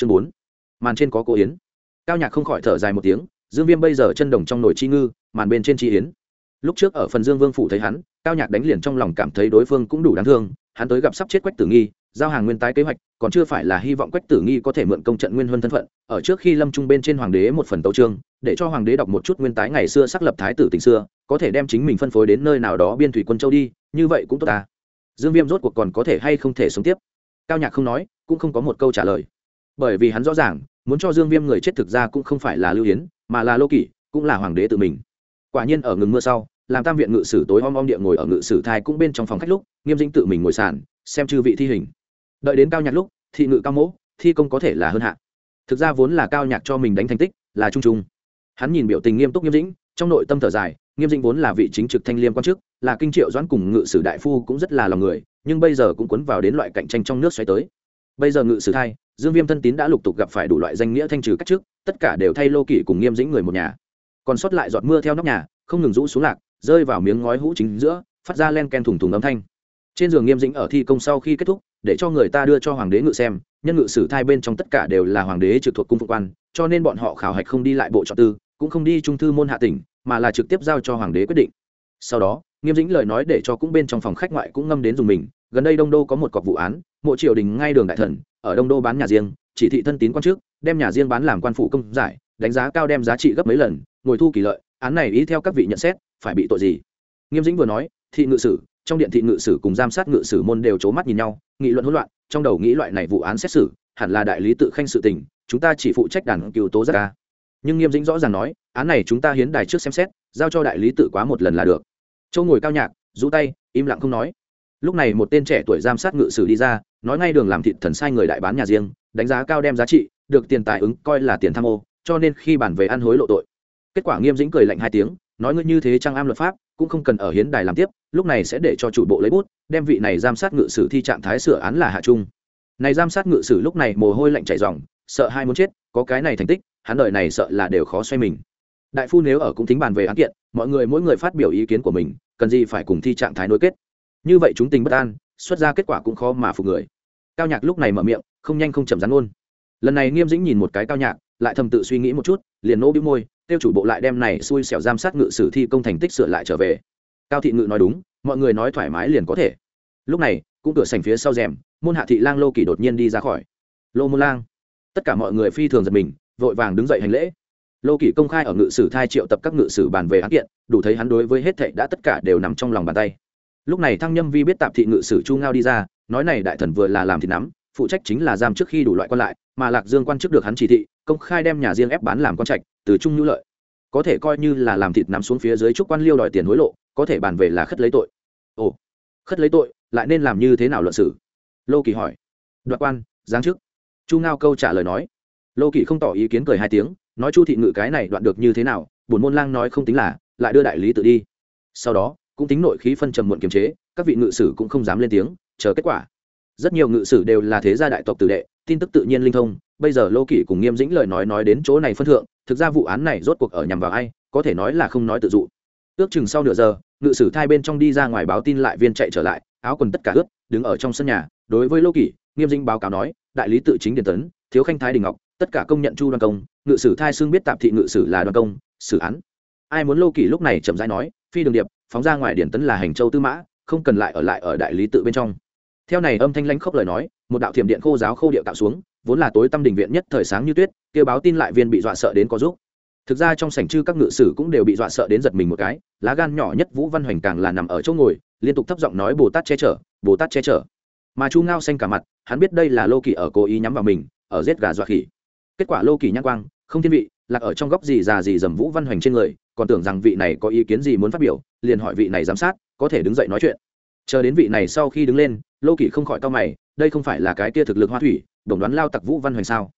chương bốn. Màn trên có cô yến. Cao nhạc không khỏi thở dài một tiếng, dương viêm bây giờ chân đồng trong nồi chi ngư, màn bên trên chi yến. Lúc trước ở phần dương vương phủ thấy hắn, cao nhạc đánh liền trong lòng cảm thấy đối phương cũng đủ đáng thương, hắn tới gặp sắp chết quách tử nghi, giao hàng nguyên tái kế hoạch, còn chưa phải là hy vọng quách tử nghi có thể mượn công trận nguyên huân thân phận, ở trước khi lâm trung bên trên hoàng đế một phần tấu trương để cho hoàng đế đọc một chút nguyên tái ngày xưa xác lập thái tử tình xưa, có thể đem chính mình phân phối đến nơi nào đó biên thủy quân châu đi, như vậy cũng tốt ta. Dương viêm rốt cuộc còn có thể hay không thể sống tiếp? Cao nhạc không nói, cũng không có một câu trả lời bởi vì hắn rõ ràng, muốn cho dương viêm người chết thực ra cũng không phải là lưu hiến mà là lô kỷ, cũng là hoàng đế tự mình. Quả nhiên ở ngừng mưa sau, làm tam viện ngự sử tối om om địa ngồi ở ngự sử thai cũng bên trong phòng khách lúc, nghiêm dĩnh tự mình ngồi sàn, xem chư vị thi hình. Đợi đến cao nhạc lúc, thị ngự cao mỗ, thi công có thể là hơn hạ. Thực ra vốn là cao nhạc cho mình đánh thành tích, là trung trung. Hắn nhìn biểu tình nghiêm túc nghiêm dĩnh, trong nội tâm thở dài, nghiêm dĩnh vốn là vị chính trực thanh liêm quan chức, là kinh triệu doãn cùng ngự sử đại phu cũng rất là lòng người, nhưng bây giờ cũng cuốn vào đến loại cạnh tranh trong nước xoáy tới. Bây giờ ngự sử thai dương viêm thân tín đã lục tục gặp phải đủ loại danh nghĩa thanh trừ cách trước tất cả đều thay lô kỷ cùng nghiêm dĩnh người một nhà. Còn sót lại giọt mưa theo nóc nhà, không ngừng rũ xuống lạc, rơi vào miếng ngói hũ chính giữa, phát ra len ken thùng thùng âm thanh. Trên giường nghiêm dĩnh ở thi công sau khi kết thúc, để cho người ta đưa cho hoàng đế ngự xem, nhân ngự sử thai bên trong tất cả đều là hoàng đế trực thuộc cung phụ quan, cho nên bọn họ khảo hạch không đi lại bộ chọn tư, cũng không đi trung thư môn hạ tỉnh, mà là trực tiếp giao cho hoàng đế quyết định. Sau đó, nghiêm dĩnh lời nói để cho cũng bên trong phòng khách ngoại cũng ngâm đến dùng mình gần đây đông đô có một cọc vụ án, mộ triều đình ngay đường đại thần, ở đông đô bán nhà riêng, chỉ thị thân tín quan trước, đem nhà riêng bán làm quan phụ công giải, đánh giá cao đem giá trị gấp mấy lần, ngồi thu kỳ lợi, án này ý theo các vị nhận xét, phải bị tội gì? Nghiêm dĩnh vừa nói, thị ngự sử, trong điện thị ngự sử cùng giám sát ngự sử môn đều c mắt nhìn nhau, nghị luận hỗn loạn, trong đầu nghĩ loại này vụ án xét xử, hẳn là đại lý tự khanh sự tình, chúng ta chỉ phụ trách đàn cựu tố giác ca. Nhưng nghiêm dĩnh rõ ràng nói, án này chúng ta hiến đài trước xem xét, giao cho đại lý tự quá một lần là được. Châu ngồi cao nhạc, rũ tay, im lặng không nói lúc này một tên trẻ tuổi giám sát ngự sử đi ra, nói ngay đường làm thịt thần sai người đại bán nhà riêng, đánh giá cao đem giá trị, được tiền tài ứng, coi là tiền tham ô, cho nên khi bàn về ăn hối lộ tội. Kết quả nghiêm dĩnh cười lạnh hai tiếng, nói ngươi như thế trang am luật pháp, cũng không cần ở hiến đài làm tiếp, lúc này sẽ để cho chủ bộ lấy bút, đem vị này giám sát ngự sử thi trạng thái sửa án là hạ trung. Này giám sát ngự sử lúc này mồ hôi lạnh chảy ròng, sợ hai muốn chết, có cái này thành tích, hắn đợi này sợ là đều khó xoay mình. Đại phu nếu ở cũng tính bàn về án kiện, mọi người mỗi người phát biểu ý kiến của mình, cần gì phải cùng thi trạng thái nối kết như vậy chúng tình bất an, xuất ra kết quả cũng khó mà phục người. Cao nhạc lúc này mở miệng, không nhanh không chậm rắn ôn lần này nghiêm dĩnh nhìn một cái cao nhạc, lại thầm tự suy nghĩ một chút, liền nỗ bĩu môi, tiêu chủ bộ lại đem này xui xẻo giam sát ngự sử thi công thành tích sửa lại trở về. Cao thị ngự nói đúng, mọi người nói thoải mái liền có thể. Lúc này, cũng cửa sành phía sau rèm, môn hạ thị lang lô kỳ đột nhiên đi ra khỏi. Lô môn lang. Tất cả mọi người phi thường giật mình, vội vàng đứng dậy hành lễ. Lô kỳ công khai ở ngự sử thai triệu tập các ngự sử bàn về án kiện, đủ thấy hắn đối với hết thệ đã tất cả đều nằm trong lòng bàn tay lúc này thăng nhâm vi biết tạp thị ngự sử chu ngao đi ra, nói này đại thần vừa là làm thì nắm, phụ trách chính là giam trước khi đủ loại quan lại, mà lạc dương quan chức được hắn chỉ thị, công khai đem nhà riêng ép bán làm quan trạch, từ trung nhu lợi. Có thể coi như là làm thịt nắm xuống phía dưới trúc quan liêu đòi tiền hối lộ, có thể bàn về là khất lấy tội. Ồ, khất lấy tội, lại nên làm như thế nào luận xử? Lô kỳ hỏi. Đoạn quan, giáng chức. Chu ngao câu trả lời nói. Lô kỳ không tỏ ý kiến cười hai tiếng, nói chu thị ngự cái này đoạn được như thế nào, bổn môn lang nói không tính là, lại đưa đại lý tự đi. Sau đó cũng tính nội khí phân trầm muộn kiềm chế, các vị ngự sử cũng không dám lên tiếng, chờ kết quả. Rất nhiều ngự sử đều là thế gia đại tộc tử đệ, tin tức tự nhiên linh thông, bây giờ lô kỷ cùng nghiêm dĩnh lời nói nói đến chỗ này phân thượng, thực ra vụ án này rốt cuộc ở nhằm vào ai, có thể nói là không nói tự dụ. Ước chừng sau nửa giờ, ngự sử thai bên trong đi ra ngoài báo tin lại viên chạy trở lại, áo quần tất cả ướt, đứng ở trong sân nhà, đối với lô kỷ, nghiêm dĩnh báo cáo nói, đại lý tự chính điền tấn, thiếu khanh thái đình ngọc, tất cả công nhận chu đoàn công, ngự sử thai xương biết tạp thị ngự sử là đoàn công, xử án. Ai muốn lô kỷ lúc này chậm rãi nói, phi đường điệp phóng ra ngoài điển tấn là hành châu tư mã, không cần lại ở lại ở đại lý tự bên trong. Theo này âm thanh lãnh khốc lời nói, một đạo thiểm điện khô giáo khô điệu tạo xuống, vốn là tối tâm đình viện nhất thời sáng như tuyết, kêu báo tin lại viên bị dọa sợ đến có giúp. Thực ra trong sảnh chư các ngự sử cũng đều bị dọa sợ đến giật mình một cái, lá gan nhỏ nhất vũ văn hoành càng là nằm ở chỗ ngồi, liên tục thấp giọng nói bồ tát che chở, bồ tát che chở. Mà chu ngao xanh cả mặt, hắn biết đây là lô kỳ ở cố ý nhắm vào mình, ở giết gà dọa khỉ. Kết quả lô kỳ nhãn quang, không thiên vị lạc ở trong góc gì già gì dầm vũ văn hoành trên người, còn tưởng rằng vị này có ý kiến gì muốn phát biểu, liền hỏi vị này giám sát, có thể đứng dậy nói chuyện. Chờ đến vị này sau khi đứng lên, lô kỷ không khỏi cao mày, đây không phải là cái kia thực lực hoa thủy đồng đoán lao tặc vũ văn hoành sao?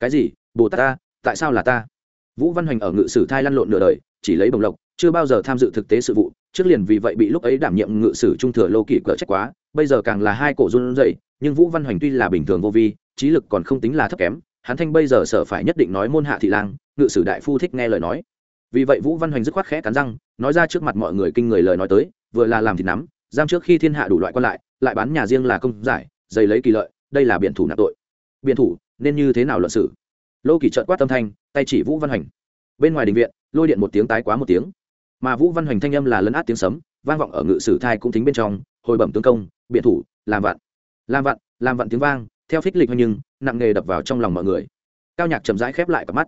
Cái gì? Bồ tát ta, tại sao là ta? Vũ văn hoành ở ngự sử thai lăn lộn nửa đời, chỉ lấy bồng lộc, chưa bao giờ tham dự thực tế sự vụ, trước liền vì vậy bị lúc ấy đảm nhiệm ngự sử trung thừa lô kỷ cỡ trách quá, bây giờ càng là hai cổ run rẩy, nhưng vũ văn hoành tuy là bình thường vô vi, trí lực còn không tính là thấp kém hắn thanh bây giờ sợ phải nhất định nói môn hạ thị lang, ngự sử đại phu thích nghe lời nói. Vì vậy vũ văn hoành dứt khoát khẽ cắn răng, nói ra trước mặt mọi người kinh người lời nói tới, vừa là làm thịt nắm, giam trước khi thiên hạ đủ loại quan lại lại bán nhà riêng là công giải dày lấy kỳ lợi, đây là biện thủ nạp tội. Biện thủ, nên như thế nào luận xử lô kỳ trợt quát tâm thanh, tay chỉ vũ văn hoành. Bên ngoài đình viện, lôi điện một tiếng tái quá một tiếng. Mà vũ văn hoành thanh âm là lấn át tiếng sấm, vang vọng ở ngự sử thai cũng thính bên trong, hồi bẩm tướng công biện thủ, làm vạn làm vạn làm vạn tiếng vang theo phích lịch nhưng nặng nề đập vào trong lòng mọi người. Cao nhạc chậm rãi khép lại cặp mắt.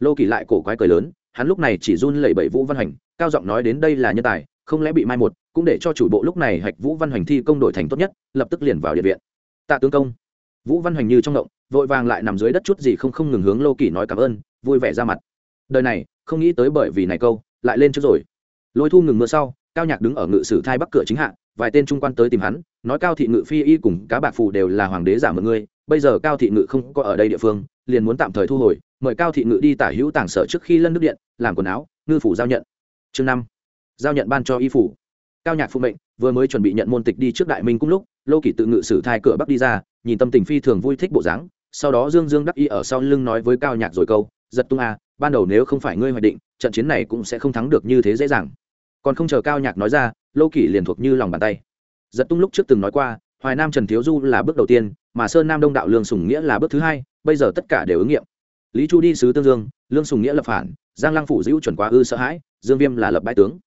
Lô kỳ lại cổ quái cười lớn hắn lúc này chỉ run lẩy bẩy vũ văn Hành, cao giọng nói đến đây là nhân tài không lẽ bị mai một cũng để cho chủ bộ lúc này hạch vũ văn hoành thi công đổi thành tốt nhất lập tức liền vào điện viện. Tạ tướng công. Vũ văn hoành như trong động vội vàng lại nằm dưới đất chút gì không không ngừng hướng lô kỳ nói cảm ơn vui vẻ ra mặt. Đời này không nghĩ tới bởi vì này câu lại lên trước rồi. Lôi thu ngừng mưa sau cao nhạc đứng ở ngự sử thai bắc cửa chính hạ vài tên trung quan tới tìm hắn, nói cao thị ngự phi y cùng cá bạc phù đều là hoàng đế giả mượn ngươi, bây giờ cao thị ngự không có ở đây địa phương, liền muốn tạm thời thu hồi, mời cao thị ngự đi tả hữu tảng sở trước khi lân nước điện, làm quần áo, ngư phủ giao nhận. Chương năm, giao nhận ban cho y phủ. Cao nhạc phụ mệnh, vừa mới chuẩn bị nhận môn tịch đi trước đại minh cũng lúc, lô kỷ tự ngự sử thai cửa bắc đi ra, nhìn tâm tình phi thường vui thích bộ dáng, sau đó dương dương đắc y ở sau lưng nói với cao nhạc rồi câu, giật tung a, ban đầu nếu không phải ngươi hoạch định, trận chiến này cũng sẽ không thắng được như thế dễ dàng còn không chờ cao nhạc nói ra, lô kỷ liền thuộc như lòng bàn tay. Giật tung lúc trước từng nói qua, hoài nam trần thiếu du là bước đầu tiên, mà sơn nam đông đạo lương sùng nghĩa là bước thứ hai, bây giờ tất cả đều ứng nghiệm. Lý chu đi sứ tương dương, lương sùng nghĩa lập phản, giang lăng phủ dữ chuẩn quá ư sợ hãi, dương viêm là lập bãi tướng.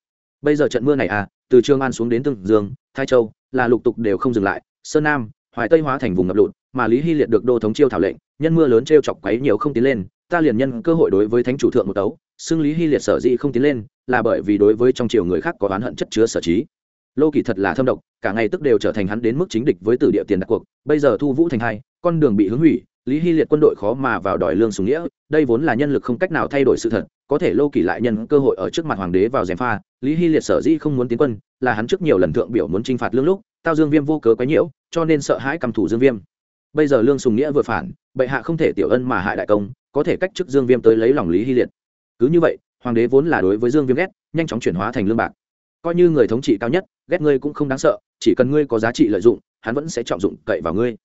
Bây giờ trận mưa này à từ trương an xuống đến tương dương, thái châu, là lục tục đều không dừng lại. Sơn nam, hoài tây hóa thành vùng ngập lụt, mà lý hy liệt được đô thống chiêu thảo lệnh, nhân mưa lớn t r e o chọc quấy nhiều không tiến lên, ta liền nhân cơ hội đối với thánh chủ thượng một tấu, xưng lý hy liệt sở dĩ không tiến lên là bởi vì đối với trong triều người khác có oán hận chất chứa sở trí. Lô kỳ thật là thâm độc, cả ngày tức đều trở thành hắn đến mức chính địch với tử địa tiền đặt cuộc. Bây giờ thu vũ thành hai, con đường bị hướng hủy, lý hy liệt quân đội khó mà vào đòi lương sùng nghĩa, đây vốn là nhân lực không cách nào thay đổi sự thật, có thể lô kỳ lại nhân cơ hội ở trước mặt hoàng đế vào gièm pha, lý hy liệt sở dĩ không muốn tiến quân, là hắn trước nhiều lần thượng biểu muốn t r i n h phạt lương lúc, tao dương viêm vô cớ quấy nhiễu, cho nên sợ hãi cầm thủ dương viêm. Bây giờ lương sùng nghĩa vừa phản, bệ hạ không thể tiểu ân mà hại đại công, có thể cách chức dương viêm tới lấy lòng lý hy liệt. Cứ như vậy hoàng đế vốn là đối với dương viêm ghét, nhanh chóng chuyển hóa thành lương bạc. Coi như người thống trị cao nhất, ghét ngươi cũng không đáng sợ, chỉ cần ngươi có giá trị lợi dụng, hắn vẫn sẽ trọng dụng cậy vào ngươi.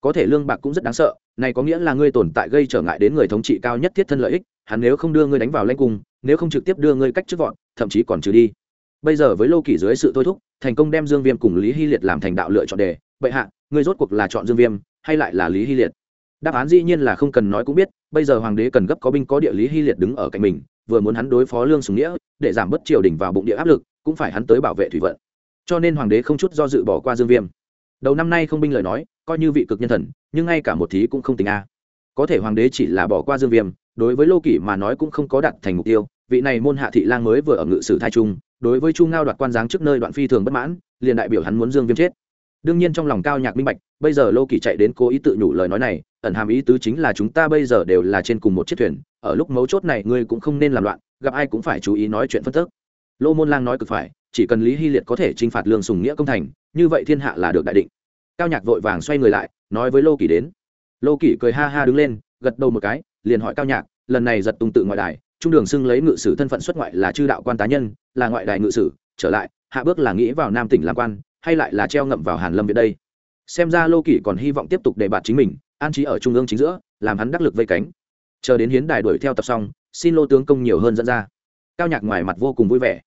Có thể lương bạc cũng rất đáng sợ, này có nghĩa là ngươi tồn tại gây trở ngại đến người thống trị cao nhất thiết thân lợi ích, hắn nếu không đưa ngươi đánh vào lanh cung, nếu không trực tiếp đưa ngươi cách chức vọn thậm chí còn trừ đi. Bây giờ với lô kỷ dưới sự thôi thúc, thành công đem dương viêm cùng lý hy liệt làm thành đạo lựa chọn đề. Vậy hạ, ngươi rốt cuộc là chọn dương viêm, hay lại là lý hy liệt? Đáp án dĩ nhiên là không cần nói cũng biết, bây giờ hoàng đế cần gấp có binh có địa lý hy liệt đứng ở cạnh mình, vừa muốn hắn đối phó lương sùng nghĩa, để giảm bớt triều đình vào bụng địa áp lực, cũng phải hắn tới bảo vệ thủy vận. Cho nên hoàng đế không chút do dự bỏ qua dương viêm. Đầu năm nay không binh lời nói, coi như vị cực nhân thần, nhưng ngay cả một thí cũng không tính a. Có thể hoàng đế chỉ là bỏ qua dương viêm, đối với lô kỷ mà nói cũng không có đặt thành mục tiêu, vị này môn hạ thị lang mới vừa ở ngự sử thai trung, đối với chu ngao đoạt quan giáng trước nơi đoạn phi thường bất mãn, liền đại biểu hắn muốn dương viêm chết đương nhiên trong lòng cao nhạc minh bạch, bây giờ lô kỷ chạy đến cố ý tự nhủ lời nói này, ẩn hàm ý tứ chính là chúng ta bây giờ đều là trên cùng một chiếc thuyền, ở lúc mấu chốt này ngươi cũng không nên làm loạn, gặp ai cũng phải chú ý nói chuyện phân tức. Lô môn lang nói cực phải, chỉ cần lý hy liệt có thể t r i n h phạt lương sùng nghĩa công thành, như vậy thiên hạ là được đại định. Cao nhạc vội vàng xoay người lại, nói với lô kỷ đến. Lô kỷ cười ha ha đứng lên, gật đầu một cái, liền hỏi cao nhạc, lần này giật tung tự ngoại đài, trung đường xưng lấy ngự sử thân phận xuất ngoại là chư đạo quan tá nhân, là ngoại đài ngự sử, trở lại, hạ bước là nghĩ vào nam tỉnh làm quan hay lại là treo ngậm vào hàn lâm viện đây? Xem ra lô kỷ còn hy vọng tiếp tục đề bạt chính mình, an trí ở trung ương chính giữa, làm hắn đắc lực vây cánh. Chờ đến hiến đài đuổi theo tập xong, xin lô tướng công nhiều hơn dẫn ra. Cao nhạc ngoài mặt vô cùng vui vẻ.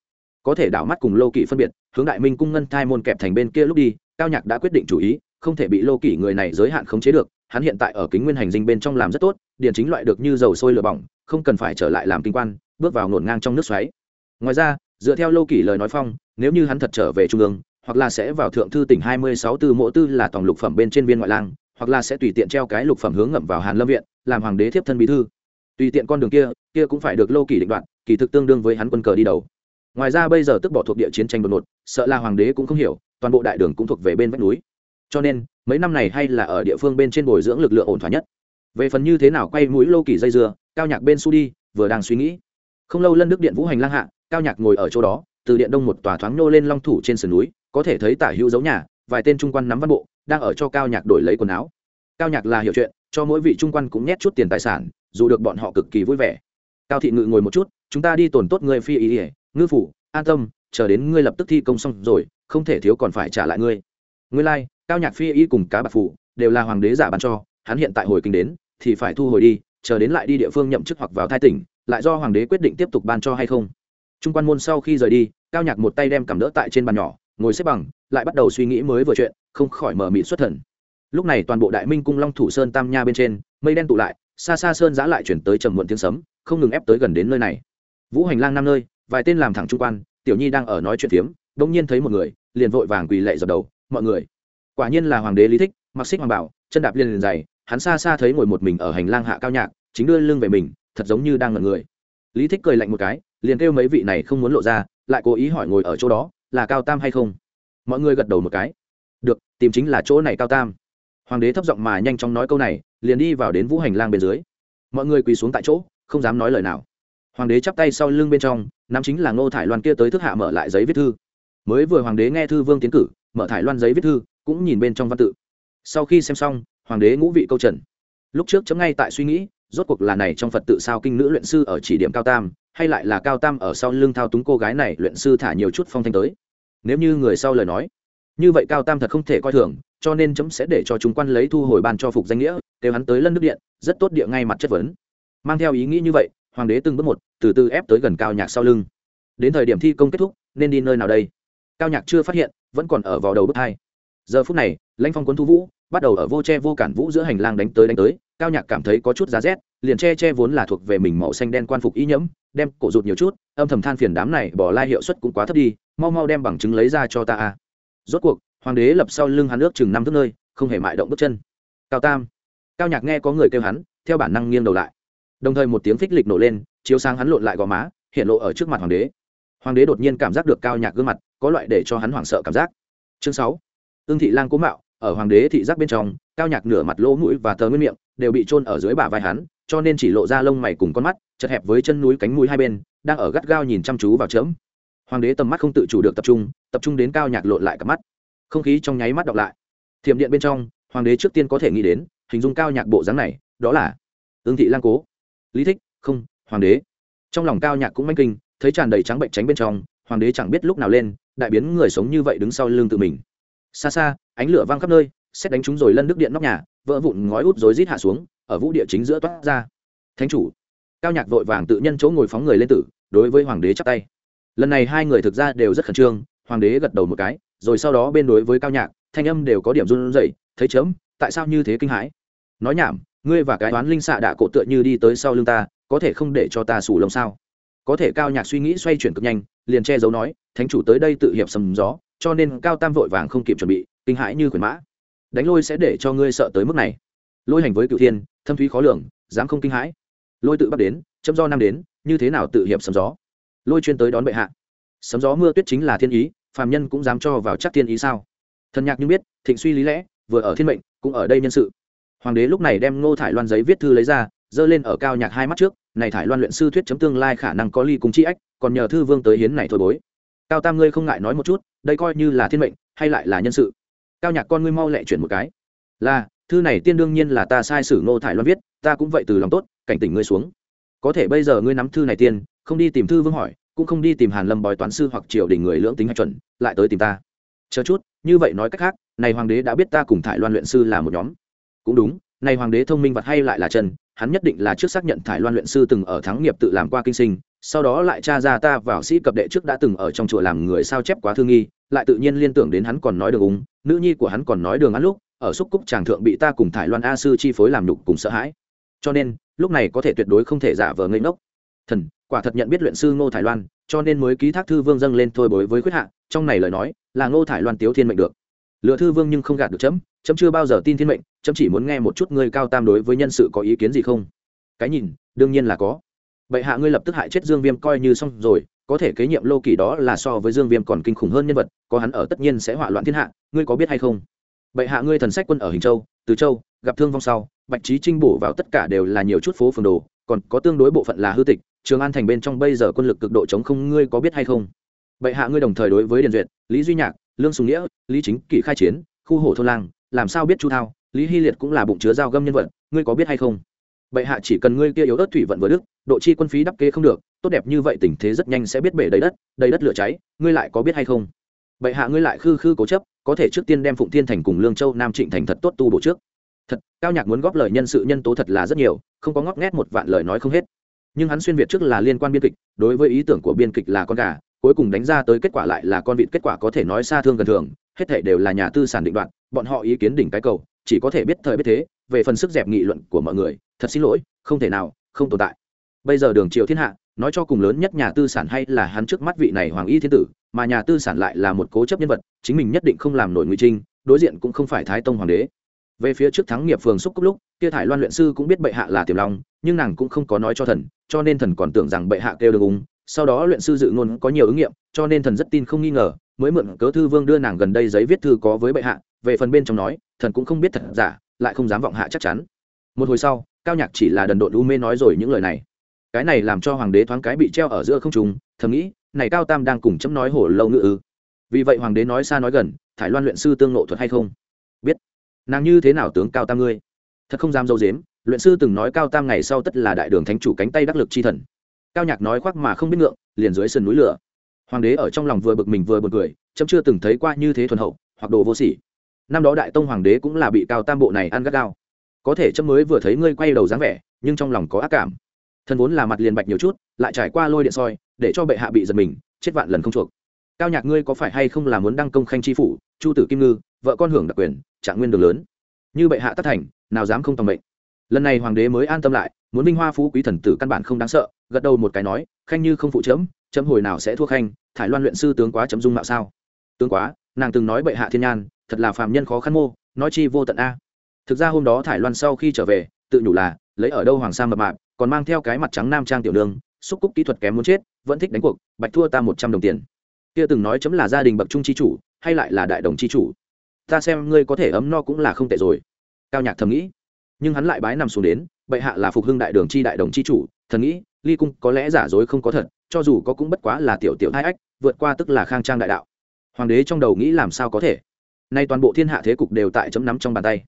Có thể đảo mắt cùng lô kỷ phân biệt, hướng đại minh cung ngân thai môn kẹp thành bên kia lúc đi, cao nhạc đã quyết định chủ ý, không thể bị lô kỷ người này giới hạn khống chế được, hắn hiện tại ở kính nguyên hành dinh bên trong làm rất tốt điển chính loại được như dầu sôi lửa bỏng, không cần phải trở lại làm kinh quan, bước vào ngổn ngang trong nước xoáy. Ngoài ra, dựa theo lô kỷ lời nói phong, nếu như hắn thật trở về trung ương hoặc là sẽ vào thượng thư tỉnh hai mươi sáu tư mộ tư là tổng lục phẩm bên trên viên ngoại lang, hoặc là sẽ tùy tiện treo cái lục phẩm hướng ngậm vào hàn lâm viện, làm hoàng đế thiếp thân bí thư. Tùy tiện con đường kia kia cũng phải được lô kỳ định đoạn kỳ thực tương đương với hắn quân cờ đi đầu. Ngoài ra bây giờ tức bỏ thuộc địa chiến tranh đột ngột, sợ là hoàng đế cũng không hiểu, toàn bộ đại đường cũng thuộc về bên vách núi. Cho nên, mấy năm này hay là ở địa phương bên trên bồi dưỡng lực lượng ổn thỏa nhất. Về phần như thế nào quay mũi lô kỳ dây dưa, cao nhạc bên su đi, vừa đang suy nghĩ. Không lâu lân đức điện vũ hành lang hạ, cao nhạc ngồi ở chỗ đó từ điện đông một tòa thoáng nô lên long thủ trên sườn núi có thể thấy tả hữu dấu nhà vài tên trung quan nắm văn bộ đang ở cho cao nhạc đổi lấy quần áo. Cao nhạc là hiểu chuyện cho mỗi vị trung quan cũng nhét chút tiền tài sản dù được bọn họ cực kỳ vui vẻ. Cao thị ngự ngồi một chút chúng ta đi tổn tốt người phi ý ỉa ngư phủ an tâm chờ đến ngươi lập tức thi công xong rồi không thể thiếu còn phải trả lại ngươi. Ngươi lai、like, cao nhạc phi y cùng cá bạc phụ đều là hoàng đế giả bán cho hắn hiện tại hồi kinh đến thì phải thu hồi đi chờ đến lại đi địa phương nhậm chức hoặc vào thai tỉnh lại do hoàng đế quyết định tiếp tục ban cho hay không? Trung quan môn sau khi rời đi cao nhạc một tay đem cầm đỡ tại trên bàn nhỏ, ngồi xếp bằng, lại bắt đầu suy nghĩ mới vừa chuyện, không khỏi mở mịt xuất thần. Lúc này toàn bộ đại minh cung long thủ sơn tam nha bên trên, mây đen tụ lại, xa xa sơn giã lại chuyển tới trầm muộn tiếng sấm, không ngừng ép tới gần đến nơi này. Vũ hành lang năm nơi, vài tên làm thẳng trung quan, tiểu nhi đang ở nói chuyện phiếm, bỗng nhiên thấy một người, liền vội vàng quỳ lệ dập đầu, mọi người. Quả nhiên là hoàng đế lý thích, mặc xích hoàng bảo, chân đạp liền liền dày hắn xa xa thấy ngồi một mình ở hành lang hạ cao nhạc, chính đưa lưng về mình, thật giống như đang ngẩn người. Lý thích cười lạnh một cái liền kêu mấy vị này không muốn lộ ra, lại cố ý hỏi ngồi ở chỗ đó, là cao tam hay không? Mọi người gật đầu một cái. Được, tìm chính là chỗ này cao tam. Hoàng đế thấp giọng mà nhanh chóng nói câu này, liền đi vào đến vũ hành lang bên dưới. Mọi người quỳ xuống tại chỗ, không dám nói lời nào. Hoàng đế chắp tay sau lưng bên trong, nắm chính là ngô thải loan kia tới thức hạ mở lại giấy viết thư. Mới vừa hoàng đế nghe thư vương tiến cử, mở thải loan giấy viết thư, cũng nhìn bên trong văn tự. Sau khi xem xong, hoàng đế ngũ vị câu trần. Lúc trước chấm ngay tại suy nghĩ, rốt cuộc là này trong phật tự sao kinh nữ luyện sư ở chỉ điểm cao tam hay lại là cao tam ở sau lưng thao túng cô gái này luyện sư thả nhiều chút phong thanh tới. Nếu như người sau lời nói, như vậy cao tam thật không thể coi thường, cho nên chấm sẽ để cho chúng quan lấy thu hồi ban cho phục danh nghĩa, kêu hắn tới lân nước điện, rất tốt địa ngay mặt chất vấn. Mang theo ý nghĩ như vậy, hoàng đế từng bước một, từ từ ép tới gần cao nhạc sau lưng. Đến thời điểm thi công kết thúc, nên đi nơi nào đây? Cao nhạc chưa phát hiện, vẫn còn ở vào đầu bước hai. Giờ phút này, lãnh phong quân thu vũ, bắt đầu ở vô che vô cản vũ giữa hành lang đánh tới đánh tới, cao nhạc cảm thấy có chút giá rét liền che che vốn là thuộc về mình màu xanh đen quan phục y nhẫm, đem cổ rụt nhiều chút, âm thầm than phiền đám này bỏ lai hiệu suất cũng quá thấp đi, mau mau đem bằng chứng lấy ra cho ta a. Rốt cuộc, hoàng đế lập sau lưng hắn ước chừng năm thước nơi, không hề mại động bước chân. Cao tam. Cao nhạc nghe có người kêu hắn, theo bản năng nghiêng đầu lại. Đồng thời một tiếng phích lịch nổ lên, chiếu sáng hắn lộn lại gò má, hiện lộ ở trước mặt hoàng đế. Hoàng đế đột nhiên cảm giác được cao nhạc gương mặt, có loại để cho hắn hoảng sợ cảm giác. Chương sáu. Ương thị lang cố mạo ở hoàng đế thị giác bên trong, cao nhạc nửa mặt lỗ mũi và tờ nguyên miệng đều bị trôn ở dưới bả vai hắn, cho nên chỉ lộ ra lông mày cùng con mắt, chật hẹp với chân núi cánh mũi hai bên, đang ở gắt gao nhìn chăm chú vào chớm. Hoàng đế tầm mắt không tự chủ được tập trung tập trung đến cao nhạc lộn lại cặp mắt. Không khí trong nháy mắt đọc lại. Thiểm điện bên trong, hoàng đế trước tiên có thể nghĩ đến, hình dung cao nhạc bộ dáng này, đó là ương thị lang cố. Lý thích, không, hoàng đế. Trong lòng cao nhạc cũng manh kinh, thấy tràn đầy trắng bệnh tránh bên trong, hoàng đế chẳng biết lúc nào lên, đại biến người sống như vậy đứng sau lưng tự mình. Xa xa ánh lửa vang khắp nơi xét đánh chúng rồi lân nước điện nóc nhà, vỡ vụn ngói út rối rít hạ xuống, ở vũ địa chính giữa toát ra. Thánh chủ, cao nhạc vội vàng tự nhân chỗ ngồi phóng người lên tử, đối với hoàng đế chắp tay. Lần này hai người thực ra đều rất khẩn trương, hoàng đế gật đầu một cái, rồi sau đó bên đối với cao nhạc, thanh âm đều có điểm run rẩy, thấy chớm, tại sao như thế kinh hãi? Nói nhảm, ngươi và cái toán linh xạ đạ cổ tựa như đi tới sau lưng ta, có thể không để cho ta sủ lông sao? Có thể cao nhạc suy nghĩ xoay chuyển cực nhanh, liền che giấu nói, thánh chủ tới đây tự hiệp sầm gió, cho nên cao tam vội vàng không kịp chuẩn bị kinh hãi như quyền mã. Đánh lôi sẽ để cho ngươi sợ tới mức này. Lôi hành với cựu thiên, thâm thúy khó lường, dám không kinh hãi. Lôi tự bắt đến chấm do nam đến, như thế nào tự hiệp sấm gió? Lôi chuyên tới đón bệ hạ. Sấm gió mưa tuyết chính là thiên ý, phàm nhân cũng dám cho vào chắc thiên ý sao? Thần nhạc như biết, thịnh suy lý lẽ, vừa ở thiên mệnh, cũng ở đây nhân sự. Hoàng đế lúc này đem ngô thải loan giấy viết thư lấy ra, giơ lên ở cao nhạc hai mắt trước, này thải loan luyện sư thuyết chấm tương lai khả năng có ly cùng chi ách, còn nhờ thư vương tới hiến này thôi bối. Cao tam ngươi không ngại nói một chút, đây coi như là thiên mệnh, hay lại là nhân sự cao nhạc con ngươi mau lẹ chuyển một cái. Là thư này tiên đương nhiên là ta sai sử ngô thải loan viết ta cũng vậy từ lòng tốt cảnh tỉnh ngươi xuống. Có thể bây giờ ngươi nắm thư này tiên không đi tìm thư vương hỏi cũng không đi tìm hàn lâm bói toán sư hoặc triều đình người lưỡng tính hạch chuẩn lại tới tìm ta. Chờ chút như vậy nói cách khác này hoàng đế đã biết ta cùng thải loan luyện sư là một nhóm. Cũng đúng này hoàng đế thông minh vật hay lại là trần, hắn nhất định là trước xác nhận thải loan luyện sư từng ở thắng nghiệp tự làm qua kinh sinh sau đó lại tra ra ta vào sĩ cập đệ trước đã từng ở trong chùa làm người sao chép quá thương nghi, lại tự nhiên liên tưởng đến hắn còn nói đường úng, nữ nhi của hắn còn nói đường ăn lúc, ở xúc cúc tràng thượng bị ta cùng thải loan a sư chi phối làm nhục cùng sợ hãi. Cho nên, lúc này có thể tuyệt đối không thể giả vờ ngây ngốc. Thần, quả thật nhận biết luyện sư ngô thải loan, cho nên mới ký thác thư vương dâng lên thôi bối với khuyết hạ, trong này lời nói là ngô thải loan tiếu thiên mệnh được. Lựa thư vương nhưng không gạt được chấm chấm chưa bao giờ tin thiên mệnh, chấm chỉ muốn nghe một chút ngươi cao tam đối với nhân sự có ý kiến gì không? Cái nhìn, đương nhiên là có bệ hạ ngươi lập tức hại chết dương viêm coi như xong rồi, có thể kế nhiệm lô kỳ đó là so với dương viêm còn kinh khủng hơn nhân vật, có hắn ở tất nhiên sẽ hỏa loạn thiên hạ, ngươi có biết hay không? Bệ hạ ngươi thần sách quân ở hình châu, từ châu, gặp thương vong sau, bạch trí trinh bổ vào tất cả đều là nhiều chút phố phường đồ, còn có tương đối bộ phận là hư tịch, trường an thành bên trong bây giờ quân lực cực độ chống không, ngươi có biết hay không? Bệ hạ ngươi đồng thời đối với điền duyệt, lý duy nhạc, lương sùng nghĩa, lý chính, kỷ khai chiến, khu hổ thôn lang, làm sao biết chu thao, lý hy liệt cũng là bụng chứa dao găm nhân vật, ngươi có biết hay không? Bệ hạ chỉ cần ngươi kia yếu ớt thủy vận với đức độ chi quân phí đắp kê không được, tốt đẹp như vậy tình thế rất nhanh sẽ biết bể đầy đất đầy đất lửa cháy, ngươi lại có biết hay không? Bệ hạ ngươi lại khư khư cố chấp, có thể trước tiên đem phụng thiên thành cùng lương châu nam trịnh thành thật tốt tu bổ trước. Thật, cao nhạc muốn góp lời nhân sự nhân tố thật là rất nhiều, không có ngóp nghét một vạn lời nói không hết. Nhưng hắn xuyên việt trước là liên quan biên kịch, đối với ý tưởng của biên kịch là con gà, cuối cùng đánh ra tới kết quả lại là con vịt kết quả có thể nói xa thương gần thường, hết thể đều là nhà tư sản định đoạn bọn họ ý kiến đỉnh cái cầu chỉ có thể biết thời biết thế, về phần sức dẹp nghị luận của mọi người, thật xin lỗi, không thể nào, không tồn tại. Bây giờ đường triều thiên hạ, nói cho cùng lớn nhất nhà tư sản hay là hắn trước mắt vị này hoàng y thiên tử, mà nhà tư sản lại là một cố chấp nhân vật, chính mình nhất định không làm nổi nguy trinh, đối diện cũng không phải thái tông hoàng đế. Về phía trước thắng nghiệp phường xúc cúc lúc, kia thải loan luyện sư cũng biết bệ hạ là tiềm long, nhưng nàng cũng không có nói cho thần, cho nên thần còn tưởng rằng bệ hạ kêu được ung sau đó luyện sư dự ngôn có nhiều ứng nghiệm, cho nên thần rất tin không nghi ngờ, mới mượn cớ thư vương đưa nàng gần đây giấy viết thư có với bệ hạ về phần bên trong nói, thần cũng không biết thật giả, lại không dám vọng hạ chắc chắn. Một hồi sau, cao nhạc chỉ là đần độn u mê nói rồi những lời này. Cái này làm cho hoàng đế thoáng cái bị treo ở giữa không trùng thầm nghĩ, này cao tam đang cùng chấm nói hổ lâu ngự ư. Vì vậy hoàng đế nói xa nói gần, thải loan luyện sư tương nộ thuật hay không? Biết. Nàng như thế nào tướng cao tam ngươi? Thật không dám dâu dếm, luyện sư từng nói cao tam ngày sau tất là đại đường thánh chủ cánh tay đắc lực chi thần. Cao nhạc nói khoác mà không biết ngượng, liền dưới sườn núi lửa. Hoàng đế ở trong lòng vừa bực mình vừa bực cười, chấm chưa từng thấy qua như thế thuần hậu, hoặc đồ vô sỉ năm đó đại tông hoàng đế cũng là bị cao tam bộ này ăn gắt gao. Có thể chấm mới vừa thấy ngươi quay đầu dáng vẻ, nhưng trong lòng có ác cảm. Thân vốn là mặt liền bạch nhiều chút, lại trải qua lôi điện soi, để cho bệ hạ bị giật mình, chết vạn lần không chuộc. Cao nhạc ngươi có phải hay không là muốn đăng công khanh tri phủ, chu tử kim ngư, vợ con hưởng đặc quyền, trạng nguyên đường lớn. Như bệ hạ tất thành, nào dám không tầm mệnh. Lần này hoàng đế mới an tâm lại, muốn vinh hoa phú quý thần tử căn bản không đáng sợ, gật đầu một cái nói, khanh như không phụ chấm chấm hồi nào sẽ thua khanh, thải loan luyện sư tướng quá chấm dung mạo sao? Tướng quá, nàng từng nói bệ hạ thiên nhan thật là phàm nhân khó khăn mô, nói chi vô tận a. Thực ra hôm đó thải loan sau khi trở về, tự nhủ là, lấy ở đâu hoàng sa mập mạp, còn mang theo cái mặt trắng nam trang tiểu đường, xúc cúc kỹ thuật kém muốn chết, vẫn thích đánh cuộc, bạch thua ta một trăm đồng tiền. Kia từng nói chấm là gia đình bậc trung chi chủ, hay lại là đại đồng chi chủ. Ta xem ngươi có thể ấm no cũng là không tệ rồi. Cao nhạc thầm nghĩ. Nhưng hắn lại bái nằm xuống đến, bệ hạ là phục hưng đại đường chi đại đồng chi chủ, thần nghĩ, ly cung có lẽ giả dối không có thật, cho dù có cũng bất quá là tiểu tiểu hai ách, vượt qua tức là khang trang đại đạo. Hoàng đế trong đầu nghĩ làm sao có thể nay toàn bộ thiên hạ thế cục đều tại chấm nắm trong bàn tay.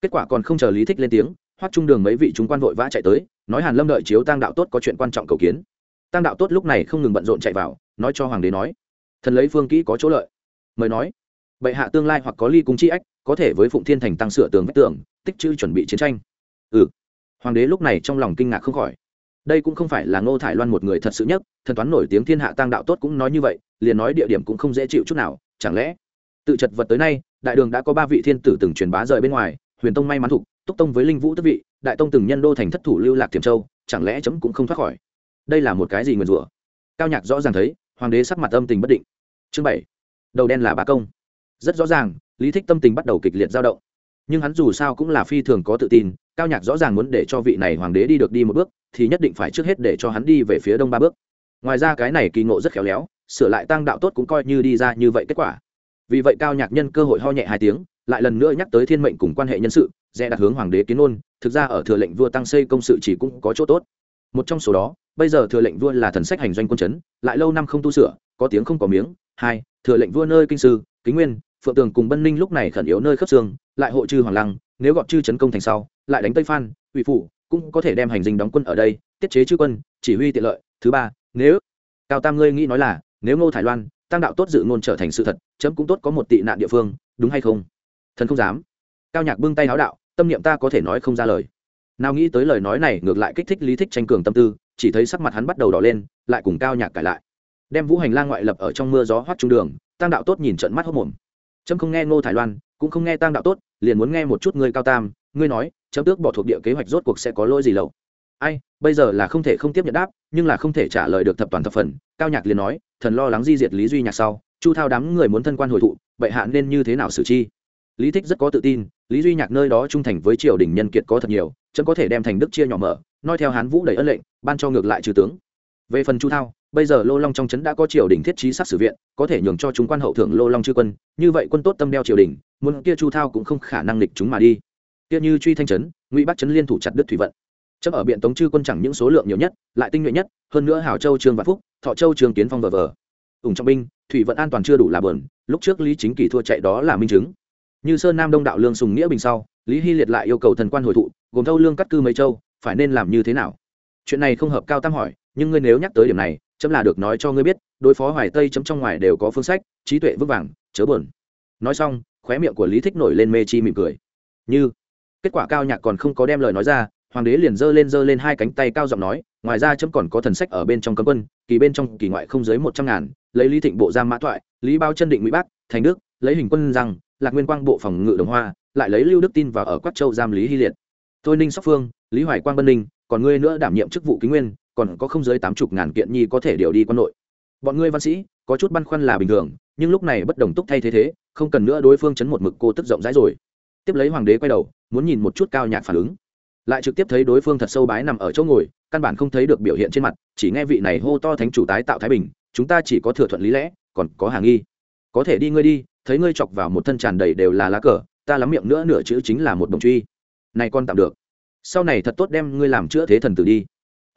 Kết quả còn không chờ lý thích lên tiếng, hoắc trung đường mấy vị chúng quan vội vã chạy tới, nói hàn lâm đợi chiếu tăng đạo tốt có chuyện quan trọng cầu kiến. Tăng đạo tốt lúc này không ngừng bận rộn chạy vào, nói cho hoàng đế nói, thần lấy phương kỹ có chỗ lợi. Mời nói, bệ hạ tương lai hoặc có ly cung chi ách, có thể với phụng thiên thành tăng sửa tường vách tường, tích chữ chuẩn bị chiến tranh. Ừ. Hoàng đế lúc này trong lòng kinh ngạc không khỏi. Đây cũng không phải là ngô thải loan một người thật sự nhất, thần toán nổi tiếng thiên hạ tăng đạo tốt cũng nói như vậy, liền nói địa điểm cũng không dễ chịu chút nào, chẳng lẽ tự chật vật tới nay, đại đường đã có ba vị thiên tử từng truyền bá rời bên ngoài, huyền tông may mắn thục, túc tông với linh vũ tức vị, đại tông từng nhân đô thành thất thủ lưu lạc tiềm châu, chẳng lẽ chấm cũng không thoát khỏi? Đây là một cái gì nguyền rủa? Cao nhạc rõ ràng thấy, hoàng đế sắc mặt âm tình bất định. Chương bảy, đầu đen là bà công. Rất rõ ràng, lý thích tâm tình bắt đầu kịch liệt dao động. Nhưng hắn dù sao cũng là phi thường có tự tin, cao nhạc rõ ràng muốn để cho vị này hoàng đế đi được đi một bước, thì nhất định phải trước hết để cho hắn đi về phía đông ba bước. Ngoài ra cái này kỳ ngộ rất khéo léo, sửa lại tăng đạo tốt cũng coi như đi ra như vậy kết quả vì vậy cao nhạc nhân cơ hội ho nhẹ hai tiếng, lại lần nữa nhắc tới thiên mệnh cùng quan hệ nhân sự, dè đặt hướng hoàng đế kiến ôn thực ra ở thừa lệnh vua tăng xây công sự chỉ cũng có chỗ tốt. Một trong số đó, bây giờ thừa lệnh vua là thần sách hành doanh quân chấn, lại lâu năm không tu sửa, có tiếng không có miếng. Hai, thừa lệnh vua nơi kinh sư, kính nguyên, phượng tường cùng bân ninh lúc này khẩn yếu nơi khớp xương, lại hộ trừ hoàng lăng, nếu gọt chư chấn công thành sau, lại đánh tây phan, ủy phủ, cũng có thể đem hành dinh đóng quân ở đây, tiết chế chư quân, chỉ huy tiện lợi. Thứ ba, nếu, cao tam ngươi nghĩ nói là, nếu ngô thải loan tăng đạo tốt dự ngôn trở thành sự thật, chấm cũng tốt có một tị nạn địa phương, đúng hay không? Thần không dám. Cao nhạc bưng tay háo đạo, tâm niệm ta có thể nói không ra lời. Nào nghĩ tới lời nói này ngược lại kích thích lý thích tranh cường tâm tư, chỉ thấy sắc mặt hắn bắt đầu đỏ lên, lại cùng cao nhạc cải lại. Đem vũ hành lang ngoại lập ở trong mưa gió hoắt trung đường, tăng đạo tốt nhìn trận mắt hốc mồm. Trâm không nghe ngô thải loan, cũng không nghe tăng đạo tốt, liền muốn nghe một chút ngươi cao tam, ngươi nói, chấm tước bỏ thuộc địa kế hoạch rốt cuộc sẽ có lỗi gì lậu? Ai, bây giờ là không thể không tiếp nhận đáp, nhưng là không thể trả lời được thập toàn thập phần. Cao nhạc liền nói, thần lo lắng di diệt lý duy nhạc sau, chu thao đám người muốn thân quan hồi thụ bệ hạ nên như thế nào xử chi? Lý thích rất có tự tin, lý duy nhạc nơi đó trung thành với triều đình nhân kiệt có thật nhiều, chấm có thể đem thành đức chia nhỏ mở, nói theo hán vũ đầy ân lệnh, ban cho ngược lại trừ tướng. Về phần chu thao, bây giờ lô long trong trấn đã có triều đình thiết trí sát sử viện, có thể nhường cho chúng quan hậu thưởng lô long chư quân, như vậy quân tốt tâm đeo triều đình, muốn kia chu thao cũng không khả năng lịch chúng mà đi. Kia như truy thanh trấn, ngụy bắc trấn liên thủ chặt đức thủy vận chấp ở biện tống chư quân chẳng những số lượng nhiều nhất, lại tinh nhuệ nhất, hơn nữa hảo châu, trương vạn phúc, thọ châu, trương kiến phong vờ vờ. Ủng trọng binh, thủy vận an toàn chưa đủ là bờn lúc trước lý chính kỳ thua chạy đó là minh chứng. Như sơn nam đông đạo lương sùng nghĩa bình sau, lý hy liệt lại yêu cầu thần quan hồi thụ, gồm thâu lương cắt cư mấy châu, phải nên làm như thế nào? Chuyện này không hợp cao tam hỏi, nhưng ngươi nếu nhắc tới điểm này, chấm là được nói cho ngươi biết, đối phó hoài tây chấm trong ngoài đều có phương sách, trí tuệ vững vàng, chớ buồn. Nói xong, khóe miệng của lý thích nổi lên mê chi mỉm cười. Như, kết quả cao nhạc còn không có đem lời nói ra hoàng đế liền giơ lên giơ lên hai cánh tay cao giọng nói, ngoài ra chấm còn có thần sách ở bên trong cấm quân, kỳ bên trong kỳ ngoại không dưới một trăm ngàn, lấy lý thịnh bộ giam mã thoại, lý bao chân định mỹ bắc thành đức, lấy hình quân rằng lạc nguyên quang bộ phòng ngự đồng hoa, lại lấy lưu đức tin vào ở quắc châu giam lý hy liệt. Thôi ninh sóc phương, lý hoài quang bân ninh, còn ngươi nữa đảm nhiệm chức vụ kính nguyên, còn có không dưới tám chục ngàn kiện nhi có thể điều đi quân nội. Bọn ngươi văn sĩ, có chút băn khoăn là bình thường, nhưng lúc này bất đồng túc thay thế thế, không cần nữa đối phương chấn một mực cô tức rộng rãi rồi. Tiếp lấy hoàng đế quay đầu, muốn nhìn một chút cao nhạc phản ứng lại trực tiếp thấy đối phương thật sâu bái nằm ở chỗ ngồi, căn bản không thấy được biểu hiện trên mặt, chỉ nghe vị này hô to thánh chủ tái tạo thái bình, chúng ta chỉ có thừa thuận lý lẽ, còn có hàng nghi. Có thể đi ngươi đi, thấy ngươi chọc vào một thân tràn đầy đều là lá cờ, ta lắm miệng nữa nửa chữ chính là một đồng truy. Này con tạm được. Sau này thật tốt đem ngươi làm chữa thế thần tử đi.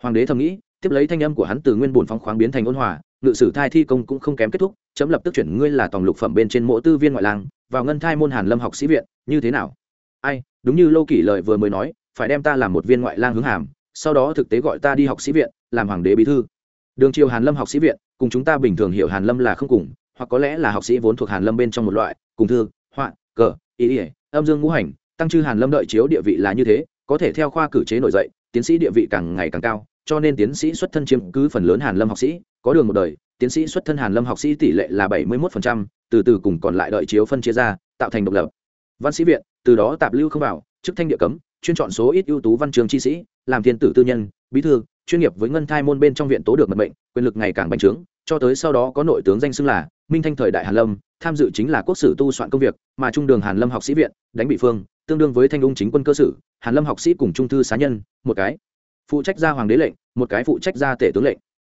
Hoàng đế thầm nghĩ, tiếp lấy thanh âm của hắn từ nguyên bổn phong khoáng biến thành ôn hòa, ngự sử thai thi công cũng không kém kết thúc, chấm lập tức chuyển ngươi là tòng lục phẩm bên trên mộ tư viên ngoại lang, vào ngân thai môn hàn lâm học sĩ viện, như thế nào? Ai, đúng như lô kỷ lợi vừa mới nói phải đem ta làm một viên ngoại lang hướng hàm sau đó thực tế gọi ta đi học sĩ viện làm hoàng đế bí thư. Đường triều hàn lâm học sĩ viện cùng chúng ta bình thường hiểu hàn lâm là không cùng hoặc có lẽ là học sĩ vốn thuộc hàn lâm bên trong một loại cùng thư họa cờ ý ỉa âm dương ngũ hành tăng chư hàn lâm đợi chiếu địa vị là như thế có thể theo khoa cử chế nổi dậy tiến sĩ địa vị càng ngày càng cao cho nên tiến sĩ xuất thân chiếm cứ phần lớn hàn lâm học sĩ có đường một đời tiến sĩ xuất thân hàn lâm học sĩ tỷ lệ là bảy mươi 71%, từ từ cùng còn lại đợi chiếu phân chia ra tạo thành độc lập. Văn sĩ viện từ đó tạp lưu không vào chức thanh địa cấm chuyên chọn số ít ưu tú văn trường chi sĩ, làm thiên tử tư nhân, bí thư, chuyên nghiệp với ngân thai môn bên trong viện tố được mật bệnh quyền lực ngày càng bành trướng, cho tới sau đó có nội tướng danh xưng là minh thanh thời đại hàn lâm, tham dự chính là quốc sử tu soạn công việc, mà trung đường hàn lâm học sĩ viện, đánh bị phương, tương đương với thanh ung chính quân cơ sử, hàn lâm học sĩ cùng trung thư xá nhân, một cái. Phụ trách ra hoàng đế lệnh, một cái phụ trách ra tể tướng lệnh.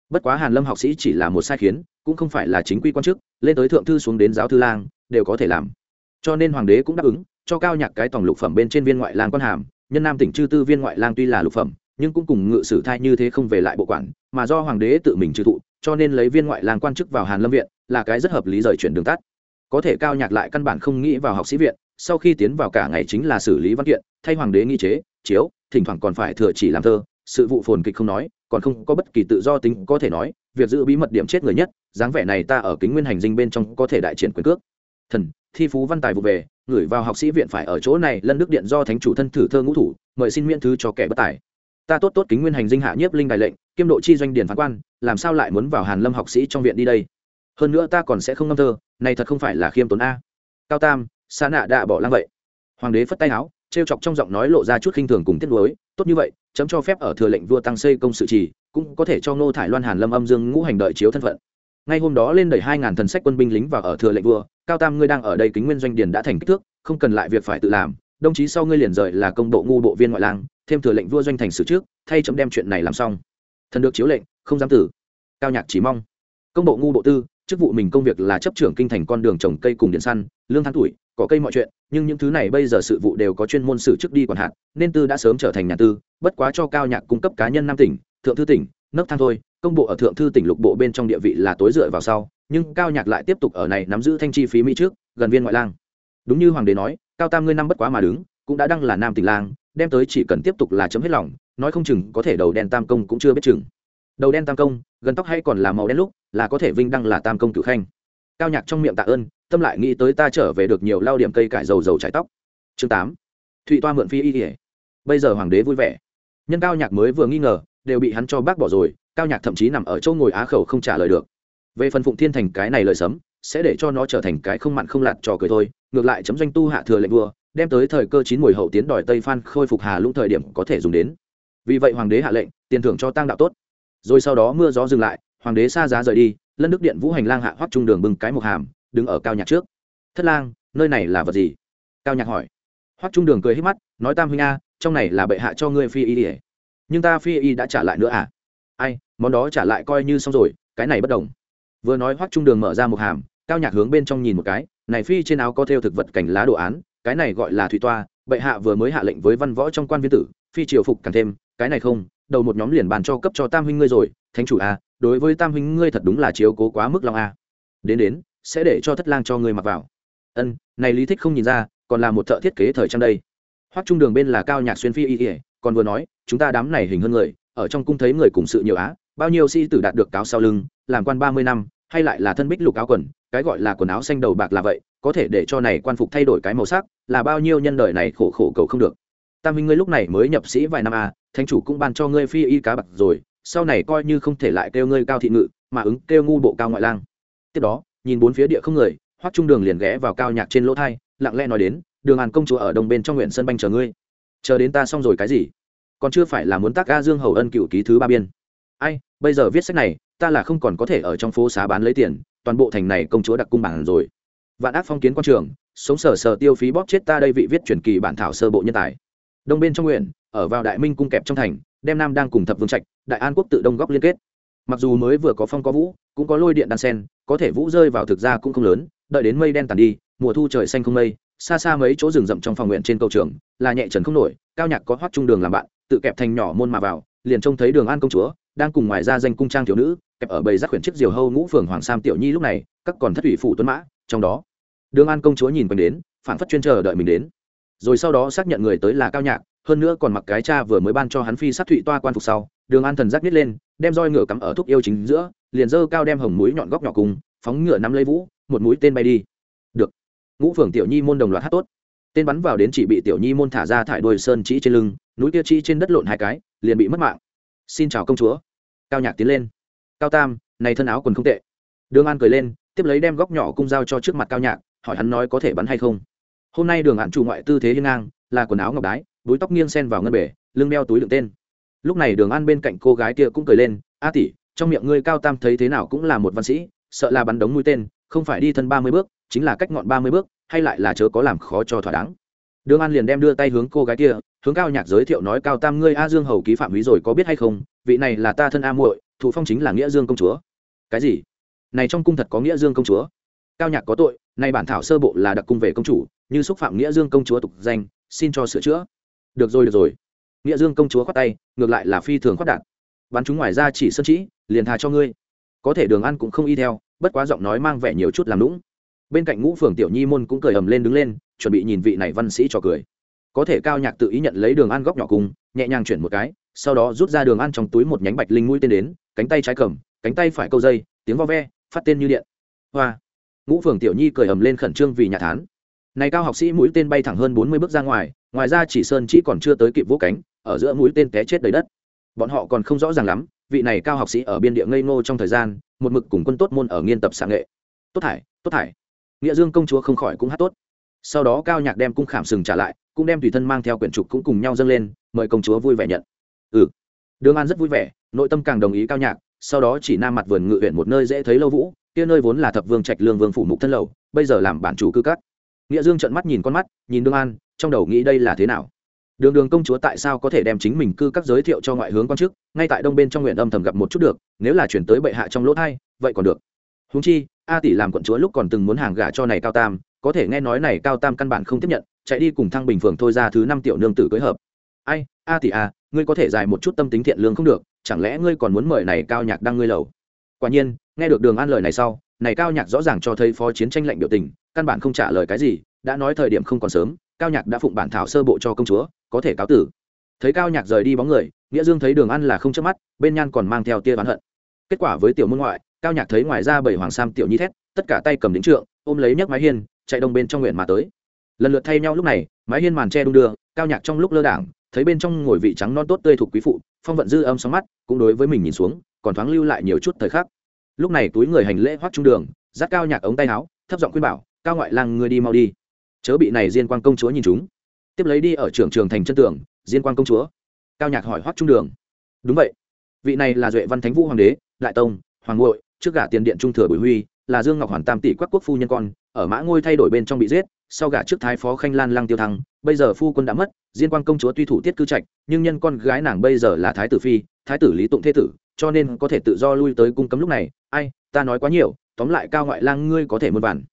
Bất quá hàn lâm học sĩ chỉ là một sai khiến, cũng không phải là chính quy quan chức, lên tới thượng thư xuống đến giáo thư lang, đều có thể làm. Cho nên hoàng đế cũng đáp ứng cho cao nhạc cái tổng lục phẩm bên trên viên ngoại lang quan hàm, nhân nam tỉnh chư tư viên ngoại lang tuy là lục phẩm, nhưng cũng cùng ngự sử thai như thế không về lại bộ quản, mà do hoàng đế tự mình trừ thụ, cho nên lấy viên ngoại lang quan chức vào hàn lâm viện, là cái rất hợp lý rời chuyển đường tắt. Có thể cao nhạc lại căn bản không nghĩ vào học sĩ viện, sau khi tiến vào cả ngày chính là xử lý văn kiện, thay hoàng đế nghi chế, chiếu, thỉnh thoảng còn phải thừa chỉ làm thơ, sự vụ phồn kịch không nói, còn không có bất kỳ tự do tính có thể nói, việc giữ bí mật điểm chết người nhất, dáng vẻ này ta ở kính nguyên hành dinh bên trong có thể đại triển quyền cước. Thần thi phú văn tài vụ về, gửi vào học sĩ viện phải ở chỗ này lân đức điện do thánh chủ thân thử thơ ngũ thủ, mời xin miễn thứ cho kẻ bất tài. Ta tốt tốt kính nguyên hành dinh hạ nhiếp linh đại lệnh, kiêm độ chi doanh điển phán quan, làm sao lại muốn vào hàn lâm học sĩ trong viện đi đây? Hơn nữa ta còn sẽ không ngâm thơ, này thật không phải là khiêm tốn a. Cao tam xa nạ đã bỏ lang vậy. Hoàng đế phất tay áo, trêu chọc trong giọng nói lộ ra chút khinh thường cùng tiết đối. tốt như vậy, chấm cho phép ở thừa lệnh vua tăng xây công sự trì, cũng có thể cho ngô thải loan hàn lâm âm dương ngũ hành đợi chiếu thân phận ngay hôm đó lên đẩy hai ngàn thần sách quân binh lính vào ở thừa lệnh vua, cao tam ngươi đang ở đây kính nguyên doanh điền đã thành kích thước, không cần lại việc phải tự làm. Đồng chí sau ngươi liền rời là công bộ ngu bộ viên ngoại lang, thêm thừa lệnh vua doanh thành xử trước, thay chấm đem chuyện này làm xong. Thần được chiếu lệnh, không dám tử. Cao nhạc chỉ mong. Công bộ ngu bộ tư, chức vụ mình công việc là chấp trưởng kinh thành con đường trồng cây cùng điện săn, lương tháng tuổi có cây mọi chuyện, nhưng những thứ này bây giờ sự vụ đều có chuyên môn xử chức đi quản hạt, nên tư đã sớm trở thành nhà tư, bất quá cho cao nhạc cung cấp cá nhân nam tỉnh, thượng thư tỉnh, nấc thang thôi công bộ ở thượng thư tỉnh lục bộ bên trong địa vị là tối dựa vào sau, nhưng cao nhạc lại tiếp tục ở này nắm giữ thanh chi phí mỹ trước, gần viên ngoại lang. Đúng như hoàng đế nói, cao tam ngươi năm bất quá mà đứng, cũng đã đăng là nam tỉnh lang, đem tới chỉ cần tiếp tục là chấm hết lòng, nói không chừng có thể đầu đen tam công cũng chưa biết chừng. Đầu đen tam công, gần tóc hay còn là màu đen lúc, là có thể vinh đăng là tam công cử khanh. Cao nhạc trong miệng tạ ơn, tâm lại nghĩ tới ta trở về được nhiều lao điểm cây cải dầu dầu trái tóc. Chương tám. Thụy toa mượn phi y ỉa bây giờ hoàng đế vui vẻ. Nhân cao nhạc mới vừa nghi ngờ, đều bị hắn cho bác bỏ rồi cao nhạc thậm chí nằm ở chỗ ngồi á khẩu không trả lời được. Về phần phụng thiên thành cái này lời sấm, sẽ để cho nó trở thành cái không mặn không lạt trò cười thôi, ngược lại chấm doanh tu hạ thừa lệnh vua, đem tới thời cơ chín mùi hậu tiến đòi tây phan khôi phục hà lũng thời điểm có thể dùng đến. Vì vậy hoàng đế hạ lệnh, tiền thưởng cho tăng đạo tốt. Rồi sau đó mưa gió dừng lại, hoàng đế xa giá rời đi, lân đức điện vũ hành lang hạ hoắc trung đường bưng cái một hàm, đứng ở cao nhạc trước. Thất lang, nơi này là vật gì? Cao nhạc hỏi. Hoắc trung đường cười hết mắt, nói tam huynh a, trong này là bệ hạ cho ngươi phi y nhưng ta phi y đã trả lại nữa à? Ai, món đó trả lại coi như xong rồi, cái này bất đồng. Vừa nói hoắc trung đường mở ra một hàm, cao nhạc hướng bên trong nhìn một cái, này phi trên áo có theo thực vật cảnh lá đồ án, cái này gọi là thủy toa, bệ hạ vừa mới hạ lệnh với văn võ trong quan viên tử, phi triều phục càng thêm, cái này không, đầu một nhóm liền bàn cho cấp cho tam huynh ngươi rồi, thánh chủ a, đối với tam huynh ngươi thật đúng là chiếu cố quá mức lòng a. Đến đến, sẽ để cho thất lang cho ngươi mặc vào. Ân, này lý thích không nhìn ra, còn là một thợ thiết kế thời trang đây. Hoắc trung đường bên là cao nhạc xuyên phi y ỉa còn vừa nói, chúng ta đám này hình hơn người ở trong cung thấy người cùng sự nhiều á, bao nhiêu sĩ tử đạt được cáo sau lưng, làm quan ba mươi năm, hay lại là thân bích lục áo quần, cái gọi là quần áo xanh đầu bạc là vậy, có thể để cho này quan phục thay đổi cái màu sắc, là bao nhiêu nhân đời này khổ khổ cầu không được. Tam minh ngươi lúc này mới nhập sĩ vài năm à thánh chủ cũng ban cho ngươi phi y cá bạc rồi, sau này coi như không thể lại kêu ngươi cao thị ngự, mà ứng kêu ngu bộ cao ngoại lang. Tiếp đó, nhìn bốn phía địa không người, hoắc trung đường liền ghé vào cao nhạc trên lỗ thai, lặng lẽ nói đến, đường Hàn công chúa ở đông bên trong nguyện sân banh chờ ngươi. Chờ đến ta xong rồi cái gì? Còn chưa phải là muốn tác ga dương hầu ân cựu ký thứ ba biên. Ai, bây giờ viết sách này, ta là không còn có thể ở trong phố xá bán lấy tiền, toàn bộ thành này công chúa đặc cung bản rồi. Vạn ác phong kiến quan trường, sống sờ sờ tiêu phí bóp chết ta đây vị viết truyền kỳ bản thảo sơ bộ nhân tài. Đông bên trong nguyện, ở vào đại minh cung kẹp trong thành, đem nam đang cùng thập vương trạch, đại an quốc tự đông góc liên kết. Mặc dù mới vừa có phong có vũ, cũng có lôi điện đan sen, có thể vũ rơi vào thực ra cũng không lớn, đợi đến mây đen tàn đi, mùa thu trời xanh không mây, xa xa mấy chỗ rừng rậm trong phòng nguyện trên cầu trường, là nhẹ trần không nổi, cao nhạc có hoắt trung đường làm bạn tự kẹp thành nhỏ môn mà vào, liền trông thấy đường an công chúa đang cùng ngoài ra danh cung trang thiếu nữ, kẹp ở bầy giác khuyển chiếc diều hâu ngũ phường hoàng sam tiểu nhi lúc này, các còn thất ủy phủ tuấn mã, trong đó, đường an công chúa nhìn quanh đến phản phất chuyên chờ đợi mình đến. Rồi sau đó xác nhận người tới là cao nhạc, hơn nữa còn mặc cái cha vừa mới ban cho hắn phi sát thụy toa quan phục sau, đường an thần giác nít lên, đem roi ngựa cắm ở thúc yêu chính giữa, liền dơ cao đem hồng mũi nhọn góc nhỏ cùng, phóng ngựa nắm lấy vũ, một mũi tên bay đi. Được. Ngũ phường tiểu nhi môn đồng loạt hát tốt tên bắn vào đến chỉ bị tiểu nhi môn thả ra thải đuôi sơn chỉ trên lưng, núi kia chi trên đất lộn hai cái, liền bị mất mạng. Xin chào công chúa. Cao nhạc tiến lên. Cao tam, này thân áo quần không tệ. Đường an cười lên, tiếp lấy đem góc nhỏ cung dao cho trước mặt cao nhạc, hỏi hắn nói có thể bắn hay không. Hôm nay đường hạn chủ ngoại tư thế hiên ngang, là quần áo ngọc đái, búi tóc nghiêng sen vào ngân bể, lưng đeo túi đựng tên. Lúc này đường an bên cạnh cô gái kia cũng cười lên, a tỷ, trong miệng ngươi cao tam thấy thế nào cũng là một văn sĩ, sợ là bắn đống mũi tên không phải đi thân ba mươi bước, chính là cách ngọn ba mươi bước, hay lại là chớ có làm khó cho thỏa đáng. Đường an liền đem đưa tay hướng cô gái kia, hướng cao nhạc giới thiệu nói, cao tam, ngươi a dương hầu ký phạm húy rồi có biết hay không? Vị này là ta thân a muội, thủ phong chính là nghĩa dương công chúa. Cái gì? Này trong cung thật có nghĩa dương công chúa? Cao nhạc có tội nay bản thảo sơ bộ là đặc cung về công chủ, như xúc phạm nghĩa dương công chúa tục danh, xin cho sửa chữa. Được rồi được rồi. Nghĩa dương công chúa khoát tay, ngược lại là phi thường khoát đạt bắn chúng ngoài ra chỉ sơn chỉ, liền thà cho ngươi. Có thể đường ăn cũng không y theo bất quá giọng nói mang vẻ nhiều chút làm lũng bên cạnh ngũ phường tiểu nhi môn cũng cười ầm lên đứng lên, chuẩn bị nhìn vị này văn sĩ cho cười. Có thể cao nhạc tự ý nhận lấy đường ăn góc nhỏ cùng, nhẹ nhàng chuyển một cái, sau đó rút ra đường ăn trong túi một nhánh bạch linh mũi tên đến, cánh tay trái cầm, cánh tay phải câu dây, tiếng vo ve, phát tên như điện. Hoa. Ngũ phường tiểu nhi cười ầm lên khẩn trương vì nhà thán. Này cao học sĩ mũi tên bay thẳng hơn bốn mươi bước ra ngoài ngoài ra chỉ sơn chỉ còn chưa tới kịp vỗ cánh, ở giữa mũi tên té chết đầy đất. Bọn họ còn không rõ ràng lắm, vị này cao học sĩ ở biên địa ngây ngô trong thời gian một mực cùng quân tốt môn ở nghiên tập sáng nghệ. Tốt thải tốt thải. Nghĩa dương công chúa không khỏi cũng hát tốt. Sau đó cao nhạc đem cung khảm sừng trả lại, cũng đem tùy thân mang theo quyển trục cũng cùng nhau dâng lên, mời công chúa vui vẻ nhận. Ừ. Đường an rất vui vẻ, nội tâm càng đồng ý cao nhạc, sau đó chỉ nam mặt vườn ngự huyện một nơi dễ thấy lâu vũ, kia nơi vốn là thập vương trạch lương vương phủ mục thân lầu, bây giờ làm bản chủ cư cắt nghĩa dương trợn mắt nhìn con mắt, nhìn đương an, trong đầu nghĩ đây là thế nào? Đường đường công chúa tại sao có thể đem chính mình cư các giới thiệu cho ngoại hướng quan chức, ngay tại đông bên trong nguyện âm thầm gặp một chút được, nếu là chuyển tới bệ hạ trong lỗ thai, vậy còn được. Húng chi, a tỷ làm quận chúa lúc còn từng muốn hàng gả cho này cao tam, có thể nghe nói này cao tam căn bản không tiếp nhận, chạy đi cùng thăng bình phường thôi ra thứ năm tiểu nương tử cưới hợp. Ai, a tỷ a ngươi có thể dài một chút tâm tính thiện lương không được, chẳng lẽ ngươi còn muốn mời này cao nhạc đăng ngươi lầu? Quả nhiên, nghe được đường an lời này sau, này cao nhạc rõ ràng cho thấy phó chiến tranh lệnh biểu tình, căn bản không trả lời cái gì, đã nói thời điểm không còn sớm cao nhạc đã phụng bản thảo sơ bộ cho công chúa, có thể cáo tử. Thấy cao nhạc rời đi bóng người, nghĩa dương thấy đường ăn là không chớp mắt, bên nhan còn mang theo tia oán hận. Kết quả với tiểu môn ngoại, cao nhạc thấy ngoài ra bảy hoàng sam tiểu nhi thét, tất cả tay cầm đính trượng, ôm lấy nhấc mái hiên, chạy đông bên trong nguyện mà tới. Lần lượt thay nhau lúc này, mái hiên màn tre đung đưa, cao nhạc trong lúc lơ đảng, thấy bên trong ngồi vị trắng non tốt tươi thuộc quý phụ, phong vận dư âm sóng mắt, cũng đối với mình nhìn xuống, còn thoáng lưu lại nhiều chút thời khắc. Lúc này túi người hành lễ hoắc trung đường, dắt cao nhạc ống tay áo, thấp giọng khuyên bảo, cao ngoại lang, ngươi đi mau đi chớ bị này diên quang công chúa nhìn chúng. Tiếp lấy đi ở trường trường thành chân tường, diên quang công chúa. Cao nhạc hỏi hoắc trung đường. Đúng vậy. Vị này là duệ văn thánh vũ hoàng đế, đại tông, hoàng ngội trước gả tiền điện trung thừa bùi huy, là dương ngọc hoàn tam tỷ quắc quốc phu nhân con, ở mã ngôi thay đổi bên trong bị giết, sau gả trước thái phó khanh lan lăng tiêu thăng, bây giờ phu quân đã mất, diên quang công chúa tuy thủ tiết cư trạch, nhưng nhân con gái nàng bây giờ là thái tử phi, thái tử lý tụng thế tử, cho nên có thể tự do lui tới cung cấm lúc này. Ai, ta nói quá nhiều, tóm lại cao ngoại lang ngươi có thể muôn vàn.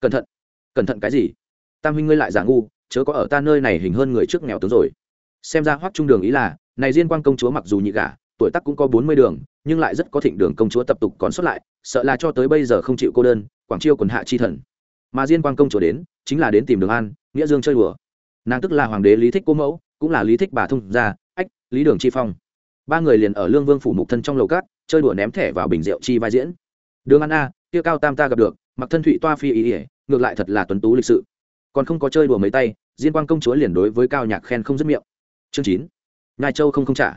Cẩn thận. Cẩn thận cái gì? Tam huynh ngươi lại giả ngu, chớ có ở ta nơi này hình hơn người trước nghèo tướng rồi. Xem ra hoắc trung đường ý là, này diên quan công chúa mặc dù nhị gả, tuổi tác cũng có bốn mươi đường, nhưng lại rất có thịnh đường công chúa tập tục còn xuất lại, sợ là cho tới bây giờ không chịu cô đơn, quảng chiêu quần hạ chi thần. Mà diên quan công chúa đến, chính là đến tìm đường an, nghĩa dương chơi đùa. Nàng tức là hoàng đế lý thích cô mẫu, cũng là lý thích bà thông gia, ách, lý đường chi phong. Ba người liền ở lương vương phủ mục thân trong lầu cát, chơi đùa ném thẻ vào bình rượu chi vai diễn. Đường an a, kia cao tam ta gặp được, mặc thân thụy toa phi ý ỉa, ngược lại thật là tuấn tú lịch sự còn không có chơi đùa mấy tay, diên quang công chúa liền đối với cao nhạc khen không dứt miệng. Chương chín ngài châu không không trả.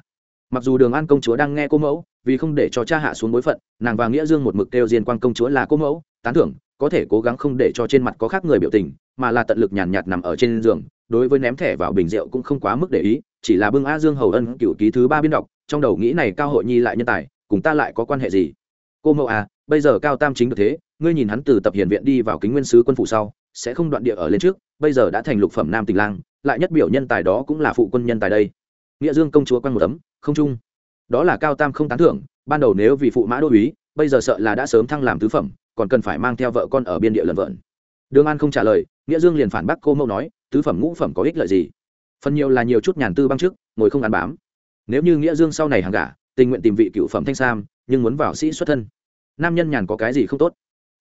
Mặc dù đường an công chúa đang nghe cô mẫu, vì không để cho cha hạ xuống bối phận, nàng và nghĩa dương một mực kêu diên quang công chúa là cô mẫu, tán thưởng, có thể cố gắng không để cho trên mặt có khác người biểu tình, mà là tận lực nhàn nhạt nằm ở trên giường, đối với ném thẻ vào bình rượu cũng không quá mức để ý, chỉ là bưng a dương hầu ân cựu ký thứ ba biên đọc, trong đầu nghĩ này cao hội nhi lại nhân tài, cùng ta lại có quan hệ gì? Cô mẫu à bây giờ cao tam chính được thế, ngươi nhìn hắn từ tập hiền viện đi vào kính nguyên sứ quân phủ sau sẽ không đoạn địa ở lên trước, bây giờ đã thành lục phẩm nam tình lang, lại nhất biểu nhân tài đó cũng là phụ quân nhân tài đây. Nghĩa dương công chúa quăng một tấm, không trung. Đó là cao tam không tán thưởng, ban đầu nếu vì phụ mã đô úy bây giờ sợ là đã sớm thăng làm tứ phẩm, còn cần phải mang theo vợ con ở biên địa lần vợn. Đường an không trả lời, nghĩa dương liền phản bác cô mẫu nói, tứ phẩm ngũ phẩm có ích lợi gì? Phần nhiều là nhiều chút nhàn tư băng trước, ngồi không ăn bám. Nếu như nghĩa dương sau này hàng gả, tình nguyện tìm vị cựu phẩm thanh sam, nhưng muốn vào sĩ xuất thân, nam nhân nhàn có cái gì không tốt?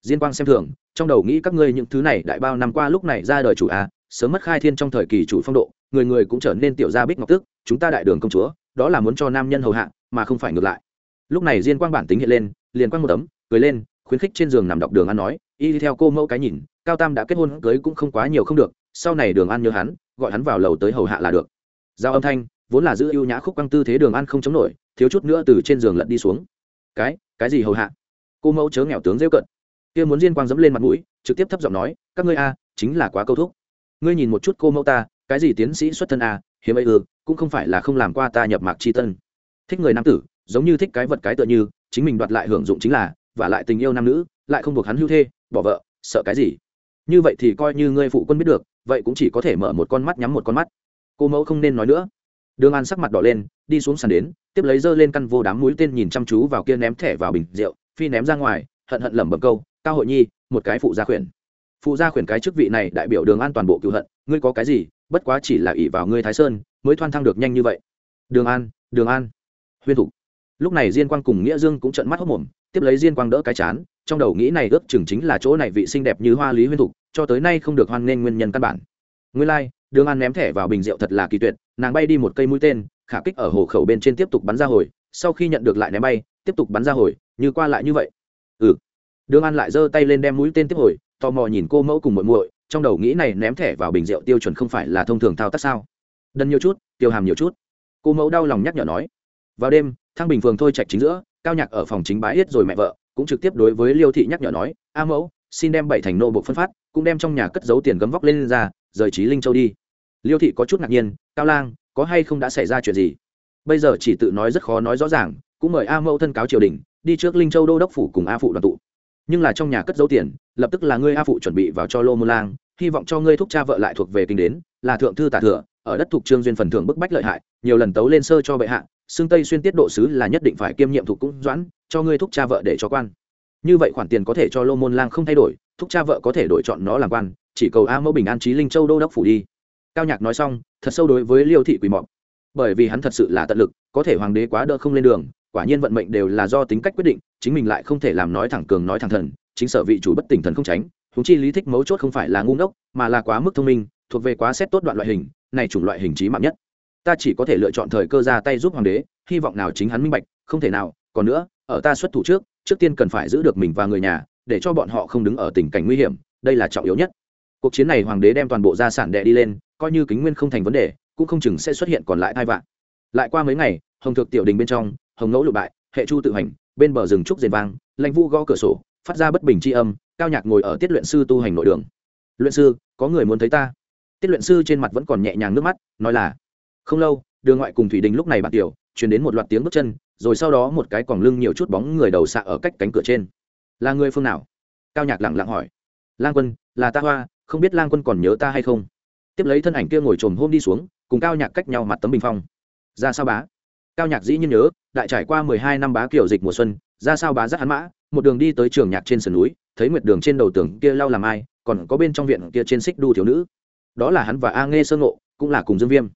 Diên quang xem thường, trong đầu nghĩ các ngươi những thứ này đại bao năm qua lúc này ra đời chủ a sớm mất khai thiên trong thời kỳ chủ phong độ, người người cũng trở nên tiểu gia bích ngọc tức, chúng ta đại đường công chúa, đó là muốn cho nam nhân hầu hạ, mà không phải ngược lại. Lúc này diên quang bản tính hiện lên, liền quang một tấm, cười lên, khuyến khích trên giường nằm đọc đường ăn nói, y đi theo cô mẫu cái nhìn, cao tam đã kết hôn cưới cũng không quá nhiều không được, sau này đường ăn nhớ hắn, gọi hắn vào lầu tới hầu hạ là được. Giao âm thanh, vốn là giữ ưu nhã khúc quăng tư thế đường ăn không chống nổi, thiếu chút nữa từ trên giường lật đi xuống. Cái cái gì hầu hạ? Cô mẫu chớ nghèo tướng rêu cận kia muốn diên quang dẫm lên mặt mũi, trực tiếp thấp giọng nói, các ngươi a, chính là quá câu thúc. Ngươi nhìn một chút cô mẫu ta, cái gì tiến sĩ xuất thân a, hiếm ấy ư, cũng không phải là không làm qua ta nhập mạc c h i tân. Thích người nam tử, giống như thích cái vật cái tựa như, chính mình đoạt lại hưởng dụng chính là, và lại tình yêu nam nữ, lại không buộc hắn hưu thê, bỏ vợ, sợ cái gì? Như vậy thì coi như ngươi phụ quân biết được, vậy cũng chỉ có thể mở một con mắt nhắm một con mắt. Cô mẫu không nên nói nữa. Đường an sắc mặt đỏ lên, đi xuống sàn đến, tiếp lấy dơ lên căn vô đám mũi tên nhìn chăm chú vào kia ném thẻ vào bình rượu, phi ném ra ngoài, hận hận lẩm bẩm câu cao hội nhi một cái phụ gia khuyển. Phụ gia khuyển cái chức vị này đại biểu đường an toàn bộ cựu hận ngươi có cái gì bất quá chỉ là ỷ vào ngươi thái sơn mới thoan thăng được nhanh như vậy. Đường an đường an. Huyên thục. Lúc này diên quang cùng nghĩa dương cũng trận mắt hốc mồm tiếp lấy diên quang đỡ cái chán trong đầu nghĩ này ước chừng chính là chỗ này vị xinh đẹp như hoa lý huyên thục cho tới nay không được hoan nghênh nguyên nhân căn bản. Nguyên lai、like, đường an ném thẻ vào bình rượu thật là kỳ tuyệt nàng bay đi một cây mũi tên khả kích ở hồ khẩu bên trên tiếp tục bắn ra hồi sau khi nhận được lại ném bay tiếp tục bắn ra hồi như qua lại như vậy. Ừ đường an lại giơ tay lên đem mũi tên tiếp hồi tò mò nhìn cô mẫu cùng muội muội trong đầu nghĩ này ném thẻ vào bình rượu tiêu chuẩn không phải là thông thường thao tác sao? Đần nhiều chút tiêu hàm nhiều chút. Cô mẫu đau lòng nhắc nhở nói vào đêm thang bình phường thôi trạch chính giữa cao nhạc ở phòng chính bái yết rồi mẹ vợ cũng trực tiếp đối với liêu thị nhắc nhở nói a mẫu xin đem bảy thành nô bộ phân phát cũng đem trong nhà cất giấu tiền gấm vóc lên, lên ra rời trí linh châu đi. Liêu thị có chút ngạc nhiên cao lang có hay không đã xảy ra chuyện gì? Bây giờ chỉ tự nói rất khó nói rõ ràng cũng mời a mẫu thân cáo triều đình đi trước linh châu đô đốc phủ cùng a phụ đoàn tụ nhưng là trong nhà cất dấu tiền, lập tức là ngươi a phụ chuẩn bị vào cho lô môn lang, hy vọng cho ngươi thúc cha vợ lại thuộc về kinh đến, là thượng thư tả thừa, ở đất thuộc trương duyên phần thưởng bức bách lợi hại, nhiều lần tấu lên sơ cho bệ hạ xương tây xuyên tiết độ sứ là nhất định phải kiêm nhiệm thuộc cũng doãn, cho ngươi thúc cha vợ để cho quan. Như vậy khoản tiền có thể cho lô môn lang không thay đổi, thúc cha vợ có thể đổi chọn nó làm quan, chỉ cầu a mẫu bình an trí linh châu đô đốc phủ đi. Cao nhạc nói xong, thật sâu đối với liêu thị quỳ mọc bởi vì hắn thật sự là tận lực, có thể hoàng đế quá đỡ không lên đường quả nhiên vận mệnh đều là do tính cách quyết định, chính mình lại không thể làm nói thẳng cường nói thẳng thần, chính sở vị chủ bất tỉnh thần không tránh húng chi lý thích mấu chốt không phải là ngu ngốc, mà là quá mức thông minh, thuộc về quá xét tốt đoạn loại hình, này chủng loại hình trí mạng nhất. Ta chỉ có thể lựa chọn thời cơ ra tay giúp hoàng đế, hy vọng nào chính hắn minh bạch, không thể nào, còn nữa, ở ta xuất thủ trước trước tiên cần phải giữ được mình và người nhà, để cho bọn họ không đứng ở tình cảnh nguy hiểm, đây là trọng yếu nhất. Cuộc chiến này hoàng đế đem toàn bộ gia sản đệ đi lên, coi như kính nguyên không thành vấn đề, cũng không chừng sẽ xuất hiện còn lại hai vạn lại qua mấy ngày, hồng thực tiểu đình bên trong hồng ngẫu lụ bại, hệ chu tự hành, bên bờ rừng trúc rền vang lãnh vu gõ cửa sổ, phát ra bất bình tri âm, cao nhạc ngồi ở tiết luyện sư tu hành nội đường. Luyện sư, có người muốn thấy ta? Tiết luyện sư trên mặt vẫn còn nhẹ nhàng nước mắt, nói là, không lâu, đường ngoại cùng thủy đình lúc này bạc tiểu, truyền đến một loạt tiếng bước chân, rồi sau đó một cái quòng lưng nhiều chút bóng người đầu xạ ở cách cánh cửa trên. Là người phương nào? Cao nhạc lẳng lặng hỏi. Lang quân, là ta hoa, không biết lang quân còn nhớ ta hay không? Tiếp lấy thân ảnh kia ngồi trồm hôm đi xuống, cùng cao nhạc cách nhau mặt tấm bình phong. Ra sao bá? Cao nhạc dĩ nhiên nhớ, đại trải qua mười hai năm bá kiểu dịch mùa xuân, ra sao bá rất hắn mã, một đường đi tới trường nhạc trên sườn núi, thấy nguyệt đường trên đầu tường kia lau làm ai, còn có bên trong viện kia trên xích đu thiếu nữ. Đó là hắn và a nghe sơ ngộ, cũng là cùng dương viêm.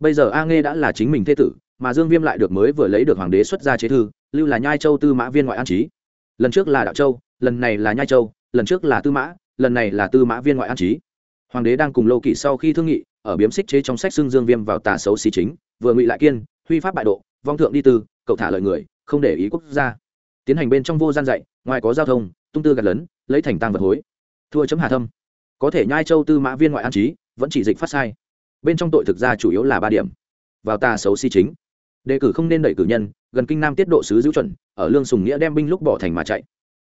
Bây giờ a nghe đã là chính mình thế tử, mà dương viêm lại được mới vừa lấy được hoàng đế xuất gia chế thư, lưu là nhai châu tư mã viên ngoại an trí. Lần trước là đạo châu, lần này là nhai châu, lần trước là tư mã, lần này là tư mã viên ngoại an trí. Hoàng đế đang cùng lâu kỵ sau khi thương nghị, ở biếm xích chế trong sách xưng dương viêm vào tà xấu xí chính, vừa ngụy lại kiên, huy pháp bại độ vong thượng đi tư, cậu thả lời người, không để ý quốc gia. Tiến hành bên trong vô gian dạy, ngoài có giao thông, tung tư gạt lớn lấy thành tăng vật hối. Thua chấm hà thâm. Có thể nhai châu tư mã viên ngoại an trí, vẫn chỉ dịch phát sai. Bên trong tội thực ra chủ yếu là ba điểm. Vào tà xấu si chính. Đề cử không nên đẩy cử nhân, gần kinh nam tiết độ sứ giữ chuẩn, ở lương sùng nghĩa đem binh lúc bỏ thành mà chạy.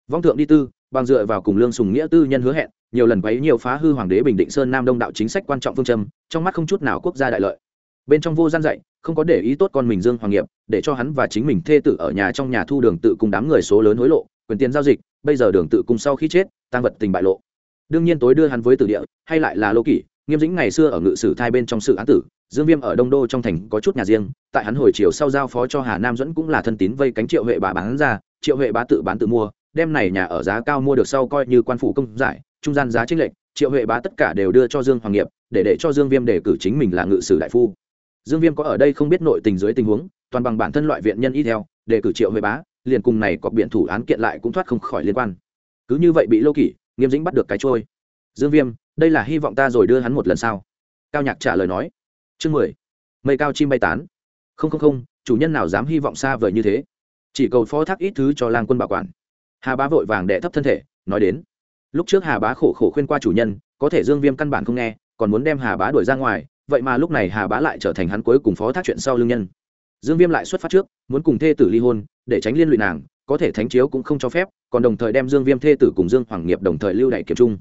Vong thượng đi tư, bằng dựa vào cùng lương sùng nghĩa tư nhân hứa hẹn, nhiều lần quấy nhiều phá hư hoàng đế bình định sơn nam đông đạo chính sách quan trọng phương châm, trong mắt không chút nào quốc gia đại lợi. Bên trong vô gian dạy không có để ý tốt con mình dương hoàng nghiệp, để cho hắn và chính mình thê tử ở nhà trong nhà thu đường tự cùng đám người số lớn hối lộ, quyền tiền giao dịch, bây giờ đường tự cùng sau khi chết tăng vật tình bại lộ. Đương nhiên tối đưa hắn với tử địa, hay lại là lô kỷ, nghiêm dĩnh ngày xưa ở ngự sử thai bên trong sự án tử, dương viêm ở đông đô trong thành có chút nhà riêng, tại hắn hồi chiều sau giao phó cho hà nam dẫn cũng là thân tín vây cánh triệu huệ bà bán ra, triệu huệ bá tự bán tự mua, đem này nhà ở giá cao mua được sau coi như quan phủ công giải, trung gian giá trích lệnh triệu huệ bá tất cả đều đưa cho dương hoàng nghiệp, để để cho dương viêm đề cử chính mình là ngự sử đại phu dương viêm có ở đây không biết nội tình dưới tình huống, toàn bằng bản thân loại viện nhân y theo, để cử triệu huệ bá, liền cùng này có biện thủ án kiện lại cũng thoát không khỏi liên quan. Cứ như vậy bị lô kỷ, nghiêm dĩnh bắt được cái trôi. Dương viêm, đây là hy vọng ta rồi đưa hắn một lần sau. Cao nhạc trả lời nói. Chương mười. Mây cao chim bay tán. Không không không, chủ nhân nào dám hy vọng xa vời như thế? Chỉ cầu phó thác ít thứ cho lang quân bảo quản. Hà bá vội vàng đệ thấp thân thể, nói đến. Lúc trước hà bá khổ khổ khuyên qua chủ nhân, có thể dương viêm căn bản không nghe, còn muốn đem hà bá đuổi ra ngoài vậy mà lúc này hà bá lại trở thành hắn cuối cùng phó thác chuyện sau lương nhân. Dương viêm lại xuất phát trước, muốn cùng thê tử ly hôn, để tránh liên lụy nàng, có thể thánh chiếu cũng không cho phép, còn đồng thời đem dương viêm thê tử cùng dương hoàng nghiệp đồng thời lưu đại kiểm trung.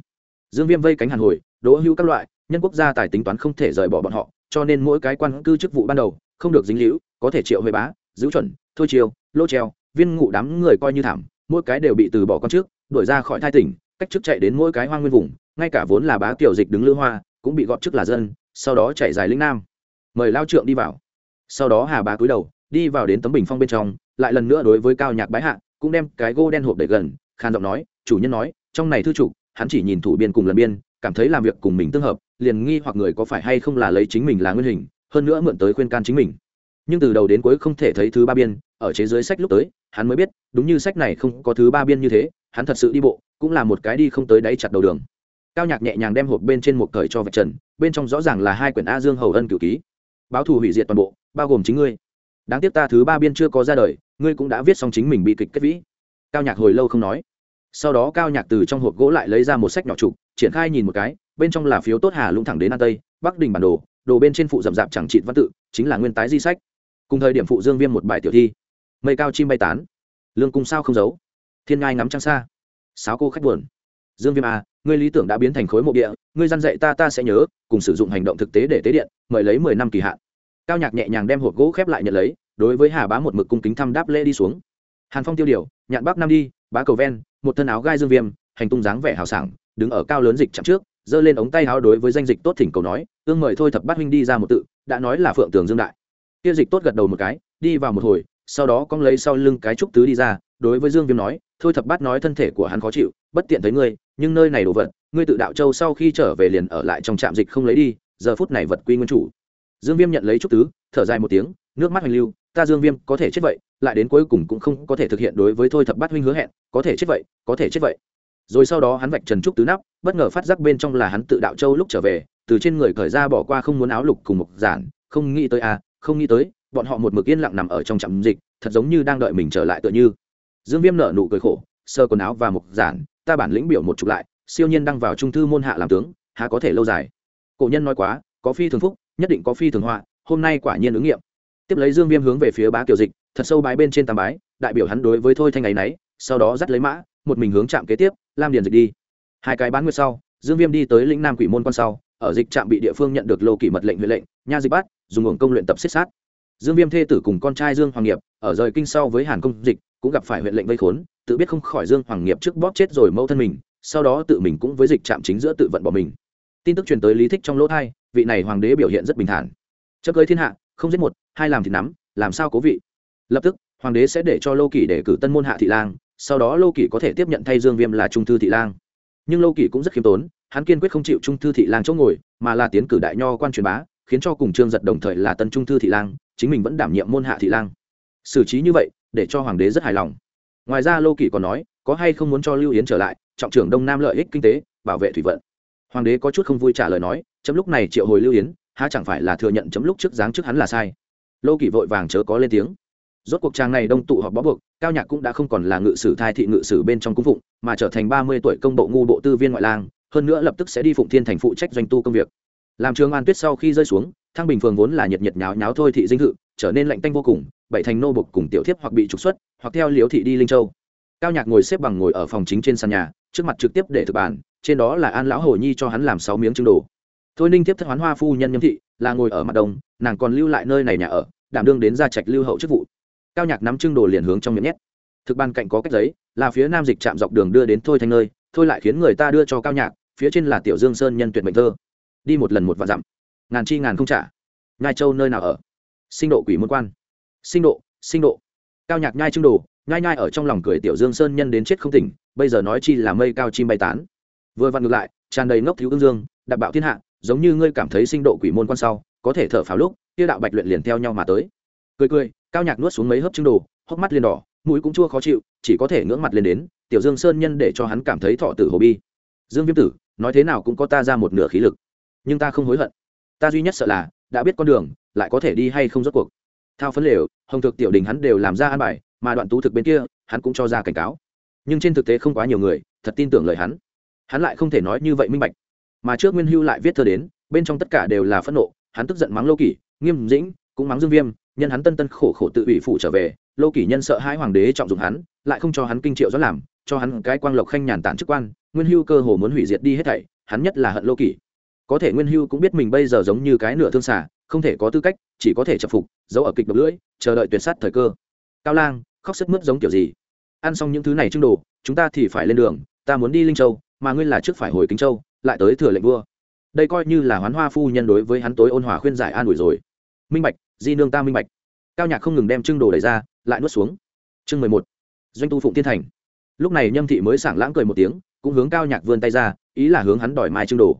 Dương viêm vây cánh hàn hồi, đỗ hữu các loại, nhân quốc gia tài tính toán không thể rời bỏ bọn họ, cho nên mỗi cái quan cư chức vụ ban đầu, không được dính hữu có thể triệu huệ bá giữ chuẩn, thôi chiêu lô treo, viên ngụ đám người coi như thảm, mỗi cái đều bị từ bỏ con trước, đuổi ra khỏi thai tỉnh, cách chức chạy đến mỗi cái hoang nguyên vùng, ngay cả vốn là bá tiểu dịch đứng lữ hoa, cũng bị gọt chức là dân sau đó chạy dài lĩnh nam. Mời lao trượng đi vào. Sau đó hà bá cúi đầu, đi vào đến tấm bình phong bên trong, lại lần nữa đối với cao nhạc bái hạ, cũng đem cái gô đen hộp đẩy gần khan giọng nói, chủ nhân nói, trong này thư chủ hắn chỉ nhìn thủ biên cùng lần biên, cảm thấy làm việc cùng mình tương hợp, liền nghi hoặc người có phải hay không là lấy chính mình là nguyên hình, hơn nữa mượn tới khuyên can chính mình. Nhưng từ đầu đến cuối không thể thấy thứ ba biên, ở chế dưới sách lúc tới, hắn mới biết, đúng như sách này không có thứ ba biên như thế, hắn thật sự đi bộ, cũng là một cái đi không tới đáy chặt đầu đường cao nhạc nhẹ nhàng đem hộp bên trên một cởi cho vạch trần, bên trong rõ ràng là hai quyển a dương hầu ân cửu ký. Báo thù hủy diệt toàn bộ, bao gồm chính ngươi. Đáng tiếc ta thứ ba biên chưa có ra đời, ngươi cũng đã viết xong chính mình bị kịch kết vĩ. Cao nhạc hồi lâu không nói. Sau đó cao nhạc từ trong hộp gỗ lại lấy ra một sách nhỏ trục triển khai nhìn một cái, bên trong là phiếu tốt hà lũng thẳng đến an tây, bắc đình bản đồ đồ bên trên phụ rậm rạp chẳng trị văn tự, chính là nguyên tái di sách. Cùng thời điểm phụ dương viêm một bài tiểu thi. Mây cao chim bay tán. Lương cung sao không giấu. Thiên ngai ngắm trăng xa. Sáo cô khách buồn. Dương viêm a ngươi lý tưởng đã biến thành khối mộ địa, ngươi dăn dạy ta ta sẽ nhớ, cùng sử dụng hành động thực tế để tế điện, mời lấy mười năm kỳ hạn. Cao nhạc nhẹ nhàng đem hộp gỗ khép lại nhận lấy, đối với hà bá một mực cung kính thăm đáp lễ đi xuống. Hàn phong tiêu điều, nhạn bắc nam đi, bá cầu ven, một thân áo gai dương viêm, hành tung dáng vẻ hào sảng, đứng ở cao lớn dịch chậm trước, giơ lên ống tay áo đối với danh dịch tốt thỉnh cầu nói, ương mời thôi thập bát huynh đi ra một tự, đã nói là phượng tường dương đại. Kia dịch tốt gật đầu một cái, đi vào một hồi, sau đó cong lấy sau lưng cái trúc tứ đi ra, đối với dương viêm nói thôi thập bát nói thân thể của hắn khó chịu, bất tiện thấy ngươi, nhưng nơi này đồ vật, ngươi tự đạo châu sau khi trở về liền ở lại trong trạm dịch không lấy đi, giờ phút này vật quy nguyên chủ. Dương viêm nhận lấy trúc tứ, thở dài một tiếng, nước mắt hoành lưu, ta dương viêm có thể chết vậy, lại đến cuối cùng cũng không có thể thực hiện đối với thôi thập bát huynh hứa hẹn, có thể chết vậy, có thể chết vậy. Rồi sau đó hắn vạch trần trúc tứ nắp, bất ngờ phát giác bên trong là hắn tự đạo châu lúc trở về, từ trên người cởi ra bỏ qua không muốn áo lục cùng một giản, không nghĩ tới à không nghĩ tới, bọn họ một mực yên lặng nằm ở trong trạm dịch, thật giống như đang đợi mình trở lại tựa như dương viêm nở nụ cười khổ sơ quần áo và mục giản, ta bản lĩnh biểu một chục lại, siêu nhiên đăng vào trung thư môn hạ làm tướng, há có thể lâu dài. Cổ nhân nói quá, có phi thường phúc, nhất định có phi thường họa, hôm nay quả nhiên ứng nghiệm. Tiếp lấy dương viêm hướng về phía bá kiều dịch, thật sâu bái bên trên tam bái, đại biểu hắn đối với thôi thanh ấy nấy, sau đó dắt lấy mã, một mình hướng trạm kế tiếp, lam điền dịch đi. Hai cái bán nguyệt sau, dương viêm đi tới lĩnh nam quỷ môn quan sau, ở dịch trạm bị địa phương nhận được lô kỷ mật lệnh huệ lệnh, nha dịch bắt, dùng nguồn công luyện tập xích sát. Dương viêm thê tử cùng con trai dương hoàng nghiệp, ở rời kinh sau với hàn công dịch cũng gặp phải huyện lệnh vây khốn, tự biết không khỏi dương hoàng nghiệp trước bóp chết rồi mâu thân mình, sau đó tự mình cũng với dịch chạm chính giữa tự vận bỏ mình. Tin tức truyền tới lý thích trong lỗ thai, vị này hoàng đế biểu hiện rất bình thản. Chấp cưới thiên hạ, không giết một, hai làm thì nắm, làm sao cố vị? Lập tức, hoàng đế sẽ để cho lô kỷ để cử tân môn hạ thị lang, sau đó lô kỷ có thể tiếp nhận thay dương viêm là trung thư thị lang. Nhưng lô kỷ cũng rất khiêm tốn, hắn kiên quyết không chịu trung thư thị lang chỗ ngồi, mà là tiến cử đại nho quan truyền bá, khiến cho cùng trương giật đồng thời là tân trung thư thị lang, chính mình vẫn đảm nhiệm môn hạ thị lang. Xử trí như vậy để cho hoàng đế rất hài lòng. Ngoài ra lô kỷ còn nói, có hay không muốn cho lưu yến trở lại, trọng trưởng đông nam lợi ích kinh tế, bảo vệ thủy vận. Hoàng đế có chút không vui trả lời nói, chấm lúc này triệu hồi lưu yến, há chẳng phải là thừa nhận chấm lúc trước giáng trước hắn là sai. Lô kỷ vội vàng chớ có lên tiếng. Rốt cuộc trang này đông tụ họp bó buộc, cao nhạc cũng đã không còn là ngự sử thai thị ngự sử bên trong cung phụng, mà trở thành ba mươi tuổi công bộ ngu bộ tư viên ngoại lang, hơn nữa lập tức sẽ đi phụng thiên thành phụ trách doanh tu công việc. Làm trường an tuyết sau khi rơi xuống, thăng bình phường vốn là nhiệt nhiệt nháo nháo thôi thị dinh thự, trở nên lạnh tanh vô cùng bảy thành nô bục cùng tiểu thiếp hoặc bị trục xuất, hoặc theo liễu thị đi linh châu. Cao nhạc ngồi xếp bằng ngồi ở phòng chính trên sàn nhà, trước mặt trực tiếp để thực bản, trên đó là an lão hồ nhi cho hắn làm sáu miếng trứng đồ. Thôi ninh tiếp thất hoán hoa phu nhân nhâm thị, là ngồi ở mặt đông nàng còn lưu lại nơi này nhà ở, đảm đương đến gia trạch lưu hậu chức vụ. Cao nhạc nắm trưng đồ liền hướng trong miệng nhét. Thực ban cạnh có cách giấy, là phía nam dịch chạm dọc đường đưa đến thôi thanh nơi, thôi lại khiến người ta đưa cho cao nhạc, phía trên là tiểu dương sơn nhân tuyệt mệnh thơ. Đi một lần một vạn dặm. Ngàn chi ngàn không trả. Ngai châu nơi nào ở? Sinh độ quỷ môn quan sinh độ sinh độ. Cao nhạc nhai trưng đồ, nhai nhai ở trong lòng cười tiểu dương sơn nhân đến chết không tỉnh, bây giờ nói chi là mây cao chim bay tán. Vừa vặn ngược lại, tràn đầy ngốc thiếu ương dương, đạp bạo thiên hạ, giống như ngươi cảm thấy sinh độ quỷ môn quan sau, có thể thở pháo lúc tiêu đạo bạch luyện liền theo nhau mà tới. Cười cười, cao nhạc nuốt xuống mấy hớp trưng đồ, hốc mắt liền đỏ, mũi cũng chua khó chịu, chỉ có thể ngưỡng mặt lên đến, tiểu dương sơn nhân để cho hắn cảm thấy thọ tử hồ bi. Dương viêm tử, nói thế nào cũng có ta ra một nửa khí lực, nhưng ta không hối hận. Ta duy nhất sợ là, đã biết con đường, lại có thể đi hay không rốt cuộc thao phấn lều, hồng thực tiểu đình hắn đều làm ra an bài, mà đoạn tú thực bên kia, hắn cũng cho ra cảnh cáo. Nhưng trên thực tế không quá nhiều người, thật tin tưởng lời hắn. Hắn lại không thể nói như vậy minh bạch. Mà trước nguyên hưu lại viết thơ đến, bên trong tất cả đều là phẫn nộ, hắn tức giận mắng lô kỷ, nghiêm dĩnh, cũng mắng dương viêm, nhân hắn tân tân khổ khổ tự ủy phụ trở về, lô kỷ nhân sợ hai hoàng đế trọng dụng hắn, lại không cho hắn kinh triệu do làm, cho hắn cái quang lộc khanh nhàn tản chức quan, nguyên hưu cơ hồ muốn hủy diệt đi hết thảy, hắn nhất là hận lô kỷ có thể nguyên hưu cũng biết mình bây giờ giống như cái nửa thương xả không thể có tư cách, chỉ có thể chập phục, giấu ở kịch độc lưỡi, chờ đợi tuyệt sát thời cơ. Cao lang, khóc sức mướt giống kiểu gì? Ăn xong những thứ này trưng đồ, chúng ta thì phải lên đường, ta muốn đi linh châu, mà ngươi là trước phải hồi kính châu, lại tới thừa lệnh vua. Đây coi như là hoán hoa phu nhân đối với hắn tối ôn hòa khuyên giải an ủi rồi. Minh bạch, di nương ta minh bạch. Cao nhạc không ngừng đem trưng đồ đẩy ra, lại nuốt xuống. Chương mười một, doanh tu phụng thiên thành. Lúc này nhâm thị mới sảng lãng cười một tiếng, cũng hướng cao nhạc vươn tay ra, ý là hướng hắn đòi mai trưng đồ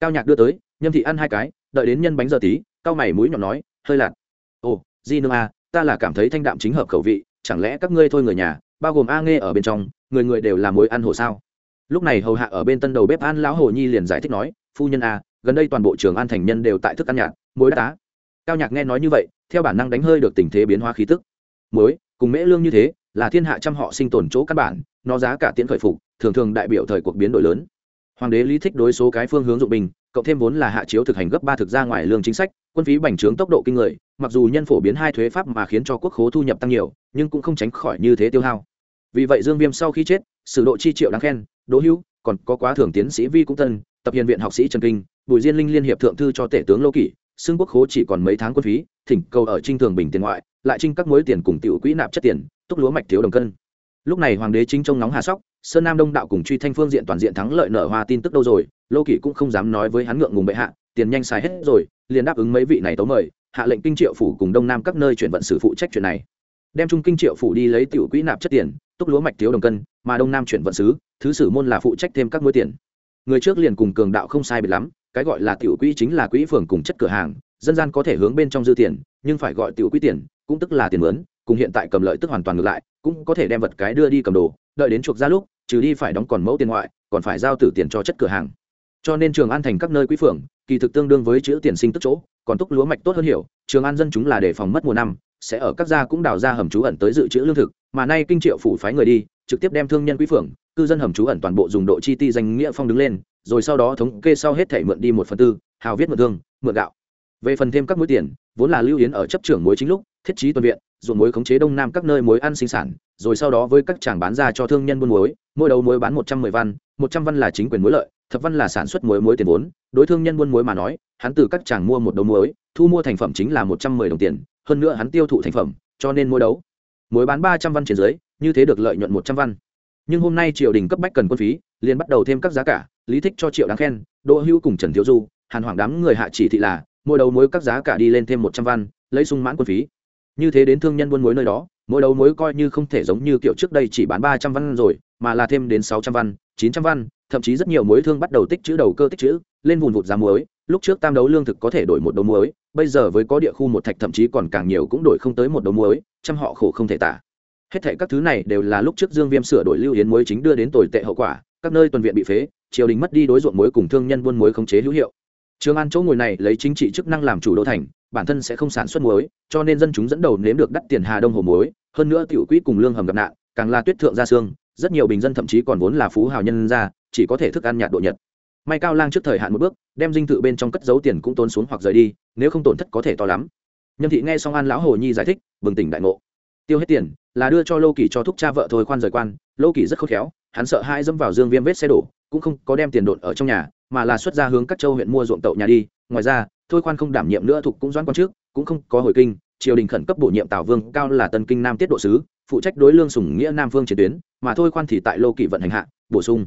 cao nhạc đưa tới, nhâm thị ăn hai cái, đợi đến nhân bánh giờ tí cao mày mũi nhọn nói, hơi lạt. Ồ, di nương a ta là cảm thấy thanh đạm chính hợp khẩu vị, chẳng lẽ các ngươi thôi người nhà, bao gồm a nghe ở bên trong, người người đều là mối ăn hồ sao? Lúc này hầu hạ ở bên tân đầu bếp an lão hồ nhi liền giải thích nói, phu nhân a gần đây toàn bộ trường an thành nhân đều tại thức ăn nhạt, muối đá. Tá cao nhạc nghe nói như vậy, theo bản năng đánh hơi được tình thế biến hóa khí tức. Muối, cùng mễ lương như thế, là thiên hạ trăm họ sinh tồn chỗ căn bản, nó giá cả tiễn khởi phục, thường thường đại biểu thời cuộc biến đổi lớn hoàng đế lý thích đối số cái phương hướng dụng bình, cộng thêm vốn là hạ chiếu thực hành gấp ba thực ra ngoài lương chính sách, quân phí bành trướng tốc độ kinh người, mặc dù nhân phổ biến hai thuế pháp mà khiến cho quốc khố thu nhập tăng nhiều, nhưng cũng không tránh khỏi như thế tiêu hao. Vì vậy dương viêm sau khi chết, sử độ chi triệu đáng khen, đỗ hữu, còn có quá thưởng tiến sĩ vi cũng tân, tập hiền viện học sĩ trần kinh, bùi diên linh liên hiệp thượng thư cho tể tướng lô kỷ, xưng quốc khố chỉ còn mấy tháng quân phí, thỉnh cầu ở trinh thường bình tiền ngoại, lại trinh các mối tiền cùng tiểu quỹ nạp chất tiền, túc lúa mạch thiếu đồng cân lúc này hoàng đế chính trông nóng hà sóc, sơn nam đông đạo cùng truy thanh phương diện toàn diện thắng lợi nở hoa tin tức đâu rồi, lô kỷ cũng không dám nói với hắn ngượng ngùng bệ hạ, tiền nhanh xài hết rồi, liền đáp ứng mấy vị này tấu mời, hạ lệnh kinh triệu phủ cùng đông nam các nơi chuyển vận sử phụ trách chuyện này. Đem trung kinh triệu phủ đi lấy tiểu quỹ nạp chất tiền, túc lúa mạch thiếu đồng cân, mà đông nam chuyển vận sứ, thứ sử môn là phụ trách thêm các mối tiền. Người trước liền cùng cường đạo không sai biệt lắm, cái gọi là tiểu quỹ chính là quỹ phường cùng chất cửa hàng, dân gian có thể hướng bên trong dư tiền, nhưng phải gọi tiểu quỹ tiền, cũng tức là tiền mướn cùng hiện tại cầm lợi tức hoàn toàn ngược lại, cũng có thể đem vật cái đưa đi cầm đồ, đợi đến chuộc ra lúc, trừ đi phải đóng còn mẫu tiền ngoại, còn phải giao tử tiền cho chất cửa hàng. Cho nên trường an thành các nơi quỹ phường, kỳ thực tương đương với chữ tiền sinh tức chỗ, còn túc lúa mạch tốt hơn hiểu, trường an dân chúng là để phòng mất mùa năm, sẽ ở các gia cũng đào ra hầm trú ẩn tới dự trữ lương thực, mà nay kinh triệu phủ phái người đi, trực tiếp đem thương nhân quỹ phường, cư dân hầm trú ẩn toàn bộ dùng độ chi ti danh nghĩa phong đứng lên, rồi sau đó thống kê sau hết thể mượn đi một phần tư, hào viết mượn thương, mượn gạo. Về phần thêm các mũi tiền vốn là lưu yến ở chấp trưởng muối chính lúc, thiết trí tuần viện, ruộng muối khống chế đông nam các nơi muối ăn sinh sản, rồi sau đó với các chàng bán ra cho thương nhân buôn muối mỗi đầu muối bán một trăm mười văn, một trăm văn là chính quyền muối lợi, thập văn là sản xuất muối muối tiền vốn. Đối thương nhân buôn muối mà nói, hắn từ các chàng mua một đầu muối thu mua thành phẩm chính là một trăm mười đồng tiền, hơn nữa hắn tiêu thụ thành phẩm, cho nên mỗi đấu muối bán ba trăm văn trên dưới, như thế được lợi nhuận một trăm văn. Nhưng hôm nay triều đình cấp bách cần quân phí, liền bắt đầu thêm các giá cả, lý thích cho triệu đáng khen, đỗ hữu cùng trần thiếu du, hàn hoàng đám người hạ chỉ thị là mỗi đầu mối các giá cả đi lên thêm một trăm văn, lấy sung mãn quân phí. Như thế đến thương nhân buôn muối nơi đó, mỗi đầu mối coi như không thể giống như kiểu trước đây chỉ bán ba trăm văn rồi, mà là thêm đến sáu trăm văn, chín trăm văn, thậm chí rất nhiều mối thương bắt đầu tích chữ đầu cơ tích chữ, lên vùng vụt giá muối. Lúc trước tam đấu lương thực có thể đổi một đầu muối, bây giờ với có địa khu một thạch thậm chí còn càng nhiều cũng đổi không tới một đầu muối, trăm họ khổ không thể tả. Hết thảy các thứ này đều là lúc trước dương viêm sửa đổi lưu yến muối chính đưa đến tồi tệ hậu quả, các nơi tuần viện bị phế, triều đình mất đi đối ruộng muối cùng thương nhân buôn muối khống chế hữu hiệu trường an chỗ ngồi này lấy chính trị chức năng làm chủ đô thành, bản thân sẽ không sản xuất muối, cho nên dân chúng dẫn đầu nếm được đắt tiền hà đông hồ muối, hơn nữa tiểu quỹ cùng lương hầm gặp nạn, càng là tuyết thượng gia xương rất nhiều bình dân thậm chí còn vốn là phú hào nhân ra, chỉ có thể thức ăn nhạt độ nhật. May cao lang trước thời hạn một bước, đem dinh thự bên trong cất giấu tiền cũng tốn xuống hoặc rời đi, nếu không tổn thất có thể to lắm. Nhâm thị nghe xong an lão hồ nhi giải thích, bừng tỉnh đại ngộ. Tiêu hết tiền, là đưa cho lô kỳ cho thúc cha vợ thôi khoan rời quan, lô kỳ rất khôn khéo, hắn sợ hai dẫm vào dương viêm vết xe đổ cũng không có đem tiền đột ở trong nhà, mà là xuất ra hướng các châu huyện mua ruộng tậu nhà đi. Ngoài ra, thôi khoan không đảm nhiệm nữa thuộc cũng doãn quan trước, cũng không có hồi kinh, triều đình khẩn cấp bổ nhiệm tào vương, cao là tân kinh nam tiết độ sứ, phụ trách đối lương sùng nghĩa nam phương chiến tuyến, mà thôi khoan thì tại lô kỵ vận hành hạ, bổ sung.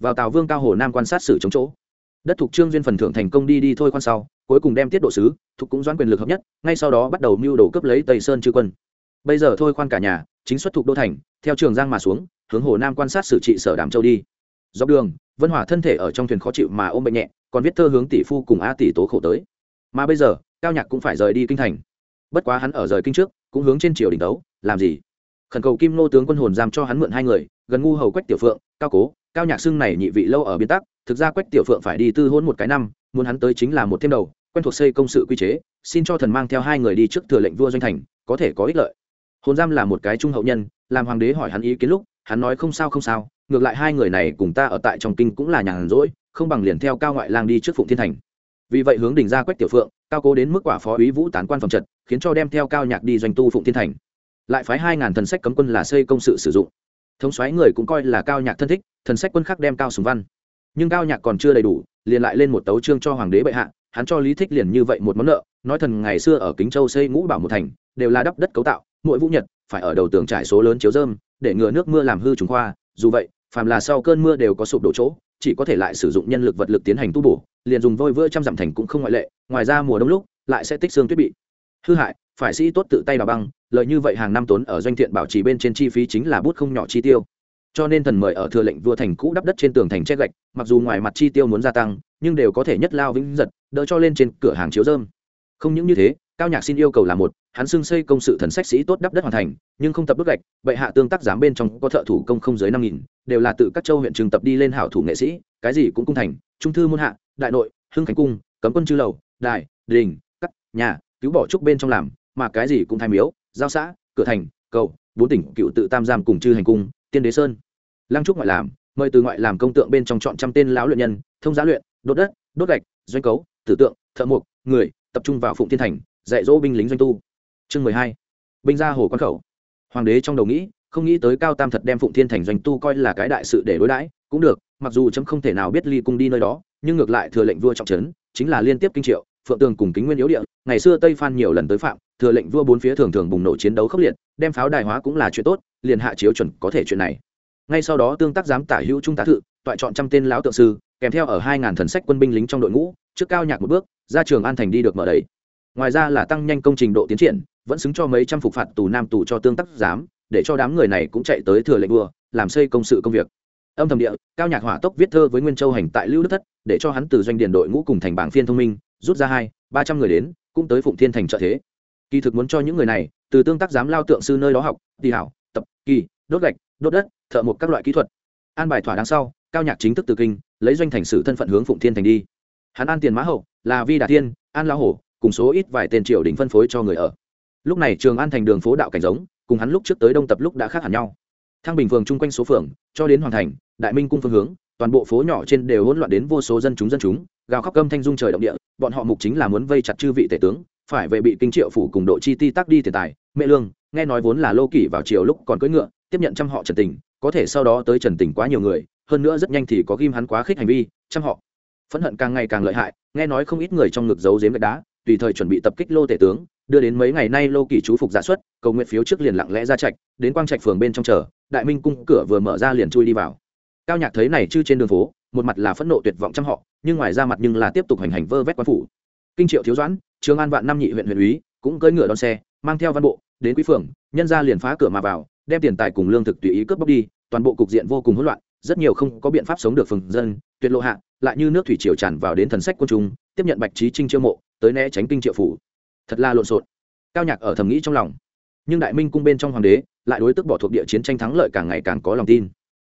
Vào tào vương cao hồ nam quan sát xử chống chỗ. Đất thuộc trương duyên phần thưởng thành công đi đi thôi khoan sau, cuối cùng đem tiết độ sứ, thuộc cũng doãn quyền lực hợp nhất, ngay sau đó bắt đầu mưu đồ cấp lấy tây sơn chư quân. Bây giờ thôi khoan cả nhà, chính xuất thuộc đô thành, theo trường giang mà xuống, hướng hồ nam quan sát xử trị sở đàm châu đi dọc đường, vân hòa thân thể ở trong thuyền khó chịu mà ôm bệnh nhẹ, còn viết thơ hướng tỷ phu cùng a tỷ tố khổ tới. Mà bây giờ, cao nhạc cũng phải rời đi kinh thành. Bất quá hắn ở rời kinh trước, cũng hướng trên triều đình đấu, làm gì? Khẩn cầu kim nô tướng quân hồn giam cho hắn mượn hai người, gần ngu hầu quách tiểu phượng, cao cố, cao nhạc xưng này nhị vị lâu ở biên tắc, thực ra quách tiểu phượng phải đi tư hôn một cái năm, muốn hắn tới chính là một thêm đầu, quen thuộc xây công sự quy chế, xin cho thần mang theo hai người đi trước thừa lệnh vua doanh thành, có thể có ích lợi. Hồn giam là một cái trung hậu nhân, làm hoàng đế hỏi hắn ý kiến lúc, hắn nói không sao không sao ngược lại hai người này cùng ta ở tại trong kinh cũng là nhàn rỗi, không bằng liền theo cao ngoại lang đi trước phụng thiên thành. Vì vậy hướng đình ra quách tiểu phượng, cao cố đến mức quả phó úy vũ tán quan phòng trật, khiến cho đem theo cao nhạc đi doanh tu phụng thiên thành. Lại phái hai ngàn thần sách cấm quân là xây công sự sử dụng. Thống xoáy người cũng coi là cao nhạc thân thích, thần sách quân khác đem cao sùng văn. Nhưng cao nhạc còn chưa đầy đủ, liền lại lên một tấu trương cho hoàng đế bệ hạ, hắn cho lý thích liền như vậy một món nợ, nói thần ngày xưa ở kính châu xây ngũ bảo một thành, đều là đắp đất cấu tạo, mỗi vũ nhật phải ở đầu tường trải số lớn chiếu dơm để ngừa nước mưa làm hư trùng khoa, dù vậy phàm là sau cơn mưa đều có sụp đổ chỗ, chỉ có thể lại sử dụng nhân lực vật lực tiến hành tu bổ, liền dùng vôi vữa trăm dặm thành cũng không ngoại lệ, ngoài ra mùa đông lúc, lại sẽ tích xương tuyết bị. Hư hại, phải sĩ tốt tự tay đào băng, lợi như vậy hàng năm tốn ở doanh thiện bảo trì bên trên chi phí chính là bút không nhỏ chi tiêu. Cho nên thần mời ở thừa lệnh vua thành cũ đắp đất trên tường thành che gạch, mặc dù ngoài mặt chi tiêu muốn gia tăng, nhưng đều có thể nhất lao vĩnh giật, đỡ cho lên trên cửa hàng chiếu dơm không những như thế, cao nhạc xin yêu cầu là một, hắn xưng xây công sự thần sách sĩ tốt đắp đất hoàn thành, nhưng không tập đốt gạch, bệ hạ tương tác giám bên trong có thợ thủ công không dưới năm nghìn đều là tự các châu huyện trường tập đi lên hảo thủ nghệ sĩ, cái gì cũng cung thành. Trung thư môn hạ, đại nội, hưng khánh cung, cấm quân chư lầu, đài, đình cắt nhà, cứu bỏ trúc bên trong làm, mà cái gì cũng thay miếu, giao xã, cửa thành, cầu, bốn tỉnh cựu tự tam giam cùng chư hành cung, tiên đế sơn. Lăng trúc ngoại làm, mời từ ngoại làm công tượng bên trong chọn trăm tên lão luyện nhân, thông giá luyện, đốt đất, đốt gạch, doanh cấu, tử tượng, thợ mộc, người, tập trung vào phụng thiên thành, dạy dỗ binh lính doanh tu. Chương mười hai, binh ra hồ quan khẩu. Hoàng đế trong đầu nghĩ không nghĩ tới cao tam thật đem phụng thiên thành doanh tu coi là cái đại sự để đối đãi, cũng được, mặc dù chấm không thể nào biết ly cung đi nơi đó, nhưng ngược lại thừa lệnh vua trọng trấn, chính là liên tiếp kinh triệu, phượng tường cùng kính nguyên yếu địa, ngày xưa tây phan nhiều lần tới phạm, thừa lệnh vua bốn phía thường thường bùng nổ chiến đấu khốc liệt, đem pháo đài hóa cũng là chuyện tốt, liền hạ chiếu chuẩn có thể chuyện này. Ngay sau đó tương tác giám tả hữu trung tá thự, toại chọn trăm tên lão tượng sư, kèm theo ở hai ngàn thần sách quân binh lính trong đội ngũ, trước cao nhạc một bước, ra trường an thành đi được mở đầy. Ngoài ra là tăng nhanh công trình độ tiến triển, vẫn xứng cho mấy trăm phục phạt tù nam tù cho tương tác giám để cho đám người này cũng chạy tới thừa lệnh vua, làm xây công sự công việc. Âm thầm địa, cao nhạc hỏa tốc viết thơ với nguyên châu hành tại lưu đức thất, để cho hắn từ doanh điền đội ngũ cùng thành bảng phiên thông minh, rút ra hai, ba trăm người đến, cũng tới phụng thiên thành trợ thế. Kỳ thực muốn cho những người này, từ tương tác giám lao tượng sư nơi đó học đi hảo, tập, kỳ, đốt gạch, đốt đất, thợ một các loại kỹ thuật. An bài thỏa đáng sau, cao nhạc chính thức từ kinh, lấy doanh thành sử thân phận hướng phụng thiên thành đi. Hắn an tiền mã hậu, là vi đà thiên, an lão hổ, cùng số ít vài tên triều đình phân phối cho người ở. Lúc này trường an thành đường phố đạo cảnh giống cùng hắn lúc trước tới đông tập lúc đã khác hẳn nhau. Thăng bình phường chung quanh số phường, cho đến hoàn thành, đại minh cung phương hướng, toàn bộ phố nhỏ trên đều hỗn loạn đến vô số dân chúng dân chúng, gào khóc cơm thanh dung trời động địa, bọn họ mục chính là muốn vây chặt chư vị tể tướng, phải về bị kinh triệu phủ cùng độ chi ti tác đi tiền tài, mẹ lương, nghe nói vốn là lô kỷ vào chiều lúc còn cưỡi ngựa, tiếp nhận trăm họ trần tình, có thể sau đó tới trần tình quá nhiều người, hơn nữa rất nhanh thì có ghim hắn quá khích hành vi, trăm họ. Phẫn hận càng ngày càng lợi hại, nghe nói không ít người trong ngực giấu giếm gạch đá, tùy thời chuẩn bị tập kích lô tể tướng, đưa đến mấy ngày nay lô kỷ chú phục giả xuất cầu nguyện phiếu trước liền lặng lẽ ra trạch đến quang trạch phường bên trong chờ đại minh cung cửa vừa mở ra liền chui đi vào. Cao nhạc thấy này chứ trên đường phố một mặt là phẫn nộ tuyệt vọng trăm họ nhưng ngoài ra mặt nhưng là tiếp tục hành hành vơ vét quan phủ. Kinh triệu thiếu doãn trường an vạn năm nhị huyện huyện úy cũng cưỡi ngựa đón xe mang theo văn bộ đến quý phường nhân ra liền phá cửa mà vào đem tiền tài cùng lương thực tùy ý cướp bóc đi toàn bộ cục diện vô cùng hỗn loạn rất nhiều không có biện pháp sống được phường dân tuyệt lộ hạ lại như nước thủy triều tràn vào đến thần sách quân chúng, tiếp nhận bạch trí trinh chiêu mộ tới né tránh kinh triệu phủ. Thật là lộn xộn. Cao nhạc ở thầm nghĩ trong lòng nhưng đại minh cung bên trong hoàng đế lại đối tức bỏ thuộc địa chiến tranh thắng lợi càng ngày càng có lòng tin.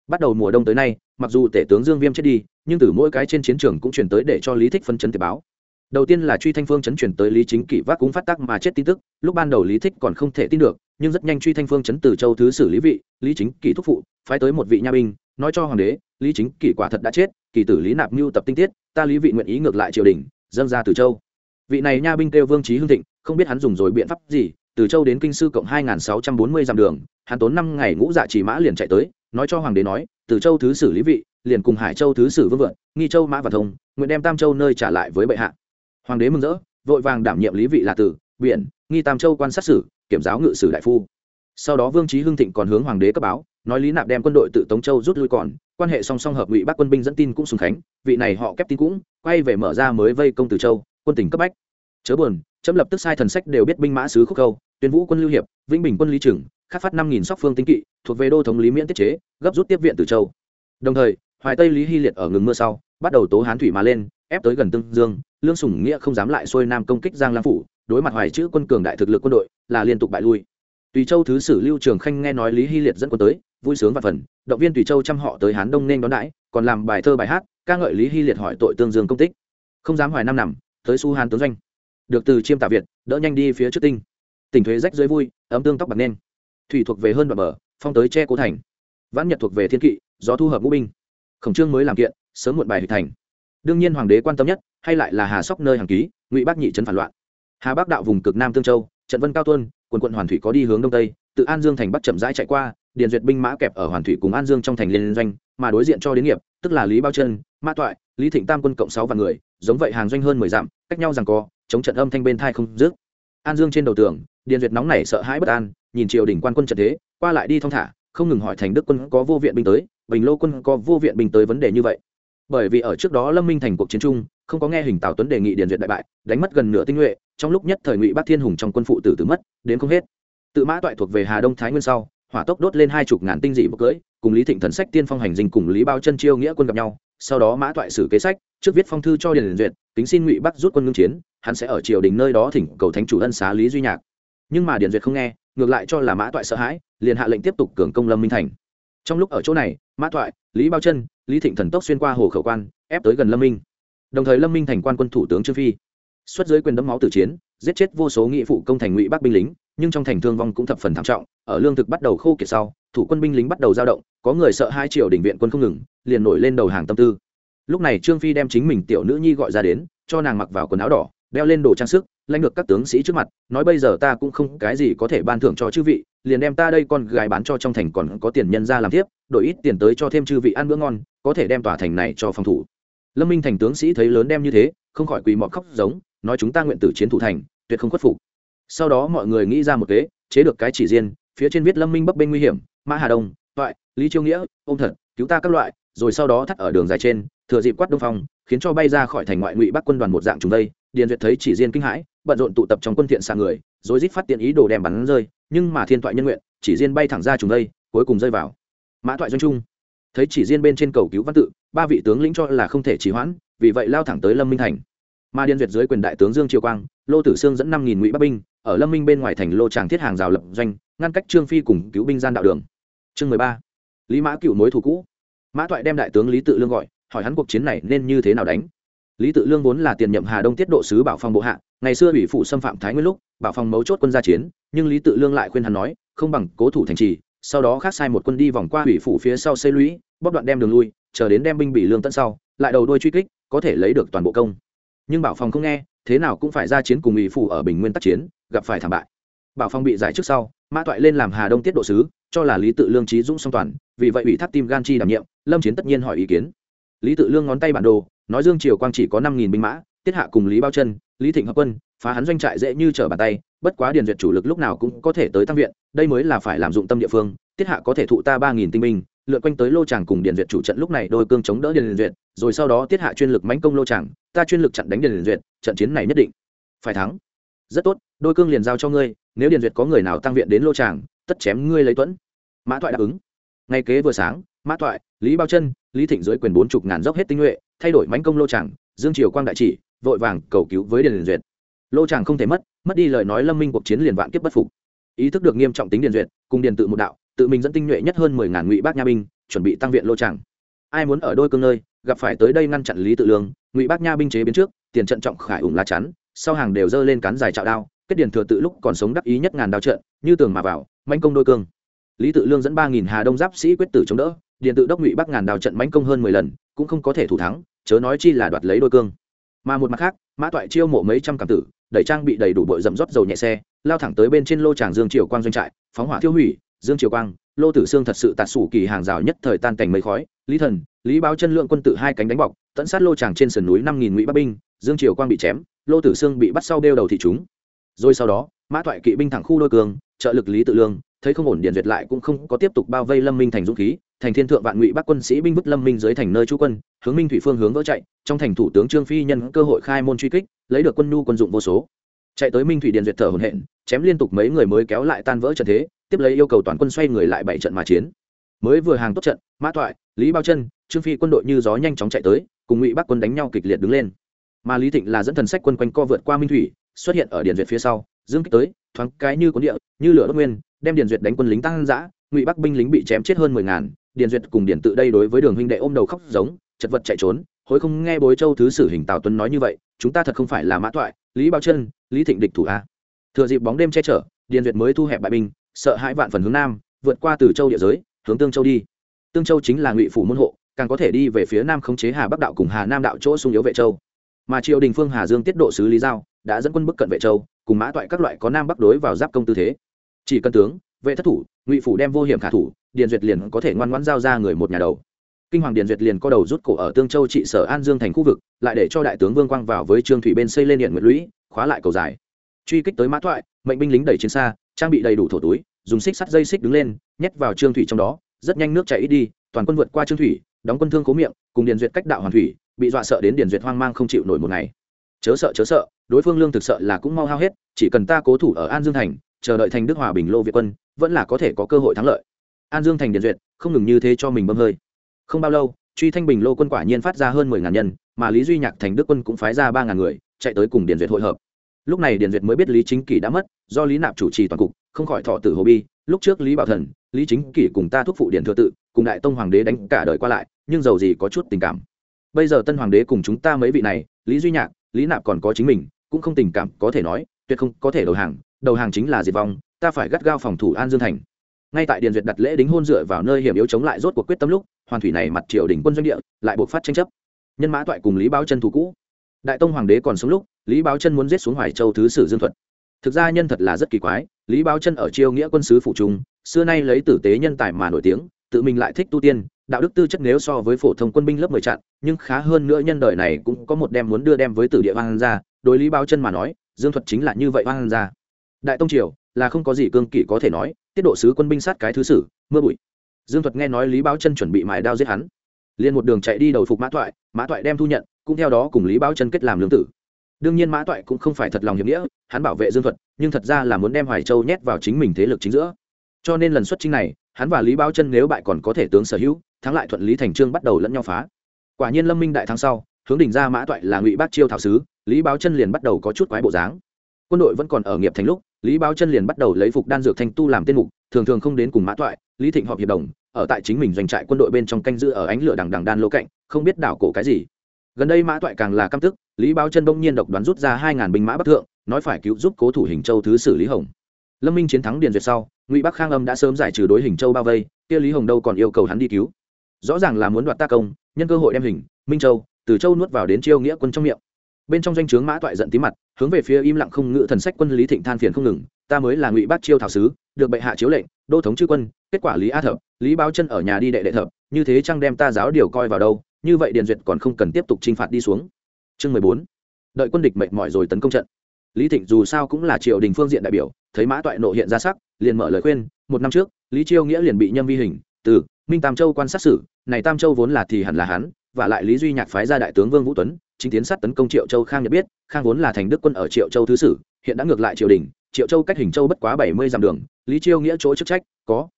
Bắt đầu mùa đông tới nay, mặc dù tể tướng dương viêm chết đi, nhưng từ mỗi cái trên chiến trường cũng chuyển tới để cho lý thích phân chấn tế báo. Đầu tiên là truy thanh phương chấn chuyển tới lý chính kỷ vác cúng phát tác mà chết tin tức, lúc ban đầu lý thích còn không thể tin được, nhưng rất nhanh truy thanh phương chấn từ châu thứ sử lý vị, lý chính kỷ thúc phụ, phái tới một vị nha binh, nói cho hoàng đế, lý chính kỷ quả thật đã chết, kỳ tử lý nạp mưu tập tinh tiết, ta lý vị nguyện ý ngược lại triều đình, dâng ra từ châu. Vị này nha binh kêu vương trí hương thịnh, không biết hắn dùng rồi biện pháp gì từ châu đến kinh sư cộng hai nghìn sáu trăm bốn mươi dặm đường, hắn tốn năm ngày ngũ dạ chỉ mã liền chạy tới, nói cho hoàng đế nói, từ châu thứ sử lý vị, liền cùng hải châu thứ sử vương vượng, nghi châu mã và thông, nguyện đem tam châu nơi trả lại với bệ hạ. Hoàng đế mừng rỡ, vội vàng đảm nhiệm lý vị là tử, biển, nghi tam châu quan sát sử, kiểm giáo ngự sử đại phu. Sau đó vương trí hưng thịnh còn hướng hoàng đế cấp báo, nói lý nạp đem quân đội tự tống châu rút lui còn, quan hệ song song hợp ngụy bắc quân binh dẫn tin cũng sùng khánh, vị này họ kép tin cũng, quay về mở ra mới vây công từ châu, quân tỉnh cấp bách. Chớ buồn, chấm lập tức sai thần sách đều biết binh mã sứ khúc câu tuyên vũ quân lưu hiệp, vĩnh bình quân lý trừng khắc phát năm nghìn sóc phương tinh kỵ, thuộc về đô thống lý miễn tiết chế, gấp rút tiếp viện từ châu. Đồng thời, hoài tây lý hy liệt ở ngừng mưa sau, bắt đầu tố hán thủy mà lên, ép tới gần tương dương, lương sủng nghĩa không dám lại xuôi nam công kích giang lam phủ, đối mặt hoài chữ quân cường đại thực lực quân đội, là liên tục bại lui. Tùy châu thứ sử lưu trường khanh nghe nói lý hy liệt dẫn quân tới, vui sướng và phần, động viên tùy châu chăm họ tới hán đông nên đón đãi, còn làm bài thơ bài hát, ca ngợi lý hy liệt hỏi tội tương dương công tích. Không dám hoài năm nằm, tới su hán tướng doanh. Được từ chiêm tạ việt, đỡ nhanh đi phía trước tinh tình thuế rách dưới vui, ấm tương tóc bạc nên. Thủy thuộc về hơn bờ bờ, phong tới che cố thành. Vãn nhật thuộc về thiên kỵ, gió thu hợp ngũ binh. Khổng trương mới làm kiện, sớm muộn bài hịch thành. Đương nhiên hoàng đế quan tâm nhất, hay lại là hà sóc nơi hàng ký, ngụy bác nhị trấn phản loạn. Hà bắc đạo vùng cực nam tương châu, trận vân cao tuân quần quận hoàn thủy có đi hướng đông tây, tự an dương thành bắc chậm rãi chạy qua, điền duyệt binh mã kẹp ở hoàn thủy cùng an dương trong thành liên doanh, mà đối diện cho đến nghiệp, tức là lý bao chân mã toại, lý thịnh tam quân cộng sáu vạn người, giống vậy hàng doanh hơn mười dặm, cách nhau rằng co, chống trận âm thanh bên thai không dứt. An dương trên đầu tường điền duyệt nóng nảy sợ hãi bất an, nhìn triều đình quan quân trận thế, qua lại đi thong thả, không ngừng hỏi thành đức quân có vô viện binh tới, bình lô quân có vô viện binh tới vấn đề như vậy. Bởi vì ở trước đó lâm minh thành cuộc chiến trung không có nghe hình tào tuấn đề nghị điền duyệt đại bại, đánh mất gần nửa tinh nhuệ, trong lúc nhất thời ngụy bắc thiên hùng trong quân phụ tử tử mất, đến không hết. Tự mã toại thuộc về hà đông thái nguyên sau, hỏa tốc đốt lên hai chục ngàn tinh dị bốc cưỡi, cùng lý thịnh thần sách tiên phong hành dinh cùng lý bao chân chiêu nghĩa quân gặp nhau, sau đó mã toại xử kế sách, trước viết phong thư cho điền duyệt tính xin ngụy bắc rút quân ngưng chiến, hắn sẽ ở triều đình nơi đó thỉnh cầu thánh chủ ân xá lý duy nhạc nhưng mà điền duyệt không nghe, ngược lại cho là mã toại sợ hãi, liền hạ lệnh tiếp tục cường công lâm minh thành. Trong lúc ở chỗ này, mã toại, lý bao chân lý thịnh thần tốc xuyên qua hồ khẩu quan, ép tới gần lâm minh. Đồng thời lâm minh thành quan quân thủ tướng trương phi. Xuất dưới quyền đấm máu tử chiến, giết chết vô số nghị phụ công thành ngụy bắc binh lính, nhưng trong thành thương vong cũng thập phần thảm trọng, ở lương thực bắt đầu khô kiệt sau, thủ quân binh lính bắt đầu dao động, có người sợ hai triệu đình viện quân không ngừng, liền nổi lên đầu hàng tâm tư. Lúc này trương phi đem chính mình tiểu nữ nhi gọi ra đến, cho nàng mặc vào quần áo đỏ, đeo lên đồ trang sức lãnh được các tướng sĩ trước mặt, nói bây giờ ta cũng không cái gì có thể ban thưởng cho chư vị, liền đem ta đây con gái bán cho trong thành còn có tiền nhân ra làm tiếp đổi ít tiền tới cho thêm chư vị ăn bữa ngon, có thể đem tòa thành này cho phòng thủ. Lâm minh thành tướng sĩ thấy lớn đem như thế, không khỏi quỳ mọt khóc giống, nói chúng ta nguyện tử chiến thủ thành, tuyệt không khuất phục. Sau đó mọi người nghĩ ra một kế, chế được cái chỉ riêng, phía trên viết lâm minh bấp bên nguy hiểm mã hà đông, toại, lý chiêu nghĩa ôm thật, cứu ta các loại, rồi sau đó thắt ở đường dài trên thừa dịp quát đông phong, khiến cho bay ra khỏi thành ngoại ngụy bắc quân đoàn một dạng trùng đây, điền duyệt thấy chỉ riêng kinh hãi, bận rộn tụ tập trong quân thiện xạ người rồi rít phát tiện ý đồ đem bắn rơi, nhưng mà thiên thoại nhân nguyện, chỉ riêng bay thẳng ra trùng đây, cuối cùng rơi vào. Mã thoại doanh trung, thấy chỉ riêng bên trên cầu cứu văn tự, ba vị tướng lĩnh cho là không thể trì hoãn, vì vậy lao thẳng tới lâm minh thành. Mà điền duyệt dưới quyền đại tướng dương triều quang, lô tử sương dẫn năm nghìn ngụy bắc binh, ở lâm minh bên ngoài thành lô tràng thiết hàng rào lập doanh, ngăn cách trương phi cùng cứu binh gian đạo đường. Chương mười ba, lý mã cựu mối thủ cũ. Mã thoại đem đại tướng lý tự lương gọi hỏi hắn cuộc chiến này nên như thế nào đánh. Lý tự lương vốn là tiền nhậm hà đông tiết độ sứ bảo phòng bộ hạ, ngày xưa ủy phụ xâm phạm thái nguyên lúc, bảo phòng mấu chốt quân gia chiến, nhưng lý tự lương lại khuyên hắn nói, không bằng cố thủ thành trì, sau đó khác sai một quân đi vòng qua ủy phủ phía sau xây lũy, bóp đoạn đem đường lui, chờ đến đem binh bị lương tận sau, lại đầu đuôi truy kích, có thể lấy được toàn bộ công. Nhưng bảo phòng không nghe, thế nào cũng phải ra chiến cùng ủy phủ ở bình nguyên tác chiến, gặp phải thảm bại. Bảo phòng bị giải trước sau, mã toại lên làm hà đông tiết độ sứ, cho là lý tự lương trí dũng song toàn, vì vậy ủy thác tim gan chi đảm nhiệm, lâm chiến tất nhiên hỏi ý kiến lý tự lương ngón tay bản đồ, nói dương triều quang chỉ có năm nghìn binh mã, tiết hạ cùng lý bao chân lý thịnh hợp quân, phá hắn doanh trại dễ như trở bàn tay, bất quá điền duyệt chủ lực lúc nào cũng có thể tới tăng viện, đây mới là phải làm dụng tâm địa phương, tiết hạ có thể thụ ta ba nghìn tinh binh, lượn quanh tới lô tràng cùng điền duyệt chủ trận lúc này đôi cương chống đỡ điền duyệt, rồi sau đó tiết hạ chuyên lực mãnh công lô tràng, ta chuyên lực chặn đánh điền duyệt, trận chiến này nhất định phải thắng. Rất tốt, đôi cương liền giao cho ngươi, nếu điền duyệt có người nào tăng viện đến lô tràng, tất chém ngươi lấy tuẫn. Mã thoại đáp ứng. Ngay kế vừa sáng, mã thoại, lý bao chân lý thịnh dưới quyền bốn chục ngàn dốc hết tinh nhuệ, thay đổi mãnh công lô tràng, dương triều quang đại chỉ, vội vàng cầu cứu với điền duyệt. Lô tràng không thể mất mất đi lời nói lâm minh cuộc chiến liền vạn kiếp bất phục. Ý thức được nghiêm trọng tính điền duyệt, cùng điền tự một đạo, tự mình dẫn tinh nhuệ nhất hơn mười ngàn ngụy bác nha binh, chuẩn bị tăng viện lô tràng. Ai muốn ở đôi cương nơi, gặp phải tới đây ngăn chặn lý tự lương, ngụy bác nha binh chế biến trước, tiền trận trọng khải ủng lá chắn, sau hàng đều dơ lên cán dài trạo đao, kết điền thừa tự lúc còn sống đắc ý nhất ngàn đao trận, như tường mà vào manh công đôi cương lý tự lương dẫn ba nghìn hà đông giáp sĩ quyết tử chống đỡ, điền tự đốc ngụy bắc ngàn đào trận mãnh công hơn mười lần, cũng không có thể thủ thắng, chớ nói chi là đoạt lấy đôi cương. Mà một mặt khác, mã toại chiêu mộ mấy trăm cảm tử, đẩy trang bị đầy đủ bội dầm rót dầu nhẹ xe, lao thẳng tới bên trên lô tràng dương triều quang doanh trại, phóng hỏa thiêu hủy, dương triều quang, lô tử sương thật sự tạt sủ kỳ hàng rào nhất thời tan cảnh mây khói, lý thần, lý báo chân lượng quân tự hai cánh đánh bọc, tận sát lô tràng trên sườn núi năm nghìn ngụy bắc binh, dương triều quang bị chém, lô tử sương bị bắt sau đeo đầu thị chúng. Rồi sau đó, mã thoại kỵ binh thẳng khu đôi cường trợ lực lý tự lương thấy không ổn điện duyệt lại cũng không có tiếp tục bao vây lâm minh thành dũng khí, thành thiên thượng vạn ngụy bắc quân sĩ binh bức lâm minh dưới thành nơi trú quân, hướng minh thủy phương hướng vỡ chạy, trong thành thủ tướng trương phi nhân cơ hội khai môn truy kích, lấy được quân nhu quân dụng vô số. Chạy tới minh thủy điện duyệt thở hồn hện chém liên tục mấy người mới kéo lại tan vỡ trận thế, tiếp lấy yêu cầu toàn quân xoay người lại bảy trận mà chiến. Mới vừa hàng tốt trận, mã thoại, lý bao chân trương phi quân đội như gió nhanh chóng chạy tới, cùng ngụy bắc quân đánh nhau kịch liệt đứng lên. Mà lý thịnh là dẫn thần sách quân quanh co vượt qua minh thủy, xuất hiện ở điện duyệt phía sau, dương kích tới, thoáng cái như cuốn địa, như lửa đốt nguyên đem Điền duyệt đánh quân lính tăng dã ngụy bắc binh lính bị chém chết hơn mười ngàn, Điền duyệt cùng Điền tự đây đối với đường huynh đệ ôm đầu khóc giống, chật vật chạy trốn, hối không nghe bối châu thứ sử hình tào tuấn nói như vậy, chúng ta thật không phải là mã thoại lý bao chân lý thịnh địch thủ a. Thừa dịp bóng đêm che chở, Điền duyệt mới thu hẹp bại binh, sợ hãi vạn phần hướng nam, vượt qua từ châu địa giới, hướng tương châu đi. Tương châu chính là ngụy phủ môn hộ, càng có thể đi về phía nam khống chế hà bắc đạo cùng hà nam đạo chỗ sung yếu vệ châu. Mà triều đình phương hà dương tiết độ sứ lý giao, đã dẫn quân bức cận vệ châu, cùng mã toại các loại có nam bắc đối vào giáp công tư thế chỉ cần tướng, vệ thất thủ, ngụy phủ đem vô hiểm khả thủ, điền duyệt liền có thể ngoan ngoãn giao ra người một nhà đầu. Kinh hoàng điền duyệt liền có đầu rút cổ ở tương châu trị sở an dương thành khu vực, lại để cho đại tướng vương quang vào với trương thủy bên xây lên điện nguyệt lũy, khóa lại cầu dài truy kích tới mã thoại, mệnh binh lính đẩy chiến xa, trang bị đầy đủ thổ túi, dùng xích sắt dây xích đứng lên, nhét vào trương thủy trong đó, rất nhanh nước chảy ít đi, toàn quân vượt qua trương thủy, đóng quân thương cố miệng, cùng điền duyệt cách đạo hoàn thủy, bị dọa sợ đến điền duyệt hoang mang không chịu nổi một ngày. Chớ sợ chớ sợ, đối phương lương thực sợ là cũng mau hao hết, chỉ cần ta cố thủ ở an dương thành chờ đợi thành đức hòa bình lô việt quân, vẫn là có thể có cơ hội thắng lợi. An dương thành điền duyệt, không ngừng như thế cho mình bơm hơi. Không bao lâu, truy thanh bình lô quân quả nhiên phát ra hơn mười ngàn nhân, mà lý duy nhạc thành đức quân cũng phái ra ba ngàn người, chạy tới cùng điền duyệt hội hợp. Lúc này điền duyệt mới biết lý chính kỷ đã mất, do lý nạp chủ trì toàn cục, không khỏi thọ tử hồ bi. Lúc trước lý bảo thần, lý chính kỷ cùng ta thúc phụ điện thừa tự, cùng đại tông hoàng đế đánh cả đời qua lại, nhưng dầu gì có chút tình cảm. Bây giờ tân hoàng đế cùng chúng ta mấy vị này, lý duy nhạc, lý nạp còn có chính mình, cũng không tình cảm có thể nói, tuyệt không có thể đầu hàng đầu hàng chính là diệt vong, ta phải gắt gao phòng thủ an dương thành. Ngay tại điện duyệt đặt lễ đính hôn dựa vào nơi hiểm yếu chống lại rốt cuộc quyết tâm lúc hoàn thủy này mặt triều đình quân doanh địa lại buộc phát tranh chấp. Nhân mã toại cùng lý báo chân thủ cũ. Đại tông hoàng đế còn sống lúc, lý báo chân muốn giết xuống hoài châu thứ sử dương thuật. Thực ra nhân thật là rất kỳ quái, lý báo chân ở chiêu nghĩa quân sứ phụ trung, xưa nay lấy tử tế nhân tài mà nổi tiếng, tự mình lại thích tu tiên, đạo đức tư chất nếu so với phổ thông quân binh lớp mười chặn, nhưng khá hơn nữa nhân đời này cũng có một đem muốn đưa đem với tử địa hoang ra, đối lý báo chân mà nói, dương thuật chính là như vậy hoang ra đại tông triều, là không có gì cương kỷ có thể nói, tiết độ sứ quân binh sát cái thứ sử, mưa bụi. Dương thuật nghe nói lý báo chân chuẩn bị mài đao giết hắn. Liền một đường chạy đi đầu phục mã thoại mã thoại đem thu nhận, cũng theo đó cùng lý báo chân kết làm lương tử. Đương nhiên mã toại cũng không phải thật lòng hiệp nghĩa, hắn bảo vệ dương thuật, nhưng thật ra là muốn đem hoài châu nhét vào chính mình thế lực chính giữa. Cho nên lần xuất chinh này, hắn và lý báo chân nếu bại còn có thể tướng sở hữu, thắng lại thuận lý thành trương bắt đầu lẫn nhau phá. Quả nhiên lâm minh đại thắng sau, hướng đỉnh ra mã toại là ngụy bác chiêu thảo sứ, lý báo chân liền bắt đầu có chút quái bộ dáng. Quân đội vẫn còn ở nghiệp thành lúc lý báo chân liền bắt đầu lấy phục đan dược thanh tu làm tiên mục, thường thường không đến cùng mã toại, lý thịnh họp hiệp đồng, ở tại chính mình doanh trại quân đội bên trong canh giữ ở ánh lửa đằng đằng đan lô cạnh, không biết đảo cổ cái gì. Gần đây mã toại càng là căm tức, lý báo chân bỗng nhiên độc đoán rút ra hai ngàn binh mã bắc thượng, nói phải cứu giúp cố thủ hình châu thứ sử lý hồng. Lâm minh chiến thắng điền duyệt sau, ngụy bắc khang âm đã sớm giải trừ đối hình châu bao vây, kia lý hồng đâu còn yêu cầu hắn đi cứu. Rõ ràng là muốn đoạt ta công, nhân cơ hội đem hình, minh châu, từ châu nuốt vào đến chiêu nghĩa quân trong miệng bên trong doanh trướng mã toại giận tí mặt, hướng về phía im lặng không ngự thần sách quân lý thịnh than phiền không ngừng, ta mới là ngụy bác chiêu thảo sứ, được bệ hạ chiếu lệnh, đô thống chư quân, kết quả lý a thập, lý báo chân ở nhà đi đệ đệ thập, như thế chăng đem ta giáo điều coi vào đâu, như vậy điền duyệt còn không cần tiếp tục chinh phạt đi xuống. Chương mười bốn. Đợi quân địch mệt mỏi rồi tấn công trận. Lý thịnh dù sao cũng là triều đình phương diện đại biểu, thấy mã toại nộ hiện ra sắc, liền mở lời khuyên, một năm trước, lý chiêu nghĩa liền bị nhâm vi hình, từ minh tam châu quan sát xử, này tam châu vốn là thì hẳn là hắn, và lại lý duy nhạc phái ra đại tướng vương vũ tuấn chính tiến sát tấn công triệu châu khang nhận biết, khang vốn là thành đức quân ở triệu châu thứ sử, hiện đã ngược lại triều đình, triệu châu cách hình châu bất quá bảy mươi dặm đường, lý chiêu nghĩa chỗ chức trách, có.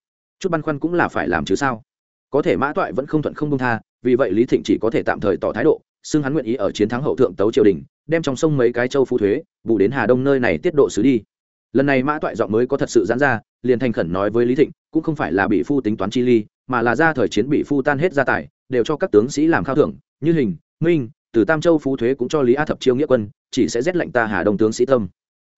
Chút băn khoăn cũng là phải làm chứ sao? Có thể mã toại vẫn không thuận không công tha, vì vậy lý thịnh chỉ có thể tạm thời tỏ thái độ, xưng hắn nguyện ý ở chiến thắng hậu thượng tấu triều đình, đem trong sông mấy cái châu phú thuế, bù đến hà đông nơi này tiết độ xứ đi. Lần này mã toại giọng mới có thật sự giãn ra, liền thành khẩn nói với lý thịnh, cũng không phải là bị phu tính toán chi ly, mà là ra thời chiến bị phu tan hết gia tài, đều cho các tướng sĩ làm khao thưởng, như hình, minh từ tam châu phú thuế cũng cho lý a thập chiêu nghĩa quân, chỉ sẽ rét lệnh ta hà đông tướng sĩ tâm.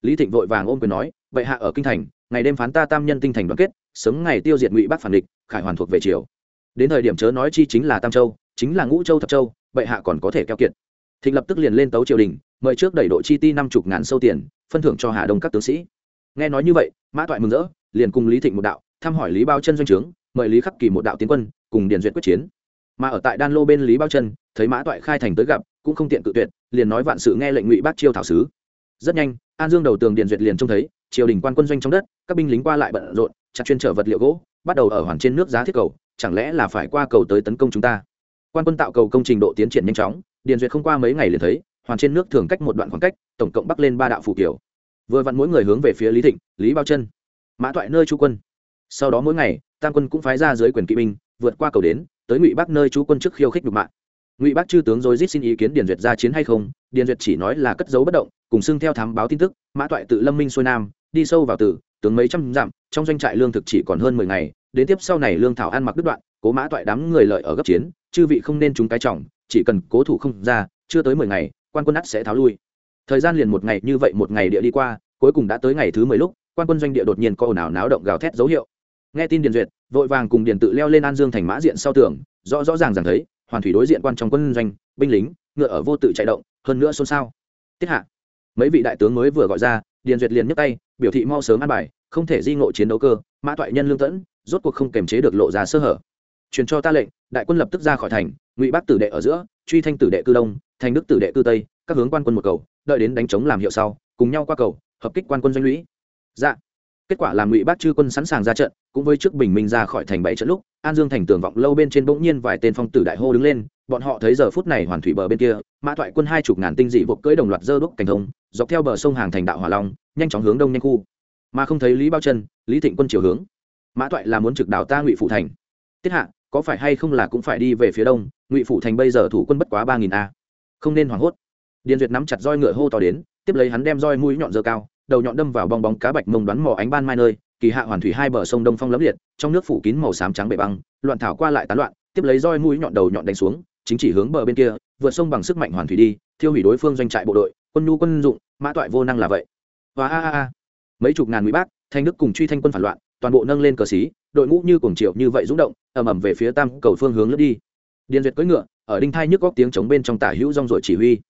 Lý thịnh vội vàng ôm quyền nói vậy hạ ở kinh thành, ngày đêm phán ta tam nhân tinh thành đoàn kết, sớm ngày tiêu diệt ngụy bắc phản địch, khải hoàn thuộc về triều. Đến thời điểm chớ nói chi chính là tam châu, chính là ngũ châu thập châu, bệ hạ còn có thể keo kiệt. Thịnh lập tức liền lên tấu triều đình, mời trước đẩy độ chi ti năm chục ngàn sâu tiền, phân thưởng cho hà đông các tướng sĩ. Nghe nói như vậy, mã toại mừng rỡ, liền cùng lý thịnh một đạo, thăm hỏi lý bao chân doanh trướng, mời lý khắc kỳ một đạo tiến quân, cùng điền duyệt quyết chiến. Mà ở tại đan lô bên lý bao chân, thấy mã toại khai thành tới gặp cũng không tiện cự tuyệt, liền nói vạn sự nghe lệnh ngụy bác chiêu thảo sứ. Rất nhanh, an dương đầu tường điền duyệt liền trông thấy, triều đình quan quân doanh trong đất, các binh lính qua lại bận rộn, chặt chuyên trở vật liệu gỗ, bắt đầu ở hoàn trên nước giá thiết cầu, chẳng lẽ là phải qua cầu tới tấn công chúng ta? Quan quân tạo cầu công trình độ tiến triển nhanh chóng điền duyệt không qua mấy ngày liền thấy, hoàn trên nước thường cách một đoạn khoảng cách, tổng cộng bắc lên ba đạo phủ kiểu vừa vặn mỗi người hướng về phía lý thịnh, lý bao chân mã thoại nơi chú quân. Sau đó mỗi ngày, tam quân cũng phái ra dưới quyền kỵ binh, vượt qua cầu đến, tới ngụy bắc nơi chú quân trước khiêu khích đục mạng ngụy bác, chư tướng rồi rít xin ý kiến điền duyệt ra chiến hay không điền duyệt chỉ nói là cất giấu bất động cùng xưng theo thám báo tin tức mã toại tự lâm minh xuôi nam đi sâu vào tử tướng mấy trăm dặm trong doanh trại lương thực chỉ còn hơn mười ngày đến tiếp sau này lương thảo ăn mặc đứt đoạn cố mã toại đám người lợi ở gấp chiến chư vị không nên trúng cái trọng chỉ cần cố thủ không ra chưa tới mười ngày quan quân ắt sẽ tháo lui thời gian liền một ngày như vậy một ngày địa đi qua cuối cùng đã tới ngày thứ mười lúc quan quân doanh địa đột nhiên có ồn ào náo động gào thét dấu hiệu nghe tin điền duyệt vội vàng cùng điền tự leo lên an dương thành mã diện sau tường rõ rõ ràng rằng thấy hoàn thủy đối diện quan trong quân doanh, binh lính, ngựa ở vô tự chạy động, hơn nữa xôn xao. Tiết hạ, mấy vị đại tướng mới vừa gọi ra, điền duyệt liền nhấc tay, biểu thị mau sớm an bài, không thể di ngộ chiến đấu cơ, mã toại nhân lương tẫn, rốt cuộc không kềm chế được lộ ra sơ hở. Truyền cho ta lệnh, đại quân lập tức ra khỏi thành, ngụy bắc tử đệ ở giữa, truy thanh tử đệ cư đông thành đức tử đệ cư tây, các hướng quan quân một cầu, đợi đến đánh chống làm hiệu sau, cùng nhau qua cầu, hợp kích quan quân doanh lũy. Dạ kết quả là ngụy bác chư quân sẵn sàng ra trận, cũng với trước bình minh ra khỏi thành bảy trận lúc, an dương thành tường vọng lâu bên trên bỗng nhiên vài tên phong tử đại hô đứng lên, bọn họ thấy giờ phút này hoàn thủy bờ bên kia, mã thoại quân hai chục ngàn tinh dị buộc cưỡi đồng loạt dơ đúc cảnh thông dọc theo bờ sông hàng thành đạo hỏa long, nhanh chóng hướng đông nhanh khu. Mà không thấy lý bao chân lý thịnh quân chiều hướng. Mã thoại là muốn trực đảo ta ngụy phụ thành. Tiết hạ, có phải hay không là cũng phải đi về phía đông, ngụy phụ thành bây giờ thủ quân bất quá ba nghìn a. Không nên hoảng hốt. Điền duyệt nắm chặt roi ngựa hô to đến, tiếp lấy hắn đem roi mũi nhọn dơ cao đầu nhọn đâm vào bong bóng cá bạch mông đoán mò ánh ban mai nơi, kỳ hạ hoàn thủy hai bờ sông đông phong lấm liệt, trong nước phủ kín màu xám trắng bệ băng, loạn thảo qua lại tán loạn, tiếp lấy roi mũi nhọn đầu nhọn đánh xuống, chính chỉ hướng bờ bên kia, vượt sông bằng sức mạnh hoàn thủy đi, thiêu hủy đối phương doanh trại bộ đội, quân nhu quân dụng, mã toại vô năng là vậy. Và a a a. Mấy chục ngàn ngụy bác, thanh đức cùng truy thanh quân phản loạn, toàn bộ nâng lên cờ xí, đội ngũ như cuồng triệu như vậy rung động, ầm ầm về phía tam cầu phương hướng lướt đi. Điền duyệt cưỡi ngựa, ở đinh thai nhức góc tiếng chống bên trong tả hữu rong rồi chỉ huy.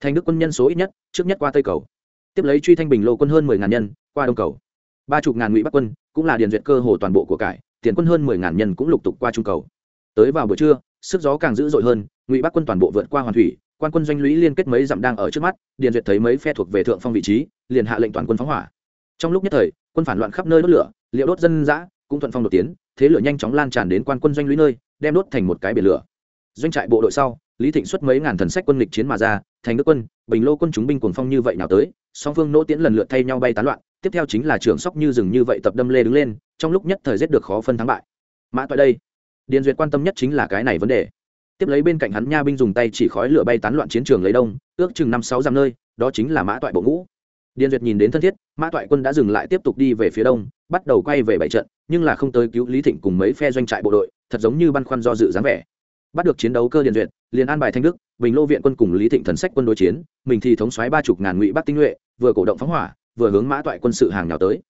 Thanh đức quân nhân số ít nhất, trước nhất qua tây cầu tiếp lấy truy thanh bình lô quân hơn mười ngàn nhân, qua đông cầu. Ba chục ngàn ngụy bắc quân, cũng là điền duyệt cơ hồ toàn bộ của cải, tiền quân hơn mười ngàn nhân cũng lục tục qua trung cầu. Tới vào buổi trưa, sức gió càng dữ dội hơn, ngụy bắc quân toàn bộ vượt qua hoàn thủy, quan quân doanh lũy liên kết mấy dặm đang ở trước mắt, điền duyệt thấy mấy phe thuộc về thượng phong vị trí, liền hạ lệnh toàn quân phóng hỏa. Trong lúc nhất thời, quân phản loạn khắp nơi đốt lửa liệu đốt dân dã, cũng thuận phong đột tiến, thế lửa nhanh chóng lan tràn đến quan quân doanh lũy nơi, đem đốt thành một cái biển lửa. Doanh trại bộ đội sau lý thịnh xuất mấy ngàn thần sách quân lịch chiến mà ra, thành đức quân, bình lô quân chúng binh cuồng phong như vậy nào tới, song phương nỗ tiễn lần lượt thay nhau bay tán loạn, tiếp theo chính là trưởng sóc như rừng như vậy tập đâm lê đứng lên, trong lúc nhất thời giết được khó phân thắng bại. Mã tại đây, điền duyệt quan tâm nhất chính là cái này vấn đề. Tiếp lấy bên cạnh hắn nha binh dùng tay chỉ khói lửa bay tán loạn chiến trường lấy đông, ước chừng năm sáu dặm nơi, đó chính là mã toại bộ ngũ. Điền duyệt nhìn đến thân thiết, mã toại quân đã dừng lại tiếp tục đi về phía đông, bắt đầu quay về bảy trận, nhưng là không tới cứu lý thịnh cùng mấy phe doanh trại bộ đội, thật giống như băn khoăn do dự dáng vẻ bắt được chiến đấu cơ liền duyệt, liền an bài thanh đức, bình lô viện quân cùng lý thịnh thần sách quân đối chiến, mình thì thống xoáy ba chục ngàn ngụy bắc tinh nhuệ, vừa cổ động phóng hỏa, vừa hướng mã toại quân sự hàng nhào tới.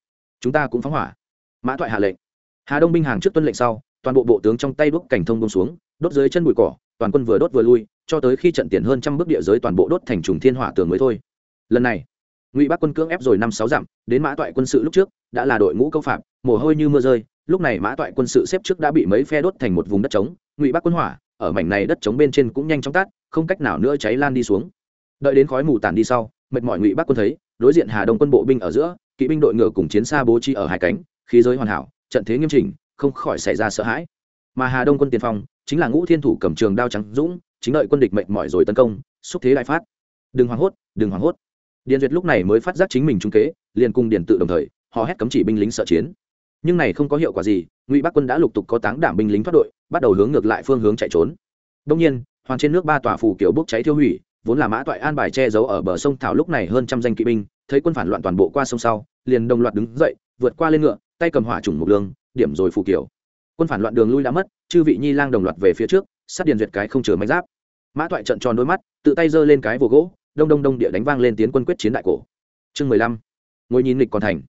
Chúng ta cũng phóng hỏa. Mã toại hạ lệnh. Hà đông binh hàng trước tuân lệnh sau, toàn bộ bộ tướng trong tay đốt cảnh thông bông xuống, đốt dưới chân bụi cỏ, toàn quân vừa đốt vừa lui, cho tới khi trận tiền hơn trăm bước địa giới toàn bộ đốt thành trùng thiên hỏa tường mới thôi. Lần này, ngụy bắc quân cưỡng ép rồi năm sáu dặm, đến mã toại quân sự lúc trước, đã là đội ngũ câu phạm, mồ hôi như mưa rơi, lúc này mã toại quân sự xếp trước đã bị mấy phe đốt thành một vùng đất trống, ngụy bắc quân hỏa ở mảnh này đất trống bên trên cũng nhanh chóng tát không cách nào nữa cháy lan đi xuống. Đợi đến khói mù tàn đi sau, mệt mỏi ngụy bắc quân thấy, đối diện hà đông quân bộ binh ở giữa, kỵ binh đội ngựa cùng chiến xa bố trí ở hai cánh, khí giới hoàn hảo, trận thế nghiêm chỉnh, không khỏi xảy ra sợ hãi. Mà hà đông quân tiền phong, chính là ngũ thiên thủ cầm trường đao trắng dũng, chính đợi quân địch mệt mỏi rồi tấn công, xúc thế đại phát. Đừng hoảng hốt, đừng hoảng hốt. Điền duyệt lúc này mới phát giác chính mình trung kế, liền cùng điền tự đồng thời, họ hét cấm chỉ binh lính sợ chiến nhưng này không có hiệu quả gì, ngụy bắc quân đã lục tục có táng đảm binh lính thoát đội, bắt đầu hướng ngược lại phương hướng chạy trốn. Đông nhiên, hoàn trên nước ba tòa phủ kiểu bốc cháy thiêu hủy, vốn là mã toại an bài che giấu ở bờ sông thảo lúc này hơn trăm danh kỵ binh, thấy quân phản loạn toàn bộ qua sông sau, liền đồng loạt đứng dậy, vượt qua lên ngựa, tay cầm hỏa trùng mục lương, điểm rồi phủ kiểu. Quân phản loạn đường lui đã mất, chư vị nhi lang đồng loạt về phía trước sát điền duyệt cái không chừa máy giáp. Mã toại trận tròn đôi mắt, tự tay giơ lên cái vồ gỗ, đông đông đông địa đánh vang lên tiến quân quyết chiến đại cổ. Chương mười lăm, ngồi nhìn lịch còn thành.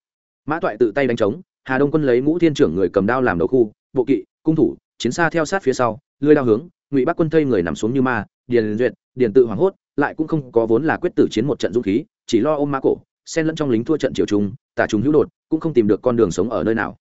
Mã toại tự tay đánh trống hà đông quân lấy ngũ thiên trưởng người cầm đao làm đầu khu, bộ kỵ, cung thủ, chiến xa theo sát phía sau, lưới đao hướng, ngụy bắc quân thây người nằm xuống như ma, điền duyệt, điền tự hoảng hốt, lại cũng không có vốn là quyết tử chiến một trận dũng khí, chỉ lo ôm mã cổ, xen lẫn trong lính thua trận triều trung, tả chúng hữu đột, cũng không tìm được con đường sống ở nơi nào.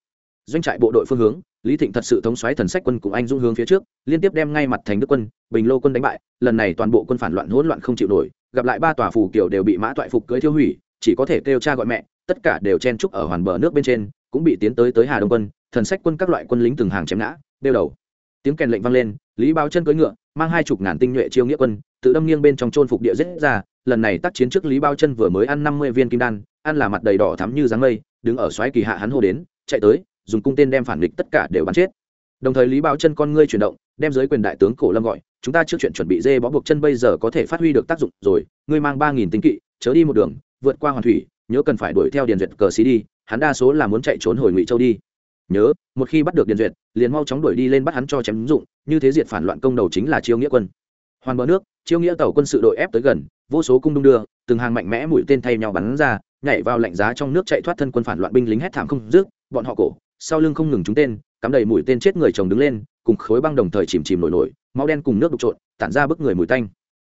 Doanh trại bộ đội phương hướng, lý thịnh thật sự thống xoáy thần sách quân cùng anh dung hướng phía trước, liên tiếp đem ngay mặt thành đức quân, bình lô quân đánh bại, lần này toàn bộ quân phản loạn hỗn loạn không chịu nổi, gặp lại ba tòa phủ kiểu đều bị mã toại phục cưới thiêu hủy, chỉ có thể kêu cha gọi mẹ tất cả đều chen trúc ở hoàn bờ nước bên trên, cũng bị tiến tới tới hà đông quân, thần sách quân các loại quân lính từng hàng chém ngã đeo đầu. Tiếng kèn lệnh vang lên, lý báo chân cưỡi ngựa, mang hai chục ngàn tinh nhuệ chiêu nghĩa quân, tự đâm nghiêng bên trong trôn phục địa giết ra, lần này tác chiến trước lý bao chân vừa mới ăn năm mươi viên kim đan, ăn là mặt đầy đỏ thắm như dáng mây, đứng ở xoáy kỳ hạ hắn hô đến, chạy tới, dùng cung tên đem phản địch tất cả đều bắn chết. Đồng thời lý bao chân con ngươi chuyển động, đem giới quyền đại tướng cổ lâm gọi, chúng ta trước chuyện chuẩn bị dê bó buộc chân bây giờ có thể phát huy được tác dụng, rồi, ngươi mang ba nghìn tinh kỵ, chớ đi một đường, vượt qua hoàn thủy nhớ cần phải đuổi theo điền duyệt cờ xí đi, hắn đa số là muốn chạy trốn hồi ngụy châu đi. Nhớ, một khi bắt được điền duyệt, liền mau chóng đuổi đi lên bắt hắn cho chém dụng, như thế diệt phản loạn công đầu chính là chiêu nghĩa quân. Hoàn bờ nước, chiêu nghĩa tàu quân sự đội ép tới gần, vô số cung đung đưa, từng hàng mạnh mẽ mũi tên thay nhau bắn ra, nhảy vào lạnh giá trong nước chạy thoát thân quân phản loạn binh lính hét thảm không rước bọn họ cổ, sau lưng không ngừng trúng tên, cắm đầy mũi tên chết người chồng đứng lên, cùng khối băng đồng thời chìm chìm nổi nổi, máu đen cùng nước đục trộn, tản ra bức người mùi tanh.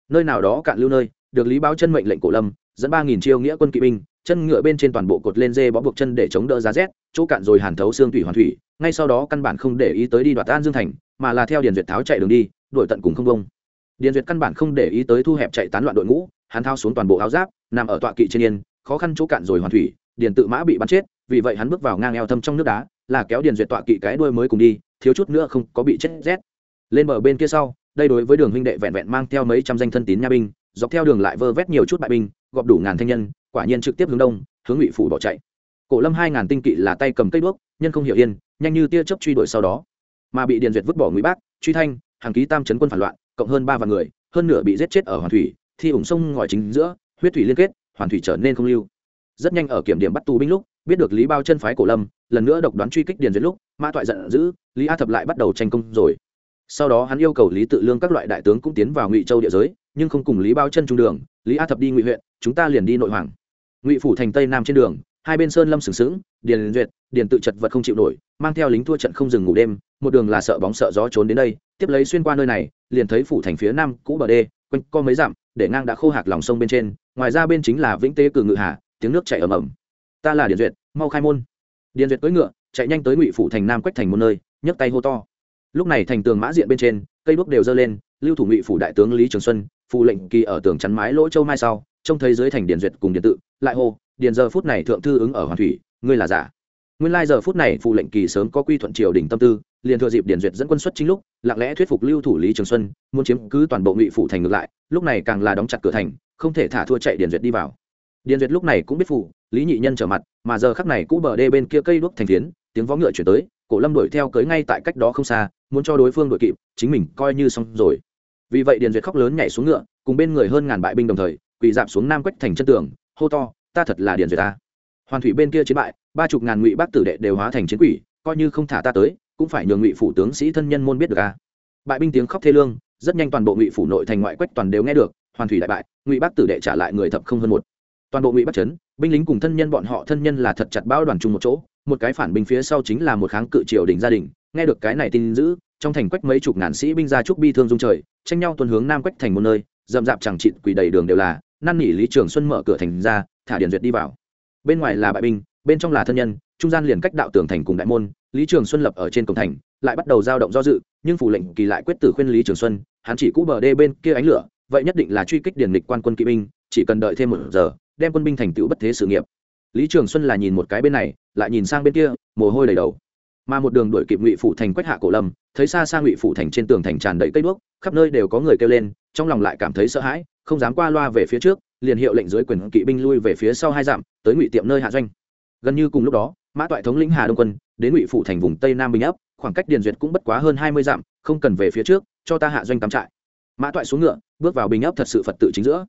Nơi nào đó cạn lưu nơi, được lý báo chân mệnh lệnh cổ lâm, dẫn ba nghìn chiêu nghĩa quân kỵ binh chân ngựa bên trên toàn bộ cột lên dê bó buộc chân để chống đỡ giá rét, chỗ cạn rồi hàn thấu xương thủy hoàn thủy, ngay sau đó căn bản không để ý tới đi đoạt an dương thành, mà là theo điền duyệt tháo chạy đường đi, đuổi tận cùng không bông. Điền duyệt căn bản không để ý tới thu hẹp chạy tán loạn đội ngũ, hắn thao xuống toàn bộ áo giáp, nằm ở tọa kỵ trên yên, khó khăn chỗ cạn rồi hoàn thủy, điền tự mã bị bắn chết, vì vậy hắn bước vào ngang eo thâm trong nước đá, là kéo điền duyệt tọa kỵ cái đuôi mới cùng đi, thiếu chút nữa không có bị chết rét. Lên bờ bên kia sau, đây đối với đường huynh đệ vẹn vẹn mang theo mấy trăm danh thân tín nha binh, dọc theo đường lại vơ vét nhiều chút bại binh gọp đủ ngàn thanh nhân, quả nhiên trực tiếp hướng đông, hướng ngụy phủ bỏ chạy. Cổ lâm hai ngàn tinh kỵ là tay cầm cây đuốc, nhân không hiểu yên, nhanh như tia chớp truy đuổi sau đó. Mà bị điền duyệt vứt bỏ ngụy bác, truy thanh, hàng ký tam chấn quân phản loạn, cộng hơn ba vạn người, hơn nửa bị giết chết ở hoàn thủy, thi ủng sông ngòi chính giữa, huyết thủy liên kết, hoàn thủy trở nên không lưu. Rất nhanh ở kiểm điểm bắt tù binh lúc, biết được lý bao chân phái cổ lâm, lần nữa độc đoán truy kích điền duyệt lúc, mã toại giận dữ, lý a thập lại bắt đầu tranh công rồi. Sau đó hắn yêu cầu lý tự lương các loại đại tướng cũng tiến vào ngụy châu địa giới, nhưng không cùng lý bao chân trung đường, lý a thập đi ngụy huyện chúng ta liền đi nội hoàng. Ngụy phủ thành tây nam trên đường, hai bên sơn lâm sừng sững, điền duyệt, điền tự chật vật không chịu nổi, mang theo lính thua trận không dừng ngủ đêm, một đường là sợ bóng sợ gió trốn đến đây, tiếp lấy xuyên qua nơi này, liền thấy phủ thành phía nam cũ bờ đê, quanh co mấy dặm, để ngang đã khô hạc lòng sông bên trên, ngoài ra bên chính là vĩnh tế cử ngự hà, tiếng nước chảy ầm ầm. Ta là điền duyệt, mau khai môn. Điền duyệt cưỡi ngựa, chạy nhanh tới ngụy phủ thành nam quách thành một nơi, nhấc tay hô to. Lúc này thành tường mã diện bên trên, cây đuốc đều dơ lên, lưu thủ ngụy phủ đại tướng lý trường xuân, phụ lệnh kỳ ở tường chắn mái lỗ châu mai sau trông thấy dưới thành điền duyệt cùng điện tự, lại hô, điền giờ phút này thượng thư ứng ở hoàn thủy, ngươi là giả. Nguyên lai giờ phút này phụ lệnh kỳ sớm có quy thuận triều đình tâm tư, liền thừa dịp điền duyệt dẫn quân xuất chính lúc, lặng lẽ thuyết phục lưu thủ lý trường xuân, muốn chiếm cứ toàn bộ ngụy phủ thành ngược lại, lúc này càng là đóng chặt cửa thành, không thể thả thua chạy điền duyệt đi vào. Điền duyệt lúc này cũng biết phủ, lý nhị nhân trở mặt, mà giờ khắc này cũ bờ đê bên kia cây đuốc thành phiến, tiếng vó ngựa chuyển tới, cổ lâm đuổi theo cưới ngay tại cách đó không xa, muốn cho đối phương đuổi kịp, chính mình coi như xong rồi. Vì vậy điền duyệt khóc lớn nhảy xuống ngựa, cùng bên người hơn ngàn bại binh đồng thời quỳ dạp xuống nam quách thành chân tường, hô to, ta thật là điền duyệt ta. Hoàn thủy bên kia chiến bại, ba chục ngàn ngụy bác tử đệ đều hóa thành chiến quỷ, coi như không thả ta tới, cũng phải nhường ngụy phủ tướng sĩ thân nhân môn biết được a. Bại binh tiếng khóc thê lương, rất nhanh toàn bộ ngụy phủ nội thành ngoại quách toàn đều nghe được, hoàn thủy đại bại, ngụy bác tử đệ trả lại người thập không hơn một. Toàn bộ ngụy bắc trấn, binh lính cùng thân nhân bọn họ thân nhân là thật chặt bao đoàn chung một chỗ, một cái phản binh phía sau chính là một kháng cự triều đình gia đình, nghe được cái này tin dữ, trong thành quách mấy chục ngàn sĩ binh ra trúc bi thương dung trời, tranh nhau tuần hướng nam quách thành một nơi dậm dạp chẳng trịn quỳ đầy đường đều là năn nỉ lý trường xuân mở cửa thành ra, thả điền duyệt đi vào. Bên ngoài là bại binh, bên trong là thân nhân, trung gian liền cách đạo tường thành cùng đại môn, lý trường xuân lập ở trên cổng thành, lại bắt đầu giao động do dự, nhưng phủ lệnh kỳ lại quyết tử khuyên lý trường xuân, hắn chỉ cũ bờ đê bên kia ánh lửa, vậy nhất định là truy kích điền lịch quan quân kỵ binh, chỉ cần đợi thêm một giờ, đem quân binh thành tựu bất thế sự nghiệp. Lý trường xuân là nhìn một cái bên này, lại nhìn sang bên kia, mồ hôi đầy đầu. Mà một đường đuổi kịp ngụy phủ thành quách hạ cổ lâm, thấy xa xa ngụy phủ thành trên tường thành tràn đầy cây đuốc, khắp nơi đều có người kêu lên, trong lòng lại cảm thấy sợ hãi không dám qua loa về phía trước, liền hiệu lệnh dưới quyền kỵ binh lui về phía sau hai dặm, tới ngụy tiệm nơi hạ doanh. Gần như cùng lúc đó, mã toại thống lĩnh hà đông quân, đến ngụy phủ thành vùng tây nam bình ấp, khoảng cách điền duyệt cũng bất quá hơn hai mươi dặm, không cần về phía trước, cho ta hạ doanh cắm trại. Mã toại xuống ngựa, bước vào bình ấp thật sự phật tự chính giữa.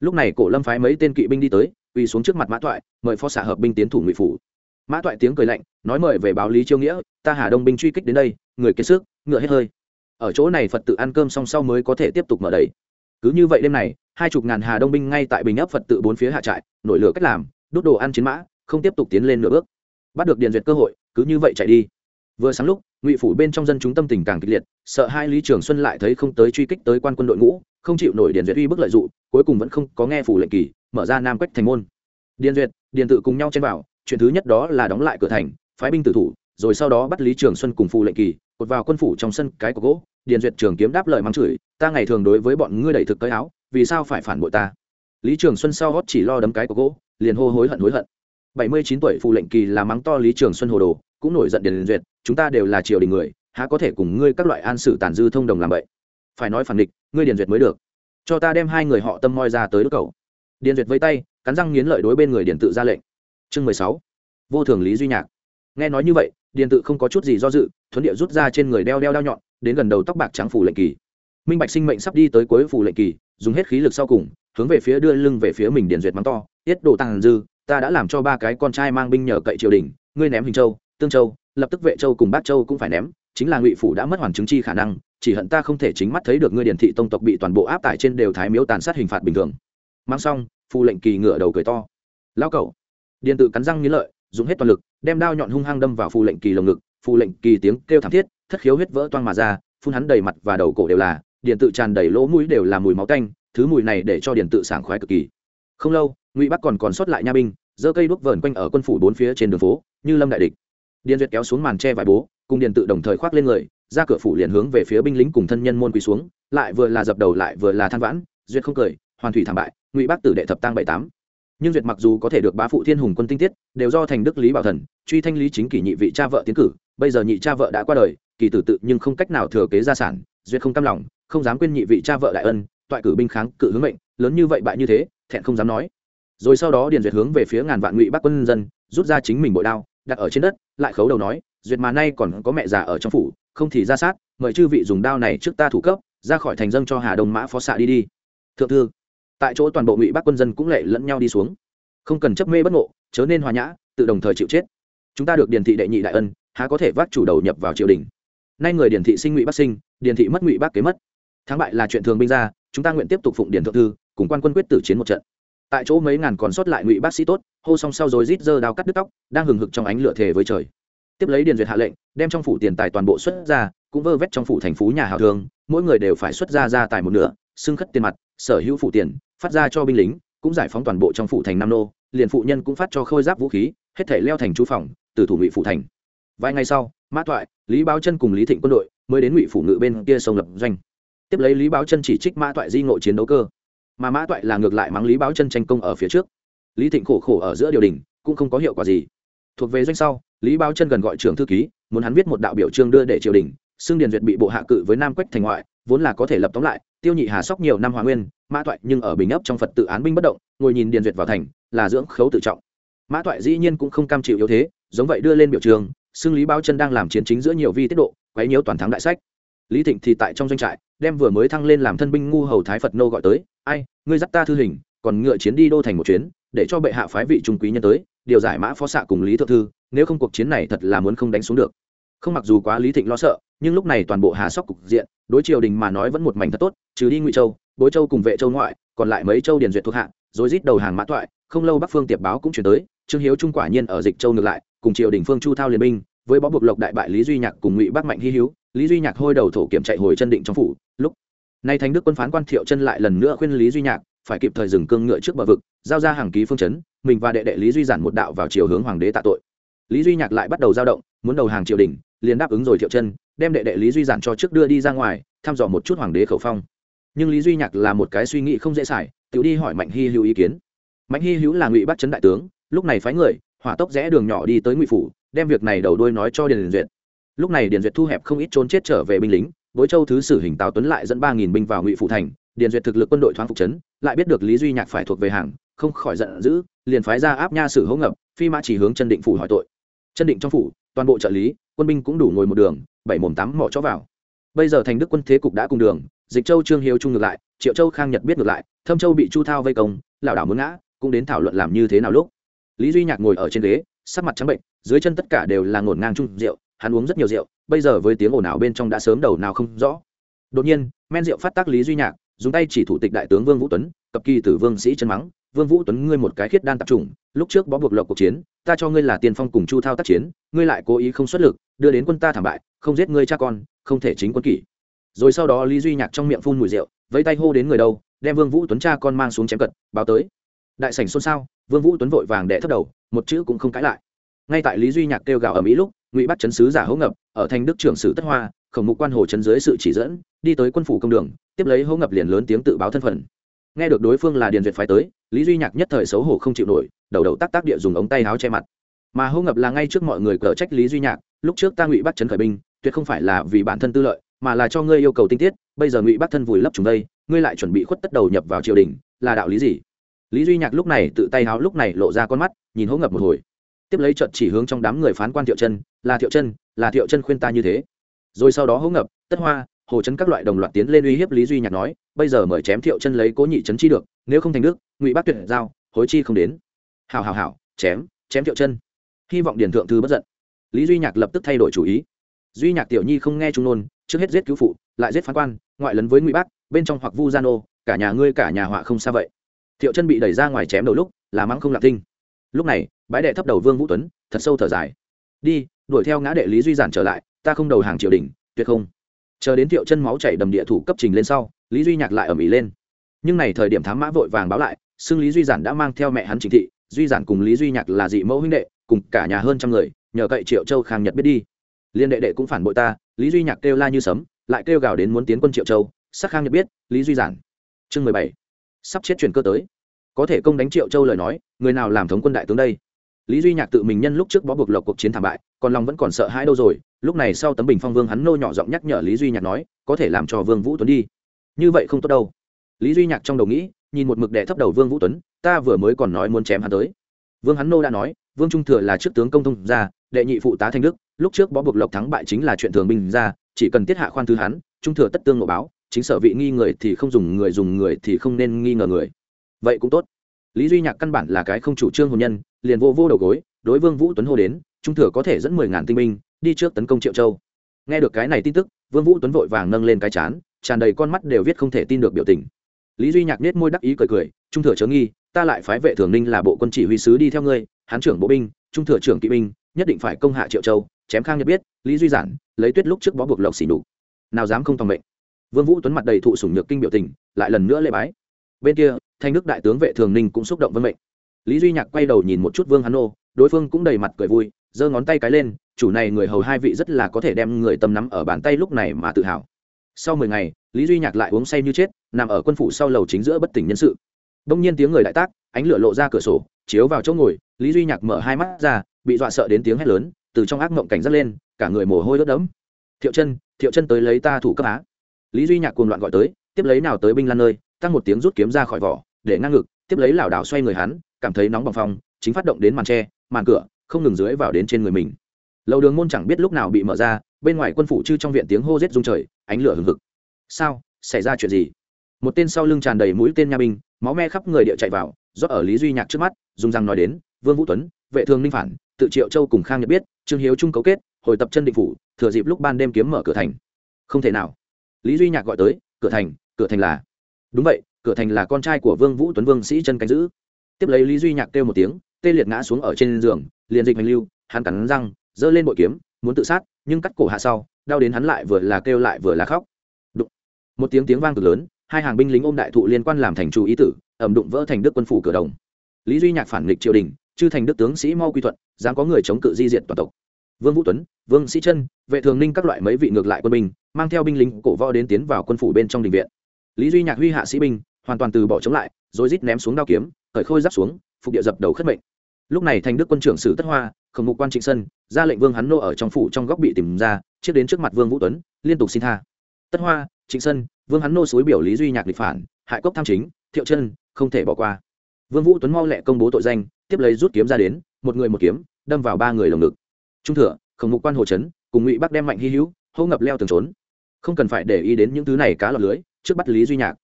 Lúc này cổ lâm phái mấy tên kỵ binh đi tới, quỳ xuống trước mặt mã toại, mời phó xạ hợp binh tiến thủ ngụy phủ. Mã toại tiếng cười lạnh, nói mời về báo lý chiêu nghĩa, ta hà đông binh truy kích đến đây, người kiệt sức, ngựa hết hơi. Ở chỗ này phật tự ăn cơm xong sau mới có thể tiếp tục mở đầy. Cứ như vậy đêm này hai chục ngàn hà đông binh ngay tại bình ấp phật tự bốn phía hạ trại, nổi lửa cách làm, đốt đồ ăn chiến mã, không tiếp tục tiến lên nửa bước. Bắt được điền duyệt cơ hội, cứ như vậy chạy đi. Vừa sáng lúc, ngụy phủ bên trong dân chúng tâm tình càng kịch liệt, sợ hai lý trường xuân lại thấy không tới truy kích tới quan quân đội ngũ, không chịu nổi điền duyệt uy bức lợi dụng, cuối cùng vẫn không có nghe phủ lệnh kỳ, mở ra nam quách thành môn. Điền duyệt, điền tự cùng nhau chen vào, chuyện thứ nhất đó là đóng lại cửa thành, phái binh tử thủ, rồi sau đó bắt lý trường xuân cùng phù lệnh kỳ, cột vào quân phủ trong sân cái của gỗ. Điền duyệt trường kiếm đáp lời mắng chửi, ta ngày thường đối với bọn ngươi đẩy thực cởi áo vì sao phải phản bội ta? Lý trường xuân sau gót chỉ lo đấm cái của gỗ, liền hô hối hận hối hận. Bảy mươi chín tuổi phù lệnh kỳ là mắng to lý trường xuân hồ đồ, cũng nổi giận điền duyệt, chúng ta đều là triều đình người, há có thể cùng ngươi các loại an sử tàn dư thông đồng làm vậy? Phải nói phản địch, ngươi điền duyệt mới được. Cho ta đem hai người họ tâm moi ra tới đất cầu. Điền duyệt với tay, cắn răng nghiến lợi đối bên người điện tự ra lệnh. Chương mười sáu. Vô thường lý duy nhạc. Nghe nói như vậy điện tự không có chút gì do dự, thuấn địa rút ra trên người đeo đeo đao nhọn, đến gần đầu tóc bạc trắng phủ lệnh kỳ. Minh bạch sinh mệnh sắp đi tới cuối phủ lệnh kỳ dùng hết khí lực sau cùng, hướng về phía đưa lưng về phía mình điền duyệt mắng to, tiết đồ tăng dư, ta đã làm cho ba cái con trai mang binh nhờ cậy triều đình, ngươi ném hình châu, tương châu, lập tức vệ châu cùng bát châu cũng phải ném, chính là ngụy phủ đã mất hoàn chứng chi khả năng, chỉ hận ta không thể chính mắt thấy được ngươi điển thị tông tộc bị toàn bộ áp tải trên đều thái miếu tàn sát hình phạt bình thường. Mang xong phù lệnh kỳ ngửa đầu cười to. Lao cẩu. Điện tự cắn răng nghĩ lợi, dùng hết toàn lực, đem đao nhọn hung hăng đâm vào phù lệnh kỳ lồng ngực phù lệnh kỳ tiếng kêu thảm thiết, thất khiếu huyết vỡ toang mà ra, phun hắn đầy mặt và đầu cổ đều là điện tự tràn đầy lỗ mũi đều là mùi máu canh thứ mùi này để cho điện tự sảng khoái cực kỳ. Không lâu, ngụy bắc còn còn sót lại nha binh, giơ cây đuốc vờn quanh ở quân phủ bốn phía trên đường phố, như lâm đại địch. Điện duyệt kéo xuống màn tre vải bố, cùng điện tự đồng thời khoác lên người, ra cửa phủ liền hướng về phía binh lính cùng thân nhân môn quỳ xuống, lại vừa là dập đầu lại vừa là than vãn, duyệt không cười, hoàn thủy thảm bại, ngụy bác tử đệ thập tăng bảy tám. Nhưng duyệt mặc dù có thể được bá phụ thiên hùng quân tinh tiết, đều do thành đức lý bảo thần, truy thanh lý chính kỷ nhị vị cha vợ tiến cử, bây giờ nhị cha vợ đã qua đời, kỳ tử tự nhưng không cách nào thừa kế gia sản duyệt không cam lòng, không dám quên nhị vị cha vợ đại ân, toại cử binh kháng cự hướng mệnh, lớn như vậy bại như thế, thẹn không dám nói. Rồi sau đó điền duyệt hướng về phía ngàn vạn ngụy bắc quân dân, rút ra chính mình bội đao, đặt ở trên đất, lại khấu đầu nói, duyệt mà nay còn có mẹ già ở trong phủ, không thì ra sát, mời chư vị dùng đao này trước ta thủ cấp, ra khỏi thành dân cho hà đông mã phó xạ đi đi. Thượng thư, tại chỗ toàn bộ ngụy bắc quân dân cũng lệ lẫn nhau đi xuống. Không cần chấp mê bất ngộ, chớ nên hòa nhã, tự đồng thời chịu chết. Chúng ta được điền thị đệ nhị đại ân, há có thể vác chủ đầu nhập vào triều đình. Nay người điền thị sinh ngụy bắc sinh điền thị mất ngụy Bác kế mất. Thắng bại là chuyện thường binh ra, chúng ta nguyện tiếp tục phụng điền thượng thư, cùng quan quân quyết tử chiến một trận. Tại chỗ mấy ngàn còn sót lại ngụy bác sĩ tốt, hô xong sau rồi rít dơ đao cắt đứt tóc, đang hừng hực trong ánh lửa thề với trời. Tiếp lấy điền duyệt hạ lệnh, đem trong phủ tiền tài toàn bộ xuất ra, cũng vơ vét trong phủ thành phú nhà hào thương mỗi người đều phải xuất ra ra tài một nửa, xưng khất tiền mặt, sở hữu phủ tiền, phát ra cho binh lính, cũng giải phóng toàn bộ trong phủ thành nam nô, liền phụ nhân cũng phát cho khôi giáp vũ khí, hết thể leo thành chú phòng, từ thủ ngụy phủ thành. Vài ngày sau, mã toại lý báo chân cùng lý thịnh quân đội mới đến ngụy phủ ngự bên kia sông lập doanh. Tiếp lấy lý báo chân chỉ trích mã toại di ngộ chiến đấu cơ, mà mã toại là ngược lại mắng lý báo chân tranh công ở phía trước. Lý thịnh khổ khổ ở giữa điều đình, cũng không có hiệu quả gì. Thuộc về doanh sau, lý báo chân gần gọi trưởng thư ký, muốn hắn viết một đạo biểu trương đưa để triều đình, xưng điền duyệt bị bộ hạ cự với nam quách thành ngoại, vốn là có thể lập tóm lại, tiêu nhị hà sóc nhiều năm hòa nguyên, mã toại nhưng ở bình ấp trong phật tự án binh bất động, ngồi nhìn điền duyệt vào thành, là dưỡng khấu tự trọng. Mã toại dĩ nhiên cũng không cam chịu yếu thế, giống vậy đưa lên biểu trường xưng lý báo chân đang làm chiến chính giữa nhiều vi tiết độ quấy nhiễu toàn thắng đại sách. Lý thịnh thì tại trong doanh trại, đem vừa mới thăng lên làm thân binh ngu hầu thái phật nô gọi tới, ai, ngươi dắt ta thư hình, còn ngựa chiến đi đô thành một chuyến, để cho bệ hạ phái vị trung quý nhân tới, điều giải mã phó xạ cùng lý thượng thư, nếu không cuộc chiến này thật là muốn không đánh xuống được. Không mặc dù quá lý thịnh lo sợ, nhưng lúc này toàn bộ hà sóc cục diện, đối triều đình mà nói vẫn một mảnh thật tốt, trừ đi ngụy châu, bối châu cùng vệ châu ngoại, còn lại mấy châu điền duyệt thuộc hạ, rồi rít đầu hàng mã thoại, không lâu bắc phương tiệp báo cũng chuyển tới, trương hiếu trung quả nhiên ở dịch châu ngược lại, cùng triều đình phương chu thao liên minh với bó buộc lộc đại bại lý duy nhạc cùng ngụy bắc mạnh hy hữu, lý duy nhạc hôi đầu thổ kiểm chạy hồi chân định trong phủ. Lúc nay thánh đức quân phán quan thiệu chân lại lần nữa khuyên lý duy nhạc phải kịp thời dừng cương ngựa trước bờ vực, giao ra hàng ký phương chấn, mình và đệ đệ lý duy giản một đạo vào chiều hướng hoàng đế tạ tội. Lý duy nhạc lại bắt đầu giao động, muốn đầu hàng triều đình, liền đáp ứng rồi thiệu chân, đem đệ đệ lý duy giản cho trước đưa đi ra ngoài, thăm dò một chút hoàng đế khẩu phong. Nhưng lý duy nhạc là một cái suy nghĩ không dễ xài tự đi hỏi mạnh hy hữu ý kiến. Mạnh hy hữu là ngụy bắt chấn đại tướng, lúc này phái người hỏa tốc rẽ đường nhỏ đi tới ngụy phủ, đem việc này đầu đuôi nói cho điền duyệt. Lúc này điền duyệt thu hẹp không ít trốn chết trở về binh lính với châu thứ sử hình tào tuấn lại dẫn ba nghìn binh vào ngụy phủ thành, điền duyệt thực lực quân đội thoáng phục chấn, lại biết được lý duy nhạc phải thuộc về hàng, không khỏi giận dữ, liền phái ra áp nha sử hỗ ngập, phi mã chỉ hướng chân định phủ hỏi tội. Chân định trong phủ, toàn bộ trợ lý, quân binh cũng đủ ngồi một đường, bảy mồm tám mỏ chó vào. Bây giờ thành đức quân thế cục đã cùng đường, dịch châu trương hiếu trung ngược lại, triệu châu khang nhật biết ngược lại, thâm châu bị chu thao vây công, lảo đảo muốn ngã, cũng đến thảo luận làm như thế nào lúc lý duy nhạc ngồi ở trên ghế, sắc mặt trắng bệnh, dưới chân tất cả đều là ngổn ngang chung rượu, hắn uống rất nhiều rượu, bây giờ với tiếng ồn ào bên trong đã sớm đầu nào không rõ. Đột nhiên, men rượu phát tác lý duy nhạc, dùng tay chỉ thủ tịch đại tướng vương vũ tuấn, cập kỳ tử vương sĩ chân mắng, vương vũ tuấn, ngươi một cái khiết đan tập trung lúc trước bó buộc lộc cuộc chiến, ta cho ngươi là tiền phong cùng chu thao tác chiến, ngươi lại cố ý không xuất lực, đưa đến quân ta thảm bại, không giết ngươi cha con, không thể chính quân kỷ. Rồi sau đó lý duy nhạc trong miệng phun mùi rượu, vẫy tay hô đến người đâu, đem vương vũ tuấn cha con mang xuống chém cật, báo tới đại sảnh xôn xao, vương vũ tuấn vội vàng đệ thấp đầu, một chữ cũng không cãi lại. Ngay tại lý duy nhạc kêu gào ở mỹ lúc, ngụy bắc chấn sứ giả hỗ ngập, ở thành đức trưởng sử tất hoa, khổng mục quan hồ chấn dưới sự chỉ dẫn, đi tới quân phủ công đường, tiếp lấy hỗ ngập liền lớn tiếng tự báo thân phận. Nghe được đối phương là điền duyệt phái tới, lý duy nhạc nhất thời xấu hổ không chịu nổi, đầu đầu tác tác địa dùng ống tay áo che mặt. Mà hô ngập là ngay trước mọi người cờ trách lý duy nhạc, lúc trước ta ngụy bắt trấn khởi binh, tuyệt không phải là vì bản thân tư lợi, mà là cho ngươi yêu cầu tinh tiết, bây giờ ngụy bắt thân vùi lấp chúng đây, ngươi lại chuẩn bị khuất tất đầu nhập vào triều đình, là đạo lý gì? Lý duy nhạc lúc này tự tay háo lúc này lộ ra con mắt, nhìn hỗ ngập một hồi. Tiếp lấy trận chỉ hướng trong đám người phán quan thiệu chân là thiệu chân là thiệu chân khuyên ta như thế. Rồi sau đó hỗ ngập, tất hoa, hồ chấn các loại đồng loạt tiến lên uy hiếp lý duy nhạc nói, bây giờ mời chém thiệu chân lấy cố nhị chấn chi được, nếu không thành đức, ngụy bác tuyệt giao, hối chi không đến. Hào hào hào chém chém thiệu chân hy vọng điền thượng thư bất giận. Lý duy nhạc lập tức thay đổi chủ ý. Duy nhạc tiểu nhi không nghe trung nôn, trước hết giết cứu phụ, lại giết phán quan, ngoại lấn với ngụy bác, bên trong hoặc vu gia nô, cả nhà ngươi cả nhà họa không xa vậy thiệu chân bị đẩy ra ngoài chém đầu lúc, là mắng không lạc tinh lúc này bái đệ thấp đầu vương vũ tuấn, thật sâu thở dài. Đi, đuổi theo ngã đệ lý duy giản trở lại, ta không đầu hàng triều đình, tuyệt không. Chờ đến thiệu chân máu chảy đầm địa thủ cấp trình lên sau, lý duy nhạc lại ở mỹ lên. Nhưng này thời điểm thám mã vội vàng báo lại, xưng lý duy giản đã mang theo mẹ hắn trình thị, duy giản cùng lý duy nhạc là dị mẫu huynh đệ, cùng cả nhà hơn trăm người, nhờ cậy triệu châu khang nhật biết đi. Liên đệ đệ cũng phản bội ta, lý duy nhạc kêu la như sấm, lại kêu gào đến muốn tiến quân triệu châu, sắc khang nhật biết, lý duy giản. Chương mười bảy sắp chết chuyển cơ tới. Có thể công đánh triệu châu lời nói, người nào làm thống quân đại tướng đây? Lý duy nhạc tự mình nhân lúc trước bó buộc lộc cuộc chiến thảm bại, còn lòng vẫn còn sợ hãi đâu rồi, lúc này sau tấm bình phong vương hắn nô nhỏ giọng nhắc nhở lý duy nhạc nói, có thể làm cho vương vũ tuấn đi. Như vậy không tốt đâu. Lý duy nhạc trong đầu nghĩ, nhìn một mực đệ thấp đầu vương vũ tuấn, ta vừa mới còn nói muốn chém hắn tới. Vương hắn nô đã nói, vương trung thừa là trước tướng công thông gia, đệ nhị phụ tá thanh đức, lúc trước bó buộc lộc thắng bại chính là chuyện thường bình ra, chỉ cần tiết hạ khoan thứ hắn, trung thừa tất tương ngộ báo chính sở vị nghi người thì không dùng người dùng người thì không nên nghi ngờ người. Vậy cũng tốt. Lý duy nhạc căn bản là cái không chủ trương hồn nhân, liền vô vô đầu gối, đối vương vũ tuấn hô đến, trung thừa có thể dẫn mười ngàn tinh binh, đi trước tấn công triệu châu. Nghe được cái này tin tức, vương vũ tuấn vội vàng nâng lên cái chán, tràn đầy con mắt đều viết không thể tin được biểu tình. Lý duy nhạc nết môi đắc ý cười cười, trung thừa chớ nghi, ta lại phái vệ thường ninh là bộ quân chỉ huy sứ đi theo ngươi, hán trưởng bộ binh, trung thừa trưởng kỵ binh, nhất định phải công hạ triệu châu. Chém khang nhật biết, lý duy giản, lấy tuyết lúc trước bó buộc lộc xỉ đủ nào dám không tòng mệnh vương vũ tuấn mặt đầy thụ sủng nhược kinh biểu tình, lại lần nữa lễ bái. Bên kia, thanh đức đại tướng vệ thường ninh cũng xúc động vân mệnh. Lý duy nhạc quay đầu nhìn một chút vương hắn nô, đối phương cũng đầy mặt cười vui, giơ ngón tay cái lên, chủ này người hầu hai vị rất là có thể đem người tâm nắm ở bàn tay lúc này mà tự hào. Sau mười ngày, lý duy nhạc lại uống say như chết, nằm ở quân phủ sau lầu chính giữa bất tỉnh nhân sự. Đông nhiên tiếng người đại tác, ánh lửa lộ ra cửa sổ, chiếu vào chỗ ngồi, lý duy nhạc mở hai mắt ra, bị dọa sợ đến tiếng hét lớn, từ trong ác mộng cảnh dắt lên, cả người mồ hôi ướt đẫm. Thiệu chân thiệu chân tới lấy ta thủ cấp á lý duy nhạc cuồng loạn gọi tới, tiếp lấy nào tới binh lan nơi, tăng một tiếng rút kiếm ra khỏi vỏ, để ngang ngực, tiếp lấy lảo đảo xoay người hắn, cảm thấy nóng bằng phong, chính phát động đến màn tre, màn cửa, không ngừng dưới vào đến trên người mình. Lầu đường môn chẳng biết lúc nào bị mở ra, bên ngoài quân phủ chư trong viện tiếng hô rết rung trời, ánh lửa hừng hực. Sao? Xảy ra chuyện gì? Một tên sau lưng tràn đầy mũi tên nha binh, máu me khắp người địa chạy vào, rót ở lý duy nhạc trước mắt, dùng răng nói đến, vương vũ tuấn, vệ thường ninh phản, tự triệu châu cùng khang nhận biết, trương hiếu trung cấu kết, hồi tập chân định phủ, thừa dịp lúc ban đêm kiếm mở cửa thành. Không thể nào lý duy nhạc gọi tới, cửa thành cửa thành là, đúng vậy, cửa thành là con trai của vương vũ tuấn vương sĩ chân canh giữ. Tiếp lấy lý duy nhạc kêu một tiếng, tê liệt ngã xuống ở trên giường, liền dịch hành lưu, hắn cắn răng, giơ lên bội kiếm, muốn tự sát, nhưng cắt cổ hạ sau, đau đến hắn lại vừa là kêu lại vừa là khóc. Đụng. Một tiếng tiếng vang cực lớn, hai hàng binh lính ôm đại thụ liên quan làm thành chủ ý tử, ẩm đụng vỡ thành đức quân phủ cửa đồng. Lý duy nhạc phản nghịch triều đình, chư thành đức tướng sĩ mau quy thuận, dám có người chống cự di diệt toàn tộc vương vũ tuấn vương sĩ Trân, vệ thường ninh các loại mấy vị ngược lại quân binh mang theo binh lính cổ võ đến tiến vào quân phủ bên trong đình viện. Lý duy nhạc huy hạ sĩ binh hoàn toàn từ bỏ chống lại rồi rít ném xuống đao kiếm khởi khôi giáp xuống phục địa dập đầu khất mệnh. Lúc này thành đức quân trưởng sử tất hoa khổng mục quan trịnh sân ra lệnh vương hắn nô ở trong phủ trong góc bị tìm ra chiếc đến trước mặt vương vũ tuấn liên tục xin tha. Tất hoa trịnh sân vương hắn nô suối biểu lý duy nhạc địch phản hại cốc tham chính thiệu chân không thể bỏ qua. Vương vũ tuấn mau lẹ công bố tội danh tiếp lấy rút kiếm ra đến một người một kiếm đâm vào ba người lồng ngực trung thừa, khổng mục quan hồ chấn, cùng ngụy bắc đem mạnh hy hữu, hô ngập leo tường trốn. Không cần phải để ý đến những thứ này cá lọt lưới, trước bắt lý duy nhạc.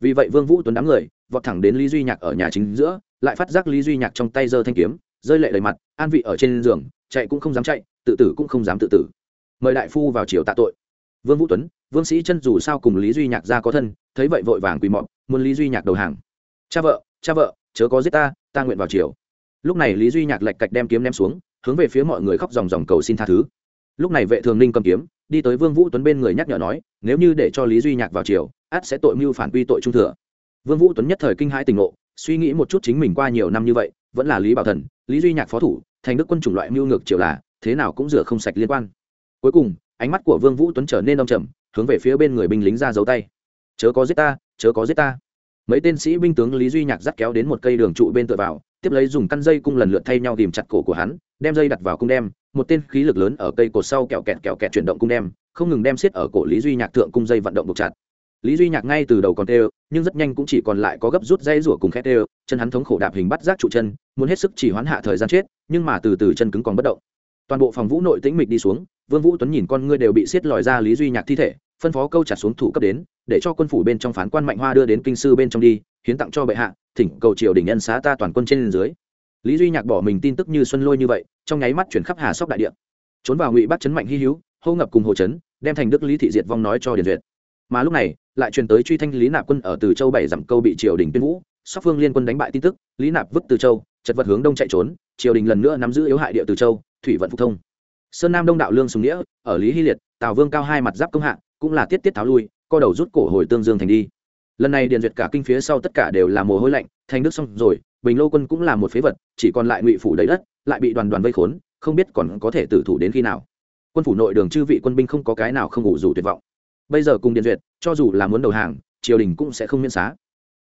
Vì vậy vương vũ tuấn đám người, vọt thẳng đến lý duy nhạc ở nhà chính giữa, lại phát giác lý duy nhạc trong tay giơ thanh kiếm, rơi lệ đầy mặt, an vị ở trên giường, chạy cũng không dám chạy, tự tử cũng không dám tự tử. Mời đại phu vào chiều tạ tội. Vương vũ tuấn, vương sĩ chân dù sao cùng lý duy nhạc ra có thân, thấy vậy vội vàng quỳ mọt muốn lý duy nhạc đầu hàng. Cha vợ cha vợ, chớ có giết ta ta nguyện vào chiều lúc này lý duy nhạc lạch cạch đem kiếm ném xuống hướng về phía mọi người khóc dòng dòng cầu xin tha thứ. Lúc này vệ thường ninh cầm kiếm, đi tới vương vũ tuấn bên người nhắc nhở nói, nếu như để cho lý duy nhạc vào chiều át sẽ tội mưu phản quy tội trung thừa. Vương vũ tuấn nhất thời kinh hãi tình ngộ, suy nghĩ một chút chính mình qua nhiều năm như vậy, vẫn là lý bảo thần, lý duy nhạc phó thủ, thành đức quân chủng loại mưu ngược triều là, thế nào cũng rửa không sạch liên quan. Cuối cùng, ánh mắt của vương vũ tuấn trở nên đông trầm, hướng về phía bên người binh lính ra giấu tay. Chớ có giết ta, chớ có giết ta. Mấy tên sĩ binh tướng lý duy nhạc dắt kéo đến một cây đường trụ bên tựa vào tiếp lấy dùng căn dây cung lần lượt thay nhau tìm chặt cổ của hắn, đem dây đặt vào cung đem, một tên khí lực lớn ở cây cột sau kẹo kẹt kẹo kẹt chuyển động cung đem, không ngừng đem xiết ở cổ lý duy nhạc thượng cung dây vận động buộc chặt. Lý duy nhạc ngay từ đầu còn tê nhưng rất nhanh cũng chỉ còn lại có gấp rút dây rủa cùng khét tê chân hắn thống khổ đạp hình bắt giác trụ chân, muốn hết sức chỉ hoán hạ thời gian chết, nhưng mà từ từ chân cứng còn bất động. Toàn bộ phòng vũ nội tĩnh mịch đi xuống, vương vũ tuấn nhìn con ngươi đều bị xiết lòi ra lý duy nhạc thi thể, phân phó câu trả xuống thủ cấp đến, để cho quân phủ bên trong phán quan mạnh hoa đưa đến kinh sư bên trong đi, hiến tặng cho bệ hạ thỉnh cầu triều đình nhân xá ta toàn quân trên dưới. Lý duy nhạc bỏ mình tin tức như xuân lôi như vậy, trong nháy mắt chuyển khắp hà sóc đại địa. Trốn vào ngụy bắc chấn mạnh hy hữu, hô ngập cùng hồ chấn, đem thành đức lý thị diệt vong nói cho điền duyệt. Mà lúc này, lại truyền tới truy thanh lý nạp quân ở từ châu bảy dặm câu bị triều đình tuyên vũ sóc phương liên quân đánh bại tin tức, lý nạp vứt từ châu, chật vật hướng đông chạy trốn, triều đình lần nữa nắm giữ yếu hại địa từ châu, thủy vận phục thông. Sơn nam đông đạo lương sùng nghĩa, ở lý hy liệt, tào vương cao hai mặt giáp công hạ, cũng là tiết tiết tháo lui, co đầu rút cổ hồi tương dương thành đi lần này điền duyệt cả kinh phía sau tất cả đều là mồ hôi lạnh thành đức xong rồi, bình lô quân cũng là một phế vật, chỉ còn lại ngụy phủ đầy đất, lại bị đoàn đoàn vây khốn, không biết còn có thể tử thủ đến khi nào. Quân phủ nội đường chư vị quân binh không có cái nào không ngủ dù tuyệt vọng. Bây giờ cùng điền duyệt, cho dù là muốn đầu hàng, triều đình cũng sẽ không miễn xá.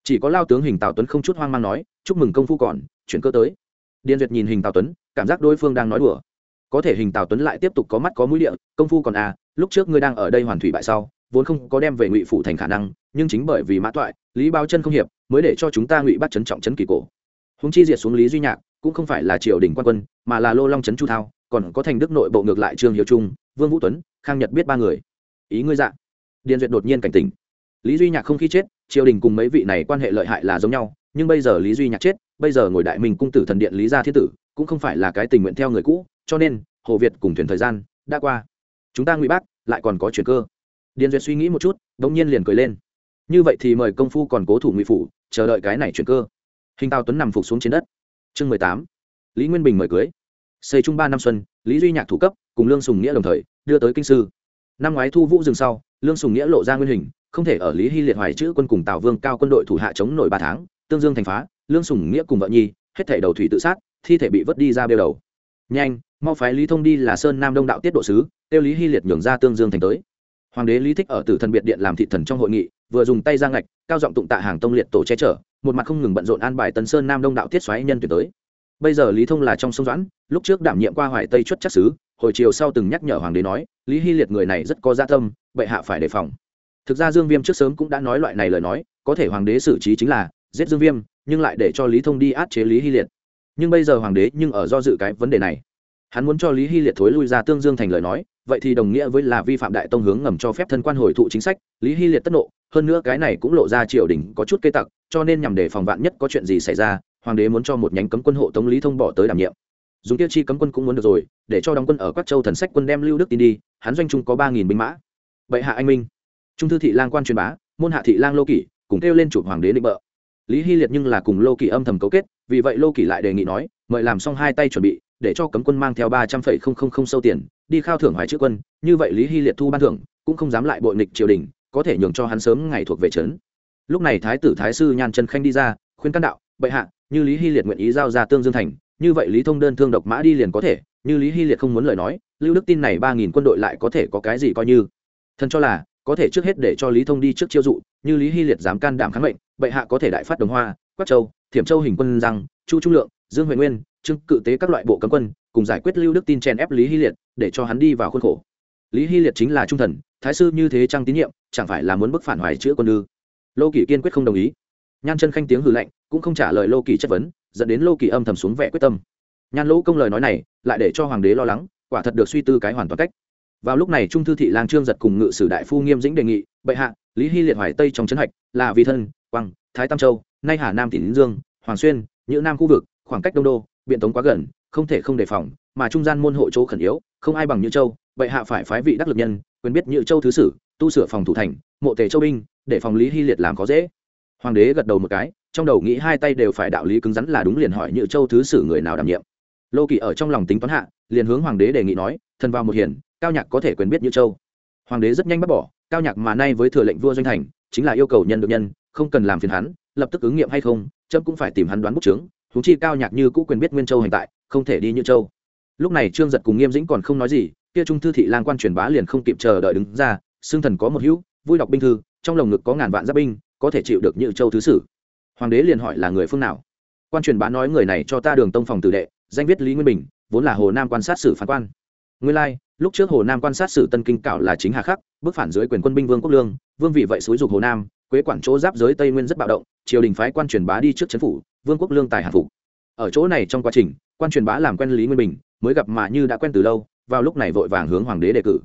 Chỉ có lao tướng hình tào tuấn không chút hoang mang nói, chúc mừng công phu còn, chuyển cơ tới. Điền duyệt nhìn hình tào tuấn, cảm giác đối phương đang nói đùa. Có thể hình tào tuấn lại tiếp tục có mắt có mũi địa, công phu còn à lúc trước ngươi đang ở đây hoàn thủy bại sau vốn không có đem về ngụy phủ thành khả năng, nhưng chính bởi vì mã toại, lý bao chân không hiệp, mới để cho chúng ta ngụy bắt chấn trọng chấn kỳ cổ. Húng chi diệt xuống lý duy nhạc, cũng không phải là triều đình quan quân, mà là lô long trấn chu thao, còn có thành đức nội bộ ngược lại trương hiệu trung, vương vũ tuấn, khang nhật biết ba người. Ý ngươi dạ. Điền duyệt đột nhiên cảnh tỉnh. Lý duy nhạc không khi chết, triều đình cùng mấy vị này quan hệ lợi hại là giống nhau, nhưng bây giờ lý duy nhạc chết, bây giờ ngồi đại minh cung tử thần điện lý gia thiên tử, cũng không phải là cái tình nguyện theo người cũ, cho nên, hồ việt cùng thuyền thời gian đã qua. Chúng ta ngụy bác, lại còn có chuyện cơ điền duyệt suy nghĩ một chút đ ỗ n g nhiên liền cười lên. Như vậy thì mời công phu còn cố thủ ngụy phủ, chờ đợi cái này chuyển cơ. Hình tào tuấn nằm phục xuống trên đất. Chương mười tám. Lý nguyên bình mời cưới. Xây chung ba năm xuân, lý duy nhạc thủ cấp, cùng lương sùng nghĩa đồng thời, đưa tới kinh sư. Năm ngoái thu vũ dừng sau, lương sùng nghĩa lộ ra nguyên hình, không thể ở lý hy liệt hoài chữ quân cùng tào vương cao quân đội thủ hạ chống nổi ba tháng, tương dương thành phá, lương sùng nghĩa cùng vợ nhi, hết thể đầu thủy tự sát, thi thể bị vớt đi ra bêu đầu. Nhanh, mau phái lý thông đi là sơn nam đông đạo tiết độ sứ tiêu lý hy liệt nhường ra tương dương thành tới hoàng đế lý thích ở tử thần biệt điện làm thị thần trong hội nghị, vừa dùng tay ra ngạch, cao giọng tụng tạ hàng tông liệt tổ che chở, một mặt không ngừng bận rộn an bài tân sơn nam đông đạo tiết xoáy nhân tuyển tới. Bây giờ lý thông là trong sông doãn, lúc trước đảm nhiệm qua hoài tây chuất chắc xứ hồi chiều sau từng nhắc nhở hoàng đế nói, lý hy liệt người này rất có gia tâm, bệ hạ phải đề phòng. Thực ra dương viêm trước sớm cũng đã nói loại này lời nói, có thể hoàng đế xử trí chính là, giết dương viêm, nhưng lại để cho lý thông đi át chế lý hy liệt. Nhưng bây giờ hoàng đế nhưng ở do dự cái vấn đề này. Hắn muốn cho lý hy liệt thối lui ra tương dương thành lời nói vậy thì đồng nghĩa với là vi phạm đại tông hướng ngầm cho phép thân quan hồi thụ chính sách, lý hy liệt tất nộ, hơn nữa cái này cũng lộ ra triều đình có chút cây tặc, cho nên nhằm để phòng vạn nhất có chuyện gì xảy ra, hoàng đế muốn cho một nhánh cấm quân hộ tống lý thông bỏ tới đảm nhiệm. Dùng tiêu chi cấm quân cũng muốn được rồi, để cho đóng quân ở các châu thần sách quân đem lưu đức tin đi, hắn doanh trung có ba nghìn binh mã. Bệ hạ anh minh. Trung thư thị lang quan truyền bá, môn hạ thị lang lô kỷ, cùng kêu lên chủ hoàng đế định bợ. Lý hy liệt nhưng là cùng lô kỷ âm thầm cấu kết, vì vậy lô kỷ lại đề nghị nói, mời làm xong hai tay chuẩn bị để cho cấm quân mang theo ba trăm phẩy không không không sâu tiền, đi khao thưởng hoài chữ quân, như vậy lý hy liệt thu ban thưởng, cũng không dám lại bội nghịch triều đình, có thể nhường cho hắn sớm ngày thuộc về trấn. Lúc này thái tử thái sư nhan chân khanh đi ra, khuyên can đạo, bệ hạ, như lý hy liệt nguyện ý giao ra tương dương thành, như vậy lý thông đơn thương độc mã đi liền có thể, như lý hy liệt không muốn lời nói, lưu đức tin này ba nghìn quân đội lại có thể có cái gì coi như. Thần cho là, có thể trước hết để cho lý thông đi trước chiêu dụ, như lý hy liệt dám can đảm kháng mệnh, bệ hạ có thể đại phát đồng hoa quắc châu, thiểm châu hình quân rằng chu trung lượng, dương huệ nguyên trưng cự tế các loại bộ cấm quân, cùng giải quyết lưu đức tin chèn ép lý hy liệt, để cho hắn đi vào khuôn khổ. Lý hy liệt chính là trung thần, thái sư như thế trăng tín nhiệm, chẳng phải là muốn bức phản hoài chữa quân ư? Lô kỷ kiên quyết không đồng ý. Nhan chân khanh tiếng hư lệnh cũng không trả lời lô kỷ chất vấn, dẫn đến lô kỷ âm thầm xuống vẻ quyết tâm. Nhan lỗ công lời nói này, lại để cho hoàng đế lo lắng, quả thật được suy tư cái hoàn toàn cách. Vào lúc này trung thư thị lang trương giật cùng ngự sử đại phu nghiêm dĩnh đề nghị, bệ hạ, lý hy liệt hoài tây trong trấn hạch là vì thân, quang, thái tam châu, nay hà nam tỉnh dương, hoàng xuyên, nhữ nam khu vực, khoảng cách đông đô biện tống quá gần, không thể không đề phòng, mà trung gian môn hộ chỗ khẩn yếu, không ai bằng như châu, vậy hạ phải phái vị đắc lực nhân, quyền biết như châu thứ sử, tu sửa phòng thủ thành, mộ tề châu binh, để phòng lý hy liệt làm có dễ. Hoàng đế gật đầu một cái, trong đầu nghĩ hai tay đều phải đạo lý cứng rắn là đúng liền hỏi như châu thứ sử người nào đảm nhiệm. Lô kỳ ở trong lòng tính toán hạ, liền hướng hoàng đế đề nghị nói, thần vào một hiền, cao nhạc có thể quyền biết như châu. Hoàng đế rất nhanh bắt bỏ, cao nhạc mà nay với thừa lệnh vua doanh thành, chính là yêu cầu nhân được nhân, không cần làm phiền hắn, lập tức ứng nghiệm hay không trâm cũng phải tìm hắn đoán bút trướng thú chi cao nhạc như cũ quyền biết nguyên châu hành tại, không thể đi như châu. Lúc này trương giật cùng nghiêm dĩnh còn không nói gì, kia trung thư thị lang quan truyền bá liền không kịp chờ đợi đứng ra xương thần có một hữu, vui đọc binh thư, trong lồng ngực có ngàn vạn giáp binh, có thể chịu được như châu thứ sử. Hoàng đế liền hỏi là người phương nào? Quan truyền bá nói người này cho ta đường tông phòng tử đệ, danh viết lý nguyên bình, vốn là hồ nam quan sát sử phán quan. Nguyên lai, lúc trước hồ nam quan sát sử tân kinh cảo là chính hà khắc bức phản dưới quyền quân binh vương quốc lương, vương vị vậy xúi dục hồ nam, quế quản chỗ giáp giới tây nguyên rất bạo động, triều đình phái quan truyền bá đi trước chấn phủ vương quốc lương tài hạ phục. Ở chỗ này trong quá trình, quan truyền bá làm quen lý nguyên bình, mới gặp mà như đã quen từ lâu, vào lúc này vội vàng hướng hoàng đế đề cử.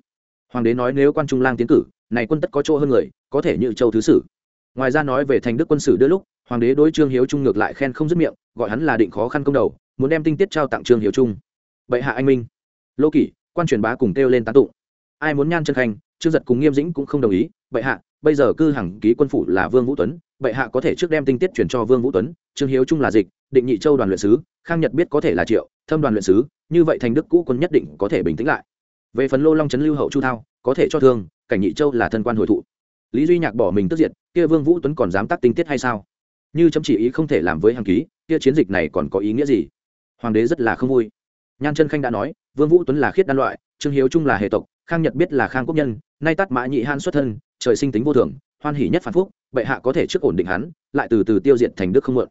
Hoàng đế nói nếu quan trung lang tiến cử, này quân tất có chỗ hơn người, có thể như châu thứ sử. Ngoài ra nói về thành đức quân sử đưa lúc, hoàng đế đối trương hiếu trung ngược lại khen không dứt miệng, gọi hắn là định khó khăn công đầu, muốn đem tinh tiết trao tặng trương hiếu trung. Bệ hạ anh minh. Lô kỷ, quan truyền bá cùng kêu lên tán tụng. Ai muốn nhan chân khanh, trương giật cùng nghiêm dĩnh cũng không đồng ý, bệ hạ, bây giờ cư hằng ký quân phủ là vương vũ tuấn bệ hạ có thể trước đem tinh tiết chuyển cho vương vũ tuấn, trương hiếu trung là dịch, định nhị châu đoàn luyện sứ, khang nhật biết có thể là triệu, thâm đoàn luyện sứ, như vậy thành đức cũ quân nhất định có thể bình tĩnh lại. về phần lô long trấn lưu hậu chu thao, có thể cho thương cảnh nhị châu là thân quan hồi thụ. lý duy nhạc bỏ mình tức diệt, kia vương vũ tuấn còn dám tác tinh tiết hay sao? như chấm chỉ ý không thể làm với hàng ký, kia chiến dịch này còn có ý nghĩa gì? hoàng đế rất là không vui. nhan chân khanh đã nói, vương vũ tuấn là khiết đan loại, trương hiếu trung là hệ tộc, khang nhật biết là khang quốc nhân, nay tắt mã nhị han xuất thân, trời sinh tính vô thường, hoan hỉ nhất phản phúc bệ hạ có thể trước ổn định hắn, lại từ từ tiêu diệt thành đức không mượn.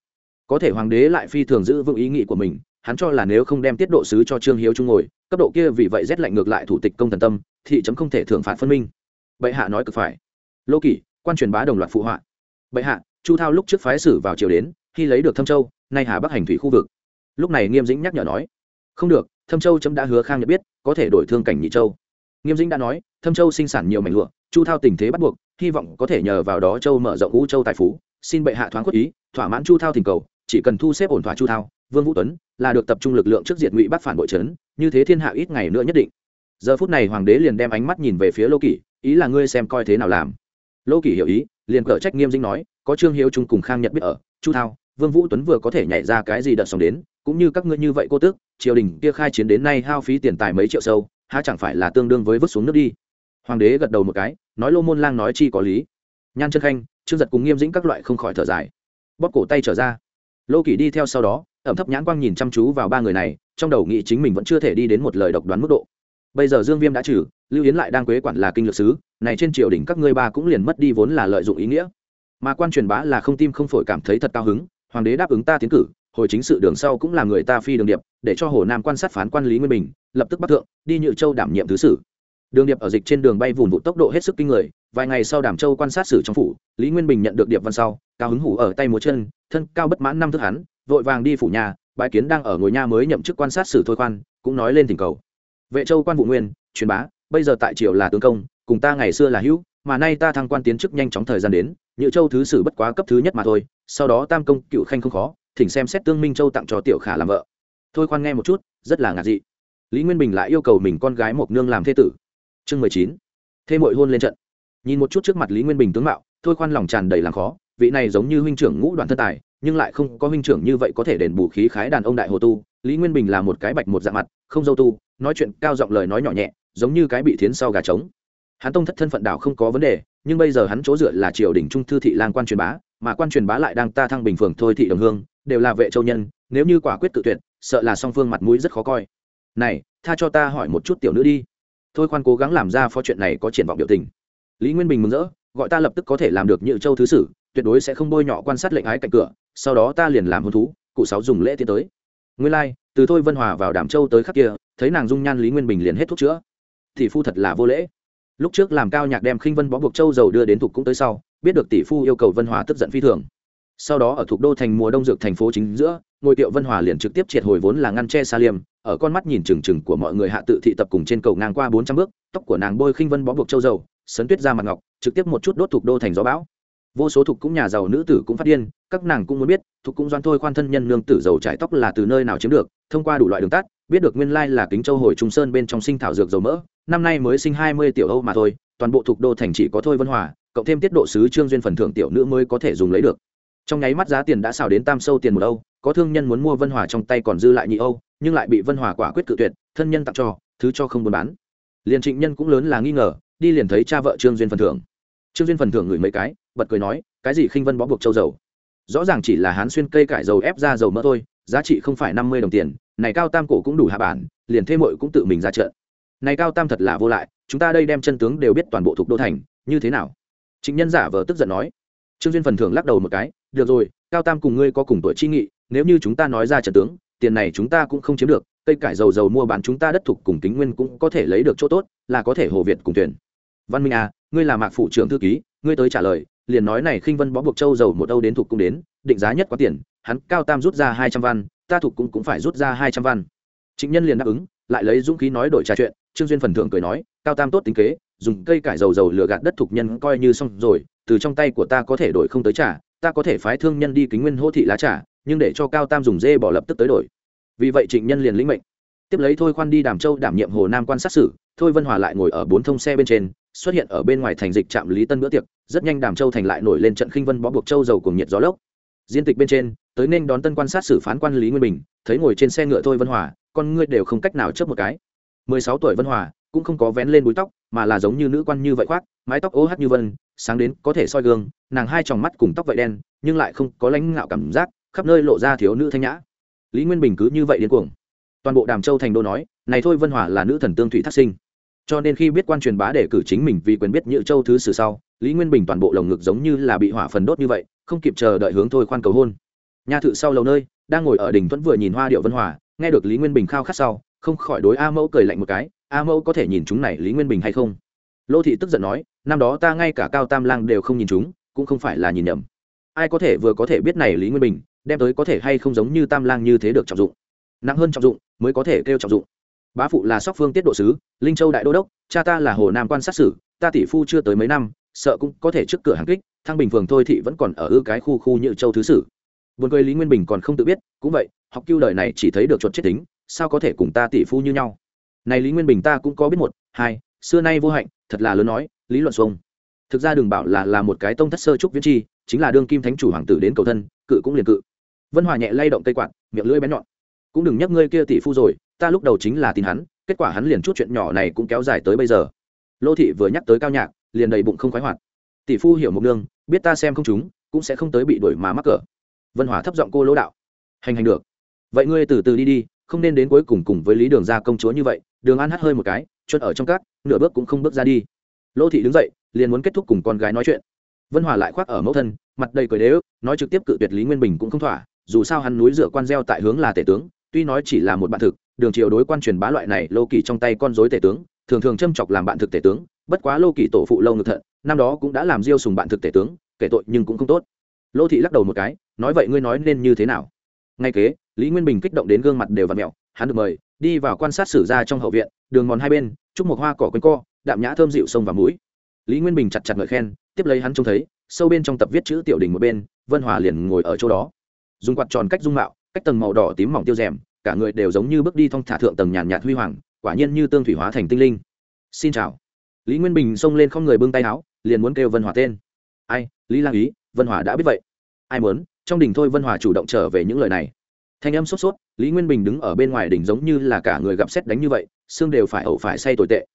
Có thể hoàng đế lại phi thường giữ vững ý nghĩ của mình, hắn cho là nếu không đem tiết độ sứ cho trương hiếu trung ngồi, cấp độ kia vì vậy rét lạnh ngược lại thủ tịch công thần tâm, thị chấm không thể thưởng phạt phân minh. Bệ hạ nói cực phải. Lô kỷ, quan truyền bá đồng loạt phụ họa. Bệ hạ, chu thao lúc trước phái sử vào triều đến, khi lấy được thâm châu, nay hà bắc hành thủy khu vực. Lúc này nghiêm dĩnh nhắc nhở nói, không được, thâm châu chấm đã hứa khang nhận biết, có thể đổi thương cảnh nhị châu. Nghiêm dĩnh đã nói, thâm châu sinh sản nhiều mảnh lụa chu thao tình thế bắt buộc, hy vọng có thể nhờ vào đó châu mở rộng ngũ châu tài phú. Xin bệ hạ thoáng khuất ý, thỏa mãn chu thao thỉnh cầu, chỉ cần thu xếp ổn thỏa chu thao, vương vũ tuấn là được tập trung lực lượng trước diệt ngụy bắc phản bội trấn, như thế thiên hạ ít ngày nữa nhất định. Giờ phút này hoàng đế liền đem ánh mắt nhìn về phía lô kỷ, ý là ngươi xem coi thế nào làm. Lô kỷ hiểu ý, liền cở trách nghiêm dinh nói, có trương hiếu trung cùng khang nhật biết ở, chu thao, vương vũ tuấn vừa có thể nhảy ra cái gì đợt sóng đến, cũng như các ngươi như vậy cô tước, triều đình kia khai chiến đến nay hao phí tiền tài mấy triệu sâu, há chẳng phải là tương đương với vứt xuống nước đi hoàng đế gật đầu một cái, nói lô môn lang nói chi có lý. Nhan chân khanh, trương giật cùng nghiêm dĩnh các loại không khỏi thở dài. Bóp cổ tay trở ra. Lô kỷ đi theo sau đó, ẩm thấp nhãn quang nhìn chăm chú vào ba người này, trong đầu nghĩ chính mình vẫn chưa thể đi đến một lời độc đoán mức độ. Bây giờ dương viêm đã trừ, lưu yến lại đang quế quản là kinh lược sứ, này trên triều đình các ngươi ba cũng liền mất đi vốn là lợi dụng ý nghĩa. Mà quan truyền bá là không tim không phổi cảm thấy thật cao hứng, hoàng đế đáp ứng ta tiến cử, hồi chính sự đường sau cũng là người ta phi đường điệp, để cho hồ nam quan sát phán quan lý nguyên bình, lập tức bắt thượng, đi nhự châu đảm nhiệm thứ sử đường điệp ở dịch trên đường bay vùn vụ tốc độ hết sức kinh người, vài ngày sau đảm châu quan sát sử trong phủ, lý nguyên bình nhận được điệp văn sau, cao hứng hủ ở tay múa chân, thân cao bất mãn năm thước hắn, vội vàng đi phủ nhà bãi kiến đang ở ngồi nhà mới nhậm chức quan sát sử thôi khoan, cũng nói lên thỉnh cầu. Vệ châu quan vụ nguyên, truyền bá, bây giờ tại triều là tướng công, cùng ta ngày xưa là hữu, mà nay ta thăng quan tiến chức nhanh chóng thời gian đến, nhự châu thứ sử bất quá cấp thứ nhất mà thôi, sau đó tam công cựu khanh không khó, thỉnh xem xét tương minh châu tặng cho tiểu khả làm vợ. Thôi khoan nghe một chút, rất là ngạc dị. Lý nguyên bình lại yêu cầu mình con gái một nương làm thế tử chương mười chín. Thêm hội hôn lên trận. Nhìn một chút trước mặt lý nguyên bình tướng mạo, thôi khoan lòng tràn đầy làm khó, vị này giống như huynh trưởng ngũ đoàn thân tài, nhưng lại không có huynh trưởng như vậy có thể đền bù khí khái đàn ông đại hồ tu. Lý nguyên bình là một cái bạch một dạng mặt, không dâu tu, nói chuyện cao giọng lời nói nhỏ nhẹ, giống như cái bị thiến sau gà trống. Hắn tông thất thân phận đảo không có vấn đề, nhưng bây giờ hắn chỗ dựa là triều đình trung thư thị lang quan truyền bá, mà quan truyền bá lại đang ta thăng bình phường thôi thị đồng hương, đều là vệ châu nhân, nếu như quả quyết tự tuyệt, sợ là song phương mặt mũi rất khó coi. Này, tha cho ta hỏi một chút tiểu nữ đi thôi khoan cố gắng làm ra phó chuyện này có triển vọng biểu tình. Lý nguyên bình mừng rỡ gọi ta lập tức có thể làm được như châu thứ sử tuyệt đối sẽ không bôi nhọ quan sát lệnh ái cạnh cửa sau đó ta liền làm hôn thú cụ sáu dùng lễ tiến tới. Nguyên lai、like, từ thôi vân hòa vào đảm châu tới khắc kia thấy nàng dung nhan lý nguyên bình liền hết thuốc chữa. Thì phu thật là vô lễ. Lúc trước làm cao nhạc đem khinh vân bó buộc châu dầu đưa đến thục cũng tới sau biết được tỷ phu yêu cầu vân hòa tức giận phi thường sau đó ở thuộc đô thành mùa đông dược thành phố chính giữa, ngôi tiệu vân hòa liền trực tiếp triệt hồi vốn là ngăn che sa liêm, ở con mắt nhìn trừng trừng của mọi người hạ tự thị tập cùng trên cầu ngang qua bốn trăm bước, tóc của nàng bôi khinh vân bó buộc châu dầu, sấn tuyết ra mặt ngọc, trực tiếp một chút đốt thuộc đô thành gió bão. Vô số thuộc cũng nhà giàu nữ tử cũng phát điên, các nàng cũng muốn biết, thuộc cũng doan thôi khoan thân nhân nương tử dầu trải tóc là từ nơi nào chiếm được, thông qua đủ loại đường tắt, biết được nguyên lai là kính châu hồi trung sơn bên trong sinh thảo dược dầu mỡ, năm nay mới sinh hai mươi tiểu âu mà thôi, toàn bộ thuộc đô thành chỉ có thôi vân hòa, cộng thêm tiết độ sứ trương duyên phần thưởng tiểu nữ mới có thể dùng lấy được trong nháy mắt giá tiền đã xào đến tam sâu tiền một âu, có thương nhân muốn mua vân hòa trong tay còn dư lại nhị âu, nhưng lại bị vân hòa quả quyết cự tuyệt, thân nhân tặng cho, thứ cho không buôn bán. Liền trịnh nhân cũng lớn là nghi ngờ, đi liền thấy cha vợ trương duyên phần thưởng. Trương duyên phần thưởng ngửi mấy cái, bật cười nói, cái gì khinh vân bó buộc châu dầu? Rõ ràng chỉ là hán xuyên cây cải dầu ép ra dầu mỡ thôi, giá trị không phải năm mươi đồng tiền, này cao tam cổ cũng đủ hạ bản, liền thêm mội cũng tự mình ra trận. Này cao tam thật là vô lại, chúng ta đây đem chân tướng đều biết toàn bộ thuộc đô thành, như thế nào? Trịnh nhân giả vờ tức giận nói. Trương duyên phần thưởng lắc đầu một cái được rồi, cao tam cùng ngươi có cùng tuổi chi nghị, nếu như chúng ta nói ra trận tướng, tiền này chúng ta cũng không chiếm được, cây cải dầu dầu mua bán chúng ta đất thục cùng kính nguyên cũng có thể lấy được chỗ tốt, là có thể hồ việt cùng tuyển. Văn minh à ngươi là mạc phụ trưởng thư ký, ngươi tới trả lời, liền nói này khinh vân bó buộc châu dầu một âu đến thục cũng đến, định giá nhất quá tiền, hắn cao tam rút ra hai trăm văn, ta thục cũng cũng phải rút ra hai trăm văn. Chính nhân liền đáp ứng, lại lấy dũng khí nói đổi trà chuyện, trương duyên phần thưởng cười nói, cao tam tốt tính kế, dùng cây cải dầu dầu lừa gạt đất thục nhân coi như xong rồi, từ trong tay của ta có thể đổi không tới trả ta có thể phái thương nhân đi kính nguyên hô thị lá trả nhưng để cho cao tam dùng dê bỏ lập tức tới đổi. Vì vậy trịnh nhân liền lĩnh mệnh. Tiếp lấy thôi khoan đi đàm châu đảm nhiệm hồ nam quan sát xử, thôi vân hòa lại ngồi ở bốn thông xe bên trên, xuất hiện ở bên ngoài thành dịch trạm lý tân bữa tiệc, rất nhanh đàm châu thành lại nổi lên trận khinh vân bó buộc châu dầu cùng nhiệt gió lốc. Diên tịch bên trên, tới nên đón tân quan sát xử phán quan lý nguyên bình, thấy ngồi trên xe ngựa thôi vân hòa, con ngươi đều không cách nào chớp một cái. Mười sáu tuổi vân hòa, cũng không có vén lên búi tóc, mà là giống như nữ quan như vậy khoác, mái tóc ố hát như vân sáng đến có thể soi gương, nàng hai tròng mắt cùng tóc vậy đen, nhưng lại không có lãnh ngạo cảm giác, khắp nơi lộ ra thiếu nữ thanh nhã. Lý nguyên bình cứ như vậy điên cuồng. Toàn bộ đàm châu thành đô nói, này thôi vân hòa là nữ thần tương thủy thác sinh. Cho nên khi biết quan truyền bá để cử chính mình vì quyền biết nhự châu thứ sử sau, lý nguyên bình toàn bộ lồng ngực giống như là bị hỏa phần đốt như vậy, không kịp chờ đợi hướng thôi khoan cầu hôn. Nhà thự sau lầu nơi, đang ngồi ở đỉnh thuẫn vừa nhìn hoa điệu vân hòa, nghe được lý nguyên bình khao khát sau, không khỏi đối a mẫu cười lạnh một cái, a mẫu có thể nhìn chúng này lý nguyên bình hay không? Lô thị tức giận nói năm đó ta ngay cả cao tam lang đều không nhìn chúng, cũng không phải là nhìn nhầm. Ai có thể vừa có thể biết này lý nguyên bình, đem tới có thể hay không giống như tam lang như thế được trọng dụng? Nặng hơn trọng dụng, mới có thể kêu trọng dụng. Bá phụ là sóc phương tiết độ sứ, linh châu đại đô đốc, cha ta là hồ nam quan sát sử, ta tỷ phu chưa tới mấy năm, sợ cũng có thể trước cửa hàng kích, thăng bình phường thôi thị vẫn còn ở ư cái khu khu như châu thứ sử. Buồn cười lý nguyên bình còn không tự biết, cũng vậy, học cưu đời này chỉ thấy được chuột chết tính, sao có thể cùng ta tỷ phu như nhau? Này lý nguyên bình ta cũng có biết một, hai xưa nay vô hạnh, thật là lớn nói, lý luận xuông. Thực ra đừng bảo là là một cái tông thất sơ trúc viễn chi, chính là đương kim thánh chủ hoàng tử đến cầu thân, cự cũng liền cự. Vân hòa nhẹ lay động cây quạt, miệng lưỡi bén nhọn. Cũng đừng nhắc ngươi kia tỷ phu rồi, ta lúc đầu chính là tin hắn, kết quả hắn liền chút chuyện nhỏ này cũng kéo dài tới bây giờ. Lô thị vừa nhắc tới cao nhạc, liền đầy bụng không khoái hoạt. Tỷ phu hiểu một nương biết ta xem không chúng, cũng sẽ không tới bị đuổi mà mắc cỡ. Vân hòa thấp giọng cô lỗ đạo. Hành hành được. Vậy ngươi từ từ đi đi, không nên đến cuối cùng cùng với lý đường ra công chúa như vậy, đường an hắt hơi một cái chuột ở trong cát, nửa bước cũng không bước ra đi. Lô thị đứng dậy, liền muốn kết thúc cùng con gái nói chuyện. Vân hòa lại khoác ở mẫu thân, mặt đầy cười đế ức nói trực tiếp cự tuyệt lý nguyên bình cũng không thỏa, dù sao hắn núi dựa quan gieo tại hướng là tể tướng, tuy nói chỉ là một bạn thực, đường triều đối quan truyền bá loại này, lô kỳ trong tay con dối tể tướng, thường thường châm chọc làm bạn thực tể tướng, bất quá lô kỳ tổ phụ lâu ngực thận, năm đó cũng đã làm diêu sùng bạn thực tể tướng, kể tội nhưng cũng không tốt. Lô thị lắc đầu một cái, nói vậy ngươi nói nên như thế nào? Ngay kế, lý nguyên bình kích động đến gương mặt đều v ặ mẹo, hắn được mời đi vào quan sát sử ra trong hậu viện, đường mòn hai bên chúc một hoa cỏ quanh co, đạm nhã thơm dịu sông và mũi. Lý nguyên bình chặt chặt ngợi khen, tiếp lấy hắn trông thấy, sâu bên trong tập viết chữ tiểu đình một bên, vân hòa liền ngồi ở chỗ đó. Dùng quạt tròn cách dung mạo, cách tầng màu đỏ tím mỏng tiêu rèm, cả người đều giống như bước đi thong thả thượng tầng nhàn nhạt huy hoàng, quả nhiên như tương thủy hóa thành tinh linh. Xin chào. Lý nguyên bình xông lên không người bưng tay áo, liền muốn kêu vân hòa tên. Ai, lý lang ý, vân hòa đã biết vậy. Ai muốn, trong đình thôi vân hòa chủ động trở về những lời này thanh âm sốt sốt, lý nguyên bình đứng ở bên ngoài đỉnh giống như là cả người gặp xét đánh như vậy, xương đều phải ẩu phải say tồi tệ.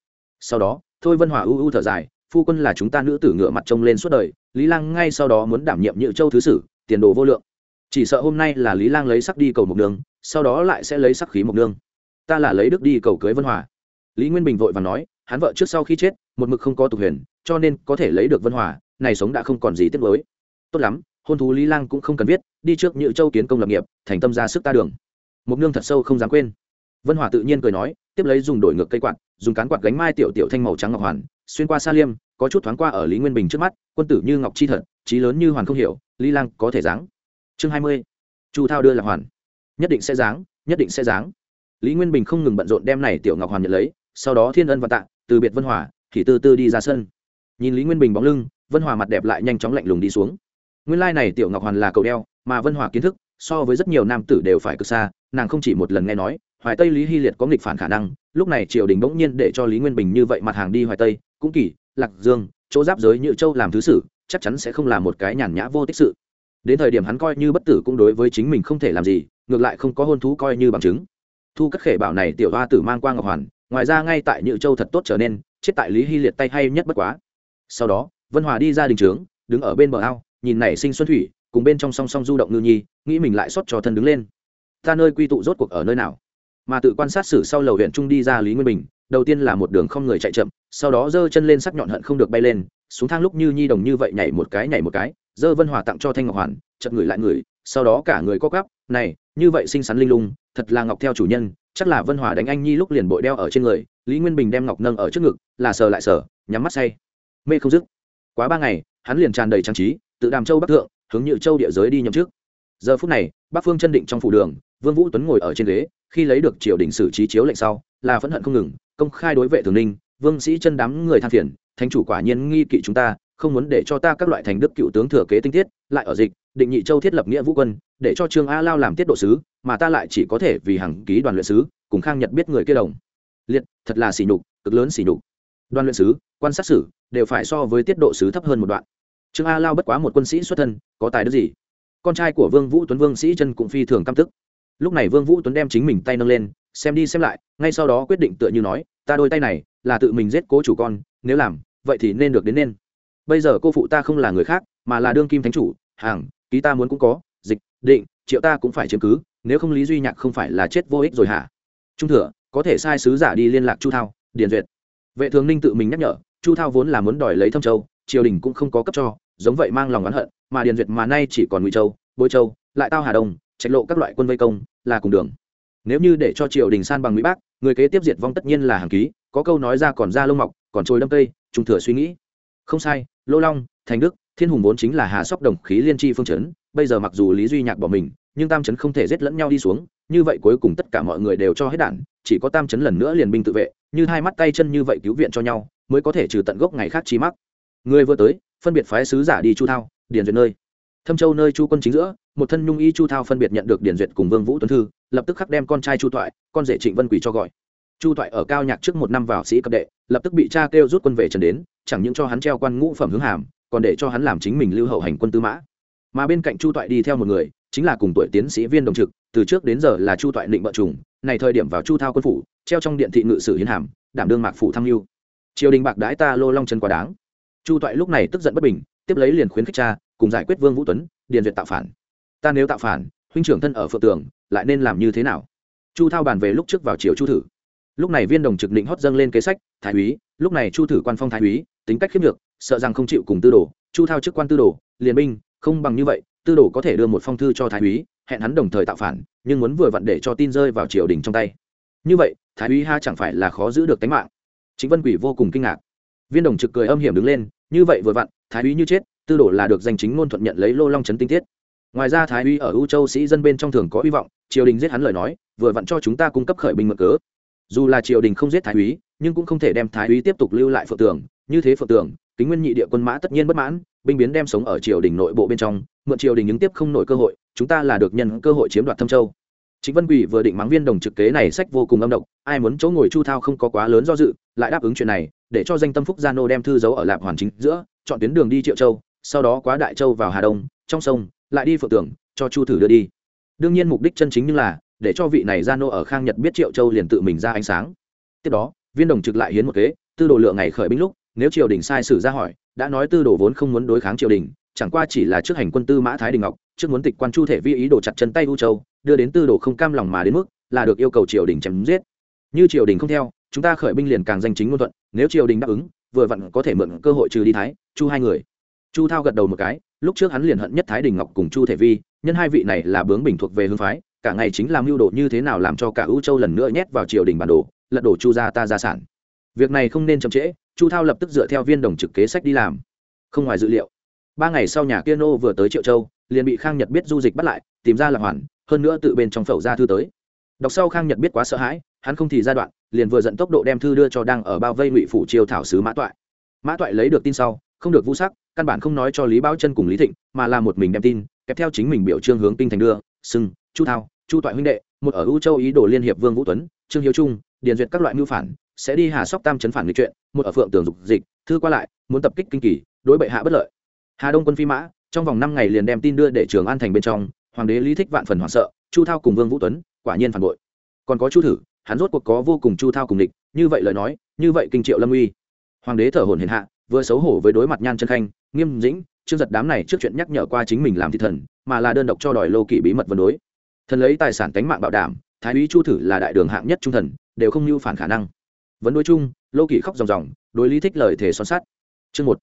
Sau đó, thôi vân hòa u u thở dài, phu quân là chúng ta nữ tử ngựa mặt trông lên suốt đời, lý lang ngay sau đó muốn đảm nhiệm nhự châu thứ sử, tiền đồ vô lượng. Chỉ sợ hôm nay là lý lang lấy sắc đi cầu một đường sau đó lại sẽ lấy sắc khí một nương. Ta là lấy đức đi cầu cưới vân hòa. Lý nguyên bình vội và nói, hắn vợ trước sau khi chết, một mực không có tục huyền, cho nên có thể lấy được vân hòa, này sống đã không còn gì tiếc lối tốt lắm hôn thú lý lang cũng không cần viết, đi trước nhự châu kiến công lập nghiệp, thành tâm ra sức ta đường. Một nương thật sâu không dám quên. Vân hòa tự nhiên cười nói, tiếp lấy dùng đổi ngược cây quạt, dùng cán quạt gánh mai tiểu tiểu thanh màu trắng ngọc hoàn, xuyên qua sa liêm, có chút thoáng qua ở lý nguyên bình trước mắt, quân tử như ngọc chi thật, trí lớn như hoàn không hiểu, lý lang có thể dáng. Chương hai mươi, chu thao đưa lạc hoàn. Nhất định sẽ dáng, nhất định sẽ dáng. Lý nguyên bình không ngừng bận rộn đem này tiểu ngọc hoàn nhận lấy, sau đó thiên ân và tạ, từ biệt vân hòa thì từ từ đi ra sân. Nhìn lý nguyên bình bóng lưng, vân hòa mặt đẹp lại nhanh chóng lạnh lùng đi xuống nguyên lai、like、này tiểu ngọc hoàn là cầu đeo, mà vân hòa kiến thức, so với rất nhiều nam tử đều phải cực xa, nàng không chỉ một lần nghe nói, hoài tây, lý hy liệt có nghịch phản khả năng, lúc này triều đình bỗng nhiên để cho lý nguyên bình như vậy mặt hàng đi hoài tây, cũng kỳ, lạc dương, chỗ giáp giới như châu làm thứ sử, chắc chắn sẽ không là một cái nhàn nhã vô tích sự. Đến thời điểm hắn coi như bất tử cũng đối với chính mình không thể làm gì, ngược lại không có hôn thú coi như bằng chứng. Thu cất khể bảo này tiểu hoa tử mang qua ngọc hoàn, ngoài ra ngay tại nhự châu thật tốt trở nên, chết tại lý hy liệt tay hay nhất bất quá. Sau đó, vân hòa đi ra đình trướng, đứng ở bên bờ ao nhìn nảy sinh xuân thủy, cùng bên trong song song du động ngư nhi, nghĩ mình lại xót cho thân đứng lên. Ta nơi quy tụ rốt cuộc ở nơi nào? Mà tự quan sát xử sau lầu huyện trung đi ra lý nguyên bình, đầu tiên là một đường không người chạy chậm, sau đó giơ chân lên sắc nhọn hận không được bay lên, xuống thang lúc như nhi đồng như vậy nhảy một cái, nhảy một cái dơ vân hòa tặng cho thanh ngọc hoàn, chật người lại người, sau đó cả người co cắp này, như vậy xinh xắn linh lung, thật là ngọc theo chủ nhân, chắc là vân hòa đánh anh nhi lúc liền bội đeo ở trên người. Lý nguyên bình đem ngọc nâng ở trước ngực, là sờ lại sờ, nhắm mắt say. Mê không dứt quá ba ngày, hắn liền tràn đầy trang trí, tự đàm châu bắc thượng, hướng nhự châu địa giới đi nhậm trước giờ phút này, bắc phương chân định trong phủ đường, vương vũ tuấn ngồi ở trên ghế, khi lấy được triều đình xử trí chiếu lệnh sau, là phẫn hận không ngừng, công khai đối vệ thường ninh, vương sĩ chân đám người than phiền, thánh chủ quả nhiên nghi kỵ chúng ta, không muốn để cho ta các loại thành đức cựu tướng thừa kế tinh tiết, lại ở dịch, định nhị châu thiết lập nghĩa vũ quân, để cho trương a lao làm tiết độ sứ, mà ta lại chỉ có thể vì hàng ký đoàn luyện sứ, cùng khang nhật biết người kia đồng. Liệt, thật là sỉ nhục, cực lớn sỉ nhục đoàn luyện sứ, quan sát sử, đều phải so với tiết độ sứ thấp hơn một đoạn. Trương a lao bất quá một quân sĩ xuất thân, có tài đức gì? Con trai của vương vũ tuấn vương sĩ chân cũng phi thường căm tức. Lúc này vương vũ tuấn đem chính mình tay nâng lên, xem đi xem lại, ngay sau đó quyết định tựa như nói, ta đôi tay này là tự mình giết cố chủ con, nếu làm, vậy thì nên được đến nên. Bây giờ cô phụ ta không là người khác, mà là đương kim thánh chủ, hàng, ký ta muốn cũng có, dịch, định, triệu ta cũng phải chiếm cứ, nếu không lý duy nhạc không phải là chết vô ích rồi hả? Trung thừa, có thể sai sứ giả đi liên lạc chu thao, điền duyệt vệ thường ninh tự mình nhắc nhở, chu thao vốn là muốn đòi lấy thâm châu, triều đình cũng không có cấp cho, giống vậy mang lòng oán hận, mà điền duyệt mà nay chỉ còn ngụy châu bôi châu, lại tao hà đông, trạch lộ các loại quân vây công, là cùng đường. Nếu như để cho triều đình san bằng mỹ bắc người kế tiếp diệt vong tất nhiên là hàng ký, có câu nói ra còn ra lông mọc, còn trôi đâm cây trung thừa suy nghĩ. Không sai, lô long, thành đức, thiên hùng vốn chính là hà sóc đồng khí liên tri phương chấn, bây giờ mặc dù lý duy nhạc bỏ mình, nhưng tam chấn không thể giết lẫn nhau đi xuống, như vậy cuối cùng tất cả mọi người đều cho hết đạn, chỉ có tam chấn lần nữa liền binh tự vệ như hai mắt tay chân như vậy cứu viện cho nhau, mới có thể trừ tận gốc ngày khác chi mắc. Người vừa tới, phân biệt phái sứ giả đi chu thao, điền duyệt nơi. Thâm châu nơi chu quân chính giữa, một thân nhung y chu thao phân biệt nhận được điền duyệt cùng vương vũ tuấn thư, lập tức khắc đem con trai chu Toại, con rể trịnh vân quỳ cho gọi. Chu Toại ở cao nhạc trước một năm vào sĩ cấp đệ, lập tức bị cha kêu rút quân về trần đến, chẳng những cho hắn treo quan ngũ phẩm hướng hàm, còn để cho hắn làm chính mình lưu hậu hành quân tư mã. Mà bên cạnh chu Toại đi theo một người, chính là cùng tuổi tiến sĩ viên đồng trực, từ trước đến giờ là chu Toại định vợ trùng, này thời điểm vào chu thao quân phủ treo trong điện thị ngự sử hiến hàm, đảm đương mạc phủ tham mưu triều đình bạc đãi ta lô long chân quá đáng. Chu thoại lúc này tức giận bất bình, tiếp lấy liền khuyến khích cha, cùng giải quyết vương vũ tuấn, điền duyệt tạo phản. Ta nếu tạo phản, huynh trưởng thân ở phượng tường, lại nên làm như thế nào? Chu thao bàn về lúc trước vào triều chu thử. Lúc này viên đồng trực định hót dâng lên kế sách, thái úy, lúc này chu thử quan phong thái úy, tính cách khiếp được sợ rằng không chịu cùng tư đồ. Chu thao chức quan tư đồ, liền binh, không bằng như vậy, tư đồ có thể đưa một phong thư cho thái úy, hẹn hắn đồng thời tạo phản, nhưng muốn vừa vặn để cho tin rơi vào triều đình trong tay như vậy, thái úy ha chẳng phải là khó giữ được tính mạng. Chính vân quỷ vô cùng kinh ngạc. Viên đồng trực cười âm hiểm đứng lên, như vậy vừa vặn, thái úy như chết, tư đồ là được danh chính ngôn thuận nhận lấy lô long trấn tinh tiết. Ngoài ra thái úy ở u châu sĩ dân bên trong thường có hy vọng, triều đình giết hắn lời nói, vừa vặn cho chúng ta cung cấp khởi binh mở cớ. Dù là triều đình không giết thái úy, nhưng cũng không thể đem thái úy tiếp tục lưu lại phượng tường. Như thế phượng tường, kính nguyên nhị địa quân mã tất nhiên bất mãn, binh biến đem sống ở triều đình nội bộ bên trong, mượn triều đình những tiếp không nổi cơ hội, chúng ta là được nhân cơ hội chiếm đoạt thâm châu chính vân quỷ vừa định mắng viên đồng trực kế này sách vô cùng âm độc, ai muốn chỗ ngồi chu thao không có quá lớn do dự, lại đáp ứng chuyện này, để cho danh tâm phúc gia nô đem thư giấu ở lạp hoàn chính giữa, chọn tuyến đường đi triệu châu, sau đó quá đại châu vào hà đông, trong sông, lại đi phượng tưởng cho chu thử đưa đi. Đương nhiên mục đích chân chính như là, để cho vị này gia nô ở khang nhật biết triệu châu liền tự mình ra ánh sáng. Tiếp đó, viên đồng trực lại hiến một kế, tư đồ lượng ngày khởi binh lúc, nếu triều đình sai sử ra hỏi, đã nói tư đồ vốn không muốn đối kháng triều đình chẳng qua chỉ là trước hành quân tư mã thái đình ngọc, trước muốn tịch quan chu thể vi ý đồ chặt chân tay u châu, đưa đến tư đồ không cam lòng mà đến mức, là được yêu cầu triều đình chém giết. Như triều đình không theo, chúng ta khởi binh liền càng danh chính ngôn thuận, nếu triều đình đáp ứng, vừa vặn có thể mượn cơ hội trừ đi thái, chu hai người. Chu thao gật đầu một cái, lúc trước hắn liền hận nhất thái đình ngọc cùng chu thể vi, nhân hai vị này là bướng bình thuộc về hương phái, cả ngày chính làm mưu đồ như thế nào làm cho cả ưu châu lần nữa nhét vào triều đình bản đồ, lật đổ chu gia ta gia sản. Việc này không nên chậm trễ, chu thao lập tức dựa theo viên đồng trực kế sách đi làm. Không ngoài dự liệu ba ngày sau nhà kia nô vừa tới triệu châu, liền bị khang nhật biết du dịch bắt lại, tìm ra lạc hoàn, hơn nữa tự bên trong phẩu ra thư tới. Đọc sau khang nhật biết quá sợ hãi, hắn không thì ra đoạn, liền vừa dẫn tốc độ đem thư đưa cho đang ở bao vây ngụy phủ triều thảo sứ mã toại. Mã toại lấy được tin sau, không được vũ sắc, căn bản không nói cho lý báo chân cùng lý thịnh, mà là một mình đem tin kèm theo chính mình biểu trương hướng tinh thành đưa, sưng, chu thao, chu toại huynh đệ, một ở u châu ý đồ liên hiệp vương vũ tuấn, trương hiếu trung, điền duyệt các loại mưu phản, sẽ đi hà sóc tam chấn phản nghịch chuyện, một ở phượng tường dục dịch, thư qua lại, muốn tập kích kinh kỳ, đối bệ hạ bất lợi hà đông quân phi mã, trong vòng năm ngày liền đem tin đưa để trường an thành bên trong, hoàng đế lý thích vạn phần hoảng sợ, chu thao cùng vương vũ tuấn, quả nhiên phản bội. Còn có chu thử, hắn rốt cuộc có vô cùng chu thao cùng địch, như vậy lời nói, như vậy kinh triệu lâm uy. Hoàng đế thở hổn hển hạ, vừa xấu hổ với đối mặt nhan chân khanh, nghiêm dĩnh, trương giật đám này trước chuyện nhắc nhở qua chính mình làm thị thần, mà là đơn độc cho đòi lô kỵ bí mật vân đối. Thần lấy tài sản cánh mạng bảo đảm, thái úy chu thử là đại đường hạng nhất trung thần, đều không mưu phản khả năng. Vấn đối chung, lô Kỵ khóc ròng ròng, đối lý thích lời thể son sát chương một,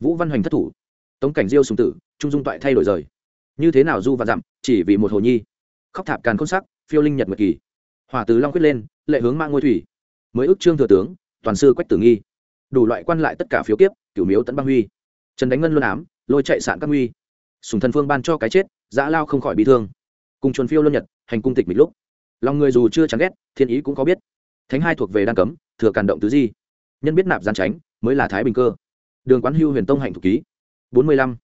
vũ văn hoành thất thủ tống cảnh diêu sùng tử, trung dung toại thay đổi rời. Như thế nào du và dặm, chỉ vì một hồ nhi. Khóc thạp càn khôn sắc, phiêu linh nhật mật kỳ. Hòa từ long quyết lên, lệ hướng mạng ngôi thủy. Mới ước trương thừa tướng, toàn sư quách tử nghi. Đủ loại quan lại tất cả phiếu kiếp, cửu miếu tấn băng huy. Trần đánh ngân luân ám, lôi chạy sạn các nguy. Sùng thần phương ban cho cái chết giã lao không khỏi bị thương. Cùng chuồn phiêu luân nhật, hành cung tịch mịch lúc. Lòng người dù chưa chán ghét, thiên ý cũng có biết. Thánh hai thuộc về đan cấm, thừa càn động tứ di. Nhân biết nạp gian tránh, mới là thái bình cơ. Đường quán hưu huyền tông hạnh thủ ký bốn mươi lăm.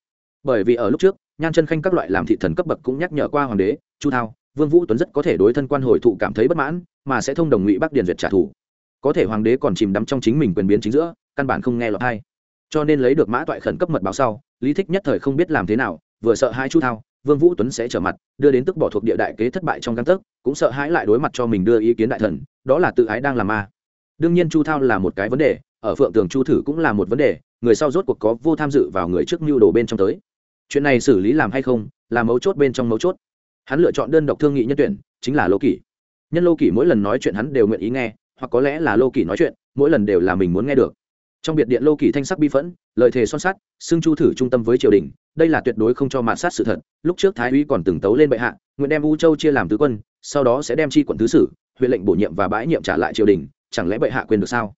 Bởi vì ở lúc trước, nhan chân khanh các loại làm thị thần cấp bậc cũng nhắc nhở qua hoàng đế, chu thao, vương vũ tuấn rất có thể đối thân quan hồi thụ cảm thấy bất mãn, mà sẽ thông đồng ngụy bắc điền duyệt trả thù. Có thể hoàng đế còn chìm đắm trong chính mình quyền biến chính giữa, căn bản không nghe lọt hay cho nên lấy được mã toại khẩn cấp mật báo sau, lý thích nhất thời không biết làm thế nào, vừa sợ hai chu thao, vương vũ tuấn sẽ trở mặt, đưa đến tức bỏ thuộc địa đại kế thất bại trong căn tấc, cũng sợ hãi lại đối mặt cho mình đưa ý kiến đại thần, đó là tự ái đang làm ma. Đương nhiên chu thao là một cái vấn đề ở phượng tường chu thử cũng là một vấn đề, người sau rốt cuộc có vô tham dự vào người trước mưu đồ bên trong tới. Chuyện này xử lý làm hay không, là mấu chốt bên trong mấu chốt. Hắn lựa chọn đơn độc thương nghị nhân tuyển, chính là lô kỷ. Nhân lô kỷ mỗi lần nói chuyện hắn đều nguyện ý nghe, hoặc có lẽ là lô kỷ nói chuyện, mỗi lần đều là mình muốn nghe được. Trong biệt điện lô kỷ thanh sắc bi phẫn, lời thề son sắt, xưng chu thử trung tâm với triều đình, đây là tuyệt đối không cho mạt sát sự thật. Lúc trước thái úy còn từng tấu lên bệ hạ, nguyện đem u châu chia làm tứ quân, sau đó sẽ đem chi quận thứ sử huyện lệnh bổ nhiệm và bãi nhiệm trả lại triều đình, chẳng lẽ bệ hạ quyền được sao?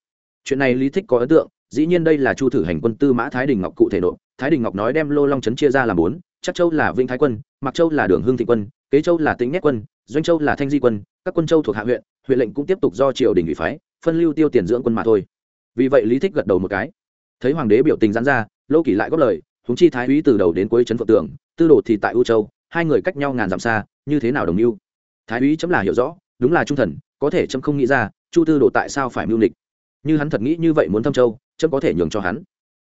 Chuyện này lý thích có ấn tượng, dĩ nhiên đây là chu thử hành quân tư mã thái đình ngọc cụ thể nộp. Thái đình ngọc nói đem lô long trấn chia ra làm bốn, chắc châu là vinh thái quân mặc châu là đường hương thị quân, kế châu là tính nét quân, doanh châu là thanh di quân, các quân châu thuộc hạ huyện huyện lệnh cũng tiếp tục do triều đình ủy phái, phân lưu tiêu tiền dưỡng quân mà thôi. Vì vậy lý thích gật đầu một cái. Thấy hoàng đế biểu tình dán ra, lô kỷ lại góp lời húng chi thái úy từ đầu đến cuối trấn phượng tường, tư đồ thì tại u châu, hai người cách nhau ngàn dặm xa, như thế nào đồng mưu? Thái úy chấm là hiểu rõ, đúng là trung thần, có thể chấm không nghĩ ra, chu tư đồ tại sao phải mưu nịch như hắn thật nghĩ như vậy muốn thâm châu, chấm có thể nhường cho hắn.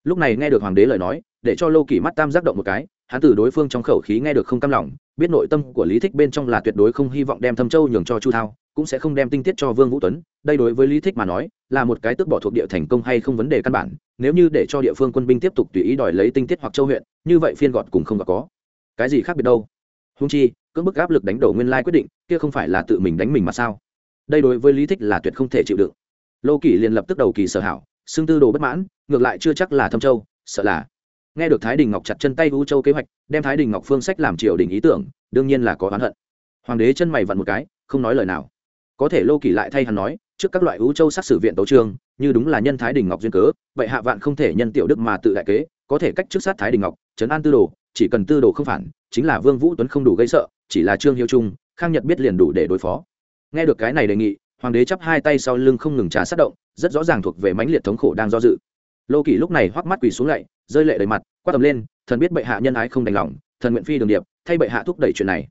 Lúc này nghe được hoàng đế lời nói, để cho lô kỷ mắt tam giác động một cái, hắn từ đối phương trong khẩu khí nghe được không cam lòng, biết nội tâm của lý thích bên trong là tuyệt đối không hy vọng đem thâm châu nhường cho chu thao, cũng sẽ không đem tinh tiết cho vương vũ tuấn. Đây đối với lý thích mà nói, là một cái tước bỏ thuộc địa thành công hay không vấn đề căn bản, nếu như để cho địa phương quân binh tiếp tục tùy ý đòi lấy tinh tiết hoặc châu huyện, như vậy phiên gọt cùng không gặp có. Cái gì khác biệt đâu? Hung chi, cưỡng bức áp lực đánh đổ nguyên lai quyết định, kia không phải là tự mình đánh mình mà sao? Đây đối với lý thích là tuyệt không thể chịu đựng lô kỷ liền lập tức đầu kỳ sở hảo, xương tư đồ bất mãn, ngược lại chưa chắc là thâm châu, sợ là. Nghe được thái đình ngọc chặt chân tay vũ châu kế hoạch, đem thái đình ngọc phương sách làm triều đình ý tưởng, đương nhiên là có oán hận. Hoàng đế chân mày vặn một cái, không nói lời nào. Có thể lô kỳ lại thay hắn nói, trước các loại vũ châu sát xử viện tấu trương, như đúng là nhân thái đình ngọc duyên cớ, vậy hạ vạn không thể nhân tiểu đức mà tự đại kế, có thể cách trước sát thái đình ngọc, trấn an tư đồ, chỉ cần tư đồ không phản, chính là vương vũ tuấn không đủ gây sợ, chỉ là trương hiếu trung, khang nhật biết liền đủ để đối phó. Nghe được cái này đề nghị hoàng đế chắp hai tay sau lưng không ngừng trà sát động, rất rõ ràng thuộc về mãnh liệt thống khổ đang do dự. Lô kỷ lúc này hoắc mắt quỳ xuống lạy rơi lệ đầy mặt, quát tầm lên, thần biết bệ hạ nhân ái không đành lòng, thần nguyện phi đường điệp, thay bệ hạ thúc đẩy chuyện này.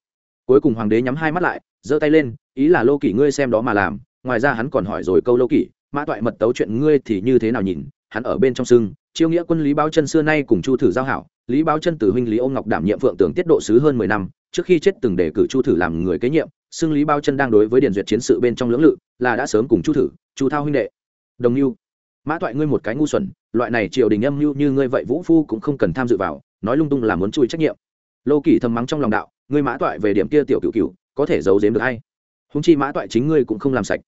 Cuối cùng hoàng đế nhắm hai mắt lại, giơ tay lên, ý là lô kỷ ngươi xem đó mà làm, ngoài ra hắn còn hỏi rồi câu lô kỷ, mã toại mật tấu chuyện ngươi thì như thế nào nhìn, hắn ở bên trong sưng, chiêu nghĩa quân lý báo chân xưa nay cùng chu thử giao hảo lý báo chân từ huynh lý ô ngọc đảm nhiệm phượng tưởng tiết độ sứ hơn mười năm, trước khi chết từng đề cử chu thử làm người kế nhiệm, xưng lý báo chân đang đối với điền duyệt chiến sự bên trong lưỡng lự, là đã sớm cùng chu thử, chu thao huynh đệ. Đồng mưu mã toại ngươi một cái ngu xuẩn, loại này triều đình âm mưu như ngươi vậy vũ phu cũng không cần tham dự vào, nói lung tung là muốn chui trách nhiệm. Lô kỳ thầm mắng trong lòng đạo, ngươi mã toại về điểm kia tiểu cựu cựu có thể giấu giếm được hay? Húng chi mã toại chính ngươi cũng không làm sạch.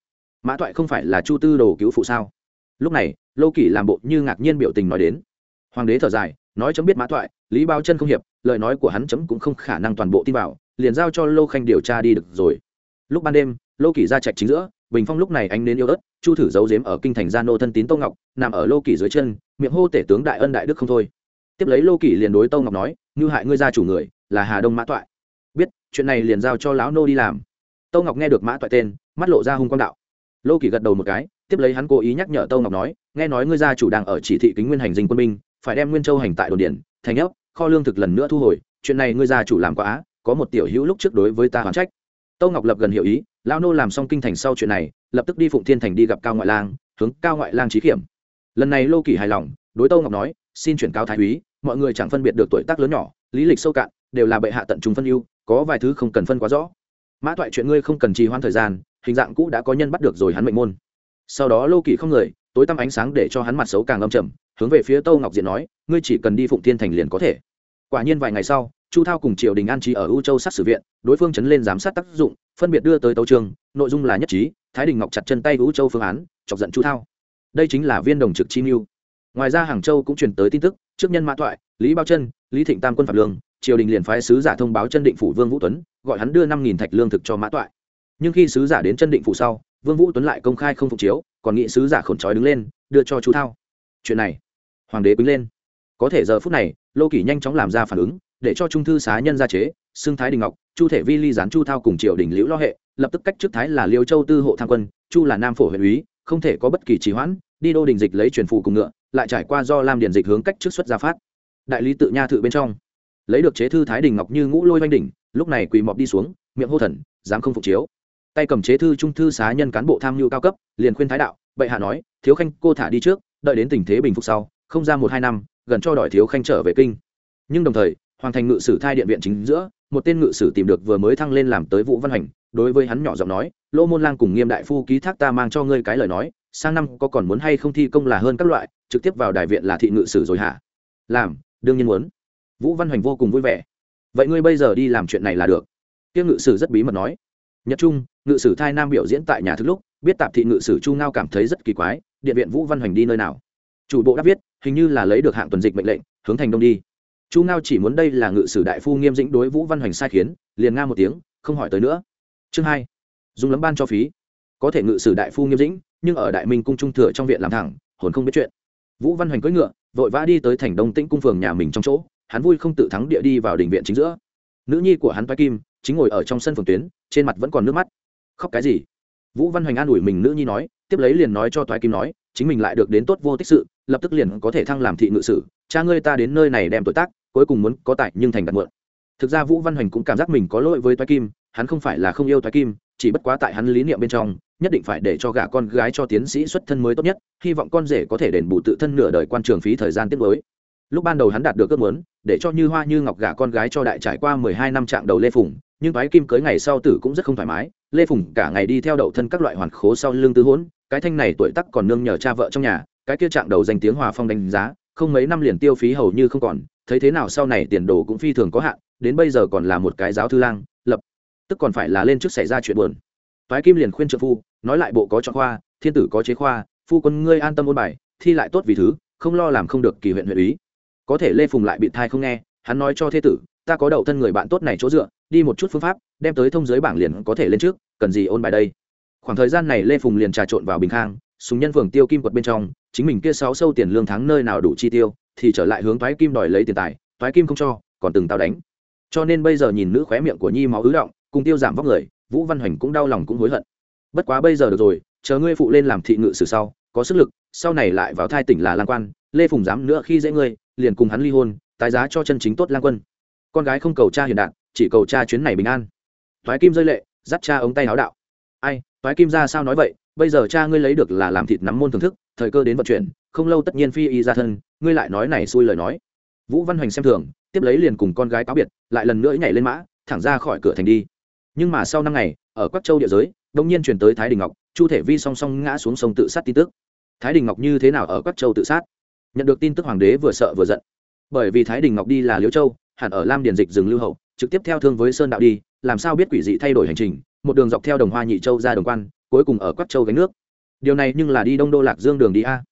Mã toại không phải là chu tư đồ cứu phụ sao? Lúc này, lô kỳ làm bộ như ngạc nhiên biểu tình nói đến. Hoàng đế thở dài nói chấm biết mã thoại, lý bao chân không hiệp, lời nói của hắn chấm cũng không khả năng toàn bộ tin vào, liền giao cho lô khanh điều tra đi được rồi. Lúc ban đêm, lô kỷ ra trạch chính giữa, bình phong lúc này anh nên yêu ớt, chu thử giấu giếm ở kinh thành gia nô thân tín tô ngọc, nằm ở lô kỷ dưới chân, miệng hô tể tướng đại ân đại đức không thôi. Tiếp lấy lô kỷ liền đối tô ngọc nói như hại ngươi gia chủ người, là hà đông mã toại biết, chuyện này liền giao cho lão nô đi làm. Tô ngọc nghe được mã toại tên, mắt lộ ra hung quang đạo. Lô kỷ gật đầu một cái, tiếp lấy hắn cố ý nhắc nhở tô ngọc nói, nghe nói ngươi gia chủ đang ở chỉ thị kính nguyên hành dinh quân binh phải đem nguyên châu hành tại đồn điển thành ấp kho lương thực lần nữa thu hồi, chuyện này ngươi gia chủ làm quá á có một tiểu hữu lúc trước đối với ta hoán trách. Tâu ngọc lập gần hiểu ý, lão nô làm xong kinh thành sau chuyện này, lập tức đi phụng thiên thành đi gặp cao ngoại lang, hướng cao ngoại lang trí kiểm lần này lô kỳ hài lòng, đối tâu ngọc nói, xin chuyển cao thái úy, mọi người chẳng phân biệt được tuổi tác lớn nhỏ, lý lịch sâu cạn, đều là bệ hạ tận trung phân ưu, có vài thứ không cần phân quá rõ. Mã thoại chuyện ngươi không cần trì hoãn thời gian, hình dạng cũ đã có nhân bắt được rồi hắn mệnh môn. Sau đó lô kỷ không người tối tăm ánh sáng để cho hắn mặt xấu càng âm trầm, hướng về phía tâu ngọc diện nói, ngươi chỉ cần đi phụng thiên thành liền có thể. Quả nhiên vài ngày sau, chu thao cùng triều đình an trí ở u châu sát sử viện, đối phương chấn lên giám sát tác dụng, phân biệt đưa tới tấu trường nội dung là nhất trí, thái đình ngọc chặt chân tay u châu phương án, chọc giận chu thao. Đây chính là viên đồng trực chi mưu. Ngoài ra hàng châu cũng truyền tới tin tức, trước nhân mã thoại, lý bao chân lý thịnh tam quân phạm lương, triều đình liền phái sứ giả thông báo chân định phủ vương vũ tuấn, gọi hắn đưa năm nghìn thạch lương thực cho mã toại nhưng khi sứ giả đến chân định phủ sau vương vũ tuấn lại công khai không phục chiếu, còn nghị sứ giả khổn trói đứng lên, đưa cho chú thao. Chuyện này, hoàng đế quýnh lên. Có thể giờ phút này, lô kỷ nhanh chóng làm ra phản ứng, để cho trung thư xá nhân ra chế, xưng thái đình ngọc, chu thể vi ly gián chu thao cùng triều đình liễu lo hệ, lập tức cách trước thái là liêu châu tư hộ tham quân, chu là nam phổ huyện úy, không thể có bất kỳ trì hoãn, đi đô đình dịch lấy truyền phụ cùng ngựa, lại trải qua do lam điền dịch hướng cách trước xuất ra phát. Đại lý tự nha thự bên trong, lấy được chế thư thái đình ngọc như ngũ lôi oanh đỉnh, lúc này quỳ mọp đi xuống, miệng hô thần, dám không phục chiếu tay cầm chế thư trung thư xá nhân cán bộ tham mưu cao cấp, liền khuyên thái đạo, bệ hạ nói, thiếu khanh, cô thả đi trước, đợi đến tình thế bình phục sau, không ra một hai năm, gần cho đòi thiếu khanh trở về kinh. Nhưng đồng thời, hoàng thành ngự sử thai điện viện chính giữa, một tên ngự sử tìm được vừa mới thăng lên làm tới vụ văn hành, đối với hắn nhỏ giọng nói lỗ môn lang cùng nghiêm đại phu ký thác ta mang cho ngươi cái lời nói, sang năm có còn muốn hay không thi công là hơn các loại, trực tiếp vào đại viện là thị ngự sử rồi hả? Làm, đương nhiên muốn. Vũ văn hoành vô cùng vui vẻ. Vậy ngươi bây giờ đi làm chuyện này là được. Tiêu ngự sử rất bí mật nói nhật trung, ngự sử thai nam biểu diễn tại nhà thức lúc, biết tạp thị ngự sử chu ngao cảm thấy rất kỳ quái, điện viện vũ văn hoành đi nơi nào? Chủ bộ đã viết, hình như là lấy được hạng tuần dịch mệnh lệnh, hướng thành đông đi. Chu ngao chỉ muốn đây là ngự sử đại phu nghiêm dĩnh đối vũ văn hoành sai khiến, liền nga một tiếng, không hỏi tới nữa. Chương hai, dùng lấm ban cho phí. Có thể ngự sử đại phu nghiêm dĩnh, nhưng ở đại minh cung trung thừa trong viện làm thẳng, hồn không biết chuyện. Vũ văn hoành cưỡi ngựa, vội vã đi tới thành đông tĩnh cung phường nhà mình trong chỗ, hắn vui không tự thắng địa đi vào đình viện chính giữa. Nữ nhi của hắn toái kim chính ngồi ở trong sân phường tuyến, trên mặt vẫn còn nước mắt. Khóc cái gì? Vũ văn hoành an ủi mình nữ nhi nói, tiếp lấy liền nói cho toái kim nói, chính mình lại được đến tốt vô tích sự, lập tức liền có thể thăng làm thị ngự sử, cha ngươi ta đến nơi này đem tội tác, cuối cùng muốn có tại nhưng thành đặt mượn thực ra vũ văn hoành cũng cảm giác mình có lỗi với toái kim, hắn không phải là không yêu toái kim, chỉ bất quá tại hắn lý niệm bên trong, nhất định phải để cho gả con gái cho tiến sĩ xuất thân mới tốt nhất, hy vọng con rể có thể đền bù tự thân nửa đời quan trường phí thời gian tiếp mới lúc ban đầu hắn đạt được ước muốn, để cho như hoa như ngọc gả con gái cho đại trải qua mười hai năm trạng đầu lê phùng nhưng toái kim cưới ngày sau tử cũng rất không thoải mái, lê phùng cả ngày đi theo đậu thân các loại hoàn khố sau lưng tư hỗn, cái thanh này tuổi tắc còn nương nhờ cha vợ trong nhà, cái kia trạng đầu danh tiếng hòa phong đánh giá, không mấy năm liền tiêu phí hầu như không còn, thấy thế nào sau này tiền đồ cũng phi thường có hạn, đến bây giờ còn là một cái giáo thư lang, lập tức còn phải là lên trước xảy ra chuyện buồn. Toái kim liền khuyên trợ phu, nói lại bộ có chọn khoa, thiên tử có chế khoa, phu quân ngươi an tâm ôn bài, thi lại tốt vì thứ, không lo làm không được kỳ huyện huyện ý. Có thể lê phùng lại bị thai không nghe, hắn nói cho thế tử, ta có đậu thân người bạn tốt này chỗ dựa đi một chút phương pháp, đem tới thông giới bảng liền có thể lên trước, cần gì ôn bài đây? Khoảng thời gian này lê phùng liền trà trộn vào bình khang, súng nhân phường tiêu kim quật bên trong, chính mình kia sáu sâu tiền lương tháng nơi nào đủ chi tiêu, thì trở lại hướng thoái kim đòi lấy tiền tài thoái kim không cho, còn từng tao đánh. Cho nên bây giờ nhìn nữ khóe miệng của nhi máu ứ động, cùng tiêu giảm vóc người, vũ văn hoành cũng đau lòng cũng hối hận. Bất quá bây giờ được rồi, chờ ngươi phụ lên làm thị ngự sử sau, có sức lực, sau này lại vào thai tỉnh là lang quan, lê phùng dám nữa khi dễ ngươi, liền cùng hắn ly hôn, tái giá cho chân chính tốt lang quân. Con gái không cầu cha hiền đạt chỉ cầu cha chuyến này bình an. Thoái kim rơi lệ, dắt cha ống tay áo đạo. Ai thoái kim ra sao nói vậy? Bây giờ cha ngươi lấy được là làm thịt nắm môn thưởng thức, thời cơ đến vận chuyển, không lâu tất nhiên phi y ra thân, ngươi lại nói này xui lời nói. Vũ văn hoành xem thường, tiếp lấy liền cùng con gái cáo biệt, lại lần nữa nhảy lên mã, thẳng ra khỏi cửa thành đi. Nhưng mà sau năm ngày, ở quắc châu địa giới đông nhiên chuyển tới thái đình ngọc, chu thể vi song song ngã xuống sông tự sát tin tức. Thái đình ngọc như thế nào ở quắc châu tự sát? Nhận được tin tức hoàng đế vừa sợ vừa giận. Bởi vì thái đình ngọc đi là liễu châu, hẳn ở lam điền dịch rừng lưu hậu trực tiếp theo thương với sơn đạo đi, làm sao biết quỷ dị thay đổi hành trình, một đường dọc theo đồng hoa nhị châu ra đồng quan, cuối cùng ở quắc châu gánh nước. Điều này nhưng là đi đông đô lạc dương đường đi a.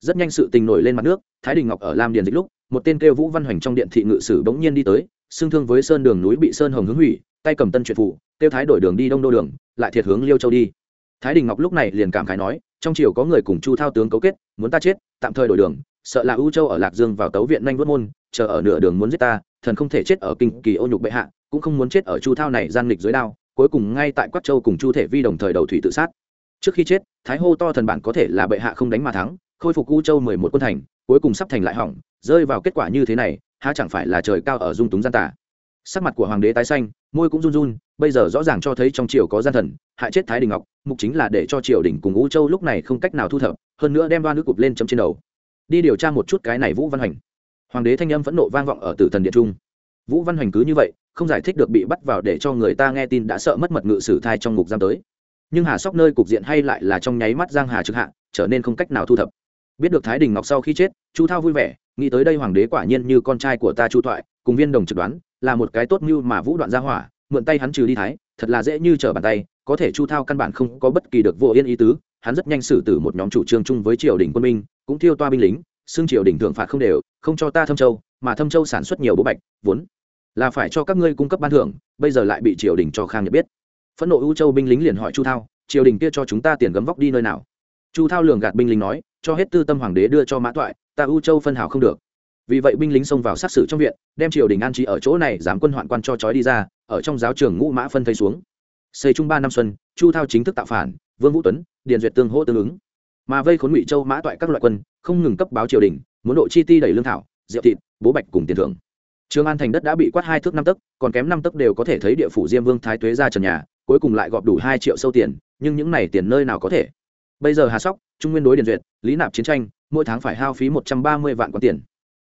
Rất nhanh sự tình nổi lên mặt nước, thái đình ngọc ở lam điền dịch lúc, một tên kêu vũ văn hoành trong điện thị ngự sử bỗng nhiên đi tới, xưng thương với sơn đường núi bị sơn hồng hướng hủy, tay cầm tân truyện phụ tiêu thái đổi đường đi đông đô đường, lại thiệt hướng liêu châu đi. Thái đình ngọc lúc này liền cảm khái nói, trong triều có người cùng chu thao tướng cấu kết, muốn ta chết, tạm thời đổi đường, sợ là ưu châu ở lạc dương vào tấu viện nhanh vớt môn chờ ở nửa đường muốn giết ta, thần không thể chết ở kinh kỳ ô nhục bệ hạ, cũng không muốn chết ở chu thao này gian nghịch dưới đao, cuối cùng ngay tại quắc châu cùng chu thể vi đồng thời đầu thủy tự sát. Trước khi chết, thái hô to thần bản có thể là bệ hạ không đánh mà thắng, khôi phục u châu mười một quân thành, cuối cùng sắp thành lại hỏng, rơi vào kết quả như thế này, há chẳng phải là trời cao ở dung túng gian tả sắc mặt của hoàng đế tái xanh, môi cũng run run, bây giờ rõ ràng cho thấy trong triều có gian thần, hại chết thái đình ngọc, mục chính là để cho triều đình cùng u châu lúc này không cách nào thu thập, hơn nữa đem đoan nước cụp lên chấm trên đầu. Đi điều tra một chút cái này vũ văn hành hoàng đế thanh âm phẫn nộ vang vọng ở tử thần điện trung. Vũ văn hoành cứ như vậy không giải thích được bị bắt vào để cho người ta nghe tin đã sợ mất mật ngự sử thai trong ngục giam tới. Nhưng hà sóc nơi cục diện hay lại là trong nháy mắt giang hà trực hạ trở nên không cách nào thu thập. Biết được thái đình ngọc sau khi chết chu thao vui vẻ nghĩ tới đây hoàng đế quả nhiên như con trai của ta chu thoại cùng viên đồng trực đoán là một cái tốt mưu mà vũ đoạn ra hỏa mượn tay hắn trừ đi thái thật là dễ như trở bàn tay có thể chu thao căn bản không có bất kỳ được vô yên ý tứ hắn rất nhanh xử tử một nhóm chủ trương chung với triều đình quân Minh, cũng thiêu toa binh lính xương triều đình thượng phạt không đều, không cho ta thâm châu, mà thâm châu sản xuất nhiều bố bạch, vốn là phải cho các ngươi cung cấp ban thưởng, bây giờ lại bị triều đình cho khang nhận biết. Phẫn nộ ưu châu binh lính liền hỏi chu thao, triều đình kia cho chúng ta tiền gấm vóc đi nơi nào? Chu thao lường gạt binh lính nói, cho hết tư tâm hoàng đế đưa cho mã toại, ta ưu châu phân hào không được. Vì vậy binh lính xông vào sát xử trong viện, đem triều đình an trí ở chỗ này, dám quân hoạn quan cho trói đi ra, ở trong giáo trường ngũ mã phân thây xuống. Xây trung ba năm xuân, chu thao chính thức tạo phản, vương vũ tuấn, điền duyệt tương hỗ tương ứng mà vây khốn ngụy châu mã toại các loại quân, không ngừng cấp báo triều đình, muốn độ chi ti đẩy lương thảo, rượu thịt, bố bạch cùng tiền thưởng. Trường an thành đất đã bị quát hai thước năm tấc, còn kém năm tấc đều có thể thấy địa phủ diêm vương thái tuế ra trần nhà, cuối cùng lại gọp đủ hai triệu sâu tiền, nhưng những này tiền nơi nào có thể? Bây giờ hà sóc, trung nguyên đối điền duyệt, lý nạp chiến tranh, mỗi tháng phải hao phí một trăm ba mươi vạn quan tiền.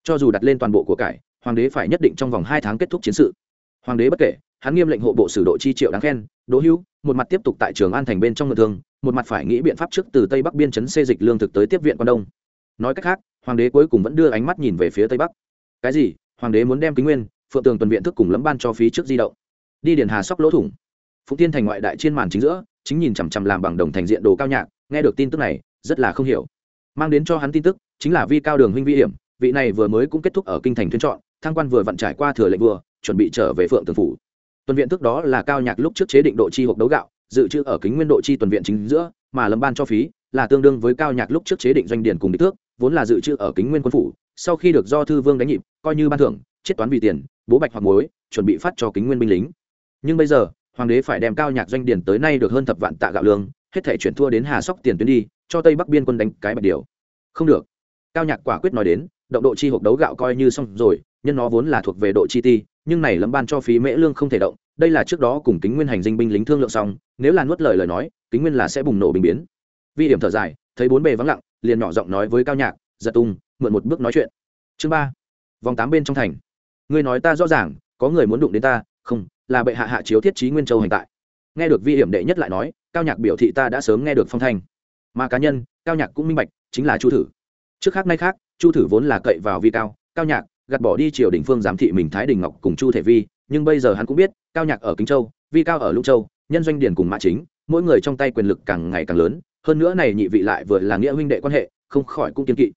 Cho dù đặt lên toàn bộ của cải, hoàng đế phải nhất định trong vòng hai tháng kết thúc chiến sự. Hoàng đế bất kể, hắn nghiêm lệnh hộ bộ sử độ chi triệu đáng khen, đỗ hữu, một mặt tiếp tục tại trường an thành bên trong ngựa thương một mặt phải nghĩ biện pháp trước từ tây bắc biên chấn xê dịch lương thực tới tiếp viện quan đông. Nói cách khác, hoàng đế cuối cùng vẫn đưa ánh mắt nhìn về phía tây bắc. Cái gì? Hoàng đế muốn đem kính nguyên, phượng tường tuần viện thức cùng lẫm ban cho phí trước di động. Đi điền hà sóc lỗ thủng. Phụng tiên thành ngoại đại trên màn chính giữa, chính nhìn chằm chằm làm bằng đồng thành diện đồ cao nhạc, nghe được tin tức này, rất là không hiểu. Mang đến cho hắn tin tức, chính là vi cao đường huynh vi hiểm, vị này vừa mới cũng kết thúc ở kinh thành tuyên chọn thang quan vừa vặn trải qua thừa lệnh vừa chuẩn bị trở về phượng tường phủ. Tuần viện thức đó là cao nhạc lúc trước chế định độ chi hộp đấu gạo dự trữ ở kính nguyên độ chi tuần viện chính giữa, mà lâm ban cho phí là tương đương với cao nhạc lúc trước chế định doanh điển cùng đích thước, vốn là dự trữ ở kính nguyên quân phủ, sau khi được do thư vương đánh nhịp, coi như ban thưởng, chết toán vì tiền, bố bạch hoặc muối, chuẩn bị phát cho kính nguyên binh lính. Nhưng bây giờ, hoàng đế phải đem cao nhạc doanh điển tới nay được hơn thập vạn tạ gạo lương, hết thể chuyển thua đến hà sóc tiền tuyến đi, cho tây bắc biên quân đánh cái bạch điều. Không được. Cao nhạc quả quyết nói đến, động độ chi hộp đấu gạo coi như xong rồi, nhân nó vốn là thuộc về độ chi ti, nhưng này lâm ban cho phí mễ lương không thể động đây là trước đó cùng kính nguyên hành dinh binh lính thương lượng xong, nếu là nuốt lời lời nói, kính nguyên là sẽ bùng nổ bình biến. Vi điểm thở dài, thấy bốn bề vắng lặng, liền nhỏ giọng nói với cao nhạc, giật tung, mượn một bước nói chuyện. Chương ba, vòng tám bên trong thành. Ngươi nói ta rõ ràng, có người muốn đụng đến ta, không, là bệ hạ hạ chiếu thiết trí nguyên châu hành tại. Nghe được vi hiểm đệ nhất lại nói, cao nhạc biểu thị ta đã sớm nghe được phong thanh. Mà cá nhân, cao nhạc cũng minh bạch, chính là chu thử. Trước khác nay khác, chu thử vốn là cậy vào vi cao cao nhạc gạt bỏ đi triều đình phương giám thị mình thái đình ngọc cùng chu thể vi nhưng bây giờ hắn cũng biết, cao nhạc ở kính châu, vi cao ở lũng châu, nhân doanh điền cùng mã chính, mỗi người trong tay quyền lực càng ngày càng lớn, hơn nữa này nhị vị lại vừa là nghĩa huynh đệ quan hệ, không khỏi cũng kiên kỵ.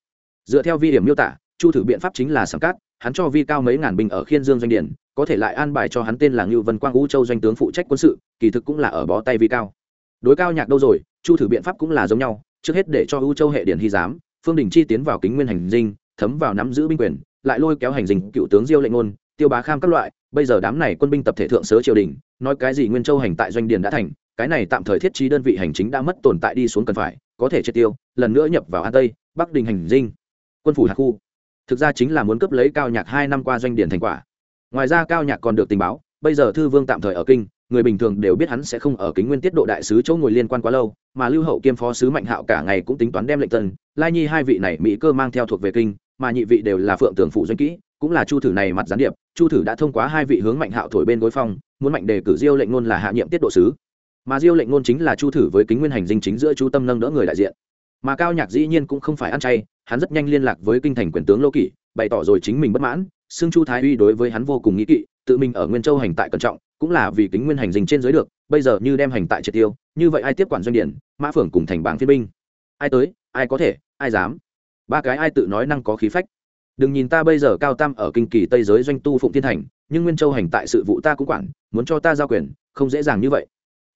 Dựa theo vi điểm miêu tả, chu thử biện pháp chính là sáng cát, hắn cho vi cao mấy ngàn binh ở khiên dương doanh điển, có thể lại an bài cho hắn tên là ngưu vân quang u châu doanh tướng phụ trách quân sự, kỳ thực cũng là ở bó tay vi cao. Đối cao nhạc đâu rồi, chu thử biện pháp cũng là giống nhau, trước hết để cho u châu hệ điển hy giám, phương đình chi tiến vào kính nguyên hành dinh, thấm vào nắm giữ binh quyền, lại lôi kéo hành dinh cựu tướng diêu lệnh ngôn, tiêu bá kham các loại bây giờ đám này quân binh tập thể thượng sớ triều đình, nói cái gì nguyên châu hành tại doanh điền đã thành, cái này tạm thời thiết trí đơn vị hành chính đã mất tồn tại đi xuống cần phải, có thể triệt tiêu, lần nữa nhập vào an tây, bắc đình hành dinh. Quân phủ hạt khu. Thực ra chính là muốn cấp lấy cao nhạc hai năm qua doanh điển thành quả. Ngoài ra cao nhạc còn được tình báo, bây giờ thư vương tạm thời ở kinh, người bình thường đều biết hắn sẽ không ở kính nguyên tiết độ đại sứ chỗ ngồi liên quan quá lâu, mà lưu hậu kiêm phó sứ mạnh hạo cả ngày cũng tính toán đem lệnh tân, lai nhi hai vị này mỹ cơ mang theo thuộc về kinh, mà nhị vị đều là phượng tường phụ doanh kỹ cũng là chu thử này mặt gián điệp, chu thử đã thông qua hai vị hướng mạnh hạo thổi bên gối phong, muốn mạnh đề cử diêu lệnh ngôn là hạ nhiệm tiết độ sứ. Mà diêu lệnh ngôn chính là chu thử với kính nguyên hành dinh chính giữa chú tâm nâng đỡ người đại diện. Mà cao nhạc dĩ nhiên cũng không phải ăn chay, hắn rất nhanh liên lạc với kinh thành quyền tướng lô kỷ, bày tỏ rồi chính mình bất mãn, xưng chu thái uy đối với hắn vô cùng nghĩ kỵ, tự mình ở nguyên châu hành tại cẩn trọng, cũng là vì kính nguyên hành dinh trên dưới được, bây giờ như đem hành tại triệt tiêu, như vậy ai tiếp quản doanh điển, mã phưởng cùng thành bảng phiên binh? Ai tới, ai có thể, ai dám? Ba cái ai tự nói năng có khí phách đừng nhìn ta bây giờ cao tam ở kinh kỳ tây giới doanh tu phụng thiên thành, nhưng nguyên châu hành tại sự vụ ta cũng quản, muốn cho ta giao quyền, không dễ dàng như vậy.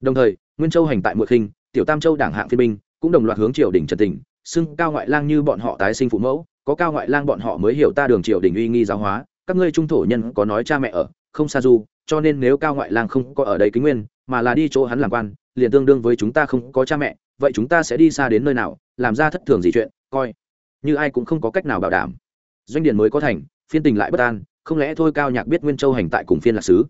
Đồng thời, nguyên châu hành tại mượn khinh, tiểu tam châu đảng hạng phiên binh, cũng đồng loạt hướng triều đình trần tình, xưng cao ngoại lang như bọn họ tái sinh phụ mẫu, có cao ngoại lang bọn họ mới hiểu ta đường triều đình uy nghi giáo hóa, các ngươi trung thổ nhân có nói cha mẹ ở, không xa du, cho nên nếu cao ngoại lang không có ở đây kính nguyên, mà là đi chỗ hắn làm quan, liền tương đương với chúng ta không có cha mẹ, vậy chúng ta sẽ đi xa đến nơi nào, làm ra thất thường gì chuyện, coi. Như ai cũng không có cách nào bảo đảm doanh điền mới có thành, phiên tình lại bất an, không lẽ thôi cao nhạc biết nguyên châu hành tại cùng phiên lạc sứ?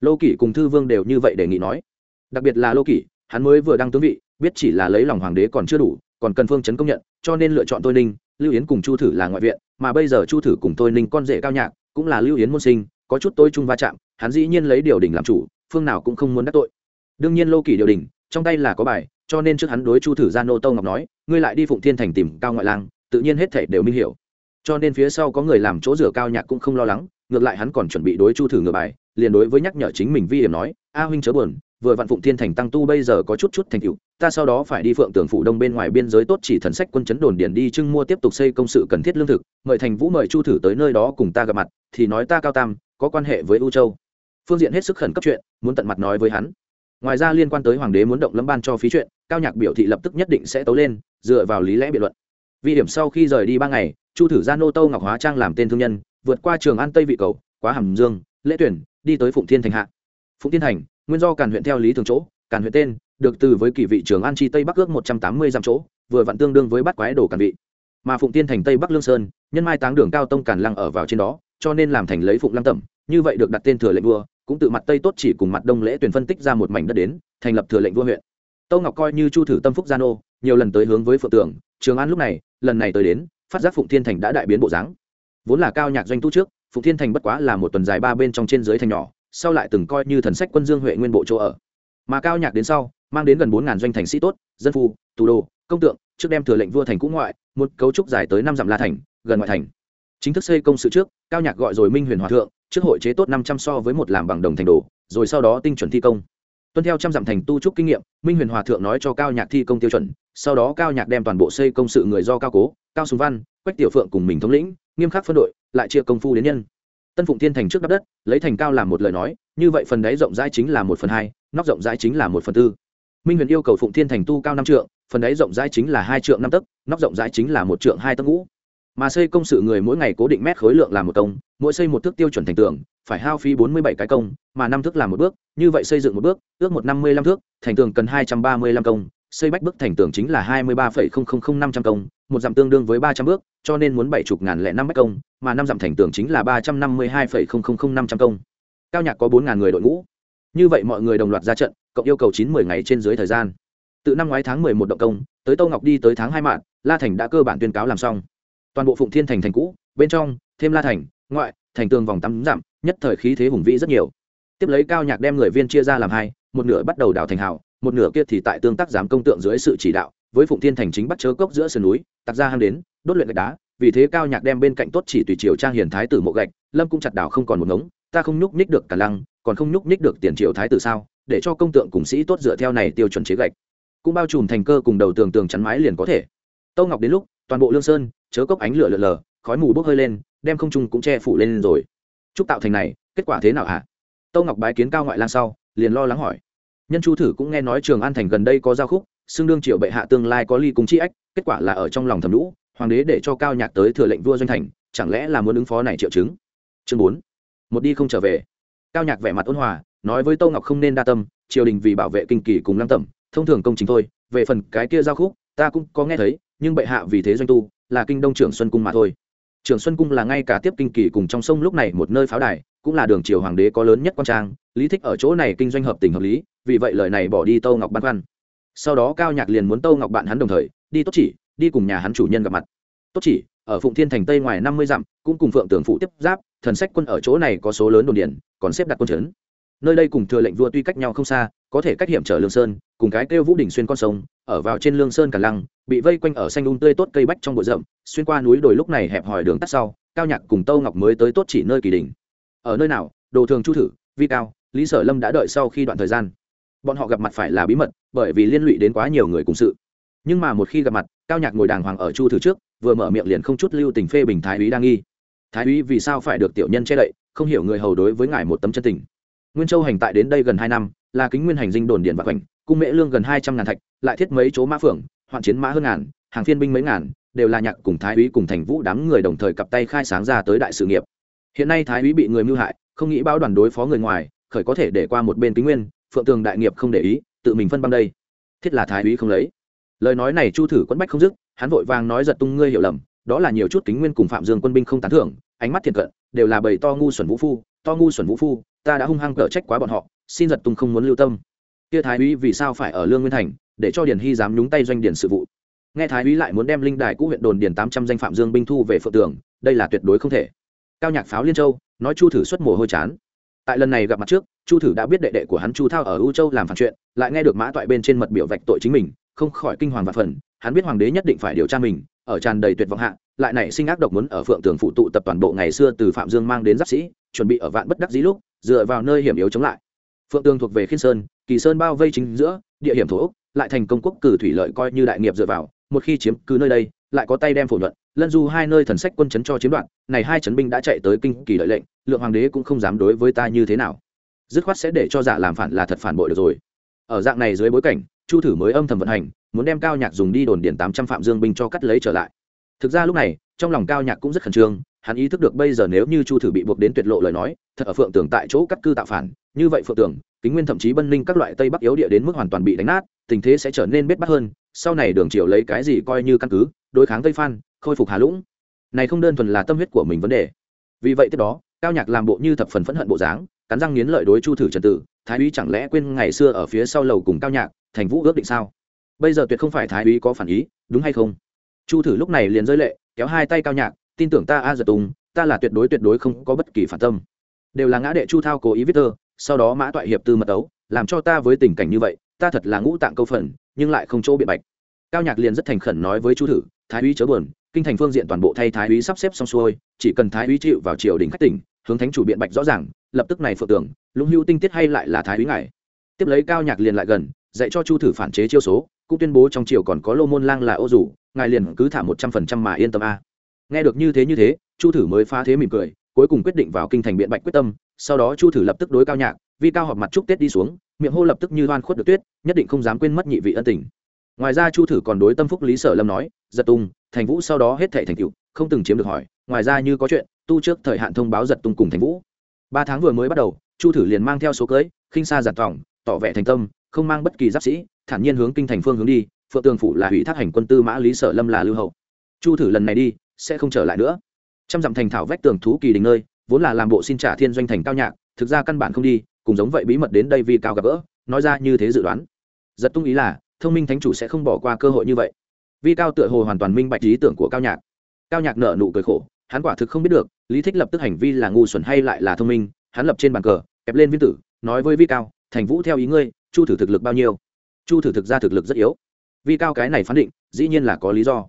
Lô kỷ cùng thư vương đều như vậy đề nghị nói. Đặc biệt là lô kỷ, hắn mới vừa đăng tướng vị, biết chỉ là lấy lòng hoàng đế còn chưa đủ, còn cần phương chấn công nhận, cho nên lựa chọn tôi ninh, lưu yến cùng chu thử là ngoại viện, mà bây giờ chu thử cùng tôi ninh con rể cao nhạc, cũng là lưu yến môn sinh, có chút tôi chung va chạm, hắn dĩ nhiên lấy điều đình làm chủ, phương nào cũng không muốn đắc tội. Đương nhiên lô kỷ điều đình, trong tay là có bài, cho nên trước hắn đối chu thử ra nô tâu ngọc nói, ngươi lại đi phụng thiên thành tìm cao ngoại lang, tự nhiên hết thể đều minh hiểu cho nên phía sau có người làm chỗ rửa cao nhạc cũng không lo lắng, ngược lại hắn còn chuẩn bị đối chu thử ngựa bài, liền đối với nhắc nhở chính mình vi hiểm nói, a huynh chớ buồn, vừa vạn phụng thiên thành tăng tu bây giờ có chút chút thành tựu, ta sau đó phải đi phượng tường phủ đông bên ngoài biên giới tốt chỉ thần sách quân chấn đồn điền đi trưng mua tiếp tục xây công sự cần thiết lương thực, mời thành vũ mời chu thử tới nơi đó cùng ta gặp mặt, thì nói ta cao tam, có quan hệ với u châu. Phương diện hết sức khẩn cấp chuyện, muốn tận mặt nói với hắn. Ngoài ra liên quan tới hoàng đế muốn động lâm ban cho phí chuyện, cao nhạc biểu thị lập tức nhất định sẽ tấu lên, dựa vào lý lẽ biện luận. Vì điểm sau khi rời đi ba ngày chu thử ra nô tâu ngọc hóa trang làm tên thương nhân, vượt qua trường an tây vị cầu, quá hàm dương, lễ tuyển, đi tới phụng thiên thành hạ. Phụng thiên thành, nguyên do càn huyện theo lý thường chỗ, càn huyện tên, được từ với kỳ vị trường an chi tây bắc ước một trăm tám mươi dặm chỗ, vừa vặn tương đương với bắt quái đồ càn vị. Mà phụng thiên thành tây bắc lương sơn, nhân mai táng đường cao tông càn lăng ở vào trên đó, cho nên làm thành lấy phụng lăng tẩm, như vậy được đặt tên thừa lệnh vua, cũng tự mặt tây tốt chỉ cùng mặt đông lễ tuyển phân tích ra một mảnh đất đến, thành lập thừa lệnh vua huyện. Tâu ngọc coi như chu thử tâm phúc gia nô, nhiều lần tới hướng với phượng tưởng trường an lúc này, lần này tới đến phát giác phụng thiên thành đã đại biến bộ dáng. Vốn là cao nhạc doanh tu trước, phụng thiên thành bất quá là một tuần dài ba bên trong trên dưới thành nhỏ, sau lại từng coi như thần sách quân dương huệ nguyên bộ chỗ ở. Mà cao nhạc đến sau, mang đến gần bốn ngàn doanh thành sĩ tốt, dân phu, tù đồ, công tượng, trước đem thừa lệnh vua thành cũ ngoại, một cấu trúc dài tới năm dặm la thành, gần ngoại thành. Chính thức xây công sự trước, cao nhạc gọi rồi minh huyền hòa thượng, trước hội chế tốt năm trăm so với một làm bằng đồng thành đồ, rồi sau đó tinh chuẩn thi công tuân theo trăm dặm thành tu trúc kinh nghiệm, minh huyền hòa thượng nói cho cao nhạc thi công tiêu chuẩn, sau đó cao nhạc đem toàn bộ xây công sự người do cao cố, cao sùng văn, quách tiểu phượng cùng mình thống lĩnh, nghiêm khắc phân đội, lại chia công phu đến nhân. Tân phụng thiên thành trước đắp đất, lấy thành cao làm một lời nói, như vậy phần đáy rộng rãi chính là một phần hai, nóc rộng rãi chính là một phần tư. Minh huyền yêu cầu phụng thiên thành tu cao năm trượng, phần đáy rộng rãi chính là hai trượng năm tấc, nóc rộng rãi chính là một trượng hai tấc ngũ mà xây công sự người mỗi ngày cố định mét khối lượng làm một công, mỗi xây một thước tiêu chuẩn thành tường, phải hao phí bốn mươi bảy cái công, mà năm thước làm một bước, như vậy xây dựng một bước, ước một năm mươi lăm thước, thành tường cần hai trăm ba mươi lăm công, xây bách bước thành tường chính là hai mươi ba phẩy không không không năm trăm công, một dặm tương đương với ba trăm bước, cho nên muốn bảy chục ngàn lẻ năm bách công, mà năm dặm thành tường chính là ba trăm năm mươi hai phẩy không không không năm trăm công. Cao nhạc có bốn ngàn người đội ngũ. Như vậy mọi người đồng loạt ra trận, cộng yêu cầu chín mười ngày trên dưới thời gian. Từ năm ngoái tháng mười một động công, tới tô ngọc đi tới tháng hai mạng la thành đã cơ bản tuyên cáo làm xong toàn bộ phụng thiên thành thành cũ, bên trong, thêm la thành, ngoại, thành tường vòng tắm giảm, nhất thời khí thế hùng vĩ rất nhiều. Tiếp lấy cao nhạc đem người viên chia ra làm hai, một nửa bắt đầu đào thành hào, một nửa kia thì tại tương tác giám công tượng dưới sự chỉ đạo, với phụng thiên thành chính bắt chớ cốc giữa sườn núi tặc ra hang đến, đốt luyện gạch đá, vì thế cao nhạc đem bên cạnh tốt chỉ tùy triều trang hiền thái tử mộ gạch, lâm cũng chặt đảo không còn một ngống, ta không nhúc nhích được cả lăng, còn không nhúc nhích được tiền triều thái tử sao, để cho công tượng cùng sĩ tốt dựa theo này tiêu chuẩn chế gạch. Cũng bao trùm thành cơ cùng đầu tường tường chắn mái liền có thể. Tâu ngọc đến lúc toàn bộ lương sơn, chớ cốc ánh lửa lở lờ khói mù bốc hơi lên, đem không trung cũng che phủ lên rồi. Chúc tạo thành này, kết quả thế nào hả? Tâu ngọc bái kiến cao ngoại lang sau, liền lo lắng hỏi. Nhân chu thử cũng nghe nói trường an thành gần đây có giao khúc xương đương triệu bệ hạ tương lai có ly cùng chi ách, kết quả là ở trong lòng thầm lũ, hoàng đế để cho cao nhạc tới thừa lệnh vua doanh thành, chẳng lẽ là muốn ứng phó này triệu chứng? Chương bốn, một đi không trở về. Cao nhạc vẻ mặt ôn hòa, nói với tô ngọc không nên đa tâm, triều đình vì bảo vệ kinh kỳ cùng lăng tẩm, thông thường công chính thôi, về phần cái kia giao khúc, ta cũng có nghe thấy nhưng bệ hạ vì thế doanh tu, là kinh đông trưởng xuân cung mà thôi. Trưởng xuân cung là ngay cả tiếp kinh kỳ cùng trong sông lúc này một nơi pháo đài, cũng là đường triều hoàng đế có lớn nhất quan trang, lý thích ở chỗ này kinh doanh hợp tình hợp lý, vì vậy lời này bỏ đi tâu ngọc băn khoăn. Sau đó cao nhạc liền muốn tâu ngọc bạn hắn đồng thời, đi tốt chỉ, đi cùng nhà hắn chủ nhân gặp mặt. Tốt chỉ, ở phụng thiên thành tây ngoài năm mươi dặm, cũng cùng phượng tường phụ tiếp giáp, thần sách quân ở chỗ này có số lớn đồn điền, còn xếp đặt quân trấn nơi đây cùng thừa lệnh vua tuy cách nhau không xa có thể cách hiểm trở lương sơn cùng cái kêu vũ đỉnh xuyên con sông ở vào trên lương sơn cả lăng bị vây quanh ở xanh un tươi tốt cây bách trong bụi rậm xuyên qua núi đồi lúc này hẹp hòi đường tắt sau cao nhạc cùng tâu ngọc mới tới tốt chỉ nơi kỳ đỉnh, ở nơi nào? Đồ thường chu thử vi cao lý sở lâm đã đợi sau khi đoạn thời gian. Bọn họ gặp mặt phải là bí mật bởi vì liên lụy đến quá nhiều người cùng sự. Nhưng mà một khi gặp mặt cao nhạc ngồi đàng hoàng ở chu thử trước vừa mở miệng liền không chút lưu tình phê bình thái úy đang nghi. Thái úy vì sao phải được tiểu nhân che đậy không hiểu người hầu đối với ngài một tấm chân tình nguyên châu hành tại đến đây gần hai năm, là kính nguyên hành dinh đồn điện và khoảnh, cung mễ lương gần hai trăm ngàn thạch, lại thiết mấy chỗ mã phượng hoạn chiến mã hơn ngàn, hàng phiên binh mấy ngàn, đều là nhạc cùng thái úy cùng thành vũ đám người đồng thời cặp tay khai sáng ra tới đại sự nghiệp. Hiện nay thái úy bị người mưu hại, không nghĩ báo đoàn đối phó người ngoài, khởi có thể để qua một bên kính nguyên, phượng tường đại nghiệp không để ý, tự mình phân băng đây. Thiết là thái úy không lấy. Lời nói này chu thử quẫn bách không dứt, hắn vội vàng nói giật tung ngươi hiểu lầm, đó là nhiều chút kính nguyên cùng phạm dương quân binh không tán thưởng, ánh mắt thiệt cận, đều là bầy to ngu xuẩn vũ phu, to ngu xuẩn vũ phu ta đã hung hăng cở trách quá bọn họ, xin giật tung không muốn lưu tâm. Kia thái úy vì sao phải ở lương nguyên thành, để cho điển hy dám nhúng tay doanh điển sự vụ? Nghe thái úy lại muốn đem linh đài cũ huyện đồn điển tám trăm danh phạm dương binh thu về phượng tường, đây là tuyệt đối không thể. Cao nhạc pháo liên châu, nói chu thử xuất mồ hôi chán. Tại lần này gặp mặt trước, chu thử đã biết đệ đệ của hắn chu thao ở u châu làm phản chuyện, lại nghe được mã toại bên trên mật biểu vạch tội chính mình, không khỏi kinh hoàng và phần hắn biết hoàng đế nhất định phải điều tra mình, ở tràn đầy tuyệt vọng hạ, lại nảy sinh ác độc muốn ở phượng tường phụ tụ tập toàn bộ ngày xưa từ phạm dương mang đến giáp sĩ, chuẩn bị ở vạn bất đắc dĩ lúc dựa vào nơi hiểm yếu chống lại. Phượng tường thuộc về khiên sơn, kỳ sơn bao vây chính giữa, địa hiểm thổ úc, lại thành công quốc cử thủy lợi coi như đại nghiệp dựa vào, một khi chiếm cứ nơi đây, lại có tay đem phổ nhuận, lân du hai nơi thần sách quân chấn cho chiếm đoạt, này hai chấn binh đã chạy tới kinh kỳ lợi lệnh, lượng hoàng đế cũng không dám đối với ta như thế nào. Dứt khoát sẽ để cho giả làm phản là thật phản bội được rồi. Ở dạng này dưới bối cảnh, chu thử mới âm thầm vận hành, muốn đem cao nhạc dùng đi đồn điển tám trăm phạm dương binh cho cắt lấy trở lại. Thực ra lúc này, trong lòng cao nhạc cũng rất khẩn trương hắn ý thức được bây giờ nếu như chu thử bị buộc đến tuyệt lộ lời nói, thật ở phượng tường tại chỗ cắt cư tạo phản. Như vậy phượng tường, kính nguyên thậm chí bân linh các loại tây bắc yếu địa đến mức hoàn toàn bị đánh nát, tình thế sẽ trở nên bết bắt hơn. Sau này đường triều lấy cái gì coi như căn cứ, đối kháng tây phan, khôi phục hà lũng. Này không đơn thuần là tâm huyết của mình vấn đề. Vì vậy tiếp đó, cao nhạc làm bộ như thập phần phẫn hận bộ dáng, cắn răng nghiến lợi đối chu thử trần tử thái úy chẳng lẽ quên ngày xưa ở phía sau lầu cùng cao nhạc, thành vũ ước định sao? Bây giờ tuyệt không phải thái úy có phản ý, đúng hay không? Chu thử lúc này liền rơi lệ, kéo hai tay cao nhạc tin tưởng ta a giật tùng ta là tuyệt đối tuyệt đối không có bất kỳ phản tâm. Đều là ngã đệ chu thao cố ý viết thơ, sau đó mã toại hiệp tư mật ấu, làm cho ta với tình cảnh như vậy, ta thật là ngũ tạng câu phần, nhưng lại không chỗ biện bạch. Cao nhạc liền rất thành khẩn nói với chu thử, thái úy chớ buồn, kinh thành phương diện toàn bộ thay thái úy sắp xếp xong xuôi, chỉ cần thái úy chịu vào triều đình khách tỉnh, hướng thánh chủ biện bạch rõ ràng, lập tức này phượng tưởng, lũng hưu tinh tiết hay lại là thái úy ngài. Tiếp lấy cao nhạc liền lại gần, dạy cho chu thử phản chế chiêu số, cũng tuyên bố trong triều còn có lô môn lang là ô rủ, ngài liền cứ thả một trăm phần trăm mà yên tâm a nghe được như thế như thế, chu thử mới phá thế mỉm cười, cuối cùng quyết định vào kinh thành biện bạch quyết tâm, sau đó chu thử lập tức đối cao nhạc vì cao họp mặt chúc tết đi xuống, miệng hô lập tức như hoan khuất được tuyết, nhất định không dám quên mất nhị vị ân tình. Ngoài ra chu thử còn đối tâm phúc lý sở lâm nói, giật tung, thành vũ sau đó hết thệ thành cựu không từng chiếm được hỏi, ngoài ra như có chuyện, tu trước thời hạn thông báo giật tung cùng thành vũ. Ba tháng vừa mới bắt đầu, chu thử liền mang theo số cưới, khinh xa giặt vòng tỏ vẻ thành tâm, không mang bất kỳ giáp sĩ, thản nhiên hướng kinh thành phương hướng đi, phượng tường phủ là hủy thác hành quân tư mã lý sở lâm là lưu hậu. Chu thử lần này đi sẽ không trở lại nữa. Trăm dặm thành thảo vách tường thú kỳ đình nơi, vốn là làm bộ xin trả thiên doanh thành cao nhạc, thực ra căn bản không đi, cùng giống vậy bí mật đến đây vì cao gặp gỡ, nói ra như thế dự đoán. Giật tung ý là, thông minh thánh chủ sẽ không bỏ qua cơ hội như vậy. Vi cao tựa hồ hoàn toàn minh bạch ý tưởng của cao nhạc. Cao nhạc nợ nụ cười khổ, hắn quả thực không biết được, lý thích lập tức hành vi là ngu xuẩn hay lại là thông minh, hắn lập trên bàn cờ, kẹp lên viên tử, nói với vi cao, thành vũ theo ý ngươi, chu thử thực lực bao nhiêu? Chu thử thực ra thực lực rất yếu. Vi cao cái này phán định, dĩ nhiên là có lý do.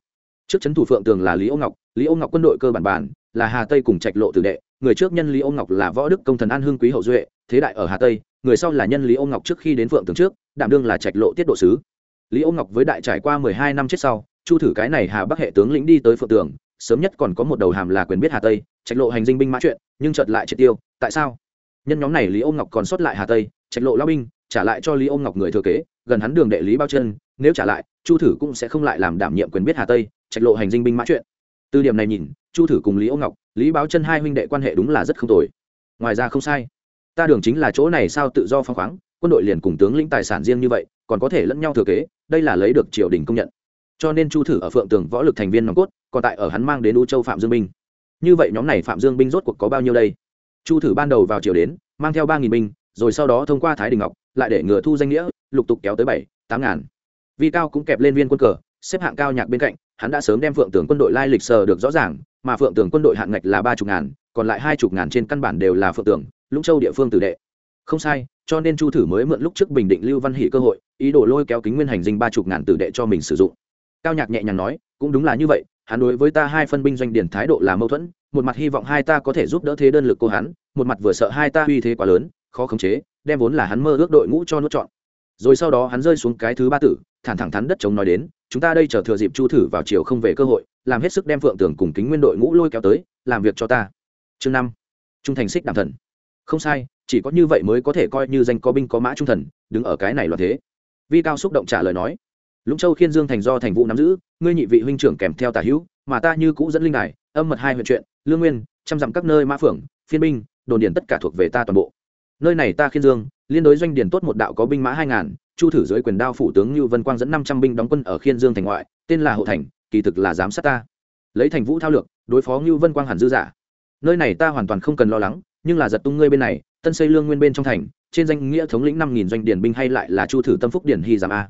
Trước c h ấ n thủ phượng tường là lý ô ngọc lý ô ngọc quân đội cơ bản bản là hà tây cùng trạch lộ tử đệ. Người trước nhân lý ô ngọc là võ đức công thần an hương quý hậu duệ, thế đại ở hà tây, người sau là nhân lý ô ngọc trước khi đến phượng tường trước, đảm đương là trạch lộ tiết độ sứ. Lý ô ngọc với đại trải qua mười hai năm chết sau, chu thử cái này hà bắc hệ tướng lĩnh đi tới phượng tường, sớm nhất còn có một đầu hàm là quyền biết hà tây, trạch lộ hành dinh binh mã chuyện, nhưng chợt lại triệt tiêu, tại sao? Nhân nhóm này lý ô ngọc còn sót lại hà tây, trạch lộ lao binh, trả lại cho lý ô ngọc người thừa kế, gần hắn đường đệ lý bao chân nếu trả lại, chu thử cũng sẽ không lại làm đảm nhiệm quyền biết hà tây, trạch lộ hành dinh binh mã chuyện từ điểm này nhìn, chu thử cùng lý ô ngọc, lý báo chân hai huynh đệ quan hệ đúng là rất không tồi. Ngoài ra không sai. Ta đường chính là chỗ này sao tự do phăng khoáng, quân đội liền cùng tướng lĩnh tài sản riêng như vậy, còn có thể lẫn nhau thừa kế, đây là lấy được triều đình công nhận. Cho nên chu thử ở phượng tường võ lực thành viên nòng cốt, còn tại ở hắn mang đến u châu phạm dương binh. Như vậy nhóm này phạm dương binh rốt cuộc có bao nhiêu đây? Chu thử ban đầu vào triều đến, mang theo ba nghìn binh, rồi sau đó thông qua thái đình ngọc, lại để ngừa thu danh nghĩa, lục tục kéo tới bảy, tám ngàn. Vi cao cũng kẹp lên viên quân cờ xếp hạng cao nhạc bên cạnh, hắn đã sớm đem phượng tưởng quân đội lai lịch sờ được rõ ràng, mà phượng tưởng quân đội hạng ngạch là ba chục ngàn, còn lại hai chục ngàn trên căn bản đều là phượng tưởng lũng châu địa phương tử đệ. Không sai, cho nên chu thử mới mượn lúc trước bình định lưu văn hỷ cơ hội, ý đồ lôi kéo kính nguyên hành dinh ba chục ngàn tử đệ cho mình sử dụng. Cao nhạc nhẹ nhàng nói, cũng đúng là như vậy, hắn đối với ta hai phân binh doanh điển thái độ là mâu thuẫn, một mặt hy vọng hai ta có thể giúp đỡ thế đơn lực cô hắn, một mặt vừa sợ hai ta uy thế quá lớn, khó khống chế, đem vốn là hắn mơ ước đội ngũ cho nuốt chọn rồi sau đó hắn rơi xuống cái thứ ba tử thản thẳng thắn đất chống nói đến, chúng ta đây chờ thừa dịp chu thử vào chiều không về cơ hội, làm hết sức đem phượng tưởng cùng kính nguyên đội ngũ lôi kéo tới, làm việc cho ta. Chương năm. Trung thành xích đảm thần. Không sai, chỉ có như vậy mới có thể coi như danh có binh có mã trung thần, đứng ở cái này loạn thế. Vi cao xúc động trả lời nói, lũng châu khiên dương thành do thành vụ nắm giữ, ngươi nhị vị huynh trưởng kèm theo tả hữu, mà ta như cũ dẫn linh đài, âm mật hai huyện chuyện, lương nguyên chăm dặm các nơi mã phượng, phiên binh, đồn điền tất cả thuộc về ta toàn bộ. Nơi này ta khiên dương, liên đối doanh điền tốt một đạo có binh mã hai ngàn chu thử dưới quyền đao phủ tướng như vân quang dẫn năm trăm binh đóng quân ở khiên dương thành ngoại, tên là hộ thành, kỳ thực là giám sát ta. Lấy thành vũ thao lược, đối phó như vân quang hẳn dư giả nơi này ta hoàn toàn không cần lo lắng, nhưng là giật tung ngươi bên này, tân xây lương nguyên bên trong thành, trên danh nghĩa thống lĩnh năm nghìn doanh điển binh hay lại là chu thử tâm phúc điển hy giảm a.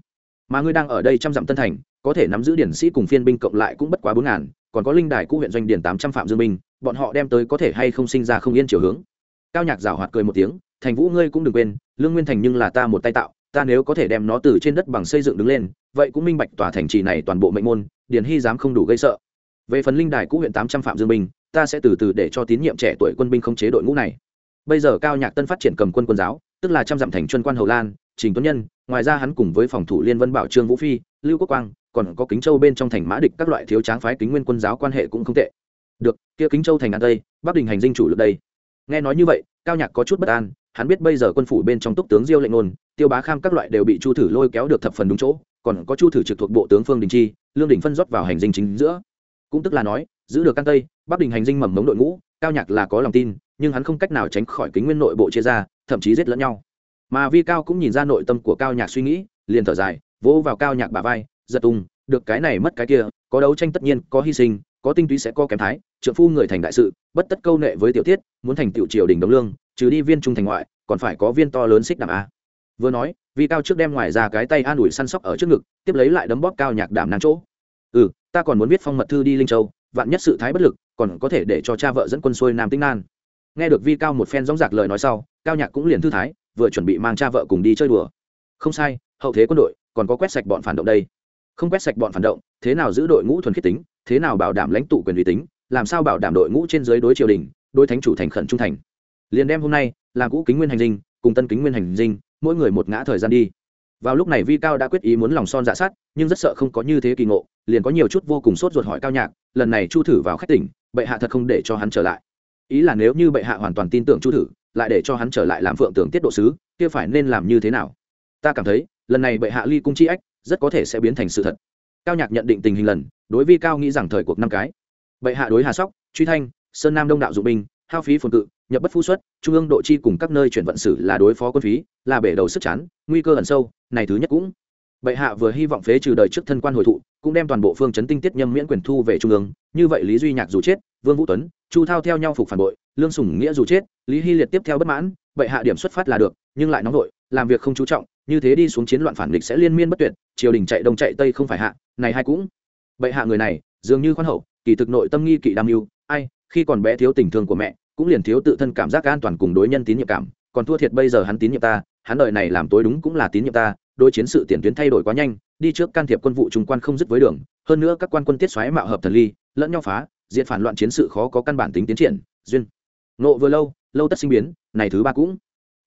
Mà ngươi đang ở đây trăm dặm tân thành, có thể nắm giữ điển sĩ cùng phiên binh cộng lại cũng bất quá bốn ngàn, còn có linh đài cũ huyện doanh điển tám trăm phạm dương binh, bọn họ đem tới có thể hay không sinh ra không yên chiều hướng. Cao nhạc rào hoạt cười một tiếng, thành vũ ngươi cũng đừng quên, lương nguyên thành nhưng là ta một tay tạo ta nếu có thể đem nó từ trên đất bằng xây dựng đứng lên, vậy cũng minh bạch tòa thành trì này toàn bộ mệnh môn, Điền hy dám không đủ gây sợ. Về phần linh đài cũ huyện tám trăm phạm dương binh, ta sẽ từ từ để cho tín nhiệm trẻ tuổi quân binh không chế đội ngũ này. Bây giờ cao nhạc tân phát triển cầm quân quân giáo, tức là trăm dặm thành chuyên quan hầu lan, trình tuấn nhân, ngoài ra hắn cùng với phòng thủ liên vân bảo trương vũ phi, lưu quốc quang, còn có kính châu bên trong thành mã địch các loại thiếu tráng phái kính nguyên quân giáo quan hệ cũng không tệ. Được, kia kính châu thành an tây, bắc đình hành dinh chủ lực đây. Nghe nói như vậy, cao nhạc có chút bất an, hắn biết bây giờ quân phủ bên trong túc tướng diêu lệnh ngôn tiêu bá kham các loại đều bị chu thử lôi kéo được thập phần đúng chỗ, còn có chu thử trực thuộc bộ tướng phương đình chi, lương đình phân rót vào hành dinh chính giữa. Cũng tức là nói, giữ được căn tây, bắc đình hành dinh mầm mống đội ngũ, cao nhạc là có lòng tin, nhưng hắn không cách nào tránh khỏi kính nguyên nội bộ chia ra, thậm chí giết lẫn nhau. Mà vi cao cũng nhìn ra nội tâm của cao nhạc suy nghĩ, liền thở dài, vỗ vào cao nhạc bà vai, giật tung, được cái này mất cái kia, có đấu tranh tất nhiên, có hy sinh, có tinh túy sẽ có kém thái, trượng phu người thành đại sự, bất tất câu nệ với tiểu tiết, muốn thành tiểu triều đình đồng lương, trừ đi viên trung thành ngoại, còn phải có viên to lớn xích đạm a vừa nói vi cao trước đem ngoài ra cái tay an ủi săn sóc ở trước ngực, tiếp lấy lại đấm bóp cao nhạc đảm năng chỗ. Ừ ta còn muốn viết phong mật thư đi linh châu, vạn nhất sự thái bất lực, còn có thể để cho cha vợ dẫn quân xuôi nam tinh nan. Nghe được vi cao một phen dóng dạc lời nói sau, cao nhạc cũng liền thư thái, vừa chuẩn bị mang cha vợ cùng đi chơi đùa. Không sai, hậu thế quân đội, còn có quét sạch bọn phản động đây. Không quét sạch bọn phản động, thế nào giữ đội ngũ thuần khiết tính, thế nào bảo đảm lãnh tụ quyền uy tính, làm sao bảo đảm đội ngũ trên dưới đối triều đình, đối thánh chủ thành khẩn trung thành. Liền đem hôm nay, là cũ kính nguyên hành dinh, cùng tân kính nguyên hành dinh mỗi người một ngã thời gian đi. Vào lúc này vi cao đã quyết ý muốn lòng son dạ sát, nhưng rất sợ không có như thế kỳ ngộ, liền có nhiều chút vô cùng sốt ruột hỏi cao nhạc, lần này chu thử vào khách tỉnh, bệ hạ thật không để cho hắn trở lại. Ý là nếu như bệ hạ hoàn toàn tin tưởng chu thử, lại để cho hắn trở lại làm phượng tưởng tiết độ sứ, kia phải nên làm như thế nào? Ta cảm thấy, lần này bệ hạ ly cung chi ách, rất có thể sẽ biến thành sự thật. Cao nhạc nhận định tình hình lần, đối vi cao nghĩ rằng thời cuộc năm cái. Bệ hạ đối hà sóc, truy thanh, sơn nam đông đạo dụng binh, hao phí phồn cự nhập bất phu xuất, trung ương độ chi cùng các nơi chuyển vận sử là đối phó quân phí, là bể đầu sức chán, nguy cơ ẩn sâu, này thứ nhất cũng. Bệ hạ vừa hy vọng phế trừ đời trước thân quan hồi thụ, cũng đem toàn bộ phương chấn tinh tiết nhâm miễn quyền thu về trung ương, như vậy lý duy nhạc dù chết, vương vũ tuấn, chu thao theo nhau phục phản bội, lương sủng nghĩa dù chết, lý hy liệt tiếp theo bất mãn, bệ hạ điểm xuất phát là được, nhưng lại nóng vội, làm việc không chú trọng, như thế đi xuống chiến loạn phản địch sẽ liên miên bất tuyệt, triều đình chạy đông chạy tây không phải hạ, này hai cũng. Bệ hạ người này, dường như khoan hậu, kỳ thực nội tâm nghi kỵ đam mưu, ai, khi còn bé thiếu tình thương của mẹ cũng liền thiếu tự thân cảm giác an toàn cùng đối nhân tín nhiệm cảm, còn thua thiệt bây giờ hắn tín nhiệm ta, hắn đợi này làm tối đúng cũng là tín nhiệm ta, đối chiến sự tiền tuyến thay đổi quá nhanh, đi trước can thiệp quân vụ trung quan không dứt với đường, hơn nữa các quan quân tiết xoáy mạo hợp thần ly, lẫn nhau phá diện phản loạn chiến sự khó có căn bản tính tiến triển, duyên. Nộ vừa lâu lâu tất sinh biến, này thứ ba cũng.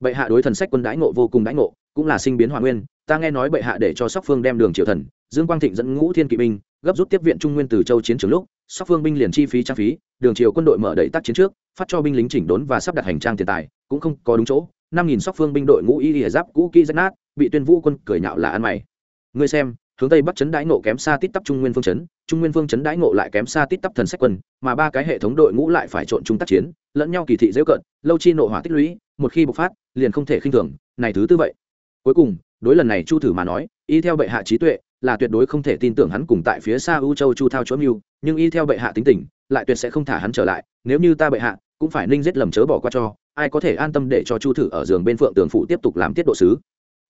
Bệ hạ đối thần sách quân đãi ngộ vô cùng đãi ngộ, cũng là sinh biến hòa nguyên, ta nghe nói bệ hạ để cho sóc phương đem đường triều thần, dương quang thịnh dẫn ngũ thiên kỵ binh gấp rút tiếp viện trung nguyên từ châu chiến trường lúc sóc phương binh liền chi phí trang phí, đường triều quân đội mở đẩy tác chiến trước, phát cho binh lính chỉnh đốn và sắp đặt hành trang tiền tài, cũng không có đúng chỗ, năm nghìn sóc phương binh đội ngũ y lìa giáp cũ kỹ rách nát, bị tuyên vũ quân cười nhạo là ăn mày. Ngươi xem, hướng tây bắc chấn đãi ngộ kém xa tít tắp trung nguyên phương chấn, trung nguyên phương chấn đãi ngộ lại kém xa tít tắp thần sách quân, mà ba cái hệ thống đội ngũ lại phải trộn chung tác chiến, lẫn nhau kỳ thị dễ cận, lâu chi nộ hỏa tích lũy, một khi bộc phát, liền không thể khinh thường, này thứ tư vậy. Cuối cùng, đối lần này chu thử mà nói, y theo bệ hạ trí tuệ là tuyệt đối không thể tin tưởng hắn cùng tại phía xa ưu châu chu thao chỗ mưu, nhưng y theo bệ hạ tính tình, lại tuyệt sẽ không thả hắn trở lại, nếu như ta bệ hạ cũng phải ninh giết lầm chớ bỏ qua cho, ai có thể an tâm để cho chu thử ở giường bên phượng tường phụ tiếp tục làm tiết độ sứ?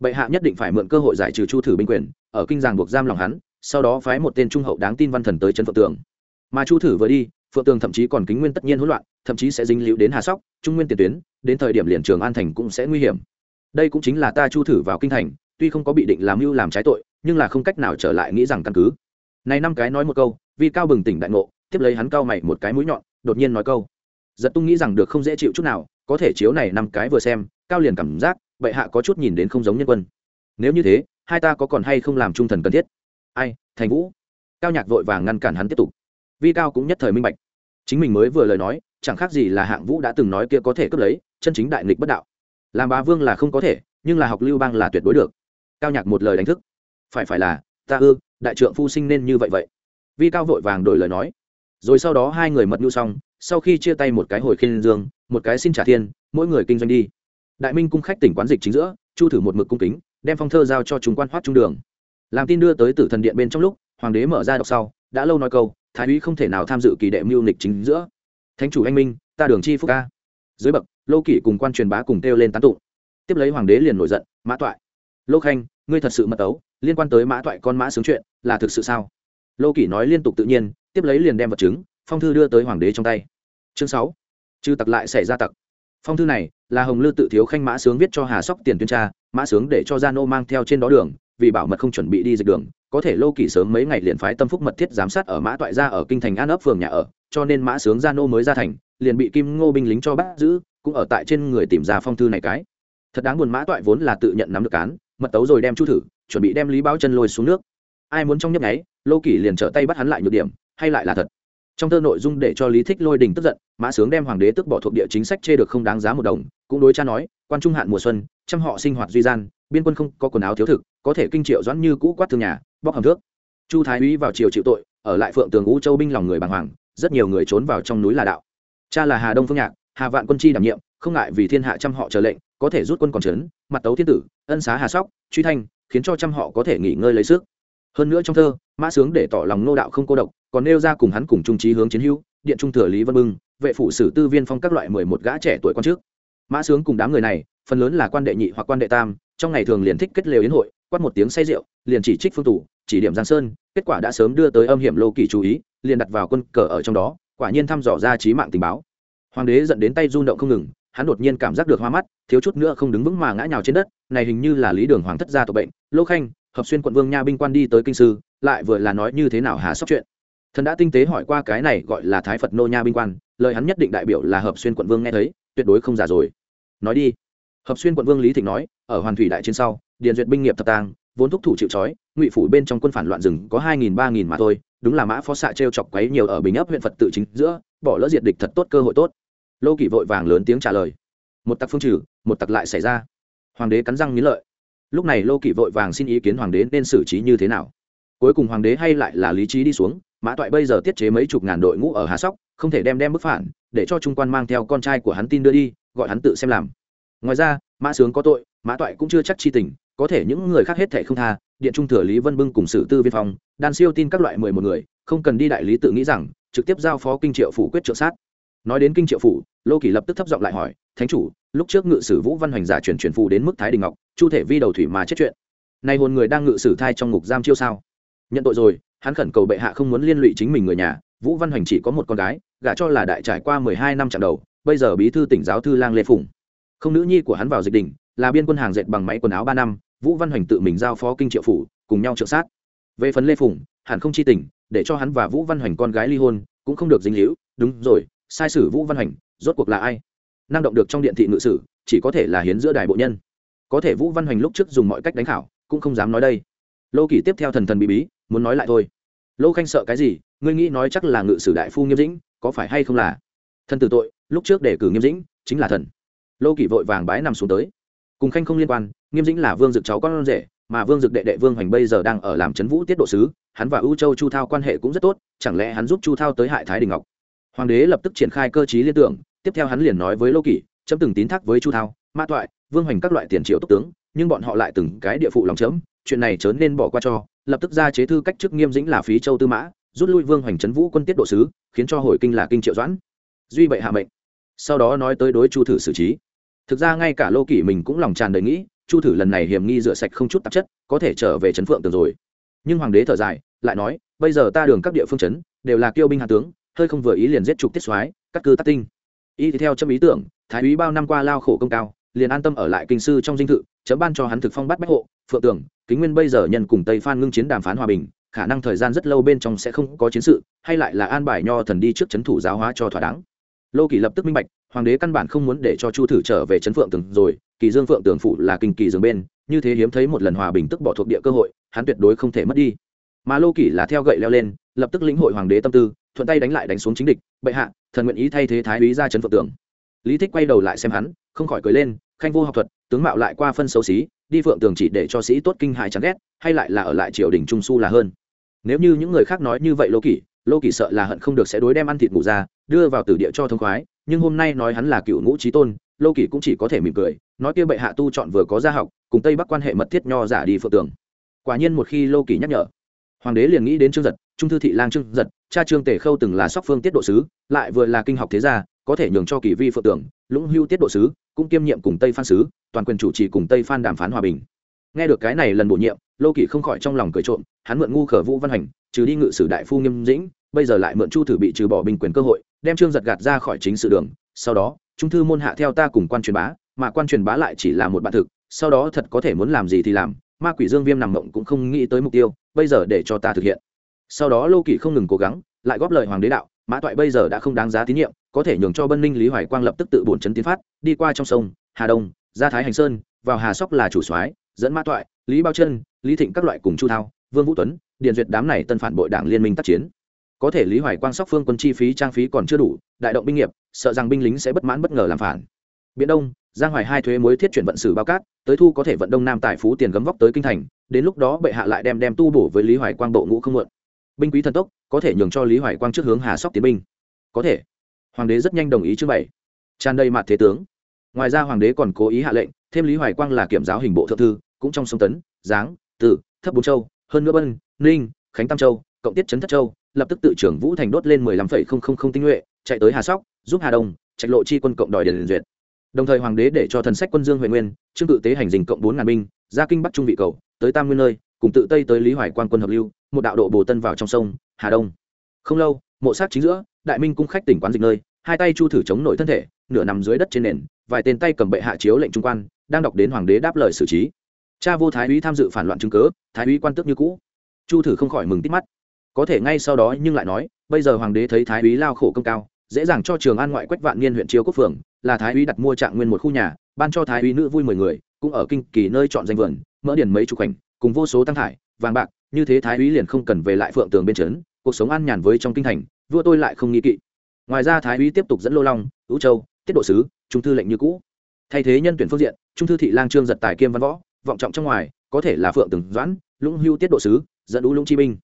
Bệ hạ nhất định phải mượn cơ hội giải trừ chu thử binh quyền, ở kinh giang buộc giam lòng hắn, sau đó phái một tên trung hậu đáng tin văn thần tới trấn phượng tường. Mà chu thử vừa đi, phượng tường thậm chí còn kính nguyên tất nhiên hỗn loạn, thậm chí sẽ dính liễu đến hà sóc, trung nguyên tiền tuyến, đến thời điểm liền trường an thành cũng sẽ nguy hiểm. Đây cũng chính là ta chu thử vào kinh thành, tuy không có bị định làm mưu làm trái tội nhưng là không cách nào trở lại nghĩ rằng căn cứ. Này năm cái nói một câu, vì cao bừng tỉnh đại ngộ, tiếp lấy hắn cao mày một cái mũi nhọn, đột nhiên nói câu. Giật tung nghĩ rằng được không dễ chịu chút nào, có thể chiếu này năm cái vừa xem, cao liền cảm giác, bệ hạ có chút nhìn đến không giống nhân quân. Nếu như thế, hai ta có còn hay không làm trung thần cần thiết? Ai, thành vũ. Cao nhạc vội vàng ngăn cản hắn tiếp tục. Vi cao cũng nhất thời minh bạch. Chính mình mới vừa lời nói, chẳng khác gì là hạng vũ đã từng nói kia có thể cướp lấy, chân chính đại nghịch bất đạo. Làm bá vương là không có thể, nhưng là học lưu bang là tuyệt đối được. Cao nhạc một lời đánh thức phải phải là, ta ư, đại trượng phu sinh nên như vậy vậy. Vi cao vội vàng đổi lời nói. Rồi sau đó hai người mật nhu xong, sau khi chia tay một cái hồi khiên dương, một cái xin trả thiên mỗi người kinh doanh đi. Đại minh cung khách tỉnh quán dịch chính giữa, chu thử một mực cung kính, đem phong thơ giao cho chúng quan hoát trung đường. Làm tin đưa tới tử thần điện bên trong lúc, hoàng đế mở ra đọc sau, đã lâu nói câu, thái úy không thể nào tham dự kỳ đệ mưu nịch chính giữa. Thánh chủ anh minh, ta đường chi phúc ca. Dưới bậc, lô kỷ cùng quan truyền bá cùng kêu lên tán tụng. Tiếp lấy hoàng đế liền nổi giận, mã toại, lô khanh, ngươi thật sự mật ấu liên quan tới mã toại con mã sướng chuyện là thực sự sao? Lô kỷ nói liên tục tự nhiên, tiếp lấy liền đem vật chứng, phong thư đưa tới hoàng đế trong tay. Chương sáu chư tặc lại xảy ra tặc. Phong thư này là hồng lư tự thiếu khanh mã sướng viết cho hà sóc tiền tuyên tra, mã sướng để cho gia nô mang theo trên đó đường, vì bảo mật không chuẩn bị đi dịch đường, có thể lô kỷ sớm mấy ngày liền phái tâm phúc mật thiết giám sát ở mã toại ra ở kinh thành an ấp phường nhà ở, cho nên mã sướng gia nô mới ra thành, liền bị kim ngô binh lính cho bắt giữ, cũng ở tại trên người tìm ra phong thư này cái. Thật đáng buồn mã toại vốn là tự nhận nắm được cán mật tấu rồi đem chu thử, chuẩn bị đem lý báo chân lôi xuống nước. Ai muốn trong nhấp nháy, lô kỷ liền trở tay bắt hắn lại nhược điểm, hay lại là thật. Trong thơ nội dung để cho lý thích lôi đình tức giận, mã sướng đem hoàng đế tức bỏ thuộc địa chính sách chê được không đáng giá một đồng, cũng đối cha nói, quan trung hạn mùa xuân, trăm họ sinh hoạt duy gian, biên quân không có quần áo thiếu thực, có thể kinh triệu doãn như cũ quát thương nhà bóc hầm thước. Chu thái úy vào triều chịu tội, ở lại phượng tường ngũ châu binh lòng người bàng hoàng, rất nhiều người trốn vào trong núi là đạo. Cha là hà đông phương nhạc, hà vạn quân chi đảm nhiệm, không ngại vì thiên hạ trăm họ chờ lệnh có thể rút quân còn trấn, mặt tấu thiên tử, ân xá hà sóc, truy thanh, khiến cho trăm họ có thể nghỉ ngơi lấy sức. Hơn nữa trong thơ, mã sướng để tỏ lòng nô đạo không cô độc, còn nêu ra cùng hắn cùng trung trí hướng chiến hữu, điện trung thừa lý vân bưng, vệ phủ sử tư viên phong các loại mười một gã trẻ tuổi con trước. Mã sướng cùng đám người này, phần lớn là quan đệ nhị hoặc quan đệ tam, trong ngày thường liền thích kết lều yến hội, quát một tiếng say rượu, liền chỉ trích phương tủ chỉ điểm giang sơn, kết quả đã sớm đưa tới âm hiểm lô kỳ chú ý, liền đặt vào quân cờ ở trong đó, quả nhiên thăm dò ra trí mạng tình báo. Hoàng đế dẫn đến tay run động không ngừng hắn đột nhiên cảm giác được hoa mắt, thiếu chút nữa không đứng vững mà ngã nhào trên đất, này hình như là lý đường hoàng thất gia tộc bệnh. Lô khanh, hợp xuyên quận vương nha binh quan đi tới kinh sư, lại vừa là nói như thế nào hà sóc chuyện. Thần đã tinh tế hỏi qua cái này gọi là thái phật nô nha binh quan, lời hắn nhất định đại biểu là hợp xuyên quận vương nghe thấy, tuyệt đối không giả rồi. Nói đi. Hợp xuyên quận vương lý thịnh nói, ở hoàn thủy đại trên sau, điền duyệt binh nghiệp thập tàng, vốn thúc thủ chịu trói, ngụy phủ bên trong quân phản loạn rừng có hai nghìn ba nghìn mà thôi, đúng là mã phó xạ t r e o chọc quấy nhiều ở bình ấp huyện phật tự chính giữa, bỏ lỡ diệt địch thật tốt cơ hội tốt lô kỷ vội vàng lớn tiếng trả lời. Một tặc phương trừ một tặc lại xảy ra. Hoàng đế cắn răng nghĩ lợi. Lúc này lô kỷ vội vàng xin ý kiến hoàng đế nên xử trí như thế nào. Cuối cùng hoàng đế hay lại là lý trí đi xuống mã toại bây giờ tiết chế mấy chục ngàn đội ngũ ở hà sóc không thể đem đem bức phản để cho trung quan mang theo con trai của hắn tin đưa đi gọi hắn tự xem làm. Ngoài ra mã sướng có tội mã toại cũng chưa chắc chi tình có thể những người khác hết thể không tha điện trung thừa lý vân bưng cùng sử tư viên phòng, đan siêu tin các loại mười một người không cần đi đại lý tự nghĩ rằng trực tiếp giao phó kinh triệu phủ quyết trợ sát nói đến kinh triệu phủ, lô kỳ lập tức thấp giọng lại hỏi, thánh chủ, lúc trước ngự sử vũ văn hoành giả chuyển chuyển phù đến mức thái đình ngọc, chu thể vi đầu thủy mà chết chuyện. Nay hồn người đang ngự sử thai trong ngục giam chiêu sao? Nhận tội rồi, hắn khẩn cầu bệ hạ không muốn liên lụy chính mình người nhà, vũ văn hoành chỉ có một con gái, gả cho là đại trải qua mười hai năm chặng đầu, bây giờ bí thư tỉnh giáo thư lang lê phùng. Không nữ nhi của hắn vào dịch đình là biên quân hàng dệt bằng máy quần áo ba năm, vũ văn hoành tự mình giao phó kinh triệu phủ, cùng nhau trợ sát. Về phần lê phùng, hẳn không chi tình, để cho hắn và vũ văn hoành con gái ly hôn, cũng không được dính hữu đúng rồi sai sử vũ văn Hành, rốt cuộc là ai? Năng động được trong điện thị ngự sử chỉ có thể là hiến giữa đài bộ nhân. Có thể vũ văn hoành lúc trước dùng mọi cách đánh khảo cũng không dám nói đây. Lô kỷ tiếp theo thần thần bí bí muốn nói lại thôi. Lô khanh sợ cái gì? Ngươi nghĩ nói chắc là ngự sử đại phu nghiêm dĩnh có phải hay không là? Thần tử tội lúc trước để cử nghiêm dĩnh chính là thần. Lô kỷ vội vàng bái nằm xuống tới. Cùng khanh không liên quan nghiêm dĩnh là vương dực cháu con rể mà vương dực đệ đệ vương hoành bây giờ đang ở làm trấn vũ tiết độ sứ hắn và ưu châu chu thao quan hệ cũng rất tốt chẳng lẽ hắn giúp chu thao tới hại thái đình ngọc? Hoàng đế lập tức triển khai cơ chí liên tưởng, tiếp theo hắn liền nói với lô kỷ, chấm từng tín thác với chu thao mã toại, vương hoành các loại tiền triệu tốc tướng, nhưng bọn họ lại từng cái địa phụ lòng chấm, chuyện này chớ nên bỏ qua cho, lập tức ra chế thư cách chức nghiêm dĩnh là phí châu tư mã, rút lui vương hoành trấn vũ quân tiết độ sứ, khiến cho hồi kinh là kinh triệu doãn. Duy bệ hạ mệnh. Sau đó nói tới đối chu thử xử trí. Thực ra ngay cả lô kỷ mình cũng lòng tràn đầy nghĩ, chu thử lần này hiểm nghi rửa sạch không chút tạp chất, có thể trở về trấn phượng tường rồi. Nhưng hoàng đế thở dài, lại nói, bây giờ ta đường các địa phương trấn đều là kiêu binh hạ tướng hơi không vừa ý liền giết trục tiết soái, cắt cư tắc tinh. Y theo chấm ý tưởng, thái úy bao năm qua lao khổ công cao, liền an tâm ở lại kinh sư trong dinh thự, chấm ban cho hắn thực phong bắt bách hộ, phượng tưởng, kính nguyên bây giờ nhân cùng tây phan ngưng chiến đàm phán hòa bình, khả năng thời gian rất lâu bên trong sẽ không có chiến sự, hay lại là an bài nho thần đi trước c thủ giáo hóa cho thỏa đáng. Lô kỳ lập tức minh bạch, hoàng đế căn bản không muốn để cho chu thử trở về chấn phượng tường rồi, kỳ dương phượng tường phụ là kinh kỳ dương bên, như thế hiếm thấy một lần hòa bình tức bỏ thuộc địa cơ hội, hắn tuyệt đối không thể mất đi. Mà lô kỳ là theo gậy leo lên lập tức lĩnh hội hoàng đế tâm tư, thuận tay đánh lại đánh xuống chính địch, bệ hạ, thần nguyện ý thay thế thái úy ra trấn phượng tường. Lý thích quay đầu lại xem hắn, không khỏi cười lên, khanh vô học thuật, tướng mạo lại qua phân xấu xí, đi phượng tường chỉ để cho sĩ tốt kinh hại chán ghét, hay lại là ở lại triều đình trung su là hơn. Nếu như những người khác nói như vậy lô kỷ lô kỷ sợ là hận không được sẽ đối đem ăn thịt ngủ ra, đưa vào tử địa cho thông khoái, nhưng hôm nay nói hắn là cựu ngũ trí tôn, lô kỷ cũng chỉ có thể mỉm cười, nói kia bệ hạ tu chọn vừa có gia học, cùng tây bắc quan hệ mật thiết nho giả đi phượng tường. Quả nhiên một khi lô kỷ nhắc nhở, hoàng đế liền nghĩ đến trương giật trung thư thị lang trương giật, cha trương tề khâu từng là sóc phương tiết độ sứ, lại vừa là kinh học thế gia, có thể nhường cho kỳ vi phượng tưởng. lũng hưu tiết độ sứ, cũng kiêm nhiệm cùng tây phan sứ, toàn quyền chủ trì cùng tây phan đàm phán hòa bình nghe được cái này lần bổ nhiệm, lô kỳ không khỏi trong lòng cười trộm, hắn mượn ngu khở vũ văn hành trừ đi ngự sử đại phu nghiêm dĩnh, bây giờ lại mượn chu thử bị trừ bỏ binh quyền cơ hội, đem trương giật gạt ra khỏi chính sự đường sau đó, trung thư môn hạ theo ta cùng quan truyền bá, mà quan truyền bá lại chỉ là một bạn thực, sau đó thật có thể muốn làm gì thì làm, ma quỷ dương viêm nằm mộng cũng không nghĩ tới mục tiêu, bây giờ để cho ta thực hiện sau đó lô kỷ không ngừng cố gắng, lại góp lời hoàng đế đạo, mã toại bây giờ đã không đáng giá tín nhiệm, có thể nhường cho bân ninh lý hoài quang lập tức tự bổn chấn tiến phát, đi qua trong sông, hà đông, ra thái hành sơn, vào hà sóc là chủ soái, dẫn mã toại, lý bao chân lý thịnh các loại cùng chu thao, vương vũ tuấn điền duyệt đám này tân phản bội đảng liên minh tác chiến. Có thể lý hoài quang sóc phương quân chi phí trang phí còn chưa đủ, đại động binh nghiệp, sợ rằng binh lính sẽ bất mãn bất ngờ làm phản. Biển đông, giang hoài hai thuế mối thiết chuyển vận sử bao cát, tới thu có thể vận đông nam tài phú tiền gấm vóc tới kinh thành, đến lúc đó bệ hạ lại đem đem tu bổ với lý hoài quang bộ ngũ không mượn binh quý thần tốc, có thể nhường cho lý hoài quang trước hướng hà sóc tiến binh. Có thể. Hoàng đế rất nhanh đồng ý chương bảy. Tràn đầy mặt thế tướng. Ngoài ra hoàng đế còn cố ý hạ lệnh, thêm lý hoài quang là kiểm giáo hình bộ thượng thư, cũng trong sông tấn, giáng, tử, thấp bốn châu, hơn nữa bân, ninh, khánh tam châu, cộng tiết trấn thất châu, lập tức tự trưởng vũ thành đốt lên mười lăm phẩy không không không tinh nhuệ, chạy tới hà sóc, giúp hà đông, trạch lộ chi quân cộng đòi điền duyệt. Đồng thời hoàng đế để cho thần sách quân dương huệ nguyên, trương cự tế hành dình cộng bốn ngàn binh, ra kinh bắc trung vị cầu, tới tam nguyên nơi, cùng tự tây tới lý hoài quan quân hợp lưu một đạo độ bồ tân vào trong sông, hà đông. Không lâu, mộ sát chính giữa, đại minh cung khách tỉnh quán dịch nơi, hai tay chu thử chống nổi thân thể, nửa nằm dưới đất trên nền, vài tên tay cầm bệ hạ chiếu lệnh trung quan, đang đọc đến hoàng đế đáp lời xử trí. Cha vô thái úy tham dự phản loạn chứng cớ thái úy quan tước như cũ. Chu thử không khỏi mừng tít mắt. Có thể ngay sau đó nhưng lại nói, bây giờ hoàng đế thấy thái úy lao khổ công cao, dễ dàng cho trường an ngoại quách vạn niên huyện chiêu quốc phường, là thái úy đặt mua trạng nguyên một khu nhà, ban cho thái úy nữ vui mười người, cũng ở kinh kỳ nơi chọn danh vườn, mỡ điển mấy chục khoảnh, cùng vô số tăng thải, vàng bạc như thế thái úy liền không cần về lại phượng tường bên trấn, cuộc sống an nhàn với trong kinh thành, vua tôi lại không nghi kỵ. Ngoài ra thái úy tiếp tục dẫn lô long ứ châu, tiết độ sứ, trung thư lệnh như cũ. Thay thế nhân tuyển phương diện, trung thư thị lang trương giật tài kiêm văn võ, vọng trọng trong ngoài, có thể là phượng từng doãn, lũng hưu tiết độ sứ, dẫn ú lũng chi binh.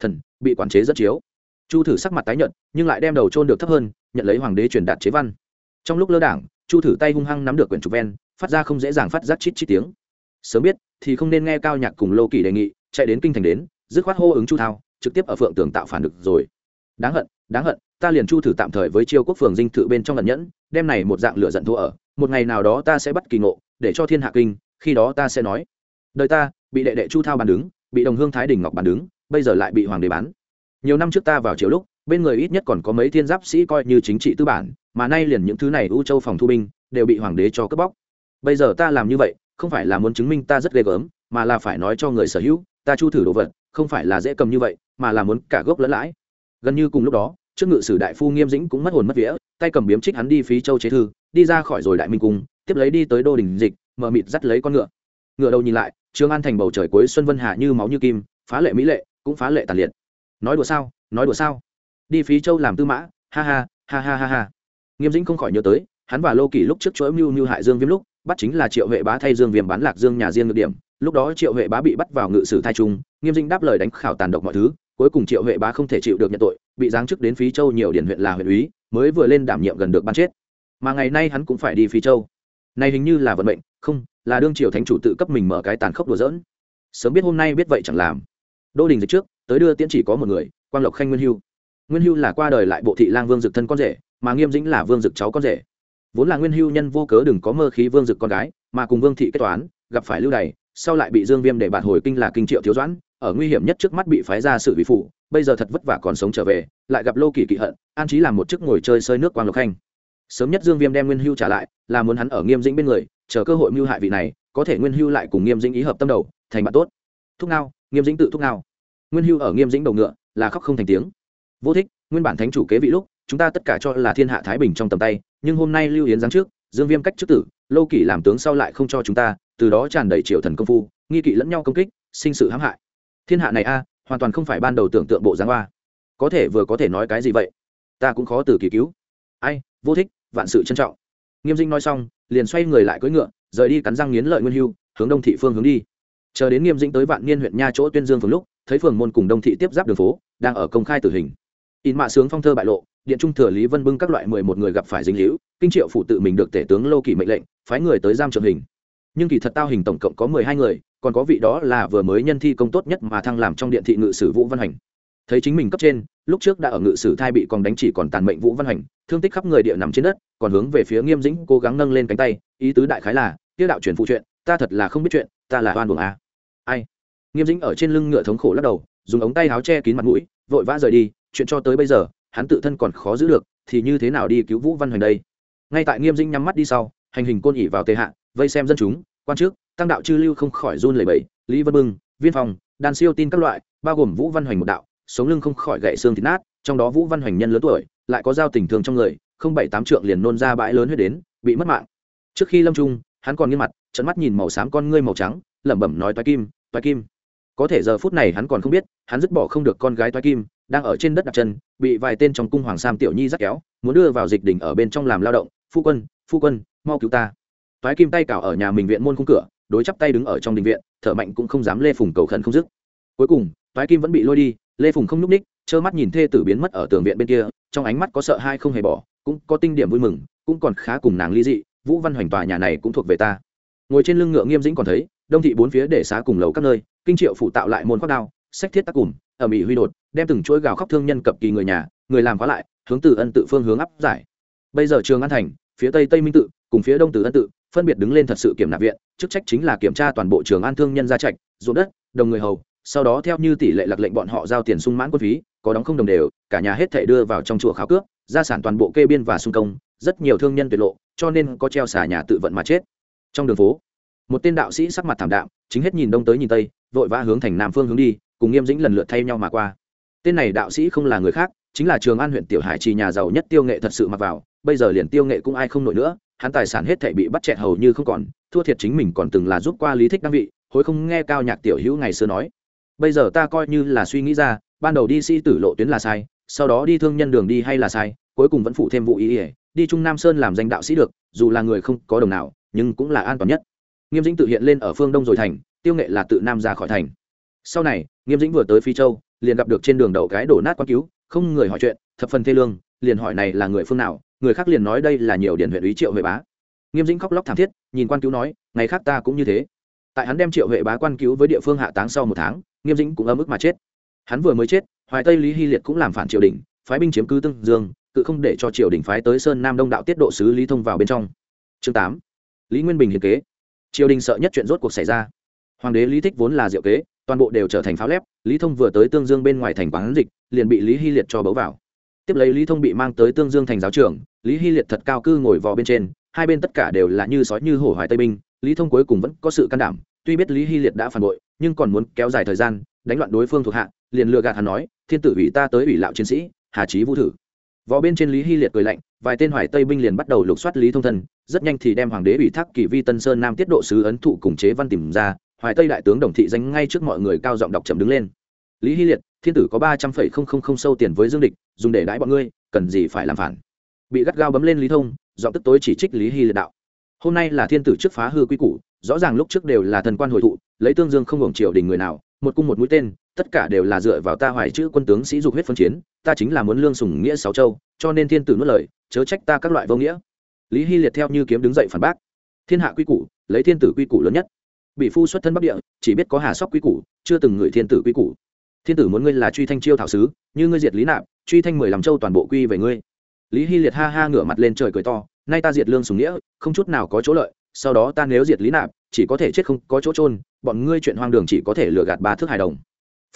Thần, bị quản chế rất chiếu. Chu thử sắc mặt tái nhận nhưng lại đem đầu trôn được thấp hơn, nhận lấy hoàng đế truyền đạt chế văn. Trong lúc lơ đảng, chu thử tay hung hăng nắm được quyển trục ven, phát ra không dễ dàng phát giác chít chít tiếng. Sớm biết, thì không nên nghe cao nhạc cùng lô kỳ đề nghị chạy đến kinh thành đến, dứt khoát hô ứng chu thao, trực tiếp ở phượng tường tạo phản được rồi. Đáng hận đáng hận, ta liền chu thử tạm thời với chiêu quốc phường dinh thự bên trong lần nhẫn đem này một dạng lửa giận thua ở, một ngày nào đó ta sẽ bắt kỳ ngộ, để cho thiên hạ kinh, khi đó ta sẽ nói. Đời ta, bị đệ đệ chu thao bàn đứng, bị đồng hương thái đình ngọc bàn đứng, bây giờ lại bị hoàng đế bán. Nhiều năm trước ta vào chiều lúc, bên người ít nhất còn có mấy thiên giáp sĩ coi như chính trị tư bản, mà nay liền những thứ này u châu phòng thu binh, đều bị hoàng đế cho cướp bóc. Bây giờ ta làm như vậy, không phải là muốn chứng minh ta rất ghê gớm, mà là phải nói cho người sở hữu ta chu thử đồ vật, không phải là dễ cầm như vậy, mà là muốn cả gốc lẫn lãi. Gần như cùng lúc đó, trước ngự sử đại phu nghiêm dĩnh cũng mất hồn mất vía, tay cầm biếm trích hắn đi phí châu chế thư, đi ra khỏi rồi đại minh cung, tiếp lấy đi tới đô đình dịch, mờ mịt dắt lấy con ngựa. Ngựa đầu nhìn lại trương an thành bầu trời cuối xuân vân hạ như máu như kim, phá lệ mỹ lệ, cũng phá lệ tàn liệt. Nói đùa sao, nói đùa sao? Đi phí châu làm tư mã, ha ha ha ha ha ha. Nghiêm dĩnh không khỏi nhớ tới, hắn và lô kỳ lúc trước chuỗi mưu mưu hại dương viêm lúc, bắt chính là triệu vệ bá thay dương viêm bán lạc dương nhà riêng ngược điểm lúc đó triệu huệ bá bị bắt vào ngự sử thai trung, nghiêm dĩnh đáp lời đánh khảo tàn độc mọi thứ, cuối cùng triệu huệ bá không thể chịu được nhận tội, bị giáng chức đến phí châu nhiều điển huyện là huyện úy, mới vừa lên đảm nhiệm gần được ban chết. Mà ngày nay hắn cũng phải đi phí châu. Này hình như là vận mệnh, không, là đương triều thánh chủ tự cấp mình mở cái tàn khốc đùa dỡn sớm biết hôm nay biết vậy chẳng làm. Đô đình dịch trước, tới đưa tiễn chỉ có một người, quang lộc khanh nguyên hưu. Nguyên hưu là qua đời lại bộ thị lang vương dực thân con rể, mà nghiêm dĩnh là vương dực cháu con rể. Vốn là nguyên hưu nhân vô cớ đừng có mơ khí vương dực con gái, mà cùng vương thị kết toán, gặp phải lưu đày sau lại bị dương viêm để bạt hồi kinh là kinh triệu thiếu doãn ở nguy hiểm nhất trước mắt bị phái ra sự vị phụ bây giờ thật vất vả còn sống trở về lại gặp lô kỳ kỵ hận an trí làm một chức ngồi chơi sơi nước quang lộc khanh. Sớm nhất dương viêm đem nguyên hưu trả lại là muốn hắn ở nghiêm dĩnh bên người chờ cơ hội mưu hại vị này có thể nguyên hưu lại cùng nghiêm dĩnh ý hợp tâm đầu thành bạn tốt. Thúc ngao, nghiêm dĩnh tự thúc ngao. nguyên hưu ở nghiêm dĩnh đầu ngựa là khóc không thành tiếng. Vô thích nguyên bản thánh chủ kế vị lúc chúng ta tất cả cho là thiên hạ thái bình trong tầm tay nhưng hôm nay lưu yến giáng trước dương viêm cách chức tử lâu kỷ làm tướng sau lại không cho chúng ta từ đó tràn đầy triều thần công phu, nghi kỵ lẫn nhau công kích, sinh sự hãm hại. Thiên hạ này a, hoàn toàn không phải ban đầu tưởng tượng bộ giáng hoa có thể vừa có thể nói cái gì vậy? Ta cũng khó từ kỳ cứu. Ai, vô thích, vạn sự trân trọng. Nghiêm dinh nói xong, liền xoay người lại cưỡi ngựa, rời đi cắn răng nghiến lợi nguyên hưu, hướng đông thị phương hướng đi. Chờ đến nghiêm dĩnh tới vạn niên huyện nha chỗ tuyên dương phường lúc, thấy phường môn cùng đông thị tiếp giáp đường phố, đang ở công khai tử hình. In mạ sướng phong thơ bại lộ, điện trung thừa lý vân bưng các loại mười một người gặp phải dính hữu kinh triệu phụ tự mình được tể tướng lô kỳ mệnh lệnh, phái người tới giam trường hình nhưng kỳ thật tao hình tổng cộng có mười hai người, còn có vị đó là vừa mới nhân thi công tốt nhất mà thăng làm trong điện thị ngự sử vũ văn hành thấy chính mình cấp trên, lúc trước đã ở ngự sử thai bị còn đánh chỉ còn tàn mệnh vũ văn hành thương tích khắp người địa nằm trên đất, còn hướng về phía nghiêm dĩnh cố gắng nâng lên cánh tay, ý tứ đại khái là, tiêu đạo truyền phụ chuyện, ta thật là không biết chuyện, ta là oan buồng a. Ai? Nghiêm dĩnh ở trên lưng ngựa thống khổ lắc đầu, dùng ống tay áo che kín mặt mũi, vội vã rời đi, chuyện cho tới bây giờ, hắn tự thân còn khó giữ được, thì như thế nào đi cứu vũ văn hoành đây? Ngay tại nghiêm dĩnh nhắm mắt đi sau, hành hình côn ỉ vào tệ hạ, vây xem dân chúng quan chức tăng đạo chư lưu không khỏi run lẩy bẩy, lý vân bưng, viên phòng đàn siêu tin các loại, bao gồm vũ văn hoành một đạo, sống lưng không khỏi gậy xương thịt nát, trong đó vũ văn hoành nhân lớn tuổi, lại có giao tình thương trong người, không bảy tám trượng liền nôn ra bãi lớn huyết đến, bị mất mạng. Trước khi lâm trung, hắn còn nghiêm mặt trận mắt nhìn màu xám con ngươi màu trắng, lẩm bẩm nói toái kim toái kim. Có thể giờ phút này hắn còn không biết, hắn dứt bỏ không được con gái toái kim, đang ở trên đất đặt chân, bị vài tên trong cung hoàng sam tiểu nhi dắt kéo, muốn đưa vào dịch đỉnh ở bên trong làm lao động, phu quân phu quân, mau cứu ta toái kim tay cào ở nhà mình viện môn khung cửa, đối chắp tay đứng ở trong đình viện, thở mạnh cũng không dám lê phùng cầu khẩn không dứt. Cuối cùng, toái kim vẫn bị lôi đi, lê phùng không nhúc ních, trơ mắt nhìn thê tử biến mất ở tường viện bên kia, trong ánh mắt có sợ hai không hề bỏ, cũng có tinh điểm vui mừng, cũng còn khá cùng nàng ly dị, vũ văn hoành tòa nhà này cũng thuộc về ta. Ngồi trên lưng ngựa nghiêm dĩnh còn thấy, đông thị bốn phía để xá cùng lầu các nơi, kinh triệu phụ tạo lại môn khoác đao, sách thiết tác cùng ở mỹ huy đột, đem từng chuỗi gào khóc thương nhân cập kỳ người nhà, người làm khóa lại, hướng từ ân tự phương hướng áp giải. Bây giờ trường an thành, phía tây tây minh tự, cùng phía đông từ ân tự phân biệt đứng lên thật sự kiểm nạp viện, chức trách chính là kiểm tra toàn bộ trường an thương nhân gia trạch, ruộng đất, đồng người hầu, sau đó theo như tỷ lệ lạc lệnh bọn họ giao tiền sung mãn quân phí, có đóng không đồng đều, cả nhà hết thể đưa vào trong chùa kháo cướp gia sản toàn bộ kê biên và sung công, rất nhiều thương nhân tuyệt lộ, cho nên có treo xả nhà tự vận mà chết. Trong đường phố, một tên đạo sĩ sắc mặt thảm đạm, chính hết nhìn đông tới nhìn tây, vội vã hướng thành nam phương hướng đi, cùng nghiêm dĩnh lần lượt thay nhau mà qua. Tên này đạo sĩ không là người khác chính là trường an huyện tiểu hải trì nhà giàu nhất tiêu nghệ thật sự mặc vào, bây giờ liền tiêu nghệ cũng ai không nổi nữa, hắn tài sản hết thảy bị bắt chẹt hầu như không còn, thua thiệt chính mình còn từng là giúp qua lý thích đăng vị, hối không nghe cao nhạc tiểu hữu ngày xưa nói. Bây giờ ta coi như là suy nghĩ ra, ban đầu đi sĩ tử lộ tuyến là sai, sau đó đi thương nhân đường đi hay là sai, cuối cùng vẫn phụ thêm vụ ý ỉa đi trung nam sơn làm danh đạo sĩ được, dù là người không có đồng nào, nhưng cũng là an toàn nhất. Nghiêm dĩnh tự hiện lên ở phương đông rồi thành, tiêu nghệ là tự nam ra khỏi thành. Sau này, nghiêm dĩnh vừa tới phi châu, liền gặp được trên đường đầu cái đổ nát quán cứu không người hỏi chuyện, thập phần thê lương, liền hỏi này là người phương nào, người khác liền nói đây là nhiều điển huyện ý triệu huệ bá. Nghiêm dĩnh khóc lóc thảm thiết, nhìn quan cứu nói, ngày khác ta cũng như thế. Tại hắn đem triệu huệ bá quan cứu với địa phương hạ táng sau một tháng, nghiêm dĩnh cũng âm ức mà chết. Hắn vừa mới chết, hoài tây lý hy liệt cũng làm phản triều đình, phái binh chiếm cứ tương dương, tự không để cho triều đình phái tới sơn nam đông đạo tiết độ sứ lý thông vào bên trong. Chương tám, lý nguyên bình hiền kế. Triều đình sợ nhất chuyện rốt cuộc xảy ra. Hoàng đế lý thích vốn là diệu kế toàn bộ đều trở thành pháo lép, lý thông vừa tới tương dương bên ngoài thành quán dịch, liền bị lý hy liệt cho bấu vào. Tiếp lấy lý thông bị mang tới tương dương thành giáo trưởng lý hy liệt thật cao cư ngồi vò bên trên, hai bên tất cả đều là như sói như hổ hoài tây binh, lý thông cuối cùng vẫn có sự can đảm, tuy biết lý hy liệt đã phản bội, nhưng còn muốn kéo dài thời gian, đánh loạn đối phương thuộc hạ, liền lừa gạt hắn nói, thiên tử ủy ta tới ủy lạo chiến sĩ, hà trí vũ thử. Vò bên trên lý hy liệt cười lạnh, vài tên hoài tây binh liền bắt đầu lục soát lý thông thân, rất nhanh thì đem hoàng đế ủy thác kỳ vi tân sơn nam tiết độ sứ ấn thụ cùng chế văn tìm ra hoài tây đại tướng đồng thị danh ngay trước mọi người cao giọng đọc chậm đứng lên. Lý hy liệt, thiên tử có ba trăm phẩy không không không sâu tiền với dương địch, dùng để đãi bọn ngươi, cần gì phải làm phản? Bị gắt gao bấm lên lý thông, giọng tức tối chỉ trích lý hy liệt đạo. Hôm nay là thiên tử trước phá hư quy củ, rõ ràng lúc trước đều là thần quan hồi thụ, lấy tương dương không hưởng triều đình người nào, một cung một mũi tên, tất cả đều là dựa vào ta hoài chữ quân tướng sĩ dục huyết phân chiến, ta chính là muốn lương sùng nghĩa sáu châu, cho nên thiên tử nuốt lời, chớ trách ta các loại vô nghĩa. Lý hy liệt theo như kiếm đứng dậy phản bác. Thiên hạ quy củ, lấy thiên tử quy củ lớn nhất bị phu xuất thân bắc địa, chỉ biết có hà sóc quy củ, chưa từng ngửi thiên tử quy củ. Thiên tử muốn ngươi là truy thanh chiêu thảo sứ, như ngươi diệt lý nạp, truy thanh mười làm châu toàn bộ quy về ngươi. Lý hy liệt ha ha ngửa mặt lên trời cười to, nay ta diệt lương sùng nghĩa, không chút nào có chỗ lợi, sau đó ta nếu diệt lý nạp, chỉ có thể chết không có chỗ trôn bọn ngươi chuyện hoang đường chỉ có thể lừa gạt ba thước hài đồng.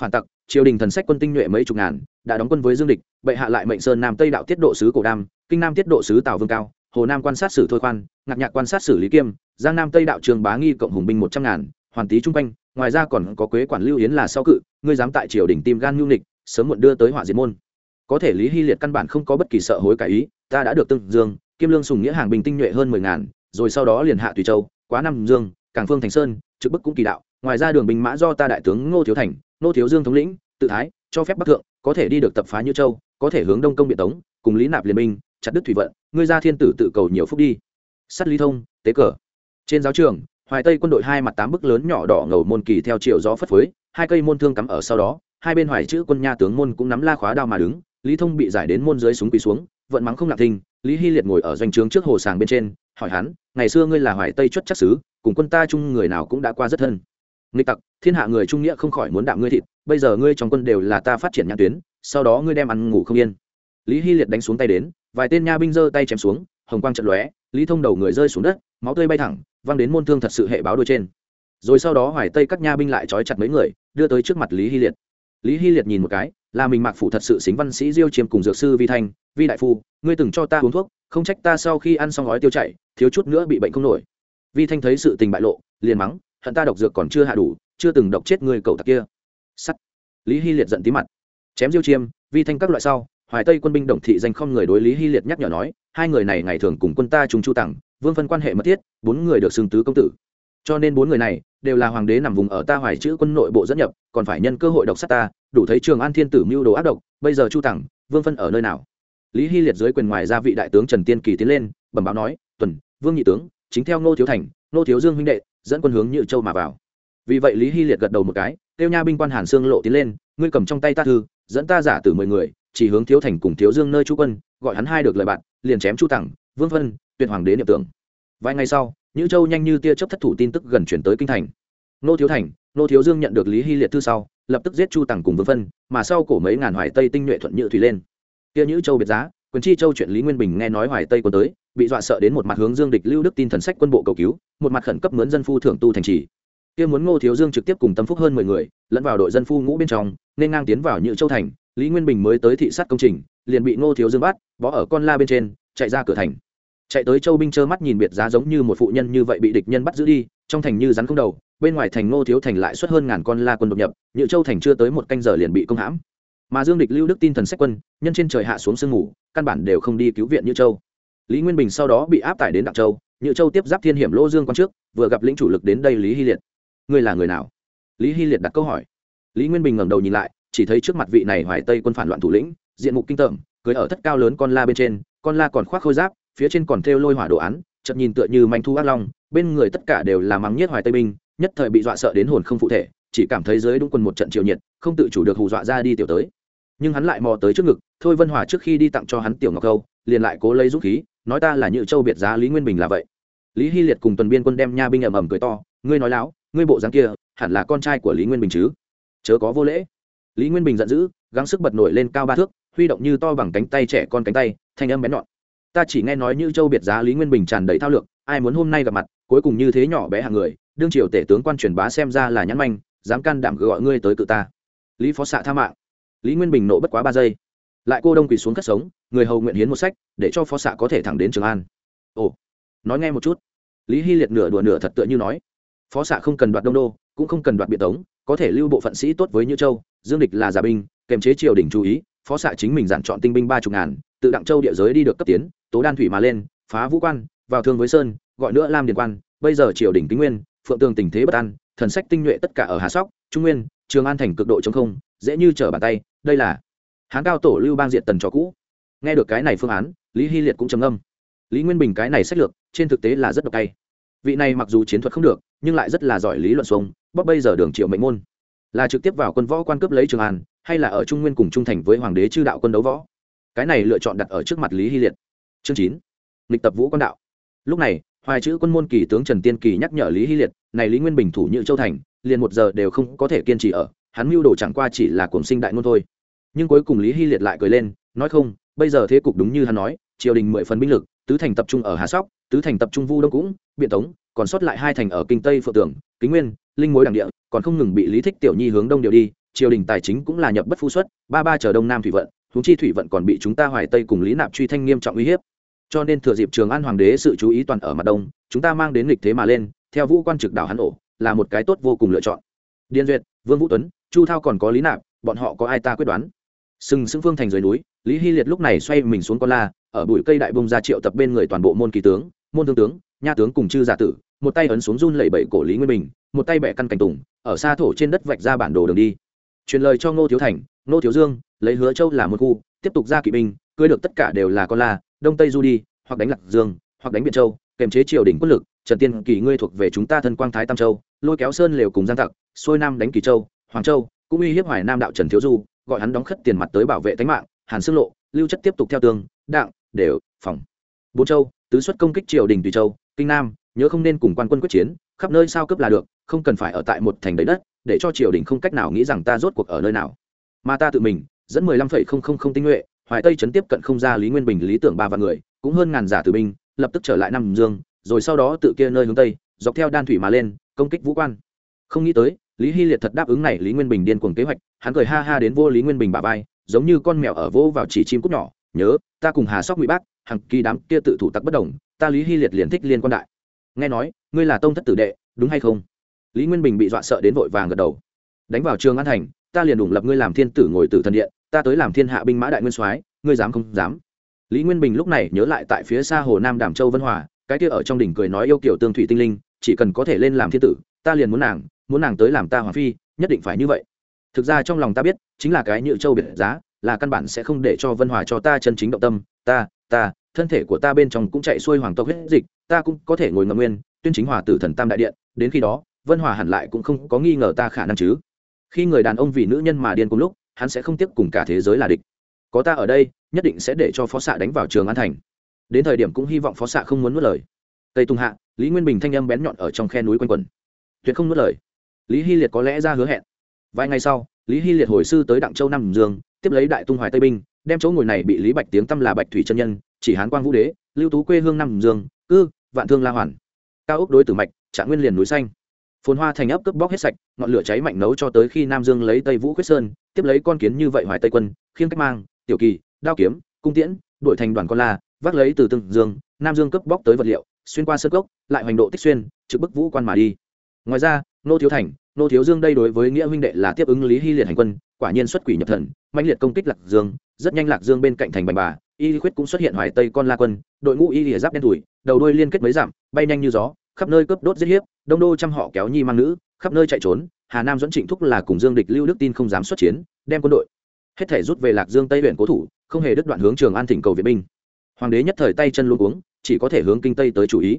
Phản tặc, triều đình thần sách quân tinh nhuệ mấy chục ngàn, đã đóng quân với dương địch, bệ hạ lại mệnh sơn nam tây đạo tiết độ sứ cổ đam, kinh nam tiết độ sứ tào vương cao hồ nam quan sát sử thôi khoan, ngạc nhạc quan sát sử lý kiêm, giang nam tây đạo trường bá nghi cộng hùng binh một trăm ngàn, hoàn tý trung quanh, ngoài ra còn có quế quản lưu yến là sau cự, ngươi dám tại triều đình tim gan nhu nịch sớm muộn đưa tới họa diệt môn. Có thể lý hy liệt căn bản không có bất kỳ sợ hối cải ý, ta đã được tương dương kim lương sùng nghĩa hàng bình tinh nhuệ hơn mười ngàn, rồi sau đó liền hạ tùy châu, quá năm dương cảng phương thành sơn, trực bức cũng kỳ đạo, ngoài ra đường binh mã do ta đại tướng ngô thiếu thành, ngô thiếu dương thống lĩnh, tự thái, cho phép bắc thượng, có thể đi được tập phá như châu, có thể hướng đông công biện tống, cùng lý nạp liên minh chặt đứt thủy vận, ngươi ra thiên tử tự cầu nhiều phúc đi. Sắt ly thông, tế cờ. Trên giáo trường, hoài tây quân đội hai mặt tám bức lớn nhỏ đỏ ngầu môn kỳ theo chiều gió phất phới, hai cây môn thương cắm ở sau đó, hai bên hoài chữ quân nha tướng môn cũng nắm la khóa đao mà đứng, lý thông bị giải đến môn dưới súng quỳ xuống, vận mắng không lạc thinh, lý hy liệt ngồi ở doanh trướng trước hồ sàng bên trên, hỏi hắn, ngày xưa ngươi là hoài tây chuất chắc xứ cùng quân ta chung người nào cũng đã qua rất thân. Nghịch tặc, thiên hạ người trung nghĩa không khỏi muốn đạm ngươi thịt, bây giờ ngươi trong quân đều là ta phát triển nhãn tuyến, sau đó ngươi đem ăn ngủ không yên. Lý hy liệt đánh xuống tay đến vài tên nha binh giơ tay chém xuống, hồng quang trận lóe, lý thông đầu người rơi xuống đất, máu tươi bay thẳng, văng đến môn thương thật sự hệ báo đôi trên. Rồi sau đó hoài tây các nha binh lại trói chặt mấy người, đưa tới trước mặt lý hy liệt. Lý hy liệt nhìn một cái, là mình mặc phủ thật sự xính văn sĩ diêu chiêm cùng dược sư vi thanh, vi đại phu, ngươi từng cho ta uống thuốc, không trách ta sau khi ăn xong gói tiêu chảy, thiếu chút nữa bị bệnh không nổi. Vi thanh thấy sự tình bại lộ, liền mắng, hận ta độc dược còn chưa hạ đủ, chưa từng độc chết người cậu tặc kia. Sắt. Lý hy liệt giận tí mặt. Chém diêu chiêm, vi thanh các loại sau hoài tây quân binh đồng thị danh không người đối lý hy liệt nhắc nhở nói, hai người này ngày thường cùng quân ta trùng chu tặng vương phân quan hệ mật thiết, bốn người được xưng tứ công tử. Cho nên bốn người này đều là hoàng đế nằm vùng ở ta hoài chữ quân nội bộ dẫn nhập, còn phải nhân cơ hội độc sát ta, đủ thấy trường an thiên tử mưu đồ ác độc, bây giờ chu tặng vương phân ở nơi nào? Lý hy liệt dưới quyền ngoài ra vị đại tướng trần tiên kỳ tiến lên, bẩm báo nói, tuần, vương nhị tướng, chính theo ngô thiếu thành, ngô thiếu dương huynh đệ, dẫn quân hướng nhự châu mà vào. Vì vậy lý hy liệt gật đầu một cái, tiêu nha binh quan hàn xương lộ tiến lên, ngươi cầm trong tay ta thư, dẫn ta giả từ mười người chỉ hướng thiếu thành cùng thiếu dương nơi chú quân, gọi hắn hai được lời bạn, liền chém chu tặng vương phân tuyệt hoàng đế niệm tưởng. Vài ngày sau, nhữ châu nhanh như tia chớp thất thủ tin tức gần chuyển tới kinh thành. Nô thiếu thành, nô thiếu dương nhận được lý hy liệt thư sau, lập tức giết chu tặng cùng vương phân mà sau cổ mấy ngàn hoài tây tinh nhuệ thuận nhự thủy lên. Tia nhữ châu biệt giá, quyền chi châu chuyện lý nguyên bình nghe nói hoài tây quân tới, bị dọa sợ đến một mặt hướng dương địch lưu đức tin thần sách quân bộ cầu cứu, một mặt khẩn cấp mướn dân phu thưởng tu thành trì. Kia muốn ngô thiếu dương trực tiếp cùng tâm phúc hơn mười người, lẫn vào đội dân phu ngũ bên trong, nên ngang tiến vào nhự châu thành lý nguyên bình mới tới thị sát công trình, liền bị ngô thiếu dương bắt, bó ở con la bên trên, chạy ra cửa thành. Chạy tới châu binh trơ mắt nhìn biệt giá giống như một phụ nhân như vậy bị địch nhân bắt giữ đi, trong thành như rắn không đầu, bên ngoài thành ngô thiếu thành lại xuất hơn ngàn con la quân đột nhập, nhựa châu thành chưa tới một canh giờ liền bị công hãm. Mà dương địch lưu đức tin thần sách quân, nhân trên trời hạ xuống sương ngủ căn bản đều không đi cứu viện như châu. Lý nguyên bình sau đó bị áp tải đến đặng châu, nhựa châu tiếp giáp thiên hiểm lô dương quan trước, vừa gặp lĩnh chủ lực đến đây lý hy liệt. Ngươi là người nào? Lý hy liệt đặt câu hỏi. Lý nguyên bình ngẩng đầu nhìn lại chỉ thấy trước mặt vị này hoài tây quân phản loạn thủ lĩnh, diện mục kinh tởm, cưới ở thất cao lớn con la bên trên, con la còn khoác khôi giáp, phía trên còn thêu lôi hỏa đồ án chậm nhìn tựa như manh thu ác long, bên người tất cả đều là mắng nhiết hoài tây binh, nhất thời bị dọa sợ đến hồn không phụ thể, chỉ cảm thấy dưới đúng quân một trận chiều nhiệt, không tự chủ được hù dọa ra đi tiểu tới. Nhưng hắn lại mò tới trước ngực, thôi vân hòa trước khi đi tặng cho hắn tiểu ngọc câu, liền lại cố lấy dũng khí, nói ta là nhự châu biệt giá lý nguyên bình là vậy. Lý hy liệt cùng tuần biên quân đem nha binh ầm ầm cười to, ngươi nói láo, ngươi bộ dáng kia, hẳn là con trai của lý nguyên bình chứ? Chớ có vô lễ lý nguyên bình giận dữ, gắng sức bật nổi lên cao ba thước, huy động như to bằng cánh tay trẻ con cánh tay, thanh âm bén nhọn. Ta chỉ nghe nói như châu biệt giá lý nguyên bình tràn đầy thao lược, ai muốn hôm nay gặp mặt, cuối cùng như thế nhỏ bé hàng người, đương triều tể tướng quan truyền bá xem ra là nhãn manh, dám can đảm gọi ngươi tới cự ta. Lý phó xạ tha mạng. Lý nguyên bình nộ bất quá ba giây. Lại cô đông quỳ xuống cất sống, người hầu nguyện hiến một sách, để cho phó xạ có thể thẳng đến trường an. Ồ, nói nghe một chút. Lý hy liệt nửa đùa nửa thật tựa như nói. Phó xạ không cần đoạt đông đô cũng không cần đoạt biện tống, có thể lưu bộ phận sĩ tốt với như châu, dương địch là giả binh, kèm chế triều đình chú ý, phó xạ chính mình giản chọn tinh binh ba chục ngàn, tự đặng châu địa giới đi được cấp tiến, tố đan thủy mà lên, phá vũ quan, vào thương với sơn, gọi nữa lam điền quan, bây giờ triều đình kính nguyên, phượng tường tình thế bất an, thần sách tinh nhuệ tất cả ở hà sóc, trung nguyên, trường an thành cực độ chống không, dễ như trở bàn tay, đây là hán cao tổ lưu bang diện tần cho cũ. Nghe được cái này phương án, lý hy liệt cũng trầm âm lý nguyên bình cái này sách lược, trên thực tế là rất độc tay vị này mặc dù chiến thuật không được, nhưng lại rất là giỏi lý luận xuống bóp bây giờ đường triệu mệnh môn. Là trực tiếp vào quân võ quan cướp lấy trường an, hay là ở trung nguyên cùng trung thành với hoàng đế chư đạo quân đấu võ? Cái này lựa chọn đặt ở trước mặt lý hy liệt. Chương chín lịch tập vũ quan đạo. Lúc này, hoài chữ quân môn kỳ tướng trần tiên kỳ nhắc nhở lý hy liệt, này lý nguyên bình thủ như châu thành, liền một giờ đều không có thể kiên trì ở, hắn mưu đồ chẳng qua chỉ là cuồng sinh đại ngôn thôi. Nhưng cuối cùng lý hy liệt lại cười lên, nói không, bây giờ thế cục đúng như hắn nói, triều đình mười phần binh lực, tứ thành tập trung ở hà sóc tứ thành tập trung vu đông cũng, biện tống, còn sót lại hai thành ở kinh tây phượng tưởng kính nguyên, linh mối đảng địa, còn không ngừng bị lý thích tiểu nhi hướng đông điều đi, triều đình tài chính cũng là nhập bất phu xuất, ba ba chờ đông nam thủy vận húng chi thủy vận còn bị chúng ta hoài tây cùng lý nạp truy thanh nghiêm trọng uy hiếp. Cho nên thừa dịp trường an hoàng đế sự chú ý toàn ở mặt đông, chúng ta mang đến lịch thế mà lên, theo vũ quan trực đảo hắn ổ, là một cái tốt vô cùng lựa chọn. Điên duyệt, vương vũ tuấn, chu thao còn có lý nạp, bọn họ có ai ta quyết đoán? Sừng sững phương thành dưới núi, lý hy liệt lúc này xoay mình xuống con la, ở bụi cây đại bông ra triệu tập bên người toàn bộ môn kỳ tướng môn thương tướng, nha tướng cùng chư giả tử, một tay ấn xuống run lẩy bẩy cổ lý nguyên bình, một tay bẻ căn cảnh tùng, ở xa thổ trên đất vạch ra bản đồ đường đi. Truyền lời cho ngô thiếu thành, ngô thiếu dương, lấy hứa châu làm một khu, tiếp tục ra kỵ binh, cưới được tất cả đều là con la, đông tây du đi, hoặc đánh lạc dương, hoặc đánh biện châu kèm chế triều đình quân lực, trần tiên kỳ ngươi thuộc về chúng ta thân quang thái tam châu, lôi kéo sơn lều cùng giang tặc, xuôi nam đánh kỳ châu, hoàng châu, cũng uy hiếp hoài nam đạo trần thiếu du, gọi hắn đóng khất tiền mặt tới bảo vệ tính mạng, hàn xương lộ, lưu chất tiếp tục theo tương đặng, đều, phòng. Bốn châu tứ xuất công kích triều đình tùy châu, kinh nam, nhớ không nên cùng quan quân quyết chiến, khắp nơi sao cướp là được, không cần phải ở tại một thành đấy đất, để cho triều đình không cách nào nghĩ rằng ta rốt cuộc ở nơi nào. Mà ta tự mình, dẫn mười lăm phẩy không không không tinh nhuệ, hoài tây trấn tiếp cận không ra lý nguyên bình, lý tưởng ba vạn người, cũng hơn ngàn giả tử binh, lập tức trở lại nam dương, rồi sau đó tự kia nơi hướng tây, dọc theo đan thủy mà lên, công kích vũ quan. Không nghĩ tới, lý hy liệt thật đáp ứng này lý nguyên bình điên cuồng kế hoạch, hắn cười ha ha đến vô lý nguyên bình bà vai, giống như con mèo ở vô vào chỉ chim cút nhỏ, nhớ, ta cùng hà sóc ngụy bác hằng kỳ đám kia tự thủ tặc bất đồng, ta lý hy liệt liền thích liên quan đại. Nghe nói, ngươi là tông thất tử đệ, đúng hay không? Lý nguyên bình bị dọa sợ đến vội vàng gật đầu. Đánh vào trường an thành, ta liền đủng lập ngươi làm thiên tử ngồi tử thần điện, ta tới làm thiên hạ binh mã đại nguyên soái, ngươi dám không dám? Lý nguyên bình lúc này nhớ lại tại phía xa hồ nam đàm châu vân hòa, cái kia ở trong đỉnh cười nói yêu kiểu tương thủy tinh linh, chỉ cần có thể lên làm thiên tử, ta liền muốn nàng muốn nàng tới làm ta hoàng phi, nhất định phải như vậy. Thực ra trong lòng ta biết, chính là cái nhựa châu biệt giá, là căn bản sẽ không để cho vân hòa cho ta chân chính động tâm ta ta thân thể của ta bên trong cũng chạy xuôi hoàng tộc huyết dịch ta cũng có thể ngồi ngầm nguyên tuyên chính hòa tử thần tam đại điện đến khi đó vân hòa hẳn lại cũng không có nghi ngờ ta khả năng chứ. Khi người đàn ông vì nữ nhân mà điên cùng lúc hắn sẽ không tiếp cùng cả thế giới là địch. Có ta ở đây nhất định sẽ để cho phó xạ đánh vào trường an thành. Đến thời điểm cũng hy vọng phó xạ không muốn nuốt lời. Tây tùng hạ lý nguyên bình thanh âm bén nhọn ở trong khe núi quanh quần, tuyệt không nuốt lời. Lý hy liệt có lẽ ra hứa hẹn. Vài ngày sau lý hy liệt hồi sư tới đặng châu nam dương tiếp lấy đại tung hoài tây binh đem chỗ ngồi này bị lý bạch tiếng tâm là bạch thủy chân nhân, chỉ hán quang vũ đế, lưu tú quê hương nam dương, cư, vạn thương la hoàn. Cao ốc đối tử mạch, trạng nguyên liền núi xanh. Phồn hoa thành ấp cướp bóc hết sạch, ngọn lửa cháy mạnh nấu cho tới khi nam dương lấy tây vũ quyết sơn, tiếp lấy con kiến như vậy hoài tây quân, khiêng cách mang, tiểu kỳ, đao kiếm, cung tiễn đuổi thành đoàn con la, vác lấy từ từng dương, nam dương cướp bóc tới vật liệu, xuyên qua sơ cốc, lại hoành độ tích xuyên, trực bức vũ quan mà đi. Ngoài ra, nô thiếu thành, nô thiếu dương đây đối với nghĩa huynh đệ là tiếp ứng lý hy liệt hành quân, quả nhiên xuất quỷ nhập thần mạnh liệt công kích lạc dương, rất nhanh lạc dương bên cạnh thành bành bà, y khuyết cũng xuất hiện hoài tây con la quân, đội ngũ y lìa giáp đen đùi đầu đuôi liên kết mấy giảm bay nhanh như gió, khắp nơi cướp đốt giết hiếp, đông đô trăm họ kéo nhi mang nữ, khắp nơi chạy trốn, hà nam dẫn trịnh thúc là cùng dương địch, lưu đức tin không dám xuất chiến, đem quân đội hết thể rút về lạc dương tây huyện cố thủ, không hề đứt đoạn hướng trường an thỉnh cầu viện binh. Hoàng đế nhất thời tay chân luôn uống chỉ có thể hướng kinh tây tới chủ ý.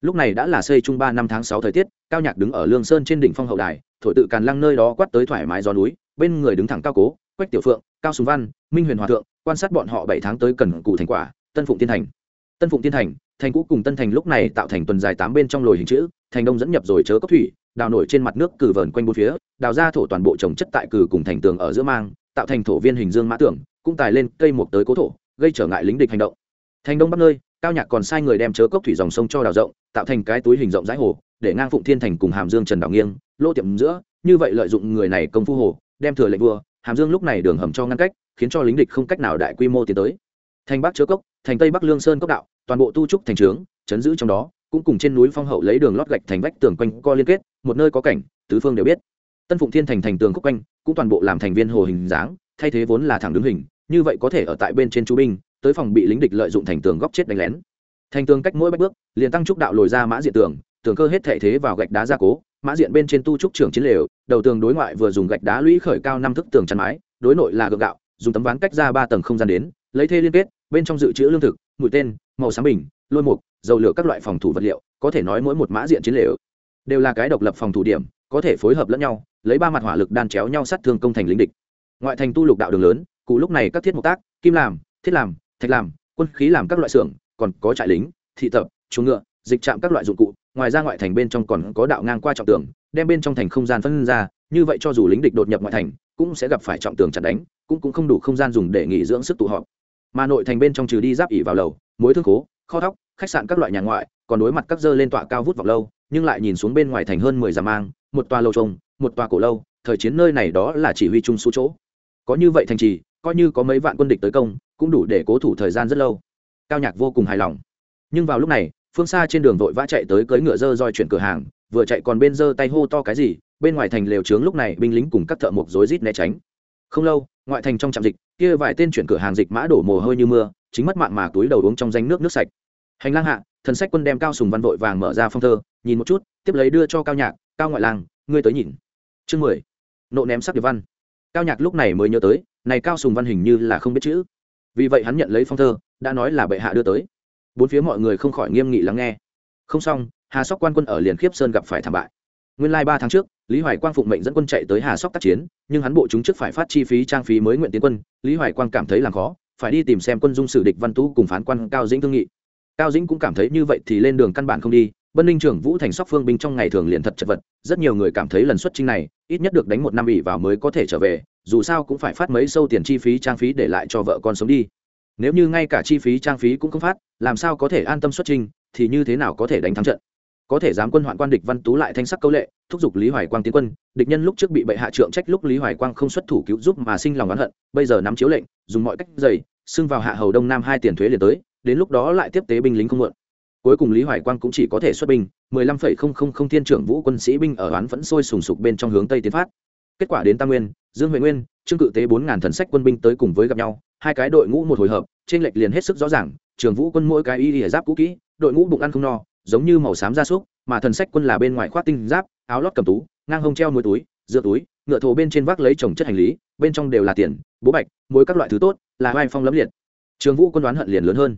Lúc này đã là xây trung ba năm tháng sáu thời tiết, cao nhạc đứng ở lương sơn trên đỉnh phong hậu đài, thổi tự càn lăng nơi đó quát tới thoải mái gió núi, bên người đứng thẳng cao cố quách tiểu phượng, cao sùng văn, minh huyền hòa thượng, quan sát bọn họ bảy tháng tới cần cụ thành quả, tân phụng tiên thành. Tân phụng tiên thành thành cũ cùng tân thành lúc này tạo thành tuần dài tám bên trong lồi hình chữ, thành đông dẫn nhập rồi chớ cốc thủy, đào nổi trên mặt nước cử vờn quanh bốn phía, đào ra thổ toàn bộ trồng chất tại cử cùng thành tường ở giữa mang, tạo thành thổ viên hình dương mã tưởng cũng tài lên cây mục tới cố thổ, gây trở ngại lính địch hành động. Thành đông bắc nơi, cao nhạc còn sai người đem chớ cốc thủy dòng sông cho đào rộng, tạo thành cái túi hình rộng rãi hồ, để ngang phụng thiên thành cùng hàm dương trần đảo nghiêng, lỗ tiệm giữa, như vậy lợi dụng người này công phu hồ, đem thừa lệnh vua hàm dương lúc này đường hầm cho ngăn cách, khiến cho lính địch không cách nào đại quy mô tiến tới. Thành bắc chớ cốc, thành tây bắc lương sơn cốc đạo, toàn bộ tu trúc thành trướng, chấn giữ trong đó, cũng cùng trên núi phong hậu lấy đường lót gạch thành vách tường quanh co liên kết, một nơi có cảnh, tứ phương đều biết. Tân phụng thiên thành thành tường khúc quanh, cũng toàn bộ làm thành viên hồ hình dáng, thay thế vốn là thẳng đứng hình, như vậy có thể ở tại bên trên chú binh, tới phòng bị lính địch lợi dụng thành tường góc chết đánh lén. Thành tường cách mỗi bách bước, liền tăng trúc đạo lồi ra mã diện tường tường cơ hết thể thế vào gạch đá gia cố mã diện bên trên tu trúc trưởng chiến lều, đầu tường đối ngoại vừa dùng gạch đá lũy khởi cao năm thước tường chắn mái, đối nội là gượng gạo, dùng tấm ván cách ra ba tầng không gian đến, lấy thê liên kết, bên trong dự trữ lương thực, mũi tên, màu sáng bình, lôi mục, dầu lửa các loại phòng thủ vật liệu, có thể nói mỗi một mã diện chiến lều đều là cái độc lập phòng thủ điểm, có thể phối hợp lẫn nhau, lấy ba mặt hỏa lực đan chéo nhau sát thương công thành lính địch. Ngoại thành tu lục đạo đường lớn, cụ lúc này các thiết mục tác, kim làm, thiết làm, thạch làm, quân khí làm các loại xưởng, còn có trại lính, thị tập, chuồng ngựa, dịch trạm các loại dụng cụ ngoài ra ngoại thành bên trong còn có đạo ngang qua trọng tường, đem bên trong thành không gian phân ra, như vậy cho dù lính địch đột nhập ngoại thành, cũng sẽ gặp phải trọng tường chặn đánh, cũng cũng không đủ không gian dùng để nghỉ dưỡng sức tụ họp. Mà nội thành bên trong trừ đi giáp ỉ vào lầu mối thương khố, kho thóc, khách sạn các loại nhà ngoại, còn đối mặt các dơ lên tọa cao vút vào lâu, nhưng lại nhìn xuống bên ngoài thành hơn mười dặm mang, một tòa lâu trông một tòa cổ lâu, thời chiến nơi này đó là chỉ huy chung số chỗ. Có như vậy thành trì, coi như có mấy vạn quân địch tới công, cũng đủ để cố thủ thời gian rất lâu. Cao nhạc vô cùng hài lòng. Nhưng vào lúc này phương xa trên đường vội vã chạy tới cưỡi ngựa dơ roi chuyển cửa hàng, vừa chạy còn bên dơ tay hô to cái gì, bên ngoài thành lều trướng lúc này binh lính cùng các thợ mộc rối rít né tránh. Không lâu, ngoại thành trong trạm dịch, kia vài tên chuyển cửa hàng dịch mã đổ mồ hôi như mưa, chính mất mạng mà túi đầu uống trong danh nước nước sạch. Hành lang hạ, thần sách quân đem cao sùng văn vội vàng mở ra phong thơ, nhìn một chút, tiếp lấy đưa cho cao nhạc, cao ngoại lang, ngươi tới nhìn. Chương mười. Nộ ném sắc điệp văn. Cao nhạc lúc này mới nhớ tới, này cao sùng văn hình như là không biết chữ. Vì vậy hắn nhận lấy phong thơ, đã nói là bệ hạ đưa tới bốn phía mọi người không khỏi nghiêm nghị lắng nghe. Không xong, hà sóc quan quân ở liền khiếp sơn gặp phải thảm bại. Nguyên lai ba tháng trước, lý hoài quang phụng mệnh dẫn quân chạy tới hà sóc tác chiến, nhưng hắn bộ chúng trước phải phát chi phí trang phí mới nguyện tiến quân, lý hoài quang cảm thấy làm khó, phải đi tìm xem quân dung sử địch văn tú cùng phán quan cao dĩnh thương nghị. Cao dĩnh cũng cảm thấy như vậy thì lên đường căn bản không đi, bân ninh trưởng vũ thành sóc phương binh trong ngày thường liền thật chật vật, rất nhiều người cảm thấy lần xuất trinh này, ít nhất được đánh một năm ỉ vào mới có thể trở về, dù sao cũng phải phát mấy sâu tiền chi phí trang phí để lại cho vợ con sống đi nếu như ngay cả chi phí trang phí cũng không phát, làm sao có thể an tâm xuất trình, thì như thế nào có thể đánh thắng trận? Có thể dám quân hoạn quan địch văn tú lại thanh sắc câu lệ, thúc giục lý hoài quang tiến quân, địch nhân lúc trước bị bệ hạ trượng trách lúc lý hoài quang không xuất thủ cứu giúp mà sinh lòng oán hận, bây giờ nắm chiếu lệnh, dùng mọi cách dày, xưng vào hạ hầu đông nam hai tiền thuế liền tới, đến lúc đó lại tiếp tế binh lính không mượn cuối cùng lý hoài quang cũng chỉ có thể xuất binh, mười lăm phẩy không không không thiên trưởng vũ quân sĩ binh ở oán vẫn sôi sùng sục bên trong hướng tây tiến phát. Kết quả đến tam nguyên, dương huệ nguyên, trương cự tế bốn ngàn thần sách quân binh tới cùng với gặp nhau hai cái đội ngũ một hồi hợp, trên lệch liền hết sức rõ ràng, trường vũ quân mỗi cái y ỉa giáp cũ kỹ, đội ngũ bụng ăn không no, giống như màu xám gia súc, mà thần sách quân là bên ngoài khoác tinh giáp, áo lót cầm tú, ngang hông treo muối túi, dựa túi, ngựa thổ bên trên vác lấy trồng chất hành lý, bên trong đều là tiền, bố bạch mỗi các loại thứ tốt, là vai phong lẫm liệt. Trường vũ quân đoán hận liền lớn hơn.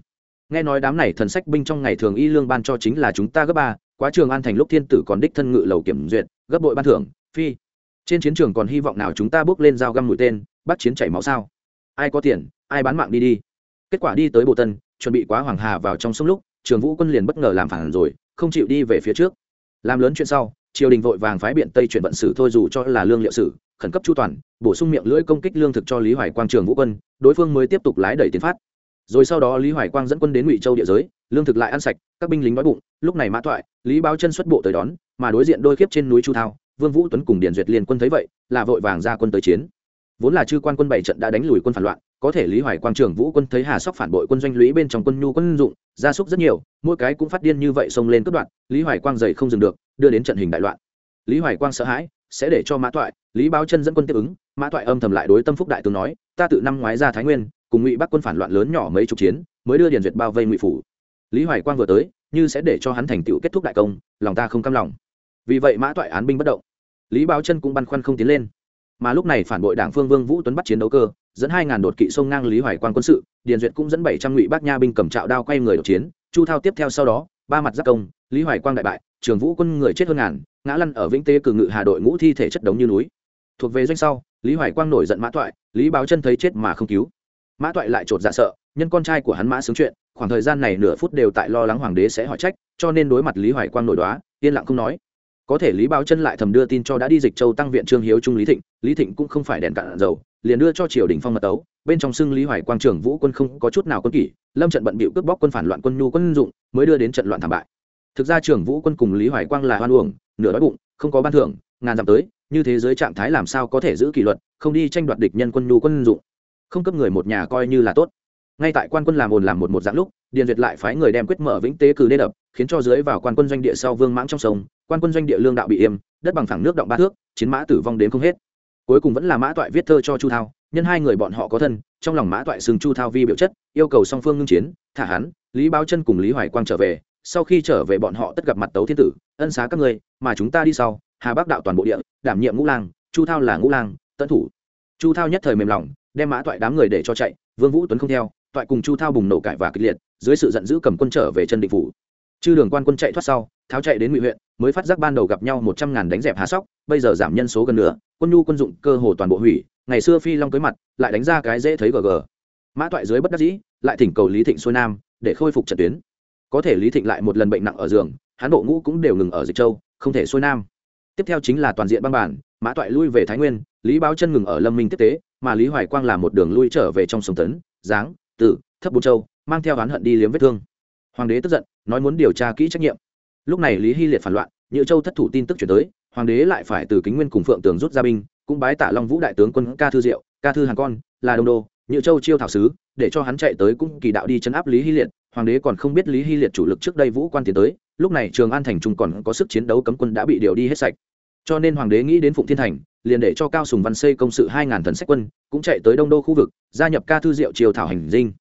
Nghe nói đám này thần sách binh trong ngày thường y lương ban cho chính là chúng ta gấp ba, quá trường an thành lúc thiên tử còn đích thân ngự lầu kiểm duyệt, gấp bội ban thưởng, phi. Trên chiến trường còn hy vọng nào chúng ta bước lên dao găm mũi tên, bắt chiến chảy máu sao? Ai có tiền ai bán mạng đi đi. Kết quả đi tới bộ tân, chuẩn bị quá hoàng hà vào trong sông lúc, trường vũ quân liền bất ngờ làm phản rồi, không chịu đi về phía trước. Làm lớn chuyện sau, triều đình vội vàng phái biện tây chuyển vận sử thôi dù cho là lương liệu sử, khẩn cấp chu toàn, bổ sung miệng lưỡi công kích lương thực cho lý hoài quang trường vũ quân, đối phương mới tiếp tục lái đẩy tiến phát. Rồi sau đó lý hoài quang dẫn quân đến ngụy châu địa giới, lương thực lại ăn sạch, các binh lính đói bụng, lúc này mã thoại, lý báo chân xuất bộ tới đón, mà đối diện đôi kiếp trên núi chu thao, vương vũ tuấn cùng điền duyệt liên quân thấy vậy, là vội vàng ra quân tới chiến. Vốn là chư quan quân bảy trận đã đánh lùi quân phản loạn có thể lý hoài quang trường vũ quân thấy hà sóc phản bội quân doanh lũy bên trong quân nhu quân dụng, gia súc rất nhiều, mỗi cái cũng phát điên như vậy xông lên cướp đoạn lý hoài quang dậy không dừng được, đưa đến trận hình đại loạn. Lý hoài quang sợ hãi, sẽ để cho mã toại, lý báo chân dẫn quân tiếp ứng, mã toại âm thầm lại đối tâm phúc đại tướng nói, ta tự năm ngoái ra thái nguyên, cùng ngụy bắc quân phản loạn lớn nhỏ mấy chục chiến, mới đưa điền duyệt bao vây ngụy phủ. Lý hoài quang vừa tới, như sẽ để cho hắn thành tựu kết thúc đại công, lòng ta không cam lòng. Vì vậy mã toại án binh bất động. Lý báo chân cũng băn khoăn không tiến lên mà lúc này phản bội đảng phương vương vũ tuấn bắt chiến đấu cơ, dẫn hai ngàn đột kỵ sông ngang lý hoài quang quân sự, điền duyệt cũng dẫn bảy trăm ngụy bác nha binh cầm trạo đao quay người đột chiến, chu thao tiếp theo sau đó, ba mặt giáp công, lý hoài quang đại bại, trường vũ quân người chết hơn ngàn, ngã lăn ở vĩnh tế cử ngự hà đội ngũ thi thể chất đống như núi. Thuộc về doanh sau, lý hoài quang nổi giận mã toại, lý báo chân thấy chết mà không cứu. Mã toại lại chột dạ sợ, nhân con trai của hắn mã sướng chuyện, khoảng thời gian này nửa phút đều tại lo lắng hoàng đế sẽ hỏi trách, cho nên đối mặt lý hoài quang nổi đoá, yên lặng không nói có thể lý báo chân lại thầm đưa tin cho đã đi dịch châu tăng viện trương hiếu trung lý thịnh lý thịnh cũng không phải đèn cạn dầu, liền đưa cho triều đình phong mật tấu. Bên trong xưng lý hoài quang trưởng vũ quân không có chút nào quân kỷ, lâm trận bận bịu cướp bóc quân phản loạn quân nhu quân dụng, mới đưa đến trận loạn thảm bại. Thực ra trưởng vũ quân cùng lý hoài quang là hoan uổng, nửa đói bụng, không có ban thưởng, ngàn dặm tới, như thế giới trạng thái làm sao có thể giữ kỷ luật, không đi tranh đoạt địch nhân quân nhu quân dụng. Không cấp người một nhà coi như là tốt. Ngay tại quan quân làm ồn làm một một dạng lúc, điền duyệt lại phái người đem quyết mở vĩnh tế cử đê đập, khiến cho dưới vào quan quân doanh địa sau vương mãng trong sông quan quân doanh địa lương đạo bị im đất bằng phẳng nước động ba thước, chiến mã tử vong đến không hết. Cuối cùng vẫn là mã toại viết thơ cho chu thao, nhân hai người bọn họ có thân, trong lòng mã toại xưng chu thao vi biểu chất, yêu cầu song phương ngưng chiến, thả hắn, lý báo chân cùng lý hoài quang trở về, sau khi trở về bọn họ tất gặp mặt tấu thiên tử, ân xá các ngươi, mà chúng ta đi sau, hà bắc đạo toàn bộ địa, đảm nhiệm ngũ lang chu thao là ngũ lang tận thủ. Chu thao nhất thời mềm lòng, đem mã toại đám người để cho chạy, vương vũ tuấn không theo, toại cùng chu thao bùng nổ cải và kịch liệt, dưới sự giận dữ cầm quân trở về chân định phủ. Chư đường quan quân chạy thoát sau, tháo chạy đến ngụy huyện mới phát giác ban đầu gặp nhau một trăm ngàn đánh dẹp hà sóc, bây giờ giảm nhân số gần nửa, quân nhu quân dụng cơ hồ toàn bộ hủy, ngày xưa phi long cưới mặt, lại đánh ra cái dễ thấy gg. Mã toại dưới bất đắc dĩ, lại thỉnh cầu lý thịnh xuôi nam, để khôi phục trận tuyến. Có thể lý thịnh lại một lần bệnh nặng ở giường hán bộ ngũ cũng đều ngừng ở dịch châu, không thể xuôi nam. Tiếp theo chính là toàn diện băng bản, mã toại lui về thái nguyên, lý báo chân ngừng ở lâm minh tiếp tế, mà lý hoài quang là một đường lui trở về trong sông tấn, giáng, tử, thấp bù châu, mang theo oán hận đi liếm vết thương. Hoàng đế tức giận, nói muốn điều tra kỹ trách nhiệm lúc này lý hy liệt phản loạn nhữ châu thất thủ tin tức chuyển tới, hoàng đế lại phải từ kính nguyên cùng phượng tường rút ra binh, cũng bái Tả long vũ đại tướng quân ca thư diệu, ca thư hàn con, là đông đô nhữ châu chiêu thảo sứ, để cho hắn chạy tới cũng kỳ đạo đi chấn áp lý hy liệt, hoàng đế còn không biết lý hy liệt chủ lực trước đây vũ quan tiến tới, lúc này trường an thành trung còn có sức chiến đấu cấm quân đã bị điều đi hết sạch. Cho nên hoàng đế nghĩ đến phụng thiên thành, liền để cho cao sùng văn xây công sự hai ngàn thần sách quân, cũng chạy tới đông đô khu vực, gia nhập ca thư diệu triều thảo hành dinh.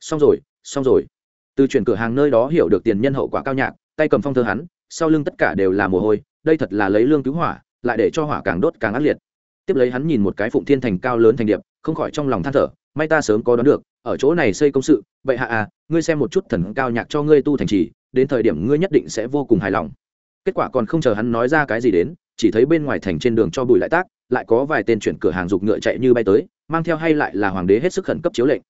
Xong rồi xong rồi. Từ chuyển cửa hàng nơi đó hiểu được tiền nhân hậu quả cao nhạc tay cầm phong thơ hắn, sau lưng tất cả đều là mồ hôi, đây thật là lấy lương cứu hỏa, lại để cho hỏa càng đốt càng ác liệt. Tiếp lấy hắn nhìn một cái phụng thiên thành cao lớn thành điệp, không khỏi trong lòng than thở, may ta sớm có đón được, ở chỗ này xây công sự, vậy hạ à ngươi xem một chút thần cao nhạc cho ngươi tu thành trì, đến thời điểm ngươi nhất định sẽ vô cùng hài lòng. Kết quả còn không chờ hắn nói ra cái gì đến, chỉ thấy bên ngoài thành trên đường cho bùi lại tác, lại có vài tên chuyển cửa hàng dục ngựa chạy như bay tới, mang theo hay lại là hoàng đế hết sức khẩn cấp chiếu lệnh.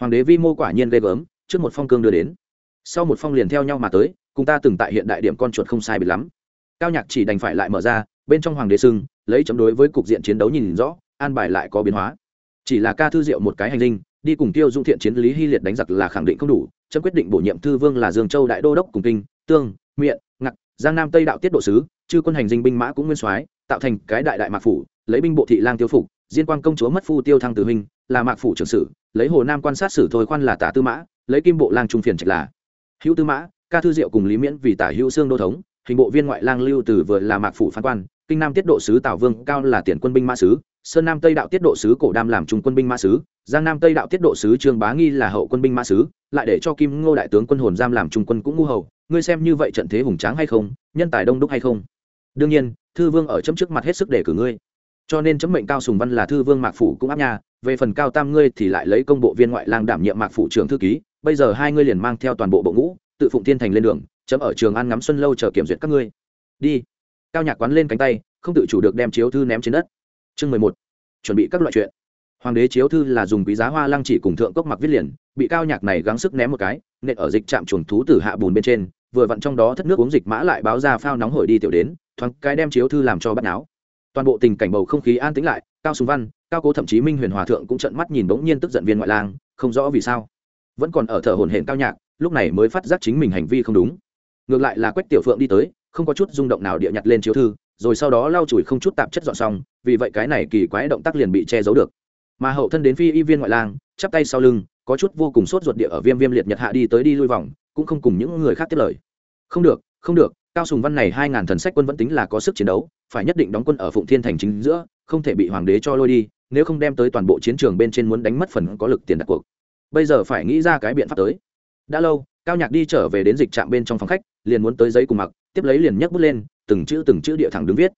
Hoàng đế vi mô quả nhiên ghê gớm, trước một phong cương đưa đến. Sau một phong liền theo nhau mà tới cùng ta từng tại hiện đại điểm con chuột không sai biệt lắm. Cao nhạc chỉ đành phải lại mở ra, bên trong hoàng đế sưng, lấy chấm đối với cục diện chiến đấu nhìn rõ, an bài lại có biến hóa. Chỉ là ca thư diệu một cái hành linh, đi cùng tiêu dung thiện chiến lý hy liệt đánh giặc là khẳng định không đủ, chấm quyết định bổ nhiệm thư vương là dương châu đại đô đốc cùng kinh, tương, miện ngặc giang nam tây đạo tiết độ sứ, chư quân hành dinh binh mã cũng nguyên soái, tạo thành cái đại đại mạc phủ, lấy binh bộ thị lang tiêu phục, diên quang công chúa mất phu tiêu thăng tử hình là mạc phủ trưởng sử, lấy hồ nam quan sát sử thôi khoan là tả tư mã, lấy kim bộ lang trung phiền trạch là hữu tư mã ca thư diệu cùng lý miễn vì tả hữu xương đô thống, hình bộ viên ngoại lang lưu từ vừa là mạc phủ phán quan, kinh nam tiết độ sứ tào vương cao là tiền quân binh mã sứ, sơn nam tây đạo tiết độ sứ cổ đam làm trung quân binh mã sứ, giang nam tây đạo tiết độ sứ trương bá nghi là hậu quân binh mã sứ, lại để cho kim ngô đại tướng quân hồn giam làm trung quân cũng ngu hầu. Ngươi xem như vậy trận thế hùng tráng hay không, nhân tài đông đúc hay không? Đương nhiên, thư vương ở chấm trước mặt hết sức để cử ngươi. Cho nên chấm mệnh cao sùng văn là thư vương mạc phủ cũng áp nhà, về phần cao tam ngươi thì lại lấy công bộ viên ngoại lang đảm nhiệm mạc phủ trưởng thư ký, bây giờ hai ngươi liền mang theo toàn bộ bộ ngũ tự phụng thiên thành lên đường, chấm ở trường ăn ngắm xuân lâu chờ kiểm duyệt các ngươi. Đi. Cao nhạc quán lên cánh tay, không tự chủ được đem chiếu thư ném trên đất. Chương mười một. Chuẩn bị các loại chuyện. Hoàng đế chiếu thư là dùng quý giá hoa lăng chỉ cùng thượng cốc mặc viết liền, bị cao nhạc này gắng sức ném một cái, nện ở dịch trạm chuồng thú tử hạ bùn bên trên, vừa vặn trong đó thất nước uống dịch mã lại báo ra phao nóng hổi đi tiểu đến, thoáng cái đem chiếu thư làm cho bắt náo toàn bộ tình cảnh bầu không khí an tĩnh lại, cao sùng văn, cao cố thậm chí minh huyền hòa thượng cũng trận mắt nhìn bỗng nhiên tức giận viên ngoại lang, không rõ vì sao. Vẫn còn ở thở hổn hển cao nhạc lúc này mới phát giác chính mình hành vi không đúng. Ngược lại là quách tiểu phượng đi tới, không có chút rung động nào địa nhặt lên chiếu thư, rồi sau đó lau chùi không chút tạp chất dọn xong, vì vậy cái này kỳ quái động tác liền bị che giấu được. Mà hậu thân đến phi y viên ngoại lang, chắp tay sau lưng, có chút vô cùng sốt ruột địa ở viêm viêm liệt nhật hạ đi tới đi lui vòng, cũng không cùng những người khác tiếp lời. Không được không được, cao sùng văn này hai ngàn thần sách quân vẫn tính là có sức chiến đấu, phải nhất định đóng quân ở phụng thiên thành chính giữa, không thể bị hoàng đế cho lôi đi, nếu không đem tới toàn bộ chiến trường bên trên muốn đánh mất phần có lực tiền đặt cuộc. Bây giờ phải nghĩ ra cái biện pháp tới đã lâu, cao nhạc đi trở về đến dịch trạm bên trong phòng khách, liền muốn tới giấy cùng mặc, tiếp lấy liền nhấc bút lên, từng chữ từng chữ địa thẳng đứng viết.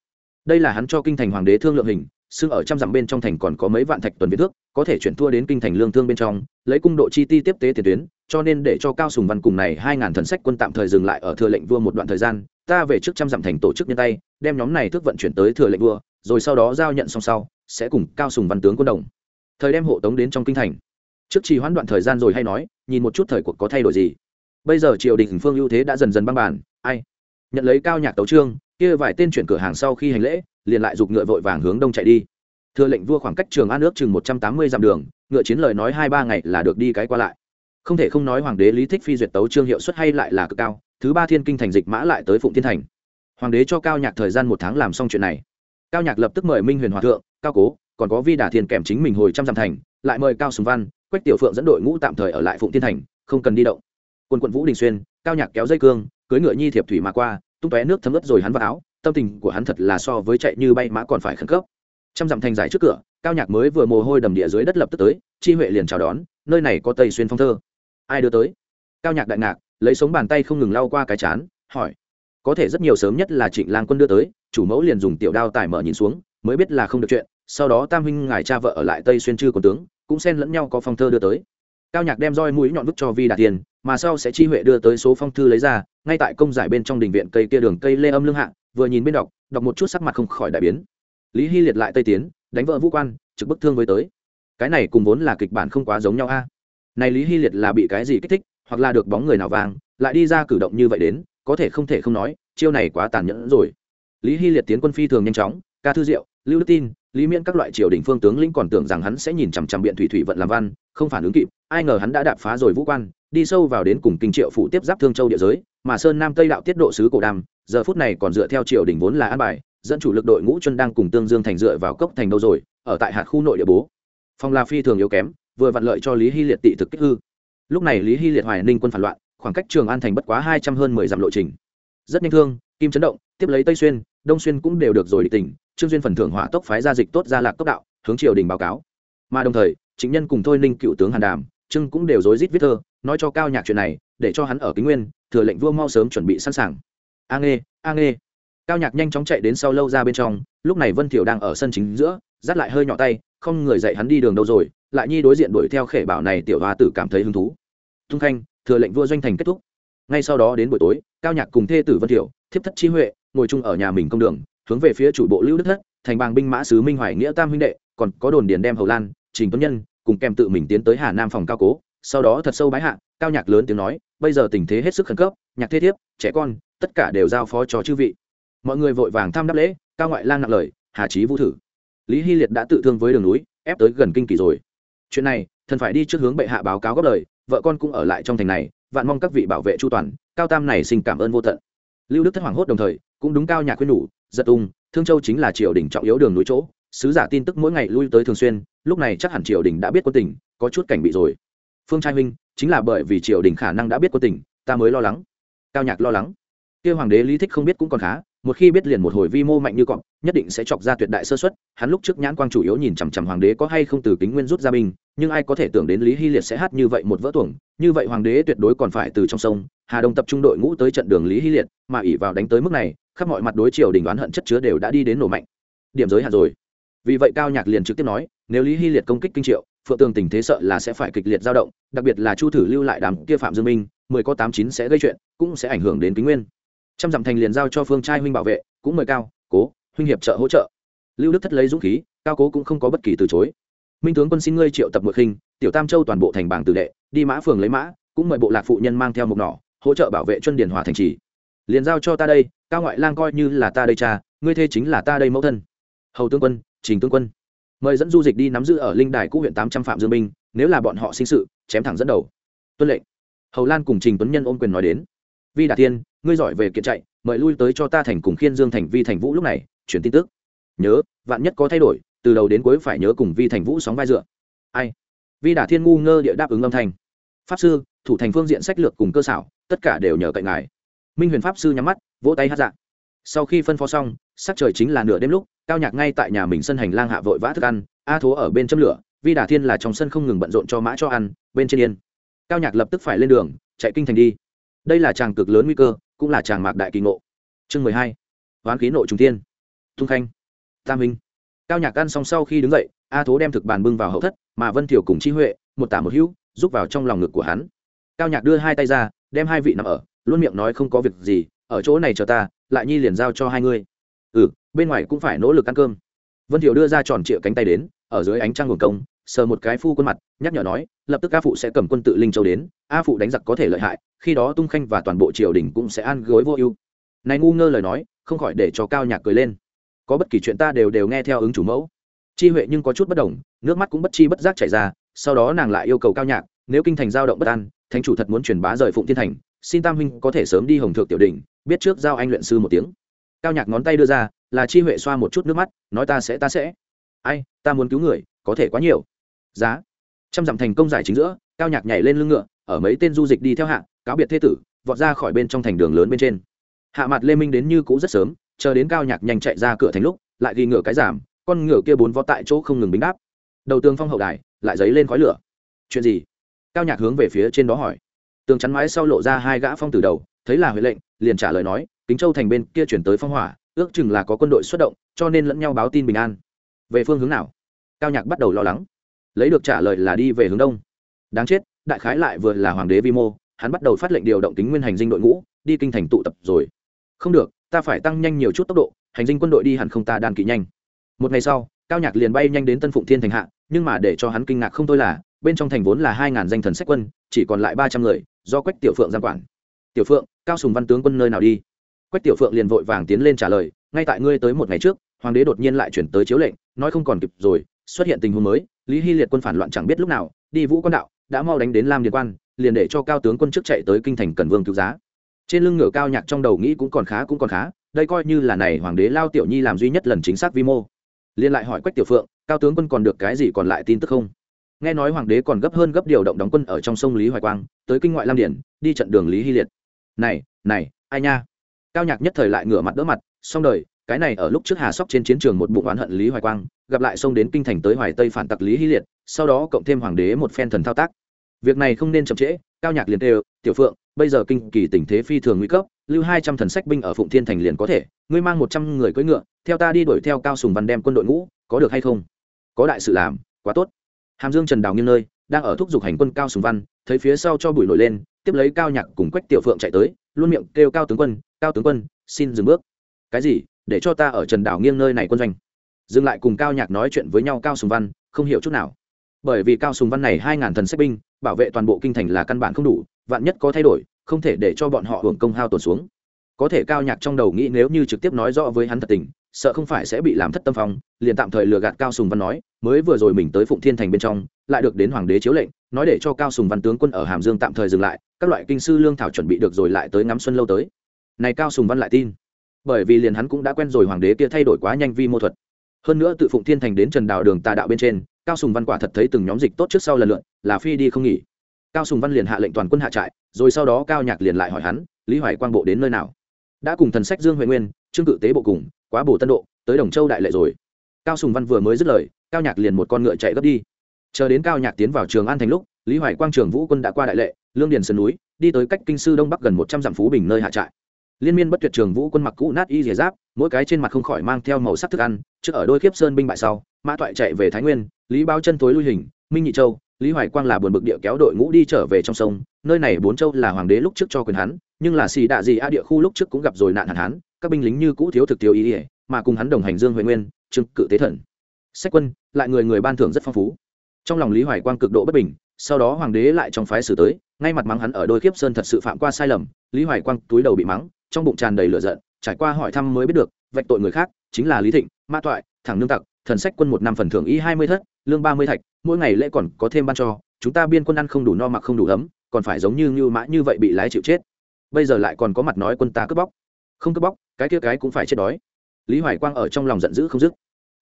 Đây là hắn cho kinh thành hoàng đế thương lượng hình, xưng ở trăm dặm bên trong thành còn có mấy vạn thạch tuần viết thước, có thể chuyển thua đến kinh thành lương thương bên trong, lấy cung độ chi ti tiếp tế tiền tuyến, cho nên để cho cao sùng văn cùng này hai ngàn thần sách quân tạm thời dừng lại ở thừa lệnh vua một đoạn thời gian, ta về trước trăm dặm thành tổ chức nhân tay, đem nhóm này thước vận chuyển tới thừa lệnh vua, rồi sau đó giao nhận xong sau, sẽ cùng cao sùng văn tướng quân đồng. Thời đem hộ tống đến trong kinh thành trước trì hoãn đoạn thời gian rồi hay nói, nhìn một chút thời cuộc có thay đổi gì. Bây giờ triều đình phương ưu thế đã dần dần băng bàn ai? Nhận lấy cao nhạc tấu trương, kia vài tên chuyển cửa hàng sau khi hành lễ, liền lại giục ngựa vội vàng hướng đông chạy đi. Thừa lệnh vua khoảng cách trường an nước chừng một trăm tám mươi dặm đường, ngựa chiến lời nói hai ba ngày là được đi cái qua lại. Không thể không nói hoàng đế lý thích phi duyệt tấu trương hiệu suất hay lại là cực cao, thứ ba thiên kinh thành dịch mã lại tới phụng thiên thành. Hoàng đế cho cao nhạc thời gian một tháng làm xong chuyện này. Cao nhạc lập tức mời minh huyền hòa thượng, cao cố, còn có vi đà thiền kèm chính mình hồi trăm dặm thành, lại mời cao sùng văn quách tiểu phượng dẫn đội ngũ tạm thời ở lại phụng thiên thành, không cần đi động. Quân quận vũ đình xuyên, cao nhạc kéo dây cương cưới ngựa nhi thiệp thủy mà qua, tung tóe nước thấm ướt rồi hắn vào áo, tâm tình của hắn thật là so với chạy như bay mã còn phải khẩn cấp. Trăm dặm thành giải trước cửa, cao nhạc mới vừa mồ hôi đầm địa dưới đất lập tức tới, chi huệ liền chào đón, nơi này có tây xuyên phong thơ. Ai đưa tới? Cao nhạc đại ngạc, lấy sống bàn tay không ngừng lau qua cái chán, hỏi. Có thể rất nhiều sớm nhất là trịnh lang quân đưa tới, chủ mẫu liền dùng tiểu đao tải mở nhìn xuống, mới biết là không được chuyện, sau đó tam huynh ngài cha vợ ở lại tây xuyên chư còn tướng cũng xen lẫn nhau có phong thơ đưa tới. Cao nhạc đem roi mũi nhọn vứt cho vi đạt tiền, mà sau sẽ chi huệ đưa tới số phong thư lấy ra, ngay tại công giải bên trong đình viện cây kia đường cây lê âm lương hạng vừa nhìn bên đọc đọc một chút sắc mặt không khỏi đại biến. Lý hy liệt lại tây tiến, đánh vợ vũ quan, trực bức thương với tới. Cái này cùng vốn là kịch bản không quá giống nhau a. Này lý hy liệt là bị cái gì kích thích, hoặc là được bóng người nào vàng, lại đi ra cử động như vậy đến, có thể không thể không nói, chiêu này quá tàn nhẫn rồi. Lý hy liệt tiến quân phi thường nhanh chóng, ca thư diệu, lưu đức tin lý miễn các loại triều đình phương tướng lĩnh còn tưởng rằng hắn sẽ nhìn chằm chằm biện thủy thủy vận làm văn, không phản ứng kịp, ai ngờ hắn đã đạp phá rồi vũ quan, đi sâu vào đến cùng kinh triệu phụ tiếp giáp thương châu địa giới, mà sơn nam tây đạo tiết độ sứ cổ đàm, giờ phút này còn dựa theo triều đình vốn là an bài, dẫn chủ lực đội ngũ chân đang cùng tương dương thành dựa vào cốc thành đâu rồi, ở tại hạt khu nội địa bố. Phong la phi thường yếu kém, vừa vặn lợi cho lý hy liệt tị thực kích hư. Lúc này lý hy liệt hoài ninh quân phản loạn, khoảng cách trường an thành bất quá hai trăm hơn mười dặm lộ trình. Rất nhanh thương, kim chấn động tiếp lấy tây xuyên, đông xuyên cũng đều được rồi địch tỉnh, trương duyên phần thưởng hỏa tốc phái ra dịch tốt ra lạc tốc đạo, hướng triều đình báo cáo. Mà đồng thời, chính nhân cùng thôi ninh cựu tướng hàn đàm, trương cũng đều rối rít viết thơ, nói cho cao nhạc chuyện này, để cho hắn ở kính nguyên, thừa lệnh vua mau sớm chuẩn bị sẵn sàng. A nghê a nghê. Cao nhạc nhanh chóng chạy đến sau lâu ra bên trong, lúc này vân thiểu đang ở sân chính giữa, dắt lại hơi nhỏ tay, không người dạy hắn đi đường đâu rồi, lại nhi đối diện đuổi theo khể bảo này tiểu hoa tử cảm thấy hứng thú. Tung khanh, thừa lệnh vua doanh thành kết thúc. Ngay sau đó đến buổi tối, cao nhạc cùng thê tử vân thiểu thiếp thất chi huệ, ngồi chung ở nhà mình công đường, hướng về phía chủ bộ lưu đức thất, thành bàng binh mã sứ minh hoài nghĩa tam huynh đệ, còn có đồn điền đem hầu lan, trình tuấn nhân, cùng kèm tự mình tiến tới hà nam phòng cao cố, sau đó thật sâu bái hạ, cao nhạc lớn tiếng nói, bây giờ tình thế hết sức khẩn cấp, nhạc thế thiếp, trẻ con, tất cả đều giao phó cho chư vị. Mọi người vội vàng tham đáp lễ, cao ngoại lang nặng lời, hà trí vũ thử. Lý hy liệt đã tự thương với đường núi, ép tới gần kinh kỳ rồi. Chuyện này, thần phải đi trước hướng bệ hạ báo cáo góp lời, vợ con cũng ở lại trong thành này, vạn mong các vị bảo vệ chu toàn, cao tam này xin cảm ơn vô tận lưu đức thất hoảng hốt đồng thời, cũng đúng cao nhạc khuyên nhủ, giật tung, thương châu chính là triều đình trọng yếu đường núi chỗ, sứ giả tin tức mỗi ngày lui tới thường xuyên, lúc này chắc hẳn triều đình đã biết quân tình, có chút cảnh bị rồi. Phương trai huynh, chính là bởi vì triều đình khả năng đã biết quân tình, ta mới lo lắng. Cao nhạc lo lắng. Kia hoàng đế lý thích không biết cũng còn khá, một khi biết liền một hồi vi mô mạnh như cọp, nhất định sẽ chọc ra tuyệt đại sơ xuất hắn lúc trước nhãn quang chủ yếu nhìn chằm chằm hoàng đế có hay không từ kính nguyên rút ra binh, nhưng ai có thể tưởng đến lý hy liệt sẽ hát như vậy một vỡ tuồng, như vậy hoàng đế tuyệt đối còn phải từ trong sông hà đông tập trung đội ngũ tới trận đường lý hy liệt, mà ỉ vào đánh tới mức này, khắp mọi mặt đối triều đình đoán hận chất chứa đều đã đi đến nổ mạnh. Điểm giới hạn rồi. Vì vậy cao nhạc liền trực tiếp nói, nếu lý hy liệt công kích kinh triệu, phượng tường tình thế sợ là sẽ phải kịch liệt dao động, đặc biệt là chu thử lưu lại đám kia phạm dương minh, mười có tám chín sẽ gây chuyện, cũng sẽ ảnh hưởng đến kính nguyên. Trăm dặm thành liền giao cho phương trai huynh bảo vệ, cũng mời cao, cố, huynh hiệp trợ hỗ trợ. Lưu đức thất lấy dũng khí, cao cố cũng không có bất kỳ từ chối. Minh tướng quân xin ngươi triệu tập mượn khinh, tiểu tam châu toàn bộ thành bảng tử đệ, đi mã phường lấy mã, cũng mời bộ lạc phụ nhân mang theo một nỏ hỗ trợ bảo vệ chân điền hòa thành trì. Liền giao cho ta đây, cao ngoại lang coi như là ta đây cha, ngươi thê chính là ta đây mẫu thân. Hầu tướng quân, trình tướng quân. Mời dẫn du dịch đi nắm giữ ở linh đài cũ huyện tám trăm phạm dương minh nếu là bọn họ sinh sự, chém thẳng dẫn đầu. Tuân lệnh. Hầu lan cùng trình tuấn nhân ôm quyền nói đến. Vi đạt tiên ngươi giỏi về kiện chạy, mời lui tới cho ta thành cùng khiên dương thành vi thành vũ lúc này, chuyển tin tức. Nhớ, vạn nhất có thay đổi, từ đầu đến cuối phải nhớ cùng vi thành vũ sóng vai dựa. Ai? Vi đả thiên ngu ngơ địa đáp ứng âm thanh. Pháp sư, thủ thành phương diện sách lược cùng cơ xảo tất cả đều nhờ cậy ngài. Minh huyền pháp sư nhắm mắt, vỗ tay hát dạ. Sau khi phân phó xong, sắc trời chính là nửa đêm lúc, cao nhạc ngay tại nhà mình sân hành lang hạ vội vã thức ăn, a thố ở bên châm lửa, vi đà thiên là trong sân không ngừng bận rộn cho mã cho ăn, bên trên yên. Cao nhạc lập tức phải lên đường, chạy kinh thành đi. Đây là chàng cực lớn nguy cơ, cũng là chàng mạc đại kỳ ngộ. Chương mười hai, hoán khí nội trung tiên thung khanh. Tam minh. Cao nhạc ăn xong sau khi đứng dậy, a thố đem thực bàn bưng vào hậu thất, mà vân thiểu cùng chi huệ, một tả một hữu giúp vào trong lòng ngực của hắn cao nhạc đưa hai tay ra, đem hai vị nằm ở, luôn miệng nói không có việc gì, ở chỗ này chờ ta, lại nhi liền giao cho hai ngươi. Ừ bên ngoài cũng phải nỗ lực ăn cơm. Vân thiểu đưa ra tròn trịa cánh tay đến, ở dưới ánh trăng hồng công, sờ một cái phu quân mặt, nhắc nhở nói, lập tức a phụ sẽ cầm quân tự linh châu đến, a phụ đánh giặc có thể lợi hại, khi đó tung khanh và toàn bộ triều đình cũng sẽ ăn gối vô ưu. Này ngu ngơ lời nói, không khỏi để cho cao nhạc cười lên. Có bất kỳ chuyện ta đều đều nghe theo ứng chủ mẫu. Chi huệ nhưng có chút bất đồng, nước mắt cũng bất chi bất giác chảy ra, sau đó nàng lại yêu cầu cao nhạc, nếu kinh thành giao động bất an thánh chủ thật muốn truyền bá rời phụng thiên thành, xin tam huynh có thể sớm đi hồng thượng tiểu đình biết trước giao anh luyện sư một tiếng. Cao nhạc ngón tay đưa ra, là chi huệ xoa một chút nước mắt, nói ta sẽ ta sẽ. Ai, ta muốn cứu người, có thể quá nhiều. Giá. Trăm dặm thành công giải chính giữa, cao nhạc nhảy lên lưng ngựa, ở mấy tên du dịch đi theo hạ, cáo biệt thế tử, vọt ra khỏi bên trong thành đường lớn bên trên. Hạ mặt lê minh đến như cũ rất sớm, chờ đến cao nhạc nhanh chạy ra cửa thành lúc, lại ghi ngựa cái giảm, con ngựa kia bốn vó tại chỗ không ngừng bính đáp. Đầu tường phong hậu đài, lại dấy lên khói lửa. Chuyện gì? Cao nhạc hướng về phía trên đó hỏi. Tường chắn mái sau lộ ra hai gã phong từ đầu, thấy là huệ lệnh, liền trả lời nói, kính châu thành bên kia chuyển tới phong hỏa, ước chừng là có quân đội xuất động, cho nên lẫn nhau báo tin bình an. Về phương hướng nào? Cao nhạc bắt đầu lo lắng. Lấy được trả lời là đi về hướng đông. Đáng chết, đại khái lại vừa là hoàng đế vi mô, hắn bắt đầu phát lệnh điều động tính nguyên hành dinh đội ngũ, đi kinh thành tụ tập rồi. Không được, ta phải tăng nhanh nhiều chút tốc độ, hành dinh quân đội đi hẳn không ta đan kỵ nhanh. Một ngày sau, cao nhạc liền bay nhanh đến tân phụng thiên thành hạ, nhưng mà để cho hắn kinh ngạc không thôi là bên trong thành vốn là hai ngàn danh thần sách quân, chỉ còn lại ba trăm người, do quách tiểu phượng giam quản. Tiểu phượng, cao sùng văn tướng quân nơi nào đi? Quách tiểu phượng liền vội vàng tiến lên trả lời, ngay tại ngươi tới một ngày trước, hoàng đế đột nhiên lại chuyển tới chiếu lệnh, nói không còn kịp rồi, xuất hiện tình huống mới, lý hy liệt quân phản loạn chẳng biết lúc nào, đi vũ quan đạo, đã mau đánh đến lam điền quan, liền để cho cao tướng quân trước chạy tới kinh thành cần vương cứu giá. Trên lưng ngựa cao nhạc trong đầu nghĩ cũng còn khá cũng còn khá, đây coi như là này hoàng đế lao tiểu nhi làm duy nhất lần chính xác vi mô. Liên lại hỏi quách tiểu phượng, cao tướng quân còn được cái gì còn lại tin tức không? Nghe nói hoàng đế còn gấp hơn gấp điều động đóng quân ở trong sông lý hoài quang, tới kinh ngoại lam điển, đi trận đường lý hy liệt. Này này, ai nha? Cao nhạc nhất thời lại ngửa mặt đỡ mặt, xong đời, cái này ở lúc trước hà sóc trên chiến trường một bụng oán hận lý hoài quang, gặp lại xông đến kinh thành tới hoài tây phản tặc lý hy liệt, sau đó cộng thêm hoàng đế một phen thần thao tác. Việc này không nên chậm trễ, cao nhạc liền đều tiểu phượng, bây giờ kinh kỳ tình thế phi thường nguy cấp, lưu hai trăm thần sách binh ở phụng thiên thành liền có thể, ngươi mang một trăm người cưỡi ngựa, theo ta đi đuổi theo cao sùng văn đem quân đội ngũ, có được hay không? Có đại sự làm, quá tốt hàm dương trần đào nghiêng nơi, đang ở thúc giục hành quân cao sùng văn, thấy phía sau cho bụi nổi lên, tiếp lấy cao nhạc cùng quách tiểu phượng chạy tới, luôn miệng kêu cao tướng quân, cao tướng quân, xin dừng bước. Cái gì? Để cho ta ở trần đảo nghiêng nơi này quân doanh. Dừng lại cùng cao nhạc nói chuyện với nhau, cao sùng văn không hiểu chút nào. Bởi vì cao sùng văn này hai ngàn thần sách binh, bảo vệ toàn bộ kinh thành là căn bản không đủ, vạn nhất có thay đổi, không thể để cho bọn họ hưởng công hao tổn xuống. Có thể cao nhạc trong đầu nghĩ nếu như trực tiếp nói rõ với hắn thật tình sợ không phải sẽ bị làm thất tâm phong, liền tạm thời lừa gạt cao sùng văn nói, mới vừa rồi mình tới phụng thiên thành bên trong, lại được đến hoàng đế chiếu lệnh, nói để cho cao sùng văn tướng quân ở hàm dương tạm thời dừng lại, các loại kinh sư lương thảo chuẩn bị được rồi lại tới ngắm xuân lâu tới. Này cao sùng văn lại tin. Bởi vì liền hắn cũng đã quen rồi hoàng đế kia thay đổi quá nhanh vi mô thuật. Hơn nữa tự phụng thiên thành đến trần đào đường tà đạo bên trên, cao sùng văn quả thật thấy từng nhóm dịch tốt trước sau lần lượn là phi đi không nghỉ. Cao sùng văn liền hạ lệnh toàn quân hạ trại, rồi sau đó cao nhạc liền lại hỏi hắn, lý hoài quang bộ đến nơi nào? Đã cùng thần sách dương huệ nguyên, trương cự tế bộ cùng quá bổ tân độ, tới đồng châu đại lệ rồi. Cao sùng văn vừa mới dứt lời, cao nhạc liền một con ngựa chạy gấp đi. Chờ đến cao nhạc tiến vào trường an thành lúc, lý hoài quang trường vũ quân đã qua đại lệ, lương điền sơn núi, đi tới cách kinh sư đông bắc gần một trăm dặm phú bình nơi hạ trại. Liên miên bất tuyệt trường vũ quân mặc cũ nát y rìa giáp, mỗi cái trên mặt không khỏi mang theo màu sắc thức ăn, trước ở đôi khiếp sơn binh bại sau, mã toại chạy về thái nguyên, lý bao chân thối lui hình, minh nhị châu, lý hoài quang là buồn bực địa kéo đội ngũ đi trở về trong sông, nơi này bốn châu là hoàng đế lúc trước cho quyền hắn, nhưng là xì đạ gì a địa khu lúc trước cũng gặp rồi nạn hạn hán các binh lính như cũ thiếu thực thiếu ý ỉa, mà cùng hắn đồng hành dương huệ nguyên, trương cự tế thần. Sách quân, lại người người ban thưởng rất phong phú. Trong lòng lý hoài quang cực độ bất bình, sau đó hoàng đế lại trong phái xử tới, ngay mặt mắng hắn ở đôi kiếp sơn thật sự phạm qua sai lầm, lý hoài quang túi đầu bị mắng, trong bụng tràn đầy lửa giận, trải qua hỏi thăm mới biết được, vạch tội người khác, chính là lý thịnh ma toại, thẳng nương tặc, thần sách quân một năm phần thưởng y hai mươi thất, lương ba mươi thạch, mỗi ngày lễ còn có thêm ban cho, chúng ta biên quân ăn không đủ no mặc không đủ ấm, còn phải giống như như mã như vậy bị lái chịu chết. Bây giờ lại còn có mặt nói quân ta cướp bóc không cướp bóc, cái kia cái cũng phải chết đói. Lý hoài quang ở trong lòng giận dữ không dứt.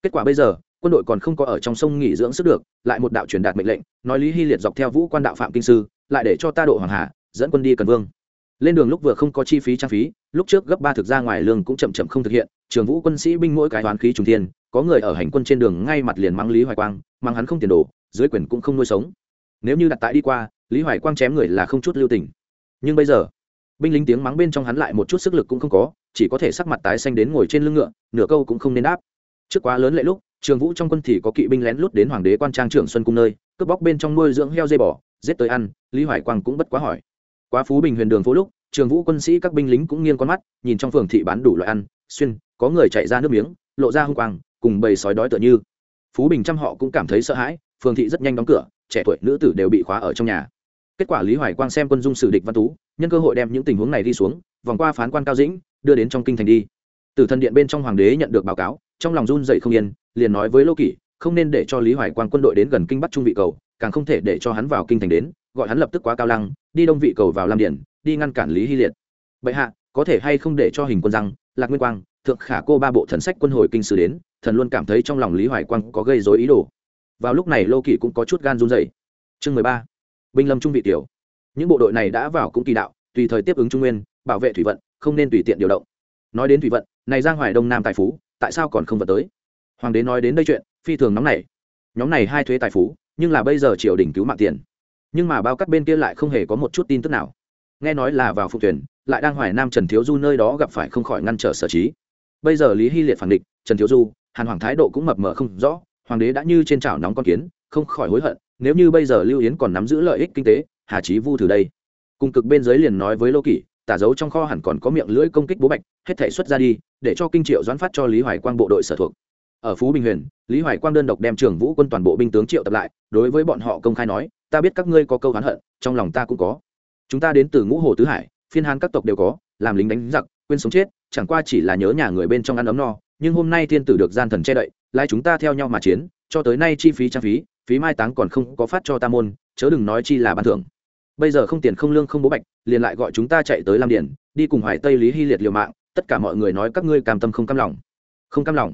Kết quả bây giờ, quân đội còn không có ở trong sông nghỉ dưỡng sức được, lại một đạo truyền đạt mệnh lệnh, nói lý hy liệt dọc theo vũ quan đạo phạm kinh sư, lại để cho ta độ hoàng hà dẫn quân đi cần vương. Lên đường lúc vừa không có chi phí trang phí, lúc trước gấp ba thực ra ngoài lương cũng chậm chậm không thực hiện, trường vũ quân sĩ binh mỗi cái toán khí trùng thiên, có người ở hành quân trên đường ngay mặt liền mắng lý hoài quang, mắng hắn không tiền đồ, dưới quyền cũng không nuôi sống. Nếu như đặt tại đi qua, lý hoài quang chém người là không chút lưu tình. Nhưng bây giờ binh lính tiếng mắng bên trong hắn lại một chút sức lực cũng không có, chỉ có thể sắc mặt tái xanh đến ngồi trên lưng ngựa, nửa câu cũng không nên đáp. Trước quá lớn lệ lúc, trường vũ trong quân thì có kỵ binh lén lút đến hoàng đế quan trang trưởng xuân cung nơi, cướp bóc bên trong nuôi dưỡng heo dây bò, giết tới ăn, lý hoài quang cũng bất quá hỏi. Quá phú bình huyền đường phố lúc, trường vũ quân sĩ các binh lính cũng nghiêng con mắt, nhìn trong phường thị bán đủ loại ăn, xuyên, có người chạy ra nước miếng, lộ ra hung quang, cùng bầy sói đói tựa như. Phú bình trăm họ cũng cảm thấy sợ hãi, phường thị rất nhanh đóng cửa, trẻ tuổi nữ tử đều bị khóa ở trong nhà kết quả lý hoài quang xem quân dung sử địch văn tú, nhân cơ hội đem những tình huống này đi xuống, vòng qua phán quan cao dĩnh, đưa đến trong kinh thành đi. Từ thần điện bên trong hoàng đế nhận được báo cáo, trong lòng run dậy không yên, liền nói với lô kỷ, không nên để cho lý hoài quang quân đội đến gần kinh bắc trung vị cầu, càng không thể để cho hắn vào kinh thành đến, gọi hắn lập tức quá cao lăng, đi đông vị cầu vào lam điển đi ngăn cản lý hy liệt. Bệ hạ, có thể hay không để cho hình quân răng, lạc nguyên quang, thượng khả cô ba bộ thần sách quân hồi kinh sử đến, thần luôn cảm thấy trong lòng lý hoài quang có gây dối ý đồ. Vào lúc này lô kỷ cũng có chút gan run dậy chương mười ba binh lâm trung vị tiểu. Những bộ đội này đã vào cũng kỳ đạo, tùy thời tiếp ứng trung nguyên, bảo vệ thủy vận, không nên tùy tiện điều động. Nói đến thủy vận, này giang hoài đông nam tài phú, tại sao còn không vận tới? Hoàng đế nói đến đây chuyện, phi thường nóng này nhóm này hai thuế tài phú, nhưng là bây giờ triều đình cứu mạng tiền. Nhưng mà bao cắt bên kia lại không hề có một chút tin tức nào. Nghe nói là vào phụ thuyền, lại đang hoài nam trần thiếu du nơi đó gặp phải không khỏi ngăn trở sở trí. Bây giờ lý hy liệt phản địch, trần thiếu du, hàn hoàng thái độ cũng mập mờ không rõ, hoàng đế đã như trên chảo nóng con kiến, không khỏi hối hận nếu như bây giờ lưu yến còn nắm giữ lợi ích kinh tế, hà trí vu thử đây. Cùng cực bên dưới liền nói với lô kỷ, tả dấu trong kho hẳn còn có miệng lưỡi công kích bố bạch, hết thể xuất ra đi, để cho kinh triệu doãn phát cho lý hoài quang bộ đội sở thuộc. Ở phú bình huyền, lý hoài quang đơn độc đem trường vũ quân toàn bộ binh tướng triệu tập lại, đối với bọn họ công khai nói, ta biết các ngươi có câu hán hận, trong lòng ta cũng có. Chúng ta đến từ ngũ hồ tứ hải, phiên hán các tộc đều có, làm lính đánh giặc, quên sống chết, chẳng qua chỉ là nhớ nhà người bên trong ăn ấm no, nhưng hôm nay thiên tử được gian thần che đậy, lai chúng ta theo nhau mà chiến, cho tới nay chi phí trang phí phí mai táng còn không có phát cho ta môn chớ đừng nói chi là ban thưởng. Bây giờ không tiền không lương không bố bạch liền lại gọi chúng ta chạy tới lam Điền, đi cùng hoài tây lý hy liệt liều mạng tất cả mọi người nói các ngươi cam tâm không cam lòng. Không cam lòng.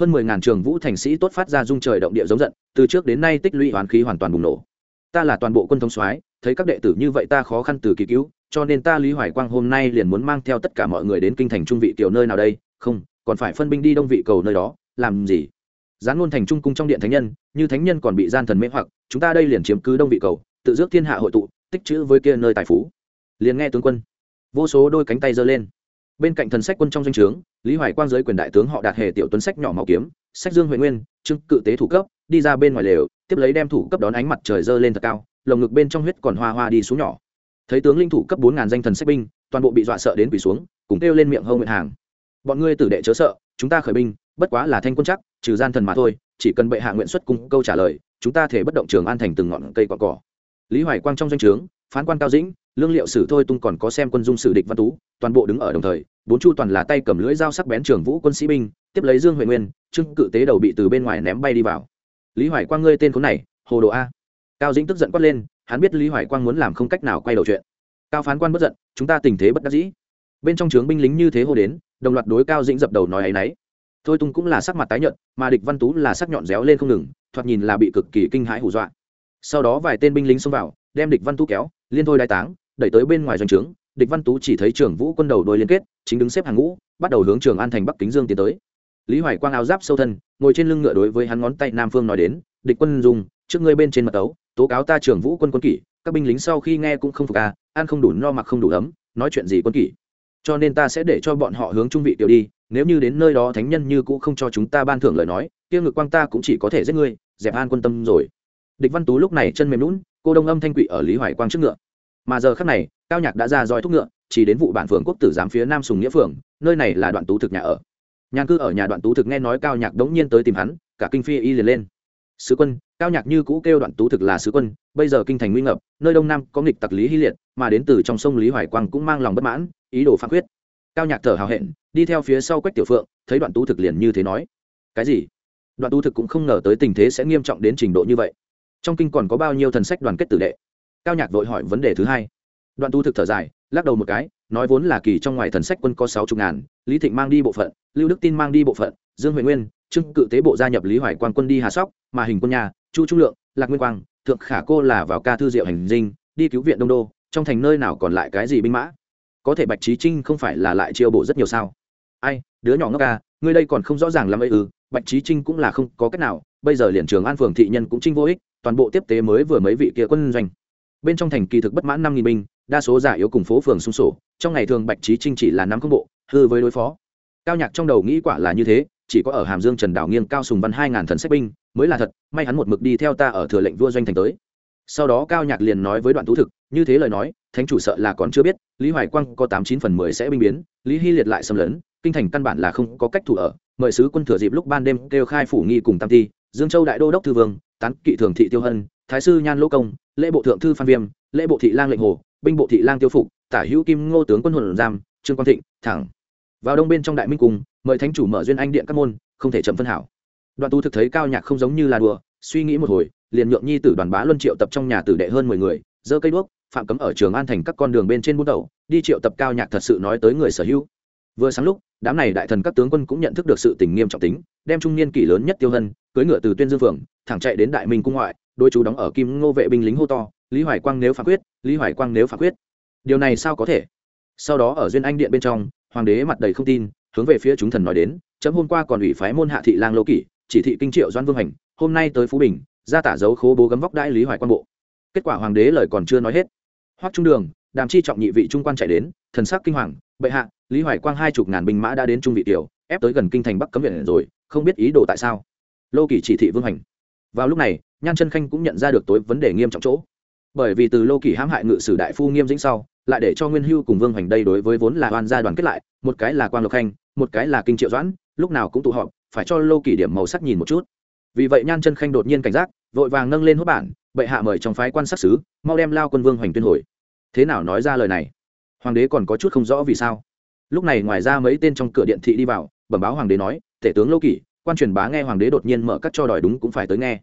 Hơn mười ngàn trường vũ thành sĩ tốt phát ra dung trời động địa giống giận từ trước đến nay tích lũy hoán khí hoàn toàn bùng nổ. Ta là toàn bộ quân thống soái thấy các đệ tử như vậy ta khó khăn từ kỳ cứu cho nên ta lý hoài quang hôm nay liền muốn mang theo tất cả mọi người đến kinh thành trung vị kiểu nơi nào đây? Không còn phải phân binh đi đông vị cầu nơi đó làm gì? Gián luôn thành trung cung trong điện thánh nhân, như thánh nhân còn bị gian thần mê hoặc, chúng ta đây liền chiếm cứ đông vị cầu, tự dước thiên hạ hội tụ, tích chữ với kia nơi tài phú. Liền nghe tướng quân. Vô số đôi cánh tay giơ lên. Bên cạnh thần sách quân trong doanh trướng, lý hoài quang giới quyền đại tướng họ đạt hề tiểu tuấn sách nhỏ màu kiếm, sách dương huệ nguyên trưng cự tế thủ cấp, đi ra bên ngoài lều, tiếp lấy đem thủ cấp đón ánh mặt trời giơ lên thật cao, lồng ngực bên trong huyết còn hoa hoa đi xuống nhỏ. Thấy tướng linh thủ cấp bốn ngàn danh thần sách binh, toàn bộ bị dọa sợ đến quỳ xuống, cùng kêu lên miệng hâu nguyện hàng. Bọn ngươi tử đệ chớ sợ, chúng ta khởi binh bất quá là thanh quân chắc, trừ gian thần mà thôi, chỉ cần bệ hạ nguyện xuất cung câu trả lời, chúng ta thể bất động trường an thành từng ngọn cây cỏ cỏ. Lý hoài quang trong danh o trướng, phán quan cao dĩnh, lương liệu sử thôi tung còn có xem quân dung sử địch văn tú, toàn bộ đứng ở đồng thời, bốn chu toàn là tay cầm lưỡi dao sắc bén trường vũ quân sĩ binh, tiếp lấy dương huệ nguyên trưng cự tế đầu bị từ bên ngoài ném bay đi vào. Lý hoài quang ngươi tên khốn này, hồ đồ a. Cao dĩnh tức giận quát lên, hắn biết lý hoài quang muốn làm không cách nào quay đầu chuyện. Cao phán quan bất giận, chúng ta tình thế bất đắc dĩ. Bên trong trướng binh lính như thế hô đến, đồng loạt đối cao dĩnh dập đầu nói ấ y n ấ y thôi tung cũng là sắc mặt tái nhợt, mà địch văn tú là sắc nhọn réo lên không ngừng, thoạt nhìn là bị cực kỳ kinh hãi hù dọa. Sau đó vài tên binh lính xông vào, đem địch văn tú kéo, liên thôi đại táng, đẩy tới bên ngoài doanh trướng, địch văn tú chỉ thấy trưởng vũ quân đầu đôi liên kết, chính đứng xếp hàng ngũ, bắt đầu hướng trường an thành bắc kính dương tiến tới. Lý hoài quang áo giáp sâu thân, ngồi trên lưng ngựa đối với hắn ngón tay nam phương nói đến, địch quân dùng, trước ngươi bên trên mật tấu tố cáo ta trưởng vũ quân quân kỷ, các binh lính sau khi nghe cũng không phục à ăn không đủ no mặc không đủ ấm, nói chuyện gì quân kỷ? Cho nên ta sẽ để cho bọn họ hướng trung vị tiểu đi, nếu như đến nơi đó thánh nhân như cũng không cho chúng ta ban thưởng lời nói, kia ngực quang ta cũng chỉ có thể giết ngươi, dẹp an quân tâm rồi. Địch văn tú lúc này chân mềm lún cô đông âm thanh quỵ ở lý hoài quang trước ngựa. Mà giờ khắc này, cao nhạc đã ra roi thúc ngựa, chỉ đến vụ bản phường quốc tử giám phía nam sùng nghĩa phường, nơi này là đoạn tú thực nhà ở. Nhàn cư ở nhà đoạn tú thực nghe nói cao nhạc đống nhiên tới tìm hắn, cả kinh phi y liền lên. Sứ quân cao nhạc như cũ kêu đoạn tú thực là sứ quân, bây giờ kinh thành nguy ngập, nơi đông nam có nghịch tặc lý hy liệt, mà đến từ trong sông lý hoài quang cũng mang lòng bất mãn, ý đồ phán quyết. Cao nhạc thở hào hẹn, đi theo phía sau quách tiểu phượng, thấy đoạn tú thực liền như thế nói. Cái gì? Đoạn tú thực cũng không ngờ tới tình thế sẽ nghiêm trọng đến trình độ như vậy. Trong kinh còn có bao nhiêu thần sách đoàn kết tử đệ? Cao nhạc vội hỏi vấn đề thứ hai. Đoạn tú thực thở dài, lắc đầu một cái, nói vốn là kỳ trong ngoài thần sách quân có sáu chục ngàn, lý thịnh mang đi bộ phận, lưu đức tin mang đi bộ phận, dương huệ nguyên trưng cự tế bộ gia nhập lý hoài quang quân đi hà sóc, mà hình quân nhà chu trung lượng, lạc nguyên quang, thượng khả cô là vào ca thư diệu hành dinh, đi cứu viện đông đô, trong thành nơi nào còn lại cái gì binh mã? Có thể bạch trí trinh không phải là lại chiêu bộ rất nhiều sao? Ai, đứa nhỏ ngốc ca ngươi đây còn không rõ ràng lắm ấy ư, bạch trí trinh cũng là không có cách nào, bây giờ liền trường an phường thị nhân cũng trinh vô ích, toàn bộ tiếp tế mới vừa mấy vị kia quân doanh. Bên trong thành kỳ thực bất mãn năm nghìn binh, đa số giả yếu cùng phố phường xung sổ, trong ngày thường bạch trí trinh chỉ là năm công bộ, hư với đối phó. Cao nhạc trong đầu nghĩ quả là như thế, chỉ có ở hàm dương trần đảo nghiêng cao sùng văn hai ngàn thần sách binh mới là thật, may hắn một mực đi theo ta ở thừa lệnh vua doanh thành tới. Sau đó cao nhạc liền nói với đoạn tú thực, như thế lời nói, thánh chủ sợ là còn chưa biết, lý hoài quang có tám chín phần mười sẽ binh biến, lý hy liệt lại xâm lấn, kinh thành căn bản là không có cách thủ ở, mời sứ quân thừa dịp lúc ban đêm kêu khai phủ nghi cùng tam ti dương châu đại đô đốc thư vương, tán kỵ thường thị tiêu hân, thái sư nhan lỗ công, lễ bộ thượng thư phan viêm, lễ bộ thị lang lệnh hồ, binh bộ thị lang tiêu phục, tả hữu kim ngô tướng quân hồn giam, trương quang thịnh, thẳng vào đông bên trong đại minh cung, mời thánh chủ mở duyên anh điện các môn, không thể chậm phân hảo. Đoàn tu thực thấy cao nhạc không giống như là đùa, suy nghĩ một hồi, liền nhượng nhi tử đoàn bá luân triệu tập trong nhà tử đệ hơn mười người dơ cây đuốc, phạm cấm ở trường an thành các con đường bên trên bút đầu đi triệu tập cao nhạc thật sự nói tới người sở hữu. Vừa sáng lúc, đám này đại thần các tướng quân cũng nhận thức được sự tình nghiêm trọng tính, đem trung niên kỷ lớn nhất tiêu hân, cưỡi ngựa từ tuyên dương phường thẳng chạy đến đại minh cung ngoại đôi chú đóng ở kim ngô vệ binh lính hô to, lý hoài quang nếu phản quyết, lý hoài quang nếu phản quyết. Điều này sao có thể? Sau đó ở duyên anh điện bên trong, hoàng đế mặt đầy không tin, hướng về phía chúng thần nói đến, chấm hôm qua còn ủy phái môn hạ thị lang lô kỷ chỉ thị kinh triệu doan vương hành, hôm nay tới phú bình ra tả dấu khố bố gấm vóc đại lý hoài quan bộ. Kết quả hoàng đế lời còn chưa nói hết. Hoắc trung đường, đàm chi trọng nhị vị trung quan chạy đến, thần sắc kinh hoàng, bệ hạ, lý hoài quang hai chục ngàn binh mã đã đến trung vị tiểu, ép tới gần kinh thành bắc cấm viện rồi, không biết ý đồ tại sao. Lô kỳ chỉ thị vương hành. Vào lúc này, nhan chân khanh cũng nhận ra được tối vấn đề nghiêm trọng chỗ. Bởi vì từ lô kỳ hãm hại ngự sử đại phu nghiêm dĩnh sau, lại để cho nguyên hưu cùng vương hoành đây đối với vốn là oan gia đoàn kết lại, một cái là quang lộc khanh, một cái là kinh triệu doãn lúc nào cũng tụ họp, phải cho lô Kỷ điểm màu sắc nhìn một chút. Vì vậy nhan chân khanh đột nhiên cảnh giác, vội vàng nâng lên hốt bản, bệ hạ mời trong phái quan sát xứ mau đem lao quân vương hoành tuyên hồi. Thế nào nói ra lời này? Hoàng đế còn có chút không rõ vì sao. Lúc này ngoài ra mấy tên trong cửa điện thị đi vào, bẩm báo hoàng đế nói, tể tướng lô kỷ, quan truyền bá nghe hoàng đế đột nhiên mở các cho đòi đúng cũng phải tới nghe.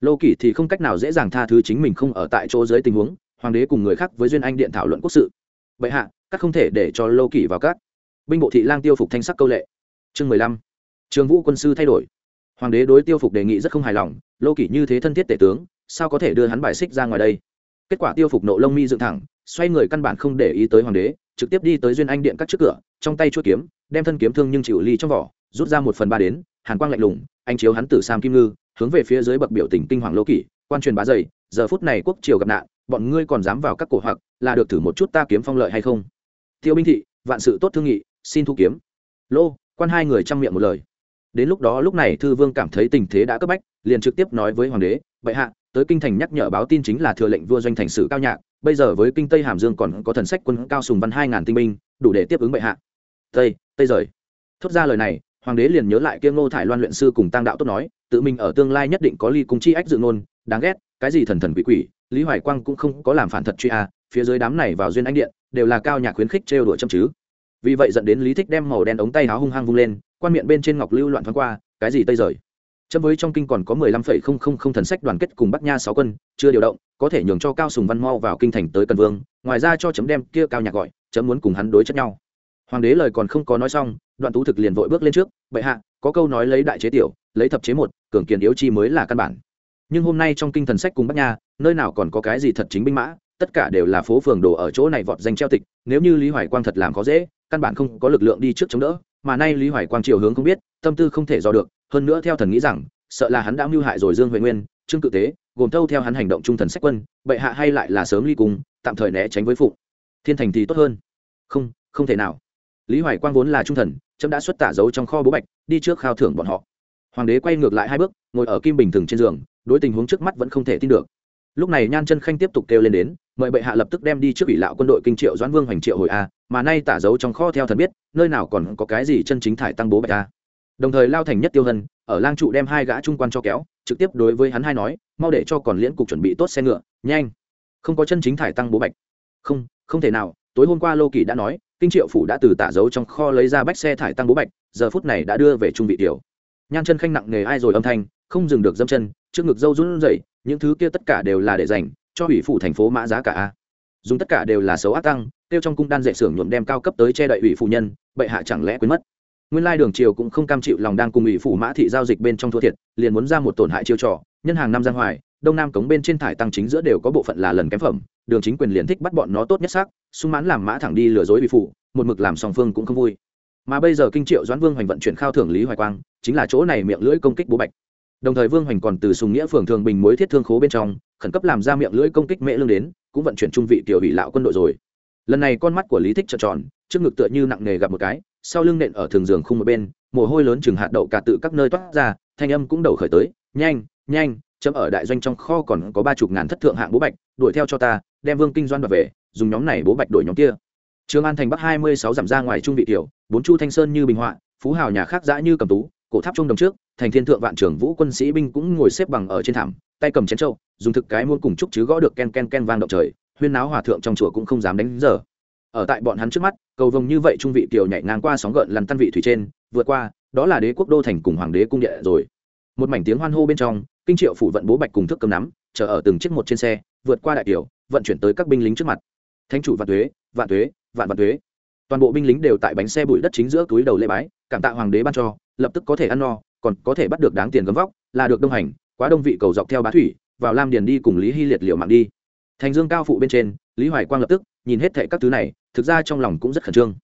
Lô kỷ thì không cách nào dễ dàng tha thứ chính mình không ở tại chỗ dưới tình huống, hoàng đế cùng người khác với duyên anh điện thảo luận quốc sự. Bệ hạ, các không thể để cho lô kỷ vào các. Binh bộ thị lang tiêu phục thanh sắc câu lệ chương mười lăm. Trường vũ quân sư thay đổi. Hoàng đế đối tiêu phục đề nghị rất không hài lòng, lô kỷ như thế thân thiết tể tướng, sao có thể đưa hắn bài xích ra ngoài đây? Kết quả tiêu phục nộ lông mi dựng thẳng, xoay người căn bản không để ý tới hoàng đế, trực tiếp đi tới duyên anh điện các trước cửa, trong tay chuốt kiếm, đem thân kiếm thương nhưng chịu ly trong vỏ, rút ra một phần ba đến, hàn quang lạnh lùng, anh chiếu hắn tử sam kim ngư, hướng về phía dưới bậc biểu tình kinh hoàng lô kỷ, quan truyền bá dày, giờ phút này quốc triều gặp nạn, bọn ngươi còn dám vào các cổ hoặc, là được thử một chút ta kiếm phong lợi hay không? Tiêu binh thị, vạn sự tốt thương nghị, xin thu kiếm. Lô quan hai người chăm miệng một lời. Đến lúc đó lúc này thư vương cảm thấy tình thế đã cấp bách, liền trực tiếp nói với hoàng đế, bệ hạ, tới kinh thành nhắc nhở báo tin chính là thừa lệnh vua doanh thành sử cao nhạc, bây giờ với kinh tây hàm dương còn có thần sách quân cao sùng văn hai ngàn tinh binh, đủ để tiếp ứng bệ hạ. Tây tây rời. Thốt ra lời này, hoàng đế liền nhớ lại kia ngô thải loan luyện sư cùng tăng đạo tốt nói, tự mình ở tương lai nhất định có ly cùng chi ách dự ngôn, đáng ghét, cái gì thần thần quỷ quỷ, lý hoài quang cũng không có làm phản thật truy a, phía dưới đám này vào duyên anh điện, đều là cao nhạc khuyến khích trêu đuổi châm chứ vì vậy dẫn đến lý thích đem màu đen ống tay áo hung hăng vung lên, quan miệng bên trên ngọc lưu loạn thoáng qua, cái gì tây rời. Chấm với trong kinh còn có mười lăm phẩy không không không thần sách đoàn kết cùng bắc nha sáu quân, chưa điều động, có thể nhường cho cao sùng văn mau vào kinh thành tới cần vương, ngoài ra cho chấm đem kia cao nhạc gọi, chấm muốn cùng hắn đối chất nhau. Hoàng đế lời còn không có nói xong, đoạn tú thực liền vội bước lên trước, bệ hạ, có câu nói lấy đại chế tiểu, lấy thập chế một, cường kiền yếu chi mới là căn bản. Nhưng hôm nay trong kinh thần sách cùng bắc nha, nơi nào còn có cái gì thật chính binh mã, tất cả đều là phố phường đồ ở chỗ này vọt danh treo tịch, nếu như lý hoài quang thật làm khó dễ căn bản không có lực lượng đi trước chống đỡ, mà nay lý hoài quang chiều hướng không biết, tâm tư không thể dò được, hơn nữa theo thần nghĩ rằng, sợ là hắn đã mưu hại rồi dương huệ nguyên, trương cự tế, gồm thâu theo hắn hành động trung thần sách quân, bệ hạ hay lại là sớm ly cùng, tạm thời né tránh với phụ. Thiên thành thì tốt hơn. Không không thể nào. Lý hoài quang vốn là trung thần trâm đã xuất tả giấu trong kho bố bạch, đi trước khao thưởng bọn họ. Hoàng đế quay ngược lại hai bước, ngồi ở kim bình thường trên giường, đối tình huống trước mắt vẫn không thể tin được. Lúc này nhan chân khanh tiếp tục kêu lên đến, mời bệ hạ lập tức đem đi trước ủy lạo quân đội kinh triệu doãn vương hoành triệu hồi a mà nay tả giấu trong kho theo thần biết, nơi nào còn có cái gì chân chính thải tăng bố bạch a đồng thời lao thành nhất tiêu hân, ở lang trụ đem hai gã trung quan cho kéo, trực tiếp đối với hắn hai nói, mau để cho còn liễn cục chuẩn bị tốt xe ngựa, nhanh. Không có chân chính thải tăng bố bạch. Không không thể nào. Tối hôm qua lô kỳ đã nói, kinh triệu phủ đã từ tả giấu trong kho lấy ra bách xe thải tăng bố bạch, giờ phút này đã đưa về trung vị tiểu. Nhan chân khanh nặng nghề ai rồi âm thanh, không dừng được dâm chân, trước ngực dâu run rẩy, những thứ kia tất cả đều là để dành cho ủy phủ thành phố mã giá cả a dùng tất cả đều là xấu ác tăng, tiêu trong cung đan dệ xưởng nhuộm đem cao cấp tới che đậy ủy phủ nhân, bệ hạ chẳng lẽ quên mất? Nguyên lai đường triều cũng không cam chịu lòng đang cùng ủy phủ mã thị giao dịch bên trong thua thiệt, liền muốn ra một tổn hại chiêu trò, nhân hàng năm giang hoài, đông nam cống bên trên thải tăng chính giữa đều có bộ phận là lần kém phẩm, đường chính quyền liền thích bắt bọn nó tốt nhất xác, sung mãn làm mã thẳng đi lừa dối ủy phủ một mực làm song phương cũng không vui. Mà bây giờ kinh triệu doãn vương hoành vận chuyển khao thưởng lý hoài quang, chính là chỗ này miệng lưỡi công kích bố bạch. Đồng thời vương hoành còn từ sùng nghĩa phường thường bình mối thiết thương khố bên trong, khẩn cấp làm ra miệng lưỡi công kích mễ lương đến cũng vận chuyển trung vị tiểu hủy lão quân đội rồi. Lần này con mắt của lý thích trợn tròn, trước ngực tựa như nặng nề gặp một cái, sau lưng nện ở thường giường khung một bên, mồ hôi lớn chừng hạt đậu cả tự các nơi toát ra, thanh âm cũng đầu khởi tới, nhanh nhanh, chấm ở đại doanh trong kho còn có ba chục ngàn thất thượng hạng bố bạch, đuổi theo cho ta, đem vương kinh doanh đoạt về, dùng nhóm này bố bạch đổi nhóm kia. Trường an thành bắc hai mươi sáu giảm ra ngoài trung vị tiểu, bốn chu thanh sơn như bình họa, phú hào nhà khác dã như cầm tú, cổ tháp trung đồng trước thành thiên thượng vạn trưởng vũ quân sĩ binh cũng ngồi xếp bằng ở trên thảm, tay cầm chén trâu, dùng thực cái muôn cùng chúc chứ gõ được ken ken ken vang động trời, huyên náo hòa thượng trong chùa cũng không dám đánh giờ. Ở tại bọn hắn trước mắt, cầu vồng như vậy trung vị kiều nhảy ngang qua sóng gợn lằn tan vị thủy trên, vượt qua, đó là đế quốc đô thành cùng hoàng đế cung địa rồi. Một mảnh tiếng hoan hô bên trong, kinh triệu phủ vận bố bạch cùng thức cầm nắm, chờ ở từng chiếc một trên xe, vượt qua đại kiều vận chuyển tới các binh lính trước mặt. Thánh chủ vạn thuế vạn thuế vạn vạn thuế toàn bộ binh lính đều tại bánh xe bụi đất chính giữa túi đầu lễ bái, cảm tạ hoàng đế ban cho, lập tức có thể ăn no còn có thể bắt được đáng tiền gấm vóc, là được đông hành, quá đông vị cầu dọc theo bá thủy, vào lam điền đi cùng lý hy liệt liệu mạng đi. Thành dương cao phụ bên trên, lý hoài quang lập tức nhìn hết thệ các thứ này, thực ra trong lòng cũng rất khẩn trương.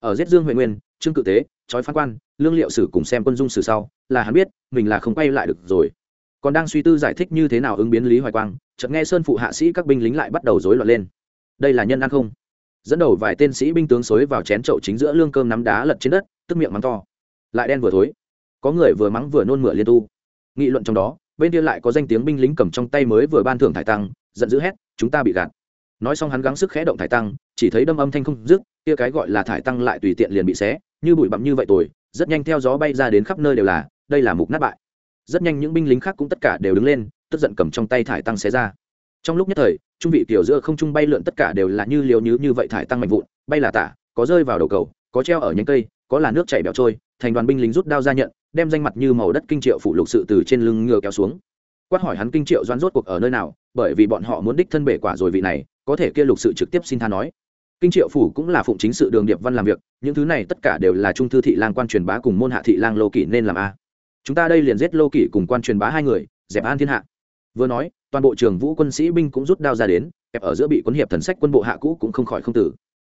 Ở giết dương huệ nguyên, trương cự tế, trói phán quan, lương liệu sử cùng xem quân dung sử sau, là hắn biết, mình là không quay lại được rồi. Còn đang suy tư giải thích như thế nào ứng biến lý hoài quang, chợt nghe sơn phụ hạ sĩ các binh lính lại bắt đầu rối loạn lên. Đây là nhân ăn không? Dẫn đầu vài tên sĩ binh tướng xối vào chén chậu chính giữa lương cơm nắm đá lật trên đất, tức miệng mắng to. Lại đen vừa thối có người vừa mắng vừa nôn mửa liên tu. Nghị luận trong đó, bên kia lại có danh tiếng binh lính cầm trong tay mới vừa ban thưởng thải tăng, giận dữ hét, chúng ta bị gạt. Nói xong hắn gắng sức khẽ động thải tăng, chỉ thấy đâm âm thanh không dứt, kia cái gọi là thải tăng lại tùy tiện liền bị xé, như bụi bặm như vậy tồi, rất nhanh theo gió bay ra đến khắp nơi đều là, đây là mục nát bại. Rất nhanh những binh lính khác cũng tất cả đều đứng lên, tức giận cầm trong tay thải tăng xé ra. Trong lúc nhất thời, trung vị kiểu giữa không trung bay lượn tất cả đều là như liều nhứ như vậy thải tăng mạnh vụn, bay là tả, có rơi vào đầu cầu, có treo ở nhánh cây, có là nước chảy bẹo trôi thành đoàn binh lính rút đao ra nhận, đem danh mặt như màu đất kinh triệu phủ lục sự từ trên lưng ngựa kéo xuống. Quát hỏi hắn kinh triệu doan rốt cuộc ở nơi nào, bởi vì bọn họ muốn đích thân bể quả rồi vị này, có thể kia lục sự trực tiếp xin tha nói. Kinh triệu phủ cũng là phụng chính sự đường điệp văn làm việc, những thứ này tất cả đều là trung thư thị lang quan truyền bá cùng môn hạ thị lang lô kỷ nên làm a. Chúng ta đây liền giết lô kỷ cùng quan truyền bá hai người, dẹp an thiên hạ. Vừa nói, toàn bộ trường vũ quân sĩ binh cũng rút đao ra đến, kẹp ở giữa bị quân hiệp thần sách quân bộ hạ cũ cũng không khỏi không tử.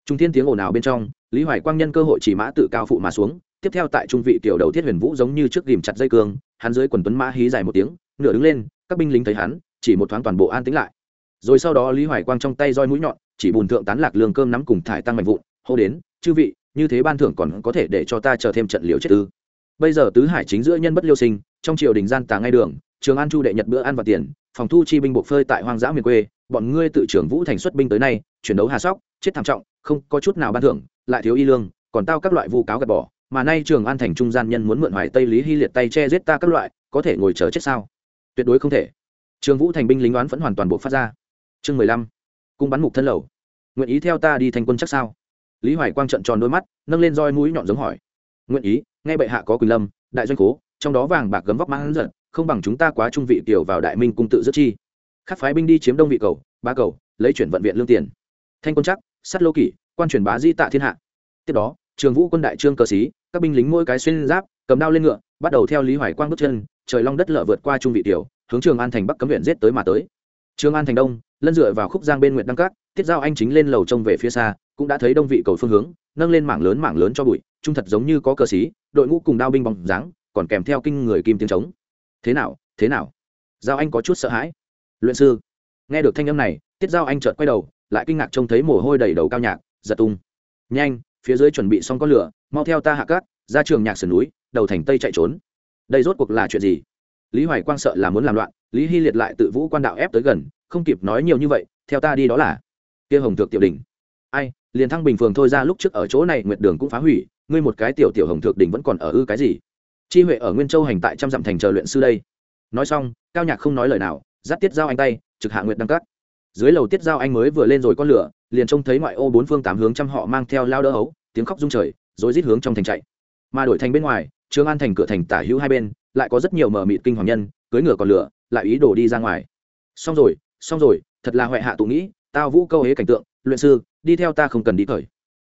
Trung thiên tiếng ồn ào bên trong, lý hoài quang nhân cơ hội chỉ mã tự cao phụ mà xuống tiếp theo tại trung vị tiểu đầu thiết huyền vũ giống như trước ghìm chặt dây cương, hắn dưới quần tuấn mã hí dài một tiếng, nửa đứng lên, các binh lính thấy hắn, chỉ một thoáng toàn bộ an tĩnh lại. Rồi sau đó lý hoài quang trong tay roi mũi nhọn, chỉ bùn thượng tán lạc lương cơm nắm cùng thải tăng mạnh vụn, hô đến, chư vị, như thế ban thưởng còn có thể để cho ta chờ thêm trận liều chết tư bây giờ tứ hải chính giữa nhân bất liêu sinh, trong triều đình gian tà ngay đường, trường an chu đệ nhật bữa ăn và tiền, phòng thu chi binh buộc phơi tại hoang dã miền quê, bọn ngươi tự trưởng vũ thành xuất binh tới nay, chuyển đấu hà sóc, chết thảm trọng, không có chút nào ban thưởng, lại thiếu y lương, còn tao các loại vu cáo gạt bỏ mà nay trường an thành trung gian nhân muốn mượn hoài tây lý hy liệt tay che giết ta các loại, có thể ngồi chờ chết sao? Tuyệt đối không thể. Trường vũ thành binh lính đoán vẫn hoàn toàn bộ phát ra. Chương mười lăm. Cung bắn mục thân lầu. Nguyện ý theo ta đi thành quân chắc sao? Lý hoài quang trận tròn đôi mắt, nâng lên roi mũi nhọn giống hỏi. Nguyện ý, nghe bệ hạ có quỳnh lâm, đại doanh cố, trong đó vàng bạc gấm vóc mang giận, không bằng chúng ta quá trung vị tiểu vào đại minh cung tự rất chi. Khắc phái binh đi chiếm đông vị cầu, ba cầu, lấy chuyển vận viện lương tiền. Thanh quân chắc, sắt lô kỷ, quan truyền bá di tạ thiên hạ. Tiếp đó trường vũ quân đại trương cờ xí, các binh lính mỗi cái xuyên giáp, cầm đao lên ngựa, bắt đầu theo lý hoài quang bước chân, trời long đất lở vượt qua trung vị tiểu, hướng trường an thành bắc cấm huyện giết tới mà tới. Trường an thành đông, lân dựa vào khúc giang bên nguyện đăng cát tiết giao anh chính lên lầu trông về phía xa, cũng đã thấy đông vị cầu phương hướng, nâng lên mảng lớn mảng lớn cho bụi, trung thật giống như có cờ xí, đội ngũ cùng đao binh bóng dáng, còn kèm theo kinh người kim tiếng trống. Thế nào thế nào? Giao anh có chút sợ hãi. Luyện sư, nghe được thanh âm này, tiết giao anh chợt quay đầu, lại kinh ngạc trông thấy mồ hôi đầy đầu cao nhạc, giật tung. Nhanh phía dưới chuẩn bị xong con lửa, mau theo ta hạ cát, ra trường nhạc sườn núi, đầu thành tây chạy trốn. Đây rốt cuộc là chuyện gì? Lý hoài quang sợ là muốn làm loạn, lý hy liệt lại tự vũ quan đạo ép tới gần, không kịp nói nhiều như vậy, theo ta đi đó là. Kia hồng thượng tiểu đình ai, liền thăng bình phường thôi ra lúc trước ở chỗ này, nguyệt đường cũng phá hủy, ngươi một cái tiểu tiểu hồng thượng đình vẫn còn ở ư cái gì? Chi huệ ở nguyên châu hành tại trăm dặm thành chờ luyện sư đây. Nói xong, cao nhạc không nói lời nào dắt tiết giao anh tay, trực hạ nguyệt đăng cắt dưới lầu tiết giao anh mới vừa lên rồi con lửa, liền trông thấy ngoại ô bốn phương tám hướng trăm họ mang theo lao đỡ hấu, tiếng khóc rung trời rồi rít hướng trong thành chạy. Mà đổi thành bên ngoài, trương an thành cửa thành tả hữu hai bên, lại có rất nhiều mờ mịt kinh hoàng nhân cưới ngựa còn lửa, lại ý đồ đi ra ngoài. Xong rồi xong rồi, thật là huệ hạ tụ nghĩ, tao vũ câu hế cảnh tượng, luyện sư, đi theo ta không cần đi khởi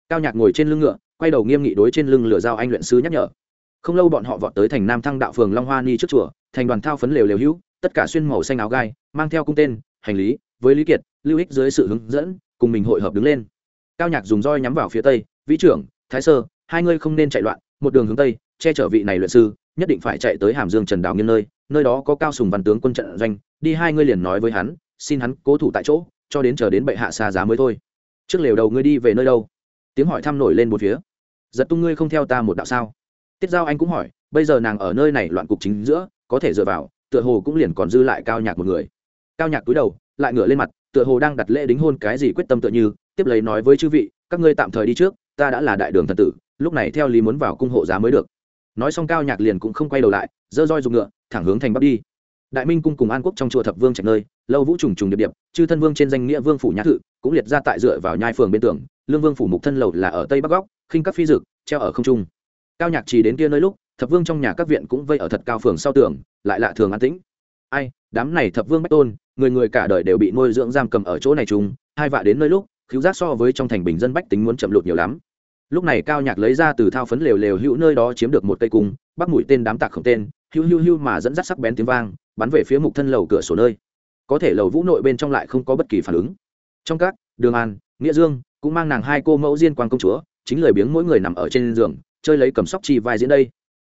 cao nhạc ngồi trên lưng ngựa, quay đầu nghiêm nghị đối trên lưng lửa giao anh luyện sư nhắc nhở. Không lâu bọn họ vọt tới thành nam thăng đạo phường long hoa ni trước chùa, thành đoàn thao phấn lều lều hữu, tất cả xuyên màu xanh áo gai, mang theo cung tên, hành lý với lý kiệt, lưu ích dưới sự hướng dẫn, cùng mình hội hợp đứng lên. Cao nhạc dùng roi nhắm vào phía tây, vĩ trưởng, thái sơ, hai ngươi không nên chạy loạn, một đường hướng tây, che chở vị này luyện sư, nhất định phải chạy tới hàm dương trần đào nghiên nơi nơi đó có cao sùng văn tướng quân trận doanh, đi hai ngươi liền nói với hắn, xin hắn cố thủ tại chỗ, cho đến chờ đến bệ hạ xa giá mới thôi. Trước lều đầu ngươi đi về nơi đâu? Tiếng hỏi thăm nổi lên một phía. Giật tung ngươi không theo ta một đạo sao? Tiết giao anh cũng hỏi, bây giờ nàng ở nơi này loạn cục chính giữa, có thể dựa vào, tựa hồ cũng liền còn dư lại cao nhạc một người. Cao nhạc cúi đầu lại ngửa lên mặt, tựa hồ đang đặt lễ đính hôn cái gì quyết tâm tựa như, tiếp lấy nói với chư vị, các ngươi tạm thời đi trước, ta đã là đại đường thần tử, lúc này theo lý muốn vào cung hộ giá mới được. Nói xong cao nhạc liền cũng không quay đầu lại dơ roi dùng ngựa, thẳng hướng thành bắc đi. Đại minh cung cùng an quốc trong chùa thập vương trạch nơi, lâu vũ trùng trùng điệp điệp, chư thân vương trên danh nghĩa vương phủ nhã thự, cũng liệt ra tại dựa vào nhai phường bên tường, lương vương phủ mục thân lầu là ở tây bắc góc, khinh các phi dực, treo ở không trung. Cao nhạc chỉ đến kia nơi lúc, thập vương trong nhà các viện cũng vây ở thật cao phường sau tường, lại lạ thường an tĩnh. Ai, đám này thập vương bách tôn người người cả đời đều bị nuôi dưỡng giam cầm ở chỗ này chung, hai vạ đến nơi lúc cứu giác so với trong thành bình dân bách tính muốn chậm lụt nhiều lắm. Lúc này cao nhạc lấy ra từ thao phấn lều lều hữu nơi đó chiếm được một cây cung bắt mũi tên đám tạc không tên, hữu hữu hữu mà dẫn dắt sắc bén tiếng vang, bắn về phía mục thân lầu cửa sổ nơi. Có thể lầu vũ nội bên trong lại không có bất kỳ phản ứng. Trong các, đường an, nghĩa dương, cũng mang nàng hai cô mẫu diên quan công chúa, chính lời biếng mỗi người nằm ở trên giường, chơi lấy cầm sóc chi vai diễn đây.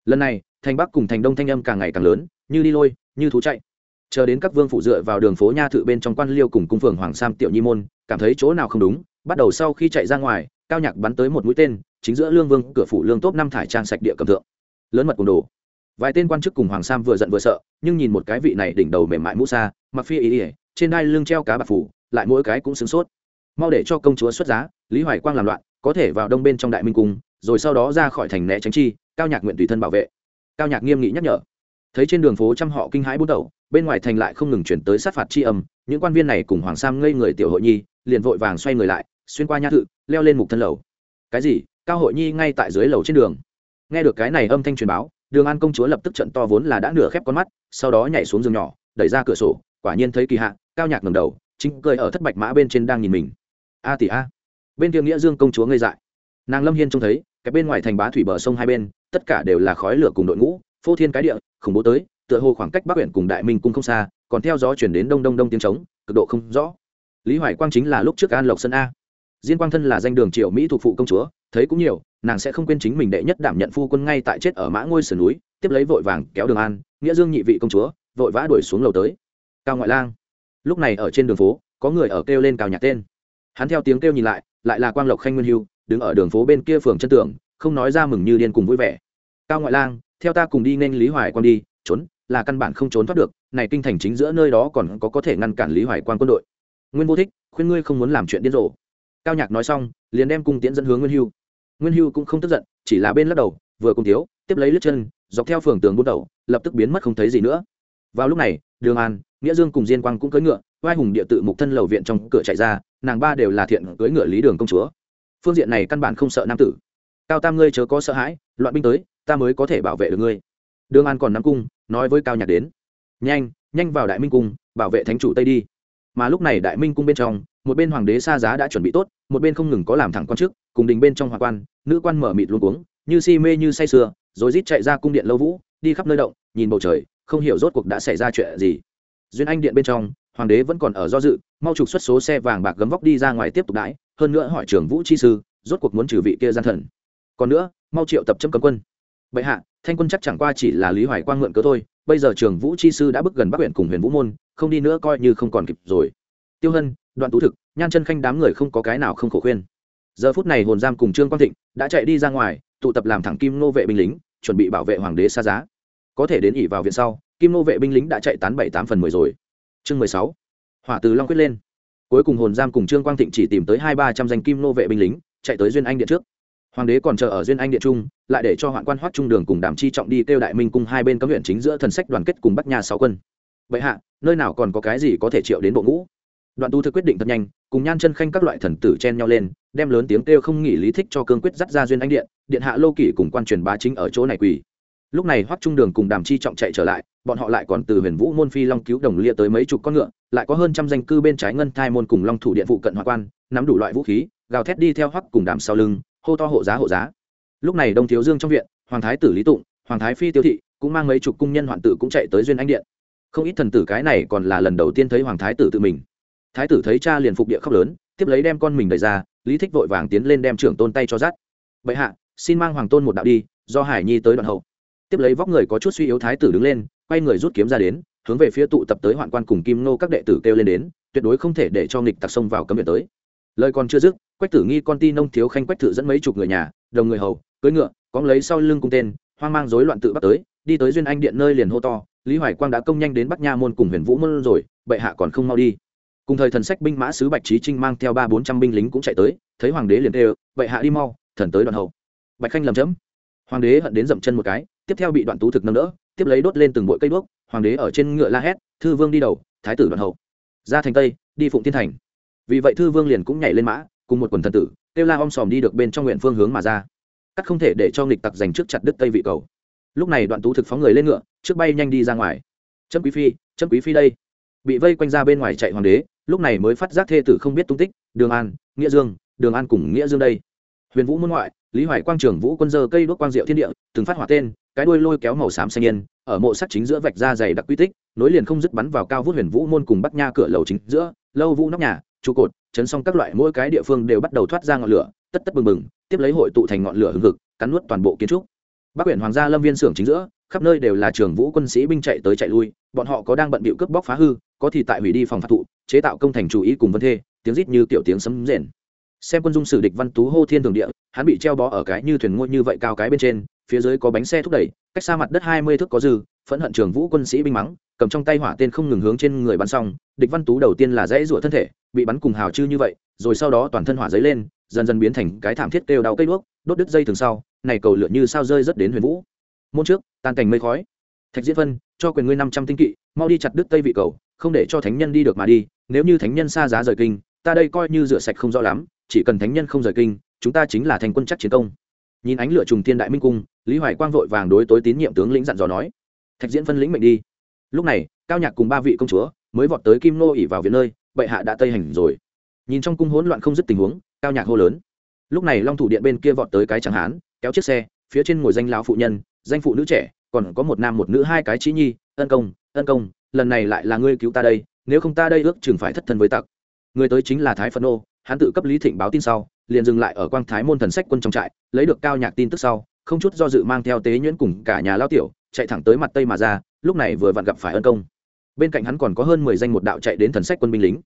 Lần này, thành bắc cùng thành đông thanh âm càng ngày càng lớn, như đi lôi, như thú chạy chờ đến các vương phụ dựa vào đường phố nha thự bên trong quan liêu cùng cung phường hoàng sam tiểu nhi môn, cảm thấy chỗ nào không đúng, bắt đầu sau khi chạy ra ngoài, cao nhạc bắn tới một mũi tên, chính giữa lương vương, cửa phủ lương tốt năm thải trang sạch địa cầm thượng. Lớn mật cùng đồ. Vài tên quan chức cùng hoàng sam vừa giận vừa sợ, nhưng nhìn một cái vị này đỉnh đầu mềm mại mũ xa mặc phi ý ỉa trên đai lưng treo cá bạc phủ, lại mỗi cái cũng sửng sốt. Mau để cho công chúa xuất giá, lý hoài quang làm loạn, có thể vào đông bên trong đại minh cung, rồi sau đó ra khỏi thành né tránh chi, cao nhạc nguyện tùy thân bảo vệ. Cao nhạc nghiêm nghị nhắc nhở thấy trên đường phố trăm họ kinh hãi bút đầu bên ngoài thành lại không ngừng chuyển tới sát phạt tri âm, những quan viên này cùng hoàng sam ngây người tiểu hội nhi, liền vội vàng xoay người lại, xuyên qua nhã thự, leo lên mục thân lầu. Cái gì? Cao hội nhi ngay tại dưới lầu trên đường. Nghe được cái này âm thanh truyền báo, đường an công chúa lập tức trận to vốn là đã nửa khép con mắt, sau đó nhảy xuống giường nhỏ, đẩy ra cửa sổ, quả nhiên thấy kỳ hạ, cao nhạc ngầm đầu, chính cười ở thất bạch mã bên trên đang nhìn mình. A tỷ a. Bên kia nghĩa dương công chúa ngây dại. Nàng lâm hiên trông thấy, cái bên ngoài thành bá thủy bờ sông hai bên, tất cả đều là khói lửa cùng đội ngũ phô thiên cái địa, khủng bố tới, tựa hồ khoảng cách bắc huyện cùng đại minh cung không xa, còn theo gió chuyển đến đông đông đông tiếng trống, cực độ không rõ. Lý hoài quang chính là lúc trước an lộc sân a. Diên quang thân là danh đường triệu mỹ thuộc phụ công chúa, thấy cũng nhiều, nàng sẽ không quên chính mình đệ nhất đảm nhận phu quân ngay tại chết ở mã ngôi sườn núi, tiếp lấy vội vàng kéo đường an, nghĩa dương nhị vị công chúa, vội vã đuổi xuống lầu tới. Cao ngoại lang, lúc này ở trên đường phố, có người ở kêu lên cao nhạc tên. Hắn theo tiếng kêu nhìn lại lại là quang lộc khanh nguyên hưu, đứng ở đường phố bên kia phường chân tường, không nói ra mừng như điên cùng vui vẻ. Cao ngoại lang theo ta cùng đi nên lý hoài quang đi, trốn, là căn bản không trốn thoát được, này kinh thành chính giữa nơi đó còn có có thể ngăn cản lý hoài quang quân đội. Nguyên vô thích, khuyên ngươi không muốn làm chuyện điên rồ. Cao nhạc nói xong, liền đem cung tiễn dẫn hướng nguyên hưu. Nguyên hưu cũng không tức giận, chỉ là bên lắc đầu, vừa cùng thiếu, tiếp lấy lướt chân, dọc theo phường tường bút đầu, lập tức biến mất không thấy gì nữa. Vào lúc này, đường an, nghĩa dương cùng diên quang cũng cưỡi ngựa vai hùng địa tự mục thân lầu viện trong cửa chạy ra, nàng ba đều là thiện cưỡi ngựa lý đường công chúa. Phương diện này căn bản không sợ nam tử. Cao tam ngươi chớ có sợ hãi, loạn binh tới ta mới có thể bảo vệ được ngươi. Đương an còn nắm cung, nói với cao nhạc đến. Nhanh nhanh vào đại minh cung, bảo vệ thánh chủ tây đi. Mà lúc này đại minh cung bên trong, một bên hoàng đế xa giá đã chuẩn bị tốt, một bên không ngừng có làm thẳng quan chức, cùng đình bên trong hoàng quan, nữ quan mở mịt luôn cuống, như si mê như say sưa, rồi rít chạy ra cung điện lâu vũ, đi khắp nơi động, nhìn bầu trời, không hiểu rốt cuộc đã xảy ra chuyện gì. Duyên anh điện bên trong, hoàng đế vẫn còn ở do dự, mau trục xuất số xe vàng bạc gấm vóc đi ra ngoài tiếp tục đãi, hơn nữa hỏi trưởng vũ chi sư, rốt cuộc muốn trừ vị kia gian thần. Còn nữa, mau triệu tập châm cấm quân bệ hạ, thanh quân chắc chẳng qua chỉ là lý hoài quang mượn cớ thôi, bây giờ trường vũ chi sư đã bước gần bắc huyện cùng huyền vũ môn, không đi nữa coi như không còn kịp rồi. Tiêu hân, đoạn tú thực, nhan chân khanh đám người không có cái nào không khổ khuyên. Giờ phút này hồn giam cùng trương quang thịnh đã chạy đi ra ngoài, tụ tập làm thẳng kim nô vệ binh lính, chuẩn bị bảo vệ hoàng đế xa giá. Có thể đến ỉ vào viện sau, kim nô vệ binh lính đã chạy tán bảy tám phần mười rồi. Chương mười sáu, hỏa từ long quyết lên. Cuối cùng hồn giam cùng trương quang thịnh chỉ tìm tới hai ba trăm danh kim nô vệ binh lính, chạy tới duyên anh điện trước hoàng đế còn chờ ở duyên anh điện trung, lại để cho hoạn quan hoắc trung đường cùng đàm chi trọng đi kêu đại minh cung hai bên cấm huyện chính giữa thần sách đoàn kết cùng bắc nhà sáu quân. Vậy hạ, nơi nào còn có cái gì có thể triệu đến bộ ngũ? Đoạn tu thực quyết định thật nhanh, cùng nhan chân khanh các loại thần tử chen nhau lên, đem lớn tiếng kêu không nghỉ lý thích cho cương quyết dắt ra duyên anh điện điện hạ lô kỷ cùng quan truyền bá chính ở chỗ này quỳ. Lúc này hoắc trung đường cùng đàm chi trọng chạy trở lại, bọn họ lại còn từ huyền vũ môn phi long cứu đồng lia tới mấy chục con ngựa, lại có hơn trăm danh cư bên trái ngân thai môn cùng long thủ điện phụ cận hoa quan, nắm đủ loại vũ khí, gào thét đi theo hoắc cùng đàm sau lưng hô to hộ giá hộ giá. Lúc này đông thiếu dương trong viện, hoàng thái tử lý tụng, hoàng thái phi tiêu thị cũng mang mấy chục cung nhân hoạn tử cũng chạy tới duyên anh điện. Không ít thần tử cái này còn là lần đầu tiên thấy hoàng thái tử tự mình. Thái tử thấy cha liền phục địa khóc lớn, tiếp lấy đem con mình đẩy ra, lý thích vội vàng tiến lên đem trưởng tôn tay cho dắt. Bệ hạ, xin mang hoàng tôn một đạo đi, do hải nhi tới đoạn hậu. Tiếp lấy vóc người có chút suy yếu thái tử đứng lên, quay người rút kiếm ra đến, hướng về phía tụ tập tới hoạn quan cùng kim nô các đệ tử kêu lên đến, tuyệt đối không thể để cho nghịch tặc xông vào cấm viện tới. Lời còn chưa dứt quách tử nghi con ti nông thiếu khanh quách thự dẫn mấy chục người nhà đồng người hầu cưỡi ngựa cóng lấy sau lưng cung tên hoang mang rối loạn tự bắt tới đi tới duyên anh điện nơi liền hô to lý hoài quang đã công nhanh đến bắc nha môn cùng huyền vũ môn rồi bệ hạ còn không mau đi. Cùng thời thần sách binh mã sứ bạch trí trinh mang theo ba bốn trăm binh lính cũng chạy tới thấy hoàng đế liền kêu, bệ hạ đi mau thần tới đoạn hậu. Bạch khanh lầm chấm. Hoàng đế hận đến dậm chân một cái tiếp theo bị đoạn tú thực nâng đỡ tiếp lấy đốt lên từng bụi cây đuốc hoàng đế ở trên ngựa la hét thư vương đi đầu thái tử đoạn hậu. Ra thành tây đi phụng thiên thành. Vì vậy thư vương liền cũng nhảy lên mã cùng một quần thần tử, kêu la om sòm đi được bên trong nguyện phương hướng mà ra. Cắt không thể để cho nghịch tặc giành trước chặt đứt tây vị cầu. Lúc này đoạn tú thực phóng người lên ngựa, trước bay nhanh đi ra ngoài. Trâm quý phi trâm quý phi đây. Bị vây quanh ra bên ngoài chạy hoàng đế, lúc này mới phát giác thê tử không biết tung tích, đường an, nghĩa dương, đường an cùng nghĩa dương đây. Huyền vũ môn ngoại, lý hoài quang trường vũ quân dơ cây đuốc quang diệu thiên địa, từng phát hỏa tên, cái đuôi lôi kéo màu xám xanh yên, ở mộ sắt chính giữa vạch ra dày đặc quy tích, nối liền không dứt bắn vào cao vút huyền vũ môn cùng bắc nha cửa lầu chính giữa, lâu vũ nóc nhà, trụ cột chấn xong các loại mỗi cái địa phương đều bắt đầu thoát ra ngọn lửa, tất tất bừng bừng, tiếp lấy hội tụ thành ngọn lửa hừng hực, cắn nuốt toàn bộ kiến trúc. Bắc huyện hoàng gia lâm viên xưởng chính giữa, khắp nơi đều là trường vũ quân sĩ binh chạy tới chạy lui, bọn họ có đang bận bịu cướp bóc phá hư, có thì tại hủy đi phòng phạt thụ, chế tạo công thành chủ ý cùng vân thê, tiếng rít như kiểu tiếng sấm rền. Xem quân dung sử địch văn tú hô thiên thường địa, hắn bị treo bó ở cái như thuyền ngôi như vậy cao cái bên trên, phía dưới có bánh xe thúc đẩy, cách xa mặt đất hai mươi thước có dư, phẫn hận trường vũ quân sĩ binh mắng cầm trong tay hỏa tên không ngừng hướng trên người bắn xong, địch văn tú đầu tiên là dãy rủa thân thể, bị bắn cùng hào chư như vậy, rồi sau đó toàn thân hỏa giấy lên, dần dần biến thành cái thảm thiết kêu đau cây đuốc, đốt đứt dây thường sau, này cầu lửa như sao rơi rất đến huyền vũ. Môn trước, tan cảnh mây khói. Thạch diễn vân, cho quyền ngươi năm trăm tinh kỵ, mau đi chặt đứt tây vị cầu, không để cho thánh nhân đi được mà đi, nếu như thánh nhân xa giá rời kinh, ta đây coi như rửa sạch không rõ lắm, chỉ cần thánh nhân không rời kinh, chúng ta chính là thành quân chắc chiến công. Nhìn ánh lửa trùng thiên đại minh cung, lý hoài quang vội vàng đối tối tín nhiệm tướng lĩnh dặn dò nói. Thạch diễn phân lĩnh mệnh đi lúc này, cao nhạc cùng ba vị công chúa mới vọt tới kim nô ỉ vào viện nơi, bệ hạ đã tây hành rồi. Nhìn trong cung hỗn loạn không dứt tình huống, cao nhạc hô lớn. Lúc này long thủ điện bên kia vọt tới cái chẳng hán, kéo chiếc xe, phía trên ngồi danh lão phụ nhân, danh phụ nữ trẻ, còn có một nam một nữ hai cái trí nhi, ân công ân công, lần này lại là ngươi cứu ta đây, nếu không ta đây ước chừng phải thất thân với tặc. Người tới chính là thái phân nô, hắn tự cấp lý thịnh báo tin sau, liền dừng lại ở quang thái môn thần sách quân trong trại, lấy được cao nhạc tin tức sau, không chút do dự mang theo tế nhuyễn cùng cả nhà lao tiểu, chạy thẳng tới mặt tây mà ra lúc này vừa vặn gặp phải ân công. Bên cạnh hắn còn có hơn mười danh một đạo chạy đến thần sách quân binh lính.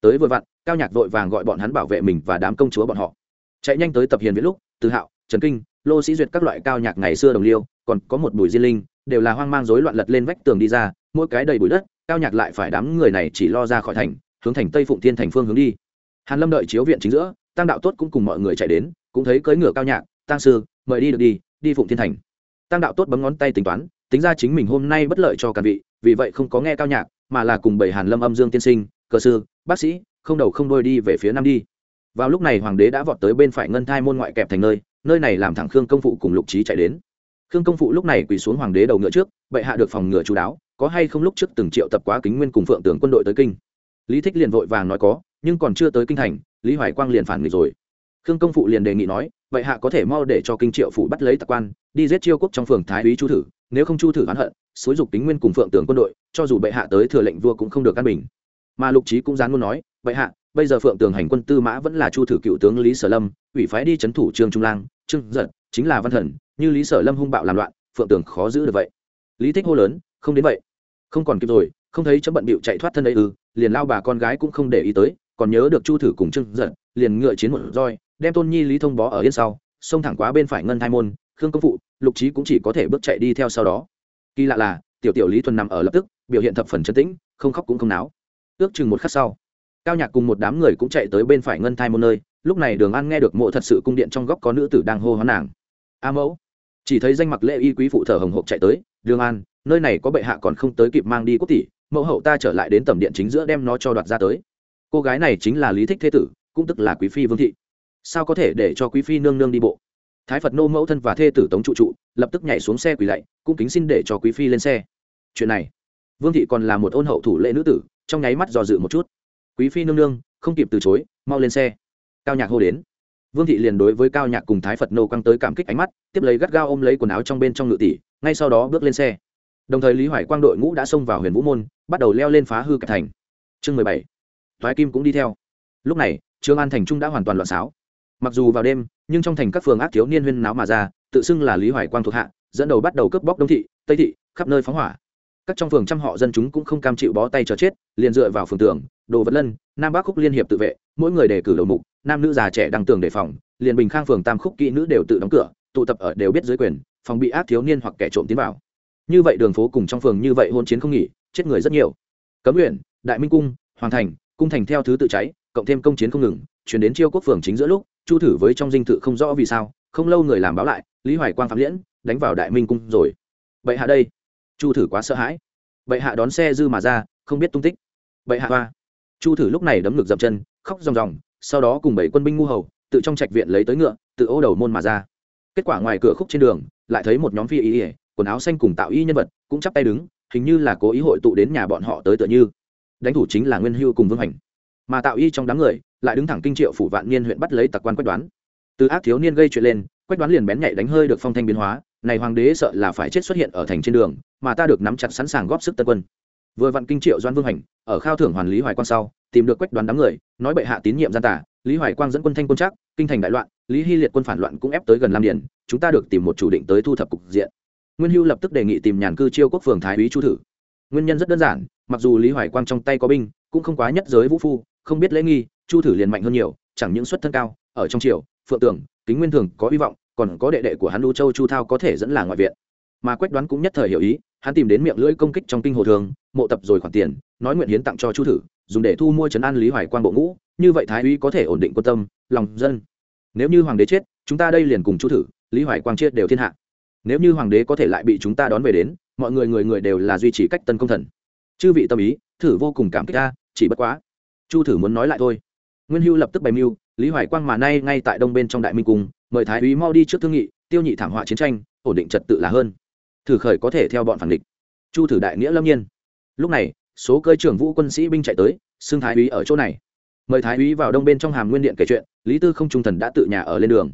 Tới vừa vặn, cao nhạc vội vàng gọi bọn hắn bảo vệ mình và đám công chúa bọn họ. Chạy nhanh tới tập hiền viễn lúc, từ hạo, trần kinh, lô sĩ duyệt các loại cao nhạc ngày xưa đồng liêu, còn có một bùi diên linh, đều là hoang mang rối loạn lật lên vách tường đi ra, mỗi cái đầy bụi đất, cao nhạc lại phải đám người này chỉ lo ra khỏi thành, hướng thành tây phụng thiên thành phương hướng đi. Hàn lâm đợi chiếu viện chính giữa tăng đạo tốt cũng cùng mọi người chạy đến, cũng thấy cưỡi ngựa cao nhạc tăng sư, mời đi được đi đi phụng thiên thành. Tăng đạo tốt bấm ngón tay tính toán tính ra chính mình hôm nay bất lợi cho càn vị, vì vậy không có nghe cao nhạc, mà là cùng bảy hàn lâm âm dương tiên sinh, cơ sư, bác sĩ, không đầu không đôi đi về phía nam đi. Vào lúc này hoàng đế đã vọt tới bên phải ngân thai môn ngoại kẹp thành nơi nơi này làm thẳng khương công phụ cùng lục trí chạy đến. Khương công phụ lúc này quỳ xuống hoàng đế đầu ngựa trước, bệ hạ được phòng ngựa chú đáo, có hay không lúc trước từng triệu tập quá kính nguyên cùng phượng tướng quân đội tới kinh. Lý thích liền vội vàng nói có, nhưng còn chưa tới kinh thành, lý hoài quang liền phản nghịch rồi. Khương công phụ liền đề nghị nói, bệ hạ có thể mau để cho kinh triệu phụ bắt lấy tạc quan, đi giết chiêu quốc trong phường thái úy chu thử nếu không chu thử oán hận, xúi dục Tính nguyên cùng phượng Tường quân đội, cho dù bệ hạ tới thừa lệnh vua cũng không được căn bình. Mà lục trí cũng dán muốn nói, Bệ hạ, bây giờ phượng tường hành quân tư mã vẫn là chu thử cựu tướng lý sở lâm, ủy phái đi c h ấ n thủ trương trung lang, trương giận chính là văn thần, như lý sở lâm hung bạo làm loạn, phượng tường khó giữ được vậy. Lý thích hô lớn, không đến vậy, không còn kịp rồi, không thấy chấm bận bịu chạy thoát thân ấy ư, liền lao bà con gái cũng không để ý tới, còn nhớ được chu thử cùng trương giận liền ngựa chiến một roi, đem tôn nhi lý thông bó ở yên sau, xông thẳng quá bên phải ngân hai môn khương công phụ, lục trí cũng chỉ có thể bước chạy đi theo sau đó. Kỳ lạ là, tiểu tiểu lý thuần nằm ở lập tức, biểu hiện thập phần chân tĩnh, không khóc cũng không náo. Ước chừng một khắc sau, cao nhạc cùng một đám người cũng chạy tới bên phải ngân thai một nơi, lúc này đường an nghe được mộ thật sự cung điện trong góc có nữ tử đang hô hoán nàng. A mẫu. Chỉ thấy danh mặc lễ y quý phụ thở hồng hộc chạy tới, đường an, nơi này có bệ hạ còn không tới kịp mang đi quốc tỷ, mẫu hậu ta trở lại đến tầm điện chính giữa đem nó cho đoạt ra tới. Cô gái này chính là lý thích thế tử, cũng tức là quý phi vương thị. Sao có thể để cho quý phi nương nương đi bộ? Thái phật nô mẫu thân và thê tử tống trụ trụ lập tức nhảy xuống xe quỳ lạy, cũng kính xin để cho quý phi lên xe. Chuyện này, vương thị còn là một ôn hậu thủ lệ nữ tử, trong nháy mắt dò dự một chút. Quý phi nương nương, không kịp từ chối, mau lên xe. Cao nhạc hô đến. Vương thị liền đối với cao nhạc cùng thái phật nô căng tới cảm kích ánh mắt, tiếp lấy gắt gao ôm lấy quần áo trong bên trong ngự tỷ, ngay sau đó bước lên xe. Đồng thời lý hoài quang đội ngũ đã xông vào huyền vũ môn, bắt đầu leo lên phá hư cả thành. Chương mười bảy. Thoái kim cũng đi theo. Lúc này, trương an thành trung đã hoàn toàn loạn xáo mặc dù vào đêm, nhưng trong thành các phường ác thiếu niên huyên náo mà ra, tự xưng là lý hoài quang thuộc hạ, dẫn đầu bắt đầu cướp bóc đông thị, tây thị, khắp nơi phóng hỏa. Các trong phường trăm họ dân chúng cũng không cam chịu bó tay cho chết, liền dựa vào phường tường, đồ vật lân, nam bắc khúc liên hiệp tự vệ, mỗi người đề cử đầu mục, nam nữ già trẻ đăng tường đề phòng, liền bình khang phường tam khúc kỹ nữ đều tự đóng cửa, tụ tập ở đều biết dưới quyền, phòng bị ác thiếu niên hoặc kẻ trộm tiến vào. Như vậy đường phố cùng trong phường như vậy hôn chiến không nghỉ, chết người rất nhiều. Cấm nguyện đại minh cung, hoàng thành, cung thành theo thứ tự cháy, cộng thêm công chiến không ngừng chuyển đến chiêu quốc phường chính giữa lúc, chu thử với trong dinh thự không rõ vì sao, không lâu người làm báo lại, lý hoài quang phạm liễn, đánh vào đại minh cung rồi. Vậy hạ đây. Chu thử quá sợ hãi. Vậy hạ đón xe dư mà ra, không biết tung tích. Vậy hạ hoa. Chu thử lúc này đấm ngực dậm chân, khóc ròng ròng, sau đó cùng bảy quân binh ngu hầu, tự trong trạch viện lấy tới ngựa, tự ô đầu môn mà ra. Kết quả ngoài cửa khúc trên đường, lại thấy một nhóm phi ý ỉa quần áo xanh cùng tạo y nhân vật, cũng chắp tay đứng, hình như là cố ý hội tụ đến nhà bọn họ tới tựa như. Đánh thủ chính là nguyên hưu cùng vương hành mà tạo y trong đám người lại đứng thẳng kinh triệu phủ vạn niên huyện bắt lấy tặc quan quách đoán. Từ ác thiếu niên gây chuyện lên, quách đoán liền bén nhạy đánh hơi được phong thanh biến hóa, này hoàng đế sợ là phải chết xuất hiện ở thành trên đường, mà ta được nắm chặt sẵn sàng góp sức tân quân. Vừa vặn kinh triệu doan vương hành, ở khao thưởng hoàn lý hoài quang sau, tìm được quách đoán đám người, nói bệ hạ tín nhiệm gian tả lý hoài quang dẫn quân thanh quân chắc kinh thành đại loạn, lý hy liệt quân phản loạn cũng ép tới gần lam điền, chúng ta được tìm một chủ định tới thu thập cục diện. Nguyên hưu lập tức đề nghị tìm nhàn cư chiêu quốc phường thái úy chu thử. Nguyên nhân rất đơn giản, mặc dù lý hoài quang trong tay có binh, cũng không quá nhất giới vũ phu không biết lễ nghi, chu thử liền mạnh hơn nhiều, chẳng những xuất thân cao, ở trong triều, phượng tưởng kính nguyên thường có hy vọng, còn có đệ đệ của hắn lưu châu chu thao có thể dẫn là ngoại viện. Mà quách đoán cũng nhất thời hiểu ý, hắn tìm đến miệng lưỡi công kích trong kinh hồ thường, mộ tập rồi khoản tiền, nói nguyện hiến tặng cho chu thử, dùng để thu mua trấn an lý hoài quang bộ ngũ, như vậy thái úy có thể ổn định quân tâm, lòng dân. Nếu như hoàng đế chết, chúng ta đây liền cùng chu thử, lý hoài quang chết đều thiên hạ. Nếu như hoàng đế có thể lại bị chúng ta đón về đến, mọi người người người đều là duy trì cách tân công thần. Chư vị tâm ý, thử vô cùng cảm kích ta chỉ bất quá chu thử muốn nói lại thôi. Nguyên hưu lập tức bày mưu, lý hoài quang mà nay ngay tại đông bên trong đại minh cung, mời thái úy mau đi trước thương nghị, tiêu nhị thảm họa chiến tranh, ổn định trật tự là hơn. Thử khởi có thể theo bọn phản địch. Chu thử đại nghĩa lâm nhiên. Lúc này, số cơ trưởng vũ quân sĩ binh chạy tới, xưng thái úy ở chỗ này. Mời thái úy vào đông bên trong hàm nguyên điện kể chuyện, lý tư không trung thần đã tự nhà ở lên đường.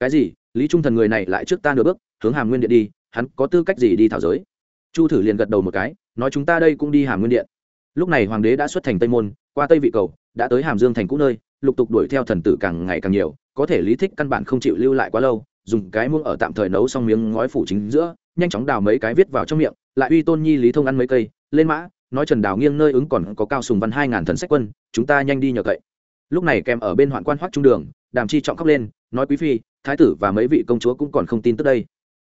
Cái gì? Lý trung thần người này lại trước ta nửa bước, hướng hàm nguyên điện đi, hắn có tư cách gì đi thảo giới? Chu thử liền gật đầu một cái, nói chúng ta đây cũng đi hàm nguyên điện. Lúc này hoàng đế đã xuất thành tây môn qua tây vị cầu, đã tới hàm dương thành cũ nơi, lục tục đuổi theo thần tử càng ngày càng nhiều, có thể lý thích căn bản không chịu lưu lại quá lâu, dùng cái muông ở tạm thời nấu xong miếng ngói phủ chính giữa, nhanh chóng đào mấy cái viết vào trong miệng, lại uy tôn nhi lý thông ăn mấy cây, lên mã, nói trần đào nghiêng nơi ứng còn có cao sùng văn hai ngàn thần sách quân, chúng ta nhanh đi nhờ cậy. Lúc này kèm ở bên hoạn quan hoắc trung đường, đàm chi trọng khóc lên, nói quý phi, thái tử và mấy vị công chúa cũng còn không tin tức đây.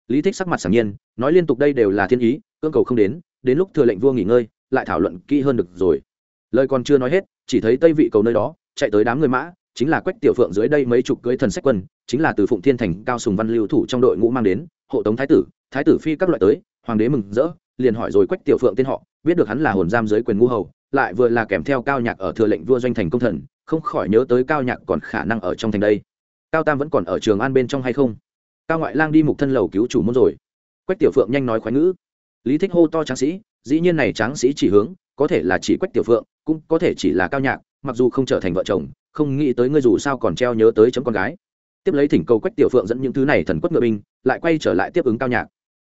Lý thích sắc mặt sảng nhiên, nói liên tục đây đều là thiên ý, cưỡng cầu không đến đến lúc thừa lệnh vua nghỉ ngơi, lại thảo luận kỹ hơn được rồi lời còn chưa nói hết, chỉ thấy tây vị cầu nơi đó, chạy tới đám người mã, chính là quách tiểu phượng dưới đây mấy chục cưới thần sách quân, chính là từ phụng thiên thành, cao sùng văn lưu thủ trong đội ngũ mang đến, hộ tống thái tử thái tử phi các loại tới, hoàng đế mừng rỡ, liền hỏi rồi quách tiểu phượng tên họ, biết được hắn là hồn giam dưới quyền ngũ hầu, lại vừa là kèm theo cao nhạc ở thừa lệnh vua doanh thành công thần, không khỏi nhớ tới cao nhạc còn khả năng ở trong thành đây. Cao tam vẫn còn ở trường an bên trong hay không? Cao ngoại lang đi mục thân lầu cứu chủ môn rồi. Quách tiểu phượng nhanh nói khoái ngữ. Lý thích hô to tráng sĩ, dĩ nhiên này tráng sĩ chỉ hướng có thể là chỉ quách tiểu phượng, cũng có thể chỉ là cao nhạc, mặc dù không trở thành vợ chồng, không nghĩ tới ngươi dù sao còn treo nhớ tới chấm con gái. Tiếp lấy thỉnh cầu quách tiểu phượng dẫn những thứ này thần quất ngựa binh, lại quay trở lại tiếp ứng cao nhạc.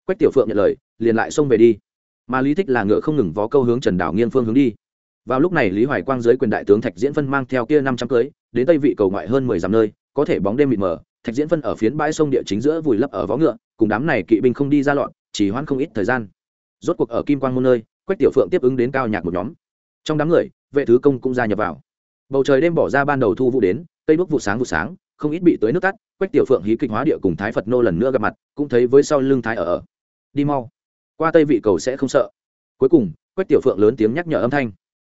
Quách tiểu phượng nhận lời, liền lại xông về đi. Mà lý thích là ngựa không ngừng vó câu hướng trần đảo nghiên phương hướng đi. Vào lúc này lý hoài quang dưới quyền đại tướng thạch diễn phân mang theo kia năm trăm cưới, đến tây vị cầu ngoại hơn mười dặm nơi, có thể bóng đêm mịt mờ, thạch diễn phân ở phiến bãi sông địa chính giữa vùi lấp ở vó ngựa, cùng đám này kỵ binh không đi ra lọn chỉ hoãn không ít thời gian. Rốt cuộc ở kim quang môn nơi quách tiểu phượng tiếp ứng đến cao nhạc một nhóm. Trong đám người, vệ thứ công cũng gia nhập vào. Bầu trời đêm bỏ ra ban đầu thu vụ đến, cây đuốc vụ sáng vụ sáng, không ít bị tới nước tắt, quách tiểu phượng hí kịch hóa địa cùng thái phật nô lần nữa gặp mặt, cũng thấy với sau lưng thái ở ở. Đi mau. Qua tây vị cầu sẽ không sợ. Cuối cùng, quách tiểu phượng lớn tiếng nhắc nhở âm thanh.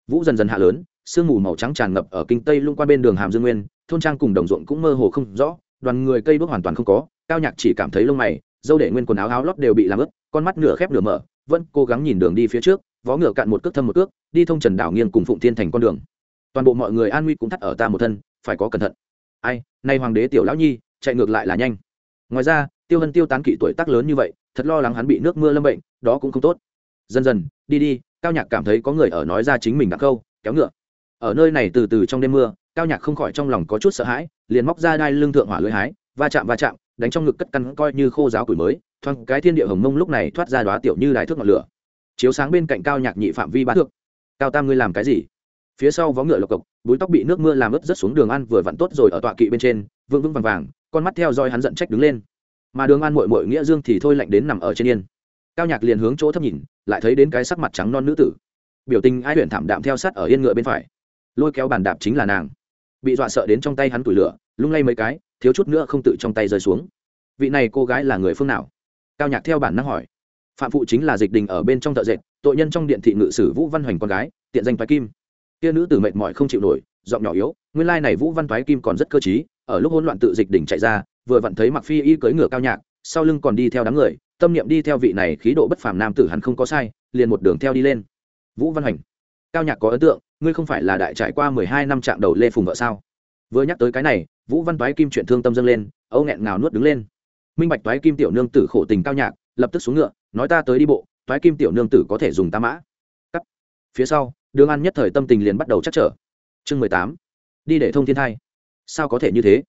Vũ dần dần hạ lớn, sương mù màu trắng tràn ngập ở kinh tây lung qua bên đường hàm dương nguyên, thôn trang cùng đồng ruộng cũng mơ hồ không rõ, đoàn người cây đuốc hoàn toàn không có, cao nhạc chỉ cảm thấy lông mày, dâu để nguyên quần áo áo lót đều bị làm ướt, con mắt nửa khép nửa mở vẫn cố gắng nhìn đường đi phía trước, vó ngựa cạn một cước thâm một cước, đi thông trần đảo nghiêng cùng phụng thiên thành con đường. Toàn bộ mọi người an nguy cũng thắt ở ta một thân, phải có cẩn thận. Ai, nay hoàng đế tiểu lão nhi, chạy ngược lại là nhanh. Ngoài ra, tiêu hân tiêu tán kỵ tuổi tác lớn như vậy, thật lo lắng hắn bị nước mưa lâm bệnh, đó cũng không tốt. Dần dần, đi đi, cao nhạc cảm thấy có người ở nói ra chính mình đã câu kéo ngựa. Ở nơi này từ từ trong đêm mưa, cao nhạc không khỏi trong lòng có chút sợ hãi, liền móc ra đai lưng thượng hỏa lưỡi hái, va chạm va chạm, đánh trong ngực cất căn coi như khô giáo củi mới thoáng cái thiên địa hồng mông lúc này thoát ra đóa tiểu như đài thước ngọn lửa. Chiếu sáng bên cạnh cao nhạc nhị phạm vi ba thượng cao tam ngươi làm cái gì? Phía sau vó ngựa lộc cộc, búi tóc bị nước mưa làm ướt rất xuống đường ăn vừa vặn tốt rồi ở tọa kỵ bên trên vương vững vàng vàng, con mắt theo dõi hắn giận trách đứng lên. Mà đường ăn mội mội nghĩa dương thì thôi lạnh đến nằm ở trên yên. Cao nhạc liền hướng chỗ thấp nhìn, lại thấy đến cái sắc mặt trắng non nữ tử. Biểu tình ai huyện thảm đạm theo sát ở yên ngựa bên phải. Lôi kéo bàn đạp chính là nàng. Bị dọa sợ đến trong tay hắn tủi lửa, lung lay mấy cái, thiếu chút nữa không tự trong tay rơi xuống. Vị này cô gái là người phương nào? Cao nhạc theo bản năng hỏi. Phạm phụ chính là dịch đình ở bên trong thợ dệt, tội nhân trong điện thị ngự sử vũ văn hoành con gái, tiện danh toái kim. Kia nữ tử mệt mỏi không chịu nổi, giọng nhỏ yếu, nguyên lai này vũ văn toái kim còn rất cơ t ở lúc hỗn loạn tự dịch đỉnh chạy ra, vừa vặn thấy mặc phi y cưỡi ngựa cao nhạc, sau lưng còn đi theo đám người, tâm niệm đi theo vị này khí độ bất phàm nam tử hắn không có sai, liền một đường theo đi lên. Vũ văn hoành, cao nhạc có ấn tượng, ngươi không phải là đại trải qua mười hai năm chạm đầu lê phùng vợ sao? Vừa nhắc tới cái này, vũ văn toái kim chuyện thương tâm dâng lên, âu nghẹn ngào nuốt đứng lên minh bạch toái kim tiểu nương tử khổ tình cao nhạc, lập tức xuống ngựa, nói ta tới đi bộ, toái kim tiểu nương tử có thể dùng ta mã. Cắt. Phía sau, đường an nhất thời tâm tình liền bắt đầu chắc trở. Chương mười tám. Đi để thông thiên thai. Sao có thể như thế?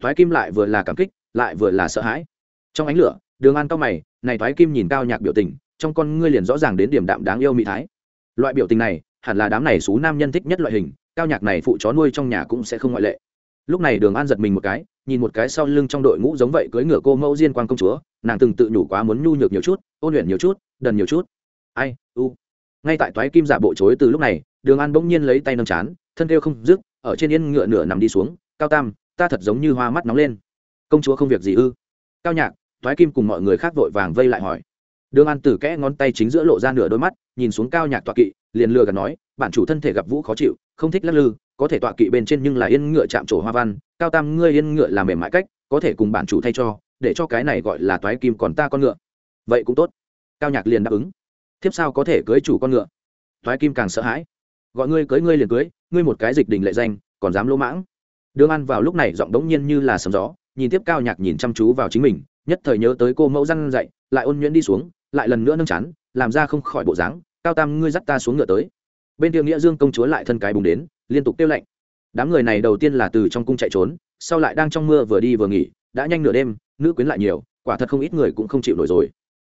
Toái kim lại vừa là cảm kích, lại vừa là sợ hãi. Trong ánh lửa, đường an cao mày, này toái kim nhìn cao nhạc biểu tình, trong con ngươi liền rõ ràng đến điểm đạm đáng yêu mỹ thái. Loại biểu tình này, hẳn là đám này xú nam nhân thích nhất loại hình, cao nhạc này phụ chó nuôi trong nhà cũng sẽ không ngoại lệ lúc này đường an giật mình một cái, nhìn một cái sau lưng trong đội ngũ giống vậy cưỡi ngựa cô mẫu diên quan công chúa, nàng từng tự nhủ quá muốn nhu nhược nhiều chút, ôn luyện nhiều chút, đần nhiều chút. Ai, u. Ngay tại toái kim giả bộ chối từ lúc này, đường an bỗng nhiên lấy tay nâng chán, thân kêu không dứt, ở trên yên ngựa nửa nằm đi xuống, cao tam, ta thật giống như hoa mắt nóng lên. Công chúa không việc gì ư? Cao nhạc, toái kim cùng mọi người khác vội vàng vây lại hỏi. Đường an từ kẽ ngón tay chính giữa lộ ra nửa đôi mắt, nhìn xuống cao nhạc tọa kỵ, liền lừa gạt nói, bản chủ thân thể gặp vũ khó chịu, không thích lắc lư có thể tọa kỵ bên trên nhưng là yên ngựa chạm trổ hoa văn, cao tam ngươi yên ngựa làm mềm mại cách, có thể cùng bản chủ thay cho, để cho cái này gọi là toái kim còn ta con ngựa. Vậy cũng tốt. Cao nhạc liền đáp ứng. Thiếp sao có thể cưới chủ con ngựa? Toái kim càng sợ hãi. Gọi ngươi cưới ngươi liền cưới, ngươi một cái dịch đình lệ danh, còn dám lỗ mãng. Đường ăn vào lúc này giọng đống nhiên như là sấm gió, nhìn tiếp cao nhạc nhìn chăm chú vào chính mình, nhất thời nhớ tới cô mẫu răn dậy lại ôn nhuyễn đi xuống, lại lần nữa nâng chán, làm ra không khỏi bộ dáng, cao tam, ngươi dắt ta xuống ngựa tới. Bên kia nghĩa dương công chúa lại thân cái bùng đến liên tục tiêu lệnh đám người này đầu tiên là từ trong cung chạy trốn, sau lại đang trong mưa vừa đi vừa nghỉ, đã nhanh nửa đêm, nữ quyến lại nhiều, quả thật không ít người cũng không chịu nổi rồi.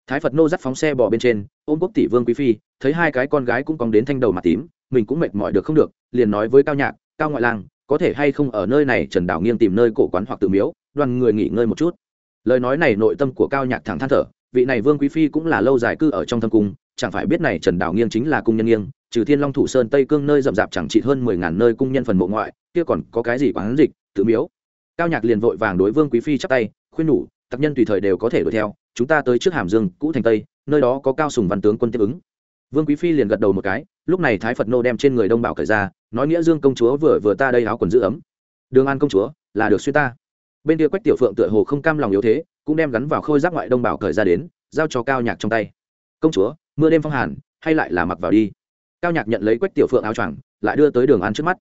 Thái phật nô dắt phóng xe bò bên trên, ôm quốc tỷ vương quý phi, thấy hai cái con gái cũng còn đến thanh đầu mặt tím, mình cũng mệt mỏi được không được, liền nói với cao nhạc, cao ngoại lang, có thể hay không ở nơi này trần đảo nghiêng tìm nơi cổ quán hoặc tự miếu, đoàn người nghỉ ngơi một chút. Lời nói này nội tâm của cao nhạc thẳng than thở, vị này vương quý phi cũng là lâu dài cư ở trong thâm cung, chẳng phải biết này trần đảo nghiêng chính là cung nhân nghiêng trừ thiên long thủ sơn tây cương nơi rậm rạp chẳng trị hơn mười ngàn nơi cung nhân phần mộ ngoại, kia còn có cái gì quán dịch, tự miếu. Cao nhạc liền vội vàng đối vương quý phi chắp tay, khuyên nhủ tập nhân tùy thời đều có thể đuổi theo, chúng ta tới trước hàm dương, cũ thành tây, nơi đó có cao sùng văn tướng quân tiếp ứng. Vương quý phi liền gật đầu một cái, lúc này thái phật nô đem trên người đông bảo cởi ra, nói nghĩa dương công chúa vừa vừa ta đây áo quần giữ ấm. Đường an công chúa, là được xuyên ta. Bên kia quách tiểu phượng tựa hồ không cam lòng yếu thế, cũng đem gắn vào khôi giác ngoại đông bảo cởi ra đến, giao cho cao nhạc trong tay. Công chúa, mưa đêm phong hàn, hay lại là mặc vào đi cao nhạc nhận lấy quách tiểu phượng áo choàng, lại đưa tới đường an trước mắt.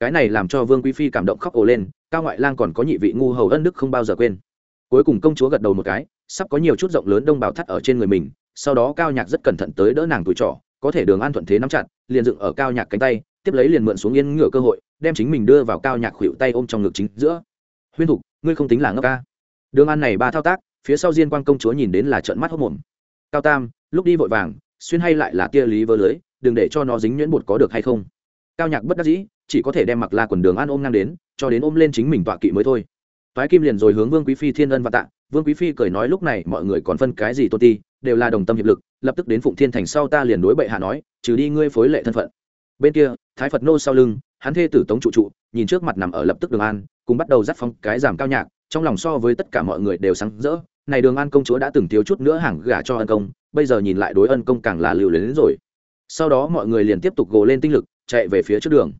Cái này làm cho vương quý phi cảm động khóc ồ lên, cao ngoại lang còn có nhị vị ngu hầu ân đức không bao giờ quên. Cuối cùng công chúa gật đầu một cái, sắp có nhiều chút rộng lớn đông bảo thắt ở trên người mình, sau đó cao nhạc rất cẩn thận tới đỡ nàng tuổi trỏ có thể đường an thuận thế nắm chặt, liền dựng ở cao nhạc cánh tay, tiếp lấy liền mượn xuống yên ngựa cơ hội, đem chính mình đưa vào cao nhạc khuỵu tay ôm trong ngực chính giữa. Huyên thục, ngươi không tính là ngốc ca. Đường an này ba thao tác, phía sau diên quan công chúa nhìn đến là trợn mắt hốc mồm. Cao tam, lúc đi vội vàng, xuyên hay lại là tia lý vơ lưới đừng để cho nó dính nhuyễn bột có được hay không. Cao nhạc bất đắc dĩ, chỉ có thể đem mặc la quần đường an ôm ngang đến, cho đến ôm lên chính mình tọa kỵ mới thôi. Toái kim liền rồi hướng vương quý phi thiên ân và tạ. Vương quý phi cười nói lúc này mọi người còn phân cái gì tôn ti, đều là đồng tâm hiệp lực, lập tức đến phụng thiên thành sau ta liền đối bệ hạ nói, trừ đi ngươi phối lệ thân phận. Bên kia, thái phật nô sau lưng, hắn thê tử tống trụ trụ, nhìn trước mặt nằm ở lập tức đường an, cùng bắt đầu dắt phong cái giảm cao nhạc, trong lòng so với tất cả mọi người đều sáng rỡ. Này đường an công chúa đã từng thiếu chút nữa hàng gả cho ân công, bây giờ nhìn lại đối ân công càng là lưu luyến rồi sau đó mọi người liền tiếp tục gồ lên tinh lực, chạy về phía trước đường.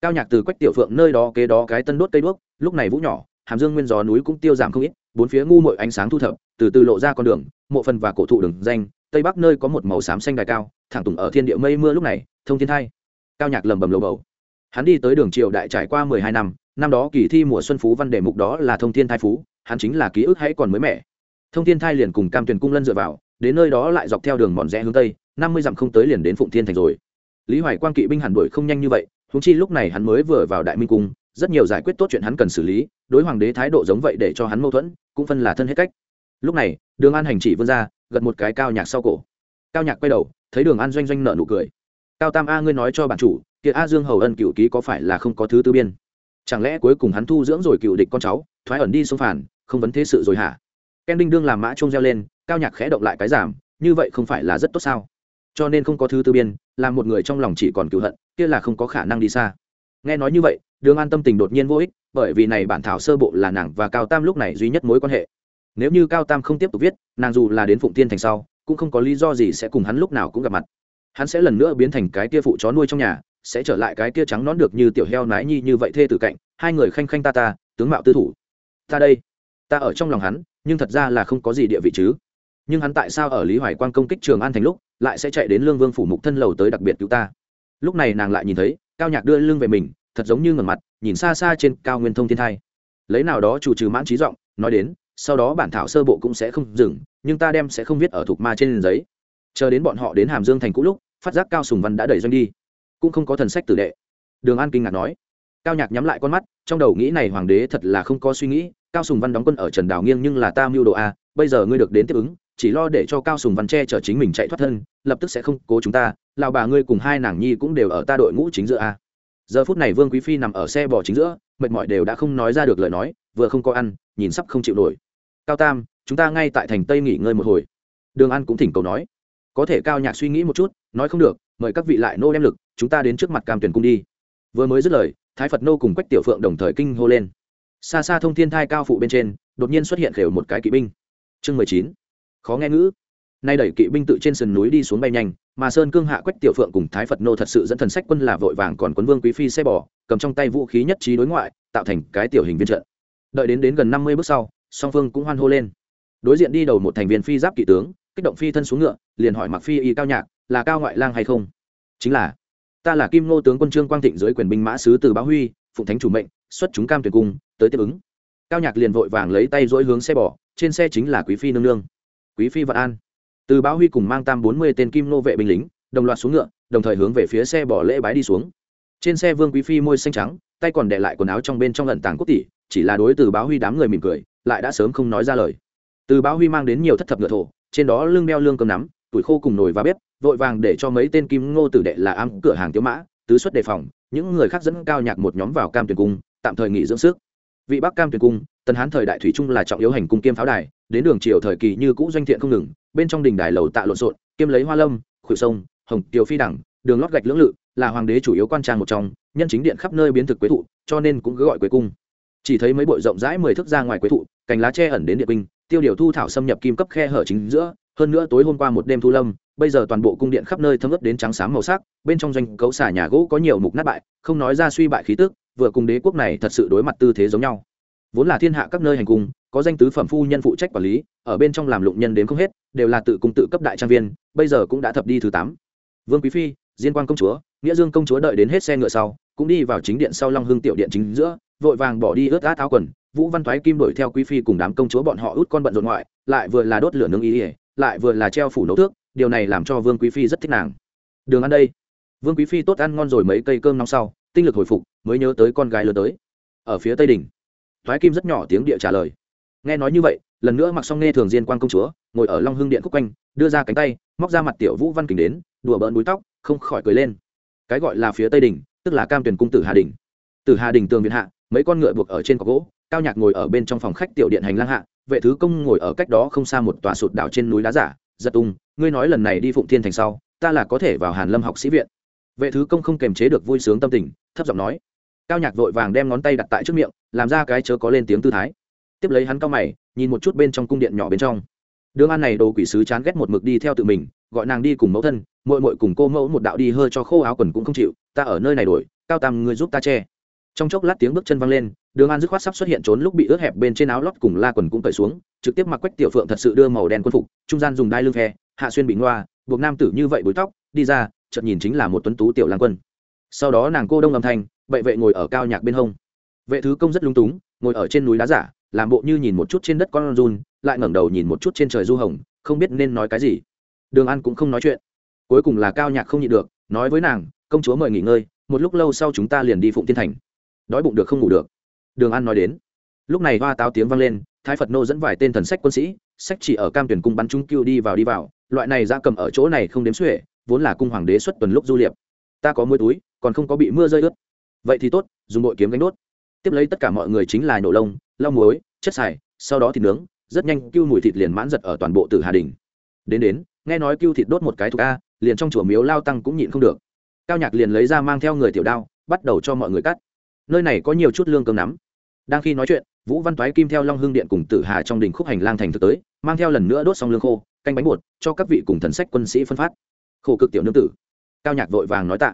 Cao nhạc từ quách tiểu phượng nơi đó kế đó cái tân đốt cây đuốc, lúc này vũ nhỏ, hàm dương nguyên gió núi cũng tiêu giảm không ít, bốn phía ngu mội ánh sáng thu thập, từ từ lộ ra con đường, mộ phần và cổ thụ đường danh, tây bắc nơi có một màu xám xanh đài cao, thẳng tùng ở thiên địa mây mưa lúc này, thông thiên thai. Cao nhạc lầm bầm lầu bầu. Hắn đi tới đường triều đại trải qua mười hai năm năm đó kỳ thi mùa xuân phú văn đề mục đó là thông thiên thai phú, hắn chính là ký ức hãy còn mới mẻ. Thông thiên thai liền cùng cam tuyền cung lân dựa vào, đến nơi đó lại dọc theo đường mòn rẽ hướng tây năm mươi dặm không tới liền đến phụng thiên thành rồi. Lý hoài quang kỵ binh hẳn đuổi không nhanh như vậy húng chi lúc này hắn mới vừa vào đại minh cung, rất nhiều giải quyết tốt chuyện hắn cần xử lý, đối hoàng đế thái độ giống vậy để cho hắn mâu thuẫn, cũng phân là thân hết cách. Lúc này, đường an hành chỉ vươn ra, gật một cái cao nhạc sau cổ. Cao nhạc quay đầu, thấy đường an doanh doanh nợ nụ cười. Cao tam a, ngươi nói cho bản chủ kiệt a dương hầu ân cựu ký có phải là không có thứ tư biên? Chẳng lẽ cuối cùng hắn thu dưỡng rồi cựu địch con cháu, thoái ẩn đi xông phản, không vấn thế sự rồi hả? Ken đinh đương làm mã trông reo lên, cao nhạc khẽ động lại cái giảm, như vậy không phải là rất tốt sao? Cho nên không có thứ tư biên là một người trong lòng chỉ còn cựu hận, kia là không có khả năng đi xa. Nghe nói như vậy, đường an tâm tình đột nhiên vô ích, bởi vì này bản thảo sơ bộ là nàng và cao tam lúc này duy nhất mối quan hệ. Nếu như cao tam không tiếp tục viết, nàng dù là đến phụng tiên thành sau, cũng không có lý do gì sẽ cùng hắn lúc nào cũng gặp mặt. Hắn sẽ lần nữa biến thành cái kia phụ chó nuôi trong nhà, sẽ trở lại cái kia trắng nón được như tiểu heo nái nhi như vậy thê tử cạnh, hai người khanh khanh ta ta, tướng mạo tư thủ. Ta đây, ta ở trong lòng hắn, nhưng thật ra là không có gì địa vị chứ. Nhưng hắn tại sao ở lý hoài quang công kích trường an thành lúc lại sẽ chạy đến lương vương phủ mục thân lầu tới đặc biệt cứu ta. Lúc này nàng lại nhìn thấy, cao nhạc đưa lưng về mình, thật giống như ngần mặt, nhìn xa xa trên cao nguyên thông thiên thai. Lấy nào đó chủ trừ mãn trí giọng, nói đến, sau đó bản thảo sơ bộ cũng sẽ không dừng, nhưng ta đem sẽ không viết ở thuộc ma trên giấy. Chờ đến bọn họ đến hàm dương thành cũ lúc, phát giác cao sùng văn đã đẩy doanh đi. Cũng không có thần sách tử đệ. Đường an kinh ngạc nói. Cao nhạc nhắm lại con mắt, trong đầu nghĩ này hoàng đế thật là không có suy nghĩ, cao sùng văn đóng quân ở trần đào nghiêng nhưng là ta mưu đồ a, bây giờ ngươi được đến tiếp ứng chỉ lo để cho cao sùng văn tre chở chính mình chạy thoát thân, lập tức sẽ không cố chúng ta lào bà ngươi cùng hai nàng nhi cũng đều ở ta đội ngũ chính giữa a. Giờ phút này vương quý phi nằm ở xe bò chính giữa, mệt mỏi đều đã không nói ra được lời nói, vừa không có ăn, nhìn sắp không chịu nổi. Cao tam, chúng ta ngay tại thành tây nghỉ ngơi một hồi. Đường ăn cũng thỉnh cầu nói. Có thể cao nhạc suy nghĩ một chút, nói không được, mời các vị lại nô đem lực, chúng ta đến trước mặt cam tuyển cung đi. Vừa mới dứt lời, thái phật nô cùng quách tiểu phượng đồng thời kinh hô lên. Xa xa thông thiên thai cao phụ bên trên, đột nhiên xuất hiện khều một cái kỵ binh. Chương mười chín khó nghe ngữ. Nay đẩy kỵ binh tự trên sườn núi đi xuống bay nhanh, mà sơn cương hạ quách tiểu phượng cùng thái phật nô thật sự dẫn thần sách quân là vội vàng còn quấn vương quý phi xe bò, cầm trong tay vũ khí nhất trí đối ngoại, tạo thành cái tiểu hình viên trận. Đợi đến đến gần năm mươi bước sau, song phương cũng hoan hô lên. Đối diện đi đầu một thành viên phi giáp kỵ tướng, kích động phi thân xuống ngựa, liền hỏi mặc phi y cao nhạc, là cao ngoại lang hay không? Chính là, ta là kim ngô tướng quân trương quang thịnh dưới quyền binh mã sứ từ báo huy, phụng thánh chủ mệnh, xuất chúng cam tuyển cung, tới tiếp ứng. Cao nhạc liền vội vàng lấy tay dỗi hướng xe bỏ trên xe chính là quý phi nương nương quý phi vạn an. Từ báo huy cùng mang tam bốn mươi tên kim nô vệ binh lính, đồng loạt xuống ngựa, đồng thời hướng về phía xe bỏ lễ bái đi xuống. Trên xe vương quý phi môi xanh trắng, tay còn để lại quần áo trong bên trong lần tàng quốc tỷ, chỉ là đối từ báo huy đám người mỉm cười, lại đã sớm không nói ra lời. Từ báo huy mang đến nhiều thất thập ngựa thổ, trên đó lưng đeo lương cơm nắm, tuổi khô cùng nồi và bếp, vội vàng để cho mấy tên kim ngô tử đệ là am cửa hàng tiếu mã, tứ xuất đề phòng, những người khác dẫn cao nhạc một nhóm vào cam tuyển cung, tạm thời nghỉ dưỡng sức. Vị bắc cam tuyển cung tần hán thời đại thủy trung là trọng yếu hành cung kiêm pháo đài đến đường triều thời kỳ như cũ doanh thiện không ngừng, bên trong đình đài lầu tạ lộn xộn, kiêm lấy hoa lâm, khuỷu sông, hồng tiều phi đẳng, đường lót gạch lưỡng lự, là hoàng đế chủ yếu quan trang một trong, nhân chính điện khắp nơi biến thực quế thụ, cho nên cũng cứ gọi quế cung. Chỉ thấy mấy bội rộng rãi mười thước ra ngoài quế thụ, cành lá che ẩn đến địa binh, tiêu điều thu thảo xâm nhập kim cấp khe hở chính giữa, hơn nữa tối hôm qua một đêm thu lâm, bây giờ toàn bộ cung điện khắp nơi thấm ướt đến trắng sáng màu sắc, bên trong doanh cấu xả nhà gỗ có nhiều mục nát bại, không nói ra suy bại khí tức, vừa cùng đế quốc này thật sự đối mặt tư thế giống nhau. Vốn là thiên hạ các nơi hành cung có danh tứ phẩm phu nhân phụ trách quản lý, ở bên trong làm lụng nhân đến không hết, đều là tự cung tự cấp đại trang viên, bây giờ cũng đã thập đi thứ tám. Vương quý phi, diên quan công chúa, nghĩa dương công chúa đợi đến hết xe ngựa sau, cũng đi vào chính điện sau long hưng tiểu điện chính giữa, vội vàng bỏ đi ướt át áo quần. Vũ văn thoái kim đuổi theo quý phi cùng đám công chúa bọn họ út con bận rộn ngoại, lại vừa là đốt lửa nương ý ỉa lại vừa là treo phủ nấu thước, điều này làm cho vương quý phi rất thích nàng. Đường ăn đây. Vương quý phi tốt ăn ngon rồi mấy cây cơm nóng sau, tinh lực hồi phục, mới nhớ tới con gái lớn tới. Ở phía tây đình thoái kim rất nhỏ tiếng địa trả lời nghe nói như vậy, lần nữa mặc xong nghe thường diên quan công chúa, ngồi ở long hưng điện khúc quanh, đưa ra cánh tay, móc ra mặt tiểu vũ văn kình đến, đùa bỡn búi tóc, không khỏi cười lên. Cái gọi là phía tây đình, tức là cam tuyển cung tử hà đình. Tử hà đình tường viện hạ, mấy con ngựa buộc ở trên cọc gỗ, cao nhạc ngồi ở bên trong phòng khách tiểu điện hành lang hạ, vệ thứ công ngồi ở cách đó không xa một tòa sụt đảo trên núi đá giả, giật tung, ngươi nói lần này đi phụng thiên thành sau, ta là có thể vào hàn lâm học sĩ viện. Vệ thứ công không kềm chế được vui sướng tâm tình, thấp giọng nói. Cao nhạc vội vàng đem ngón tay đặt tại trước miệng, làm ra cái chớ có lên tiếng tư thái tiếp lấy hắn cao mày, nhìn một chút bên trong cung điện nhỏ bên trong. Đường an này đồ quỷ sứ chán ghét một mực đi theo tự mình, gọi nàng đi cùng mẫu thân mội mội cùng cô mẫu một đạo đi hơi cho khô áo quần cũng không chịu, ta ở nơi này đổi, cao tam người giúp ta che. Trong chốc lát tiếng bước chân văng lên, đường an dứt khoát sắp xuất hiện trốn lúc bị ướt hẹp bên trên áo lót cùng la quần cũng cởi xuống, trực tiếp mặc quách tiểu phượng thật sự đưa màu đen quân phục, trung gian dùng đai lưng phe hạ xuyên bị ngoa, buộc nam tử như vậy búi tóc, đi ra, chợt nhìn chính là một tuấn tú tiểu lang quân. Sau đó nàng cô đông âm thanh vậy vệ ngồi ở cao nhạc bên hông. Vệ thứ công rất lung túng, ngồi ở trên núi đá giả làm bộ như nhìn một chút trên đất con run, lại ngẩng đầu nhìn một chút trên trời du hồng, không biết nên nói cái gì. Đường an cũng không nói chuyện. Cuối cùng là cao nhạc không nhịn được, nói với nàng, công chúa mời nghỉ ngơi, một lúc lâu sau chúng ta liền đi phụng tiên thành. Đói bụng được không ngủ được. Đường an nói đến. Lúc này hoa táo tiếng vang lên, thái phật nô dẫn vài tên thần sách quân sĩ, sách chỉ ở cam tuyển cung bắn trung cưu đi vào đi vào, loại này ra cầm ở chỗ này không đếm xuể, vốn là cung hoàng đế xuất tuần lúc du liệp. Ta có mưa túi, còn không có bị mưa rơi ướt. Vậy thì tốt, dùng bội kiếm gánh đốt. Tiếp lấy tất cả mọi người chính là nổ lông lau muối, chất xài, sau đó thịt nướng, rất nhanh cưu mùi thịt liền mãn giật ở toàn bộ tử hà đình. Đến đến, nghe nói cưu thịt đốt một cái thuộc a, liền trong chùa miếu lao tăng cũng nhịn không được. Cao nhạc liền lấy ra mang theo người tiểu đao, bắt đầu cho mọi người cắt. Nơi này có nhiều chút lương cơm nắm. Đang khi nói chuyện, vũ văn toái kim theo long hương điện cùng tử hà trong đình khúc hành lang thành thực tới, mang theo lần nữa đốt xong lương khô, canh bánh bột, cho các vị cùng thần sách quân sĩ phân phát. Khổ cực tiểu nương tử. Cao nhạc vội vàng nói tạ.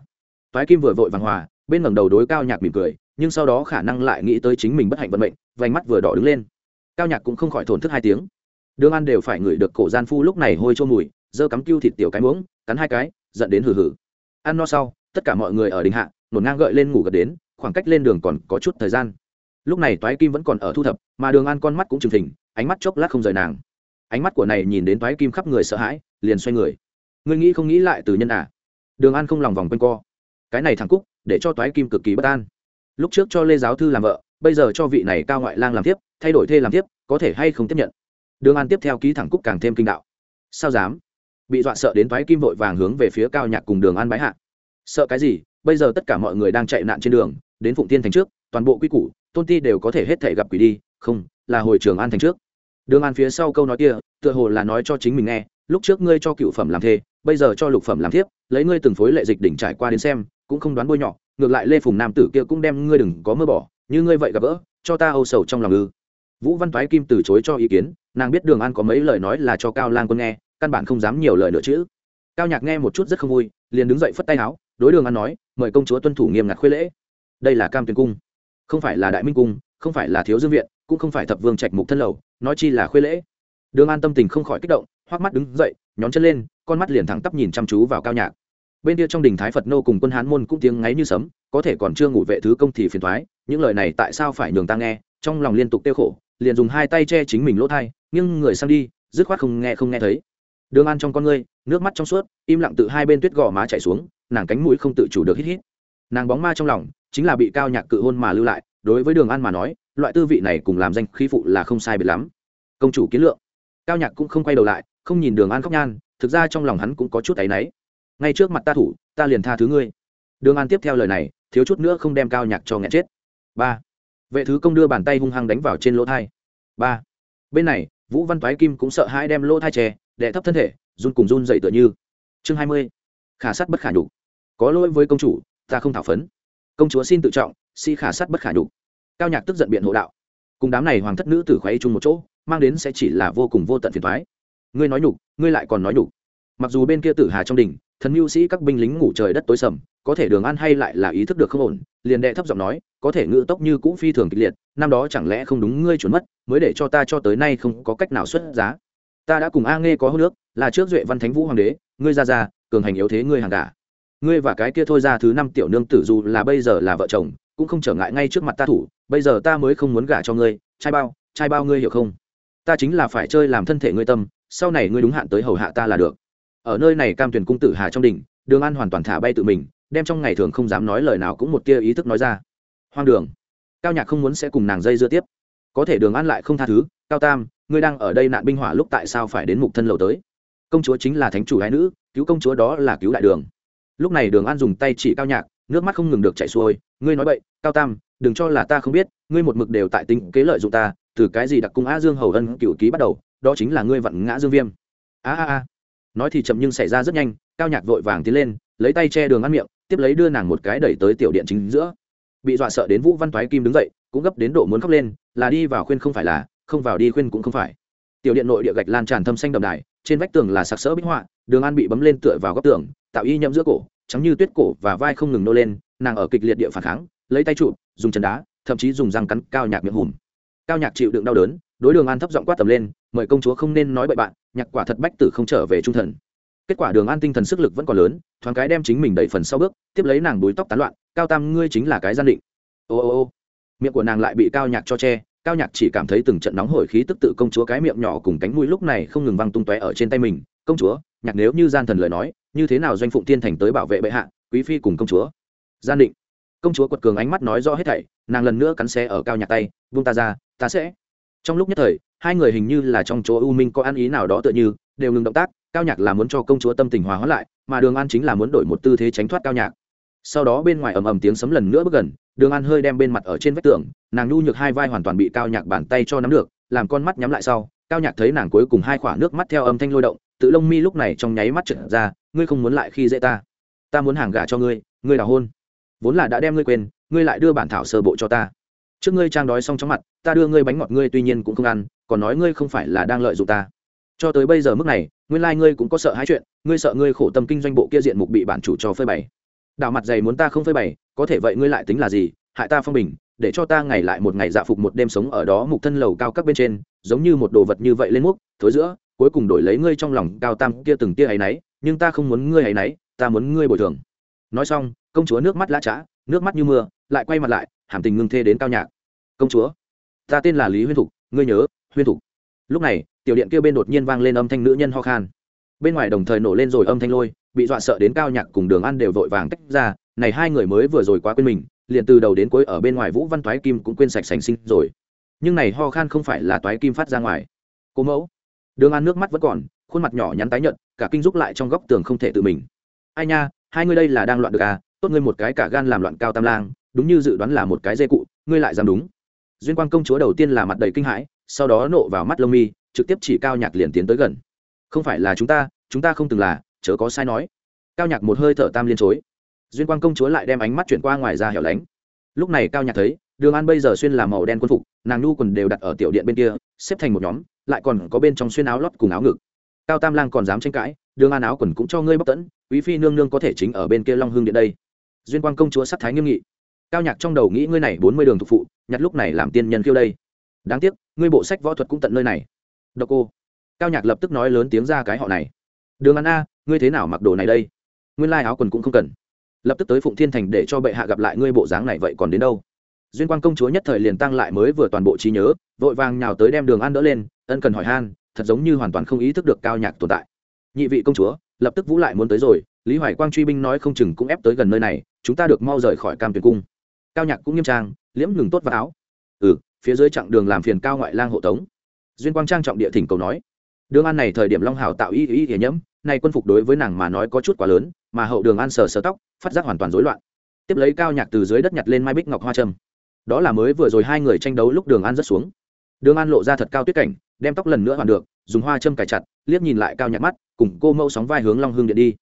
Toái kim vừa vội vàng hòa, bên ngẩng đầu đối cao nhạc mỉm cười nhưng sau đó khả năng lại nghĩ tới chính mình bất hạnh vận mệnh, vành mắt vừa đỏ đứng lên. Cao nhạc cũng không khỏi thổn thức hai tiếng. Đường ăn đều phải ngửi được cổ gian phu lúc này hôi trô mùi, dơ cắm cưu thịt tiểu cái muỗng, cắn hai cái dẫn đến hử hử ăn no sau, tất cả mọi người ở đình hạ, nổn ngang gợi lên ngủ gật đến, khoảng cách lên đường còn có chút thời gian. Lúc này toái kim vẫn còn ở thu thập, mà đường ăn con mắt cũng trừng thình ánh mắt chốc lát không rời nàng. Ánh mắt của này nhìn đến toái kim khắp người sợ hãi, liền xoay người. Ngươi nghĩ không nghĩ lại từ nhân à? Đường an không lòng vòng quanh co. Cái này thằng cúc, để cho toái kim cực kỳ bất an lúc trước cho lê giáo thư làm vợ, bây giờ cho vị này cao ngoại lang làm tiếp, thay đổi thê làm tiếp, có thể hay không tiếp nhận. Đường an tiếp theo ký thẳng cúc càng thêm kinh đạo. Sao dám? Bị dọa sợ đến thoái kim vội vàng hướng về phía cao nhạc cùng đường an bái hạ. Sợ cái gì? Bây giờ tất cả mọi người đang chạy nạn trên đường, đến phụng tiên thành trước, toàn bộ quy củ, tôn ti đều có thể hết thể gặp quỷ đi, không, là hồi trường an thành trước. Đường an phía sau câu nói kia, tựa hồ là nói cho chính mình nghe, lúc trước ngươi cho cựu phẩm làm thê, bây giờ cho lục phẩm làm thiếp, lấy ngươi từng phối lệ dịch đỉnh trải qua đến xem, cũng không đoán bôi nhọ ngược lại lê phùng nam tử kia cũng đem ngươi đừng có mơ bỏ, như ngươi vậy gặp gỡ, cho ta âu sầu trong lòng ư. Vũ văn toái kim từ chối cho ý kiến, nàng biết đường an có mấy lời nói là cho cao lang quân nghe, căn bản không dám nhiều lời nữa chứ. Cao nhạc nghe một chút rất không vui, liền đứng dậy phất tay áo, đối đường an nói, mời công chúa tuân thủ nghiêm ngặt khuê lễ. Đây là cam tuyền cung, không phải là đại minh cung, không phải là thiếu dương viện, cũng không phải thập vương trạch mục thân lầu, nói chi là khuê lễ. Đường an tâm tình không khỏi kích động hoắc mắt đứng dậy, nhón chân lên, con mắt liền thẳng tắp nhìn chăm chú vào cao nhạc bên kia trong đình thái phật nô cùng quân hán môn cũng tiếng ngáy như sấm, có thể còn chưa ngủ vệ thứ công thì phiền thoái, những lời này tại sao phải nhường ta nghe? Trong lòng liên tục tiêu khổ, liền dùng hai tay che chính mình lỗ thai nhưng người sang đi, dứt khoát không nghe không nghe thấy. Đường an trong con ngươi, nước mắt trong suốt, im lặng tự hai bên tuyết gò má chảy xuống, nàng cánh mũi không tự chủ được hít hít. Nàng bóng ma trong lòng, chính là bị cao nhạc cự hôn mà lưu lại, đối với đường an mà nói, loại tư vị này cùng làm danh khí phụ là không sai biệt lắm. Công chủ kiến lượng. Cao nhạc cũng không quay đầu lại, không nhìn đường an khóc nhan, thực ra trong lòng hắn cũng có chút áy náy ngay trước mặt ta thủ, ta liền tha thứ ngươi. Đường an tiếp theo lời này, thiếu chút nữa không đem cao nhạc cho nghẹn chết. Ba. Vệ thứ công đưa bàn tay hung hăng đánh vào trên lỗ thai. Ba. Bên này, vũ văn toái kim cũng sợ hãi đem lỗ thai chè đẻ thấp thân thể, run cùng run dậy tựa như. Chương hai mươi. Khả sắt bất khả nhục. Có lỗi với công chủ, ta không thảo phấn. Công chúa xin tự trọng, si khả sắt bất khả nhục. Cao nhạc tức giận biện hộ đạo. Cùng đám này hoàng thất nữ tử khoáy chung một chỗ, mang đến sẽ chỉ là vô cùng vô tận phiền thoái ngươi nói nhục, ngươi lại còn nói nhục. Mặc dù bên kia tử hà trong đỉnh thần mưu sĩ các binh lính ngủ trời đất tối sầm, có thể đường ăn hay lại là ý thức được không ổn, liền đệ thấp giọng nói, có thể ngự tốc như cũ phi thường kịch liệt, năm đó chẳng lẽ không đúng ngươi chuẩn mất, mới để cho ta cho tới nay không có cách nào xuất giá. Ta đã cùng a nghe có hô nước là trước duệ văn thánh vũ hoàng đế, ngươi ra ra, cường hành yếu thế ngươi hàng cả ngươi và cái kia thôi ra thứ năm tiểu nương tử dù là bây giờ là vợ chồng, cũng không trở ngại ngay trước mặt ta thủ, bây giờ ta mới không muốn gả cho ngươi, trai bao trai bao ngươi hiểu không? Ta chính là phải chơi làm thân thể ngươi tâm, sau này ngươi đúng hạn tới hầu hạ ta là được ở nơi này cam tuyển cung tử hà trong đỉnh, đường an hoàn toàn thả bay tự mình, đem trong ngày thường không dám nói lời nào cũng một tia ý thức nói ra. Hoang đường, cao nhạc không muốn sẽ cùng nàng dây dưa tiếp. Có thể đường an lại không tha thứ, cao tam, ngươi đang ở đây nạn binh hỏa lúc tại sao phải đến mục thân lầu tới? Công chúa chính là thánh chủ hai nữ, cứu công chúa đó là cứu đại đường. Lúc này đường an dùng tay chỉ cao nhạc, nước mắt không ngừng được chảy xuôi, ngươi nói vậy cao tam, đừng cho là ta không biết, ngươi một mực đều tại tính kế lợi dụng ta, từ cái gì đặc cung a dương hầu ân cựu ký bắt đầu, đó chính là ngươi vặn ngã dương viêm. A a a nói thì chậm nhưng xảy ra rất nhanh, cao nhạc vội vàng tiến lên, lấy tay che đường ăn miệng, tiếp lấy đưa nàng một cái đẩy tới tiểu điện chính giữa. Bị dọa sợ đến vũ văn toái kim đứng dậy, cũng gấp đến độ muốn khóc lên, là đi vào khuyên không phải là, không vào đi khuyên cũng không phải. Tiểu điện nội địa gạch lan tràn thâm xanh đậm đài, trên vách tường là sặc sỡ bích họa, đường an bị bấm lên tựa vào góc tường, tạo y nhậm giữa cổ, trắng như tuyết cổ và vai không ngừng nô lên, nàng ở kịch liệt địa phản kháng, lấy tay trụ dùng chân đá, thậm chí dùng răng cắn cao nhạc miệng hùm. Cao nhạc chịu đựng đau đớn, đối đường an thấp giọng quát tầm lên mời công chúa không nên nói bậy bạn, nhạc quả thật bách tử không trở về trung thần. Kết quả đường an tinh thần sức lực vẫn còn lớn, thoáng cái đem chính mình đẩy phần sau bước, tiếp lấy nàng búi tóc tán loạn, cao tam, ngươi chính là cái gian định. Ô ô ô. Miệng của nàng lại bị cao nhạc cho che, cao nhạc chỉ cảm thấy từng trận nóng hổi khí tức tự công chúa cái miệng nhỏ cùng cánh mũi lúc này không ngừng văng tung tóe ở trên tay mình. Công chúa, nhạc nếu như gian thần lời nói, như thế nào doanh phụng tiên thành tới bảo vệ bệ hạ, quý phi cùng công chúa? Gian định. Công chúa quật cường ánh mắt nói rõ hết thảy, nàng lần nữa cắn xe ở cao nhạc tay vung ta ra, ta sẽ. Trong lúc nhất thời hai người hình như là trong chỗ u minh có ăn ý nào đó tựa như, đều ngừng động tác, cao nhạc là muốn cho công chúa tâm tình hòa hóa lại, mà đường an chính là muốn đổi một tư thế tránh thoát cao nhạc. Sau đó bên ngoài ầm ầm tiếng sấm lần nữa bước gần, đường an hơi đem bên mặt ở trên vách tường, nàng nhu nhược hai vai hoàn toàn bị cao nhạc bàn tay cho nắm được, làm con mắt nhắm lại sau, cao nhạc thấy nàng cuối cùng hai khoả nước mắt theo âm thanh lôi động, tự lông mi lúc này trong nháy mắt trượt ra, ngươi không muốn lại khi dễ ta. Ta muốn hàng gả cho ngươi ngươi đào hôn. Vốn là đã đem ngươi quên, ngươi lại đưa bản thảo sơ bộ cho ta trước ngươi trang đói xong chóng mặt, ta đưa ngươi bánh ngọt ngươi tuy nhiên cũng không ăn, còn nói ngươi không phải là đang lợi dụng ta. Cho tới bây giờ mức này, nguyên lai、like、ngươi cũng có sợ hai chuyện, ngươi sợ ngươi khổ tâm kinh doanh bộ kia diện mục bị bản chủ cho phơi bày. Đạo mặt dày muốn ta không phơi bày, có thể vậy ngươi lại tính là gì? Hại ta phong bình, để cho ta ngày lại một ngày dạ phục một đêm sống ở đó mục thân lầu cao các bên trên, giống như một đồ vật như vậy lên múc, thối giữa, cuối cùng đổi lấy ngươi trong lòng cao tam kia từng tia hay náy nhưng ta không muốn ngươi hay náy ta muốn ngươi bồi thường. Nói xong, công chúa nước mắt lã trá nước mắt như mưa, lại quay mặt lại hàm tình ngưng thê đến cao nhạc. Công chúa, ta tên là lý huyên thục, ngươi nhớ, huyên thục. Lúc này, tiểu điện kia bên đột nhiên vang lên âm thanh nữ nhân ho khan. Bên ngoài đồng thời nổ lên rồi âm thanh lôi, bị dọa sợ đến cao nhạc cùng đường ăn đều vội vàng tách ra, này hai người mới vừa rồi quá quên mình, liền từ đầu đến cuối ở bên ngoài vũ văn toái kim cũng quên sạch sành sinh rồi. Nhưng này ho khan không phải là toái kim phát ra ngoài. Cố mẫu, đường ăn nước mắt vẫn còn, khuôn mặt nhỏ nhắn tái nhợt, cả kinh rúc lại trong góc tường không thể tự mình. Ai nha, hai ngươi đây là đang loạn được à? Tốt ngươi một cái cả gan làm loạn cao tam lang đúng như dự đoán là một cái dây cụ, ngươi lại dám đúng. Duyên quang công chúa đầu tiên là mặt đầy kinh hãi, sau đó nộ vào mắt lông mi, trực tiếp chỉ cao nhạc liền tiến tới gần. Không phải là chúng ta chúng ta không từng là, chớ có sai nói. Cao nhạc một hơi thở tam liên chối. Duyên quang công chúa lại đem ánh mắt chuyển qua ngoài ra hẻo lánh. Lúc này cao nhạc thấy, đường an bây giờ xuyên là màu đen quân phục, nàng nu quần đều đặt ở tiểu điện bên kia, xếp thành một nhóm, lại còn có bên trong xuyên áo lót cùng áo ngực. Cao tam lang còn dám tranh cãi, đường an áo quần cũng cho ngươi bóc tẫn, quý phi nương nương có thể chính ở bên kia long hương điện đây. Duyên quang công chúa sắc thái nghiêm nghị cao nhạc trong đầu nghĩ ngươi này bốn mươi đường thuộc phụ, nhặt lúc này làm tiên nhân khiêu đây. Đáng tiếc, ngươi bộ sách võ thuật cũng tận nơi này. Độc cô. Cao nhạc lập tức nói lớn tiếng ra cái họ này. Đường ăn a, ngươi thế nào mặc đồ này đây? Nguyên lai áo quần cũng không cần. Lập tức tới phụng thiên thành để cho bệ hạ gặp lại ngươi bộ dáng này vậy còn đến đâu? Duyên quang công chúa nhất thời liền tăng lại mới vừa toàn bộ trí nhớ, vội vàng nhào tới đem đường ăn đỡ lên, ân cần hỏi han, thật giống như hoàn toàn không ý thức được cao nhạc tồn tại. Nhị vị công chúa, lập tức vũ lại muốn tới rồi, lý hoài quang truy binh nói không chừng cũng ép tới gần nơi này, chúng ta được mau rời khỏi cam tuyền cung cao nhạc cũng nghiêm trang, liễm ngừng tốt vào áo. Ừ phía dưới chặng đường làm phiền cao ngoại lang hộ tống. Duyên quang trang trọng địa thỉnh cầu nói, đường an này thời điểm long hảo tạo ý ý y nhẫm, nay quân phục đối với nàng mà nói có chút quá lớn, mà hậu đường an sờ sờ tóc, phát giác hoàn toàn rối loạn. Tiếp lấy cao nhạc từ dưới đất nhặt lên mai bích ngọc hoa trâm. Đó là mới vừa rồi hai người tranh đấu lúc đường an rất xuống. Đường an lộ ra thật cao tuyết cảnh, đem tóc lần nữa hoàn được, dùng hoa châm cài chặt, liếc nhìn lại cao nhạc mắt, cùng cô mẫu sóng vai hướng long hương điện đi.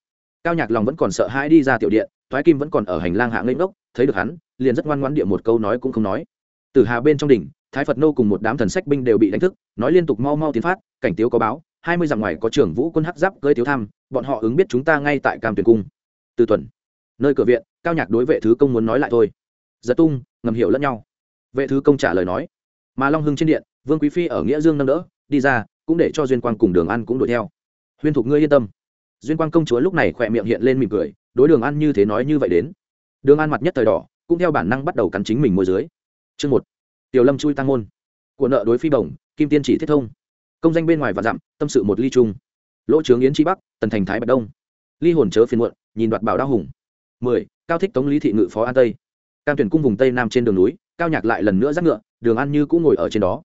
Cao nhạc lòng vẫn còn sợ hãi đi ra tiểu điện thoái kim vẫn còn ở hành lang hạ ngây ngốc, thấy được hắn liền rất ngoan ngoãn địa một câu nói cũng không nói. Từ hà bên trong đỉnh, thái phật nô cùng một đám thần sách binh đều bị đánh thức, nói liên tục mau mau tiến phát, cảnh tiếu có báo, hai mươi dặm ngoài có trưởng vũ quân hắc giáp gây thiếu tham, bọn họ ứng biết chúng ta ngay tại cam tuyển cung. Từ tuần, nơi cửa viện, cao nhạc đối vệ thứ công muốn nói lại thôi. Giật tung, ngầm hiểu lẫn nhau. Vệ thứ công trả lời nói, mà long hưng trên điện, vương quý phi ở nghĩa dương nâng đỡ, đi ra, cũng để cho duyên quang cùng đường ăn cũng đuổi theo. Huyên thục ngươi yên tâm. Duyên quang công chúa lúc này khỏe miệng hiện lên mỉm cười, đối đường ăn như thế nói như vậy đến. Đường ăn mặt nhất thời đỏ cũng theo bản năng bắt đầu cắn chính mình môi dưới. Chương một, tiểu lâm chui tăng môn. Của nợ đối phi bổng, kim tiên chỉ thiết thông. Công danh bên ngoài và dặm, tâm sự một ly trung lỗ trướng yến tri bắc, tần thành thái bạch đông. Ly hồn chớ phiền muộn, nhìn đoạt bảo đao hùng. Mười, cao thích tống lý thị ngự phó an tây. Cam tuyển cung vùng tây nam trên đường núi, cao nhạc lại lần nữa dắt ngựa, đường an như cũng ngồi ở trên đó.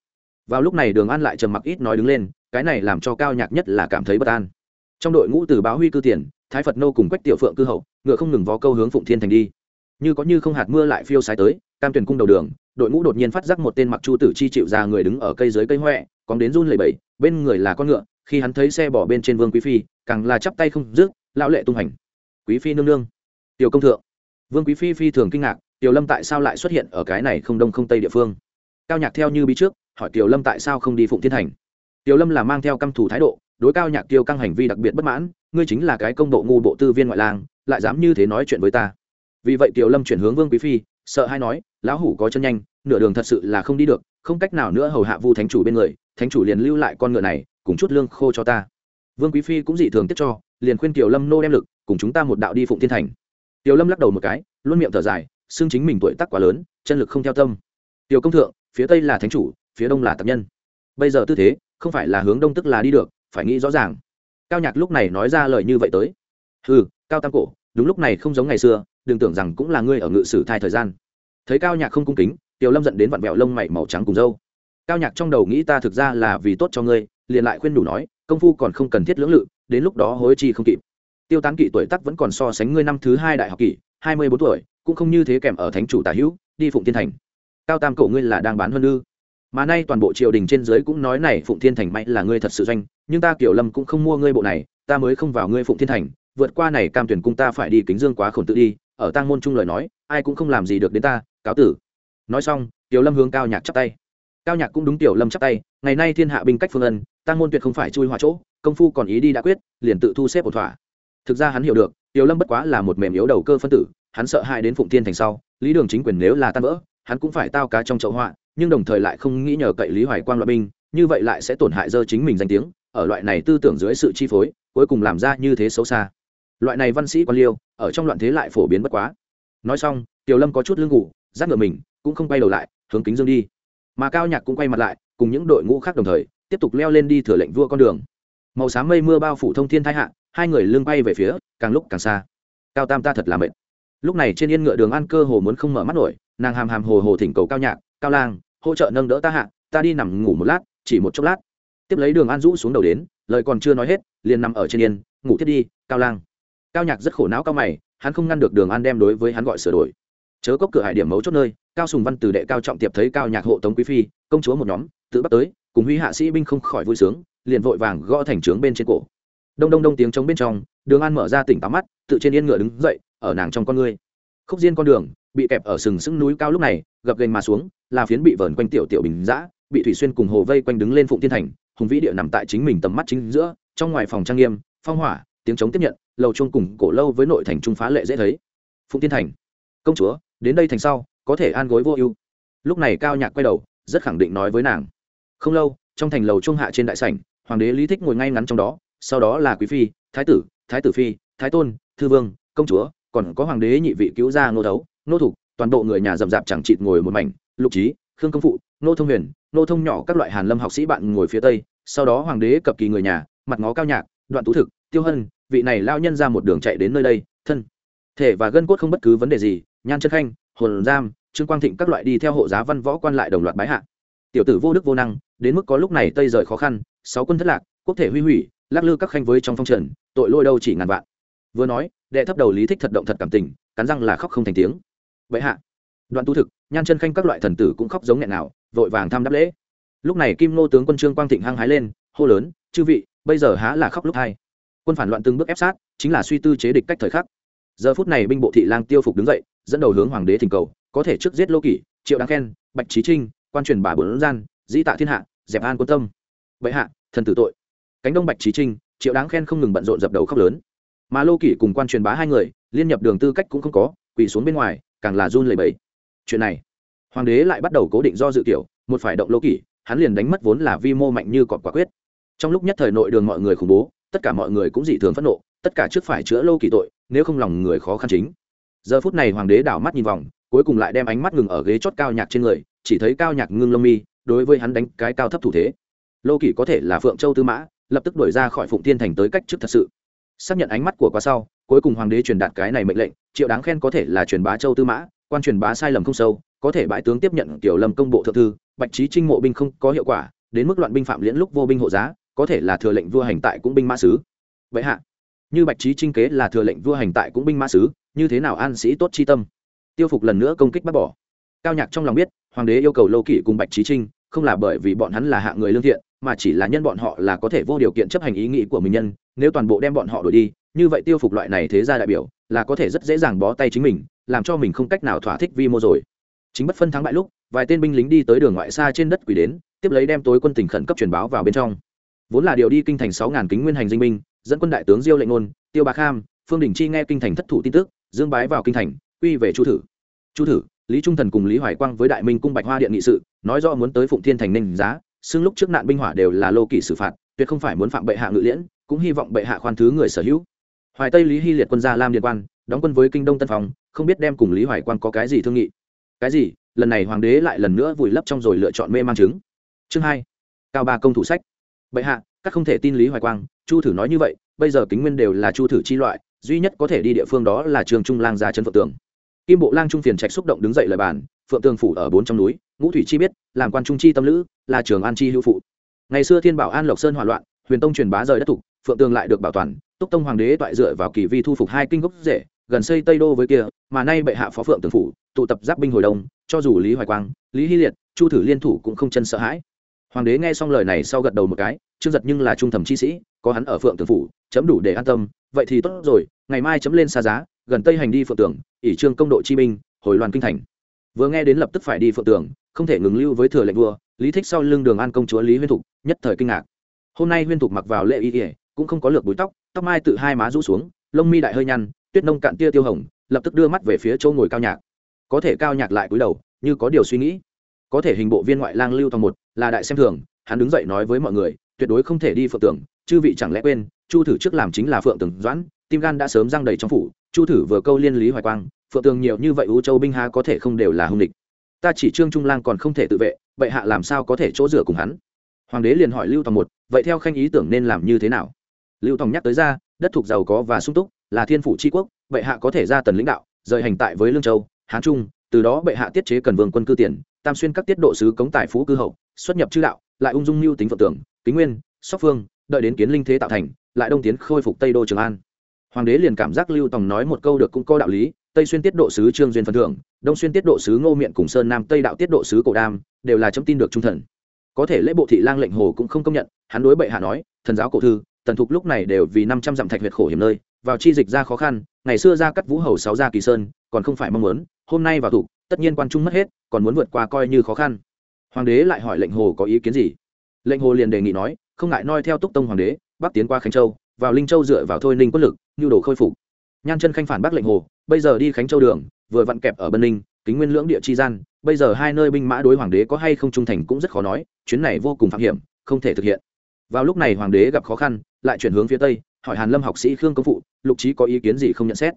Vào lúc này đường an lại trầm mặc ít nói đứng lên, cái này làm cho cao nhạc nhất là cảm thấy bất an. Trong đội ngũ từ báo huy cư tiền, thái phật nô cùng quách tiểu phượng cư hậu, ngựa không ngừng vó câu hướng phụng thiên thành đi như có như không hạt mưa lại phiêu sái tới, cam tuyển cung đầu đường, đội ngũ đột nhiên phát giác một tên mặc chu tử chi chịu ra người đứng ở cây dưới cây huệ còn đến run lẩy bẩy, bên người là con ngựa, khi hắn thấy xe bỏ bên trên vương quý phi, càng là chắp tay không rước lão lệ tung hành. Quý phi nương nương. Tiểu công thượng. Vương quý phi phi thường kinh ngạc, tiểu lâm tại sao lại xuất hiện ở cái này không đông không tây địa phương? Cao nhạc theo như bí trước, hỏi tiểu lâm tại sao không đi phụng thiên thành? Tiểu lâm là mang theo căm thủ thái độ, đối cao nhạc tiêu căng hành vi đặc biệt bất mãn, ngươi chính là cái công độ ngu bộ tư viên ngoại lang, lại dám như thế nói chuyện với ta vì vậy tiểu lâm chuyển hướng vương quý phi, sợ hay nói, lão hủ có chân nhanh, nửa đường thật sự là không đi được, không cách nào nữa hầu hạ vu thánh chủ bên người, thánh chủ liền lưu lại con ngựa này, cùng chút lương khô cho ta. Vương quý phi cũng dị thường tiếp cho, liền khuyên tiểu lâm nô đem lực, cùng chúng ta một đạo đi phụng thiên thành. Tiểu lâm lắc đầu một cái, luôn miệng thở dài xương chính mình tuổi tác quá lớn, chân lực không theo tâm. Tiểu công thượng, phía tây là thánh chủ, phía đông là tập nhân. Bây giờ tư thế, không phải là hướng đông tức là đi được, phải nghĩ rõ ràng. Cao nhạc lúc này nói ra lời như vậy tới. Ừ cao tam cổ, đúng lúc này không giống ngày xưa đừng tưởng rằng cũng là ngươi ở ngự sử thai thời gian. Thấy cao nhạc không cung kính, tiểu lâm dẫn đến vặn vẹo lông mày màu trắng cùng dâu cao nhạc trong đầu nghĩ ta thực ra là vì tốt cho ngươi, liền lại khuyên đủ nói, công phu còn không cần thiết lưỡng lự, đến lúc đó hối chi không kịp. Tiêu tán kỵ tuổi tắc vẫn còn so sánh ngươi năm thứ hai đại học kỷ, hai mươi bốn tuổi, cũng không như thế kèm ở thánh chủ tả hữu, đi phụng thiên thành. Cao tam cổ ngươi là đang bán hơn ư? Mà nay toàn bộ triều đình trên dưới cũng nói này phụng thiên thành may là ngươi thật sự doanh, nhưng ta kiểu lâm cũng không mua ngươi bộ này, ta mới không vào ngươi phụng thiên thành, vượt qua này cam tuyển cung ta phải đi kính dương quá khổn tự đi ở tang môn chung lời nói, ai cũng không làm gì được đến ta, cáo tử. Nói xong, tiểu lâm hướng cao nhạc chắp tay. Cao nhạc cũng đúng tiểu lâm chắp tay, ngày nay thiên hạ binh cách phương ân, tang môn tuyệt không phải chui hòa chỗ, công phu còn ý đi đã quyết, liền tự thu xếp ổn thỏa. Thực ra hắn hiểu được, tiểu lâm bất quá là một mềm yếu đầu cơ phân tử, hắn sợ hãi đến phụng thiên thành sau, lý đường chính quyền nếu là tan vỡ, hắn cũng phải tao cá trong chậu họa, nhưng đồng thời lại không nghĩ nhờ cậy lý hoài quang loại binh, như vậy lại sẽ tổn hại dơ chính mình danh tiếng, ở loại này tư tưởng dưới sự chi phối, cuối cùng làm ra như thế xấu xa loại này văn sĩ quan liêu, ở trong loạn thế lại phổ biến bất quá. Nói xong, tiểu lâm có chút lưng ngủ giáp ngựa mình, cũng không quay đầu lại, hướng kính dương đi. Mà cao nhạc cũng quay mặt lại, cùng những đội ngũ khác đồng thời, tiếp tục leo lên đi thừa lệnh vua con đường. Màu xám mây mưa bao phủ thông thiên thái hạ, hai người lưng bay về phía, càng lúc càng xa. Cao tam ta thật là mệt. Lúc này trên yên ngựa đường an cơ hồ muốn không mở mắt nổi, nàng hàm hàm hồ hồ thỉnh cầu cao nhạc, cao lang, hỗ trợ nâng đỡ ta hạ, ta đi nằm ngủ một lát, chỉ một chốc lát. Tiếp lấy đường an rũ xuống đầu đến, lời còn chưa nói hết, liền nằm ở trên yên, ngủ thiết đi, cao lang cao nhạc rất khổ não cao mày, hắn không ngăn được đường an đem đối với hắn gọi sửa đổi. Chớ có cửa hải điểm mấu chốt nơi, cao sùng văn từ đệ cao trọng tiệp thấy cao nhạc hộ tống quý phi, công chúa một nhóm, tự bắt tới, cùng huy hạ sĩ binh không khỏi vui sướng, liền vội vàng gõ thành trướng bên trên cổ. Đông đông đông tiếng trống bên trong, đường an mở ra tỉnh táo mắt, tự trên yên ngựa đứng dậy, ở nàng trong con ngươi. Khúc diên con đường, bị kẹp ở sừng sững núi cao lúc này, gập gành mà xuống, là phiến bị vờn quanh tiểu tiểu bình giã bị thủy xuyên cùng hồ vây quanh đứng lên phụng thiên thành, hùng vĩ địa nằm tại chính mình tầm mắt chính giữa, trong ngoài phòng trang nghiêm, phong hỏa, tiếng trống tiếp nhận lầu chung cùng cổ lâu với nội thành trung phá lệ dễ thấy. Phụng tiên thành, công chúa, đến đây thành sau, có thể an gối vô ưu. Lúc này cao nhạc quay đầu, rất khẳng định nói với nàng. Không lâu, trong thành lầu trung hạ trên đại sảnh, hoàng đế lý thích ngồi ngay ngắn trong đó, sau đó là quý phi, thái tử thái tử phi, thái tôn, thư vương, công chúa, còn có hoàng đế nhị vị cứu gia ngô thấu nô thục, toàn bộ người nhà rậm rạp chẳng chịt ngồi một mảnh, lục trí khương công phụ nô thông huyền nô thông nhỏ các loại hàn lâm học sĩ bạn ngồi phía tây, sau đó hoàng đế cập kỳ người nhà, mặt ngó cao nhạc, đoạn tú thực, tiêu hân vị này lao nhân ra một đường chạy đến nơi đây, thân, thể và gân cốt không bất cứ vấn đề gì, nhan chân khanh, hồn giam, trương quang thịnh các loại đi theo hộ giá văn võ quan lại đồng loạt bái hạ. Tiểu tử vô đức vô năng, đến mức có lúc này tây rời khó khăn, sáu quân thất lạc, quốc thể huy hủy, lắc lư các khanh với trong phong trần, tội lôi đâu chỉ ngàn vạn. Vừa nói, đệ thấp đầu lý thích thật động thật cảm tình, cắn răng là khóc không thành tiếng. Vậy hạ, đoạn tu thực, nhan chân khanh các loại thần tử cũng khóc giống nghẹn nào, vội vàng tham đáp lễ. Lúc này kim nô tướng quân trương quang thịnh hăng hái lên, hô lớn, chư vị, bây giờ há là khóc lúc hai quân phản loạn từng bước ép sát, chính là suy tư chế địch cách thời khắc. Giờ phút này binh bộ thị lang tiêu phục đứng dậy, dẫn đầu hướng hoàng đế thỉnh cầu, có thể trước giết lô kỷ, triệu đáng khen, bạch trí trinh, quan truyền bà bốn gian, dĩ tạ thiên hạ, dẹp an quân tâm. Vậy hạ, thần tử tội. Cánh đông bạch trí trinh, triệu đáng khen không ngừng bận rộn dập đầu khóc lớn. Mà lô kỷ cùng quan truyền bá hai người, liên nhập đường tư cách cũng không có, quỳ xuống bên ngoài, càng là run lẩy bẩy. Chuyện này, hoàng đế lại bắt đầu cố định do dự kiểu, một phải động lô kỷ, hắn liền đánh mất vốn là vi mô mạnh như cọp quả quyết. Trong lúc nhất thời nội đường mọi người khủng bố tất cả mọi người cũng dị thường phẫn nộ, tất cả trước phải chữa lâu kỳ tội, nếu không lòng người khó khăn chính. Giờ phút này hoàng đế đảo mắt nhìn vòng, cuối cùng lại đem ánh mắt ngừng ở ghế chót cao nhạc trên người, chỉ thấy cao nhạc ngưng lông mi, đối với hắn đánh cái cao thấp thủ thế. Lô kỷ có thể là phượng châu tư mã, lập tức đuổi ra khỏi phụng tiên thành tới cách trước thật sự. Xác nhận ánh mắt của quá sau, cuối cùng hoàng đế truyền đạt cái này mệnh lệnh, triệu đáng khen có thể là truyền bá châu tư mã, quan truyền bá sai lầm không sâu, có thể bãi tướng tiếp nhận tiểu lâm công bộ thượng thư, bạch trí trinh mộ binh không có hiệu quả, đến mức loạn binh phạm liễn lúc vô binh hộ giá có thể là thừa lệnh vua hành tại cũng binh mã sứ. Vậy hạ, như bạch trí trinh kế là thừa lệnh vua hành tại cũng binh mã sứ, như thế nào an sĩ tốt chi tâm? Tiêu phục lần nữa công kích bác bỏ. Cao nhạc trong lòng biết, hoàng đế yêu cầu lâu kỷ cùng bạch trí trinh, không là bởi vì bọn hắn là hạ người lương thiện, mà chỉ là nhân bọn họ là có thể vô điều kiện chấp hành ý nghĩ của mình nhân, nếu toàn bộ đem bọn họ đuổi đi, như vậy tiêu phục loại này thế ra đại biểu, là có thể rất dễ dàng bó tay chính mình, làm cho mình không cách nào thỏa thích vi mô rồi. Chính bất phân thắng bại lúc, vài tên binh lính đi tới đường ngoại xa trên đất quỷ đến, tiếp lấy đem tối quân tình khẩn cấp truyền báo vào bên trong vốn là điều đi kinh thành sáu ngàn kính nguyên hành dinh binh, dẫn quân đại tướng diêu lệnh ngôn tiêu bạc kham, phương đình chi nghe kinh thành thất thủ tin tức, dương bái vào kinh thành, quy về chu thử. Chu thử, lý trung thần cùng lý hoài quang với đại minh cung bạch hoa điện nghị sự, nói rõ muốn tới phụng thiên thành ninh giá, xưng lúc trước nạn binh hỏa đều là lô kỷ xử phạt, tuyệt không phải muốn phạm bệ hạ ngự liễn, cũng hy vọng bệ hạ khoan thứ người sở hữu. Hoài tây lý hy liệt quân gia lam liên quan, đóng quân với kinh đông tân phòng không biết đem cùng lý hoài quang có cái gì thương nghị. Cái gì? Lần này hoàng đế lại lần nữa vùi lấp trong rồi lựa chọn mê mang chứng. Chương hai. Cao ba công thủ sách bệ hạ, các không thể tin lý hoài quang, chu thử nói như vậy, bây giờ kính nguyên đều là chu thử chi loại, duy nhất có thể đi địa phương đó là trường trung lang gia trấn phượng tường. Kim bộ lang trung phiền trạch xúc động đứng dậy lời bàn, phượng tường phủ ở bốn trong núi, ngũ thủy chi biết, làm quan trung chi tâm lữ, là trường an chi hữu phụ. Ngày xưa thiên bảo an lộc sơn hỏa loạn, huyền tông truyền bá rời đất thục phượng tường lại được bảo toàn, túc tông hoàng đế toại dựa vào kỳ vi thu phục hai kinh gốc rễ, gần xây tây đô với kia, mà nay bệ hạ phó phượng tường phủ, tụ tập giáp binh hồi đông, cho dù lý hoài quang, lý hy liệt, chu thử liên thủ cũng không chân sợ hãi hoàng đế nghe xong lời này sau gật đầu một cái trương giật nhưng là trung thầm chi sĩ có hắn ở phượng tường phủ chấm đủ để an tâm vậy thì tốt rồi ngày mai chấm lên xa giá gần tây hành đi phượng tường ỷ trương công độ chi minh, hồi loan kinh thành. Vừa nghe đến lập tức phải đi phượng tường không thể ngừng lưu với thừa lệnh vua lý thích sau lưng đường an công chúa lý huyên thục nhất thời kinh ngạc. Hôm nay huyên thục mặc vào lệ y ỉa cũng không có lược búi tóc tóc mai tự hai má rũ xuống lông mi đại hơi nhăn tuyết nông cạn tia tiêu hồng lập tức đưa mắt về phía chỗ ngồi cao nhạc. Có thể cao nhạc lại cúi đầu như có điều suy nghĩ có thể hình bộ viên ngoại lang lưu tòng một, là đại xem thường, hắn đứng dậy nói với mọi người, tuyệt đối không thể đi phượng tưởng chư vị chẳng lẽ quên, chu thử trước làm chính là phượng tưởng doãn, tim gan đã sớm răng đầy trong phủ, chu thử vừa câu liên lý hoài quang, phượng tường nhiều như vậy u châu binh ha có thể không đều là hung địch. Ta chỉ trương trung lang còn không thể tự vệ, vậy hạ làm sao có thể chỗ rửa cùng hắn? Hoàng đế liền hỏi lưu tòng một, vậy theo khanh ý tưởng nên làm như thế nào? Lưu tòng nhắc tới ra, đất thuộc giàu có và sung túc, là thiên phủ tri quốc, vậy hạ có thể ra tần lãnh đạo, rời hành tại với lương châu, hán trung từ đó bệ hạ tiết chế cần vương quân cư tiền, tam xuyên các tiết độ sứ cống tài phú cư hậu, xuất nhập chư đạo, lại ung dung mưu tính phượng tưởng kính nguyên, sóc phương, đợi đến kiến linh thế tạo thành, lại đông tiến khôi phục tây đô trường an. Hoàng đế liền cảm giác lưu tòng nói một câu được cũng có đạo lý, tây xuyên tiết độ sứ trương duyên phần thưởng, đông xuyên tiết độ sứ ngô miện cùng sơn nam tây đạo tiết độ sứ cổ đam, đều là chấm tin được trung thần. Có thể lễ bộ thị lang lệnh hồ cũng không công nhận, hắn đối bệ hạ nói, thần giáo cổ thư, tần thục lúc này đều vì năm trăm dặm thạch huyệt khổ hiểm nơi, vào chi dịch ra khó khăn, ngày xưa ra cắt vũ hầu sáu gia kỳ sơn, còn không phải mong muốn hôm nay vào thủ tất nhiên quan trung mất hết, còn muốn vượt qua coi như khó khăn. Hoàng đế lại hỏi lệnh hồ có ý kiến gì? Lệnh hồ liền đề nghị nói, không ngại noi theo túc tông hoàng đế, bắc tiến qua khánh châu, vào linh châu dựa vào thôi ninh quân lực, nhu đồ khôi phục. Nhan chân khanh phản bác lệnh hồ, bây giờ đi khánh châu đường, vừa vặn kẹp ở bân ninh, kính nguyên lưỡng địa chi gian, bây giờ hai nơi binh mã đối hoàng đế có hay không trung thành cũng rất khó nói, chuyến này vô cùng phạm hiểm, không thể thực hiện. Vào lúc này hoàng đế gặp khó khăn, lại chuyển hướng phía tây, hỏi hàn lâm học sĩ khương công phụ, lục trí có ý kiến gì không nhận xét?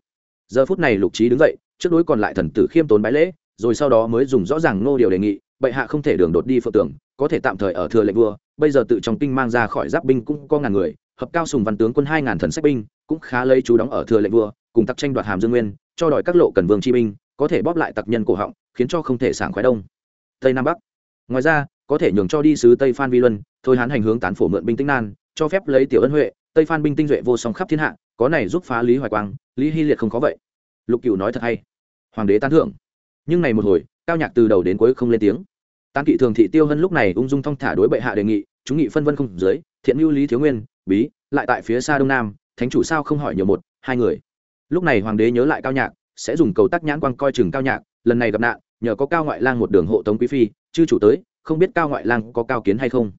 Giờ phút này lục trí đứng dậy trước đối còn lại thần tử khiêm tốn bái lễ, rồi sau đó mới dùng rõ ràng nô điều đề nghị, bệ hạ không thể đường đột đi phượng tưởng, có thể tạm thời ở thừa lệnh vua, bây giờ tự trong kinh mang ra khỏi giáp binh cũng có ngàn người, hợp cao sùng văn tướng quân hai ngàn thần sách binh, cũng khá lấy chú đóng ở thừa lệnh vua, cùng tặc tranh đoạt hàm dương nguyên, cho đòi các lộ cần vương chi binh, có thể bóp lại tặc nhân cổ họng, khiến cho không thể sảng khoái đông. Tây nam bắc. Ngoài ra, có thể nhường cho đi sứ tây phan vi luân, thôi hắn hành hướng tán phổ mượn binh tinh nan, cho phép lấy tiểu ân huệ, tây phan binh tinh duệ vô song khắp thiên hạ, có này giúp phá lý hoài quang, lý hy liệt không có vậy lục cựu nói thật hay. Hoàng đế tán thưởng. Nhưng này một hồi, cao nhạc từ đầu đến cuối không lên tiếng. Tán kỵ thường thị tiêu hân lúc này ung dung thong thả đối bệ hạ đề nghị, chúng nghị phân vân không dưới, thiện mưu lý thiếu nguyên, bí, lại tại phía xa đông nam, thánh chủ sao không hỏi nhiều một, hai người. Lúc này hoàng đế nhớ lại cao nhạc, sẽ dùng cầu tắc nhãn quang coi chừng cao nhạc, lần này gặp nạn, nhờ có cao ngoại lang một đường hộ tống quý phi, chư chủ tới, không biết cao ngoại lang có cao kiến hay không.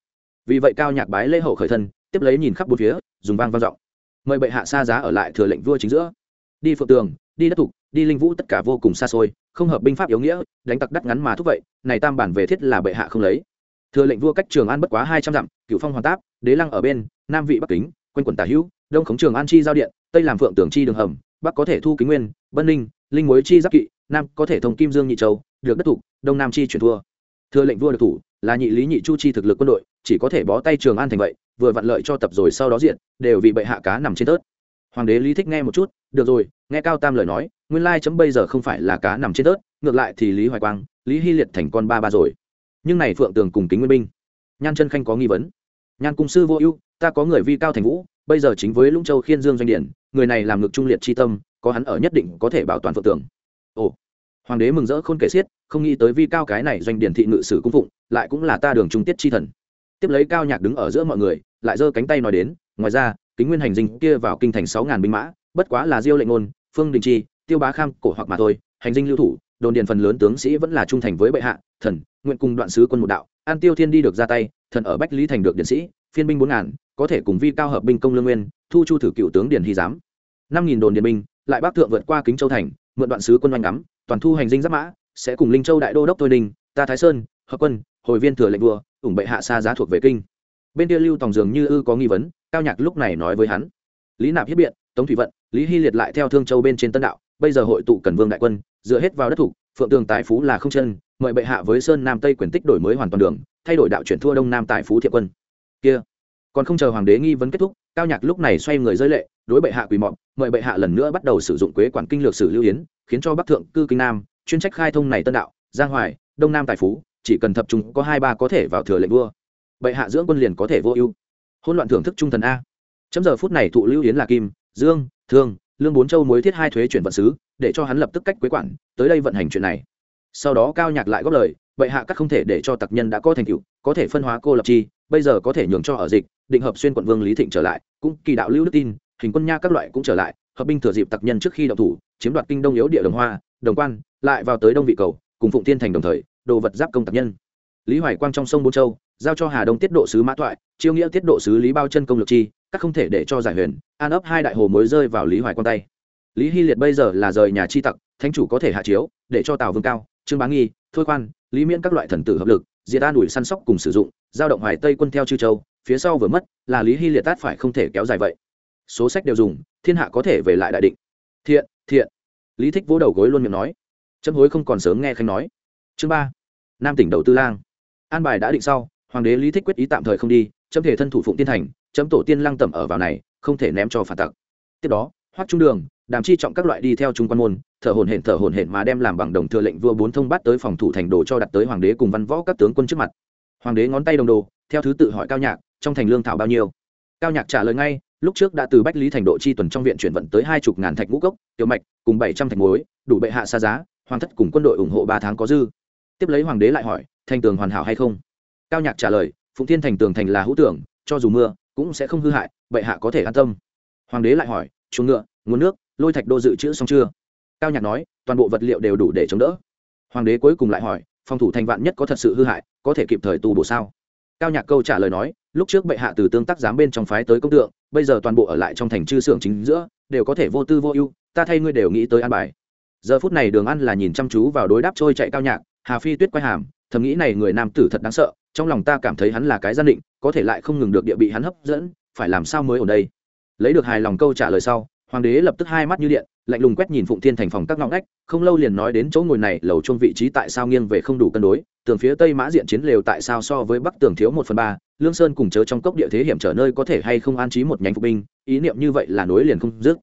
Vì vậy cao nhạc bái lễ hậu khởi thân, tiếp lấy nhìn khắp bốn phía, dùng vang vang giọng. Mời bệ hạ xa giá ở lại thừa lệnh vua chính giữa. Đi phượng tường đi đất thục, đi linh vũ tất cả vô cùng xa xôi, không hợp binh pháp yếu nghĩa, đánh tặc đắt ngắn mà thúc vậy, này tam bản về thiết là bệ hạ không lấy. Thừa lệnh vua cách trường an bất quá hai trăm dặm cựu phong hoàn táp, đế lăng ở bên, nam vị bắc kính, quanh quần tả hữu, đông khống trường an chi giao điện, tây làm phượng tường chi đường hầm, bắc có thể thu kính nguyên, bân ninh, linh muối chi giáp kỵ, nam có thể thông kim dương nhị châu, được đất thủ đông nam chi chuyển thua. Thừa lệnh vua được thủ, là nhị lý nhị chu chi thực lực quân đội, chỉ có thể bó tay trường an thành vậy, vừa vặn lợi cho tập rồi sau đó diện đều vì bệ hạ cá nằm trên tớt. Hoàng đế lý thích nghe một chút được rồi nghe cao tam lời nói nguyên lai chấm bây giờ không phải là cá nằm trên tớt ngược lại thì lý hoài quang lý hy liệt thành con ba ba rồi. Nhưng này phượng tường cùng kính nguyên binh. Nhan chân khanh có nghi vấn. Nhan cung sư vô ưu ta có người vi cao thành vũ bây giờ chính với lũng châu khiên dương doanh điển, người này làm ngực trung liệt chi tâm có hắn ở nhất định có thể bảo toàn phượng tường. Ồ hoàng đế mừng rỡ khôn kể xiết không nghĩ tới vi cao cái này doanh điển thị ngự sử cung phụng lại cũng là ta đường trung tiết chi thần. Tiếp lấy cao nhạc đứng ở giữa mọi người lại giơ cánh tay nói đến ngoài ra kính nguyên hành dinh kia vào kinh thành sáu ngàn binh mã bất quá là diêu lệnh ngôn, phương đình chi, tiêu bá kham, cổ hoặc mà thôi, hành dinh lưu thủ, đồn điện phần lớn tướng sĩ vẫn là trung thành với bệ hạ, thần, nguyện cùng đoạn sứ quân một đạo, an tiêu thiên đi được ra tay, thần ở bách lý thành được điện sĩ, phiên binh bốn ngàn, có thể cùng vi cao hợp binh công lương nguyên, thu chu thử cựu tướng điền hy giám. Năm nghìn đồn điện binh, lại bác thượng vượt qua kính châu thành, mượn đoạn sứ quân oanh ngắm, toàn thu hành dinh giáp mã, sẽ cùng linh châu đại đô đốc thôi đình, ta thái sơn, hợp quân, hồi viên thừa lệnh vua, ủng bệ hạ xa giá thuộc về kinh. Bên kia lưu tòng dường như ư có nghi vấn, cao nhạc lúc này nói với hắn. Lý nạp hiếp biện tống thủy vận, lý hy liệt lại theo thương châu bên trên tân đạo, bây giờ hội tụ cần vương đại quân, dựa hết vào đất thủ, phượng tường tài phú là không chân, mời bệ hạ với sơn nam tây quyền tích đổi mới hoàn toàn đường, thay đổi đạo chuyển thua đông nam tài phú thiệp quân. Kia, còn không chờ hoàng đế nghi vấn kết thúc, cao nhạc lúc này xoay người rơi lệ, đối bệ hạ quỳ mọng mời bệ hạ lần nữa bắt đầu sử dụng quế quản kinh lược sử lưu yến, khiến cho bắc thượng cư kinh nam chuyên trách khai thông này tân đạo, giang hoài, đông nam tài phú, chỉ cần thập trung có hai ba có thể vào thừa lệnh vua. Bệ hạ dưỡng quân liền có thể vô ưu. Hôn loạn thưởng thức trung thần a. Chấm giờ phút này thụ lưu yến là kim dương, thương, lương bốn châu mối thiết hai thuế chuyển vận sứ để cho hắn lập tức cách quế quản, tới đây vận hành chuyện này. Sau đó cao nhạc lại góp lời, vậy hạ các không thể để cho tặc nhân đã có thành tựu, có thể phân hóa cô lập chi, bây giờ có thể nhường cho ở dịch, định hợp xuyên quận vương lý thịnh trở lại, cũng kỳ đạo lưu đức tin, hình quân nha các loại cũng trở lại, hợp binh thừa dịp tặc nhân trước khi động thủ, chiếm đoạt kinh đông yếu địa đồng hoa, đồng quan, lại vào tới đông vị cầu, cùng phụng tiên thành đồng thời, đồ vật giáp công tặc nhân. Lý hoài quang trong sông bô châu giao cho hà đông tiết độ sứ mã thoại chiêu nghĩa tiết độ sứ lý bao chân công lược chi, các không thể để cho giải huyền, an ấp hai đại hồ mới rơi vào lý hoài Quan tay. Lý hy liệt bây giờ là rời nhà chi tặc, thánh chủ có thể hạ chiếu, để cho tào vương cao, trương bá nghi, thôi quan lý miễn các loại thần tử hợp lực, diệt an ủi săn sóc cùng sử dụng, giao động hoài tây quân theo chư châu, phía sau vừa mất, là lý hy liệt tát phải không thể kéo dài vậy. Số sách đều dùng, thiên hạ có thể về lại đại định. Thiện thiện. Lý thích vỗ đầu gối luôn miệng nói. Chấm hối không còn sớm nghe khanh nói. Chương ba. Nam tỉnh đầu tư lang. An bài đã định sau hoàng đế lý thích quyết ý tạm thời không đi, chấm thể thân thủ phụng tiên thành, chấm tổ tiên lăng tẩm ở vào này, không thể ném cho phản tặc. Tiếp đó, hoắc trung đường, đàm chi trọng các loại đi theo trung quan môn, thở hồn hển, thở hồn hển mà đem làm bằng đồng thừa lệnh vua bốn thông bắt tới phòng thủ thành đồ cho đặt tới hoàng đế cùng văn võ các tướng quân trước mặt. Hoàng đế ngón tay đồng đồ, theo thứ tự hỏi cao nhạc, trong thành lương thảo bao nhiêu? Cao nhạc trả lời ngay, lúc trước đã từ bách lý thành độ chi tuần trong viện chuyển vận tới hai chục ngàn thạch ngũ cốc, tiểu mạch, cùng bảy trăm thạch muối, đủ bệ hạ xa giá, hoàng thất cùng quân đội ủng hộ ba tháng có dư. Tiếp lấy hoàng đế lại hỏi, thanh tường hoàn hảo hay không? Cao nhạc trả lời, phụng thiên thành tường thành là hữu tưởng, cho dù mưa, cũng sẽ không hư hại, bệ hạ có thể an tâm. Hoàng đế lại hỏi, chuồng ngựa, nguồn nước, lôi thạch đô dự trữ xong chưa? Cao nhạc nói, toàn bộ vật liệu đều đủ để chống đỡ. Hoàng đế cuối cùng lại hỏi, phòng thủ thành vạn nhất có thật sự hư hại, có thể kịp thời tu bổ sao? Cao nhạc câu trả lời nói, lúc trước bệ hạ từ tương tác giám bên trong phái tới công tượng, bây giờ toàn bộ ở lại trong thành chư xưởng chính giữa, đều có thể vô tư vô ưu, ta thay ngươi đều nghĩ tới an bài. Giờ phút này đường ăn là nhìn chăm chú vào đối đáp trôi chạy cao nhạc, hà phi tuyết quay hàm thầm nghĩ này người nam tử thật đáng sợ, trong lòng ta cảm thấy hắn là cái gian định, có thể lại không ngừng được địa bị hắn hấp dẫn, phải làm sao mới ở đây? Lấy được hài lòng câu trả lời sau, hoàng đế lập tức hai mắt như điện, lạnh lùng quét nhìn phụng thiên thành phòng các ngõ ngách, không lâu liền nói đến chỗ ngồi này, lầu chung vị trí tại sao nghiêng về không đủ cân đối, tường phía tây mã diện chiến lều tại sao so với bắc tường thiếu một phần ba, lương sơn cùng chớ trong cốc địa thế hiểm trở nơi có thể hay không an trí một nhánh phục binh, ý niệm như vậy là nối liền không dứt.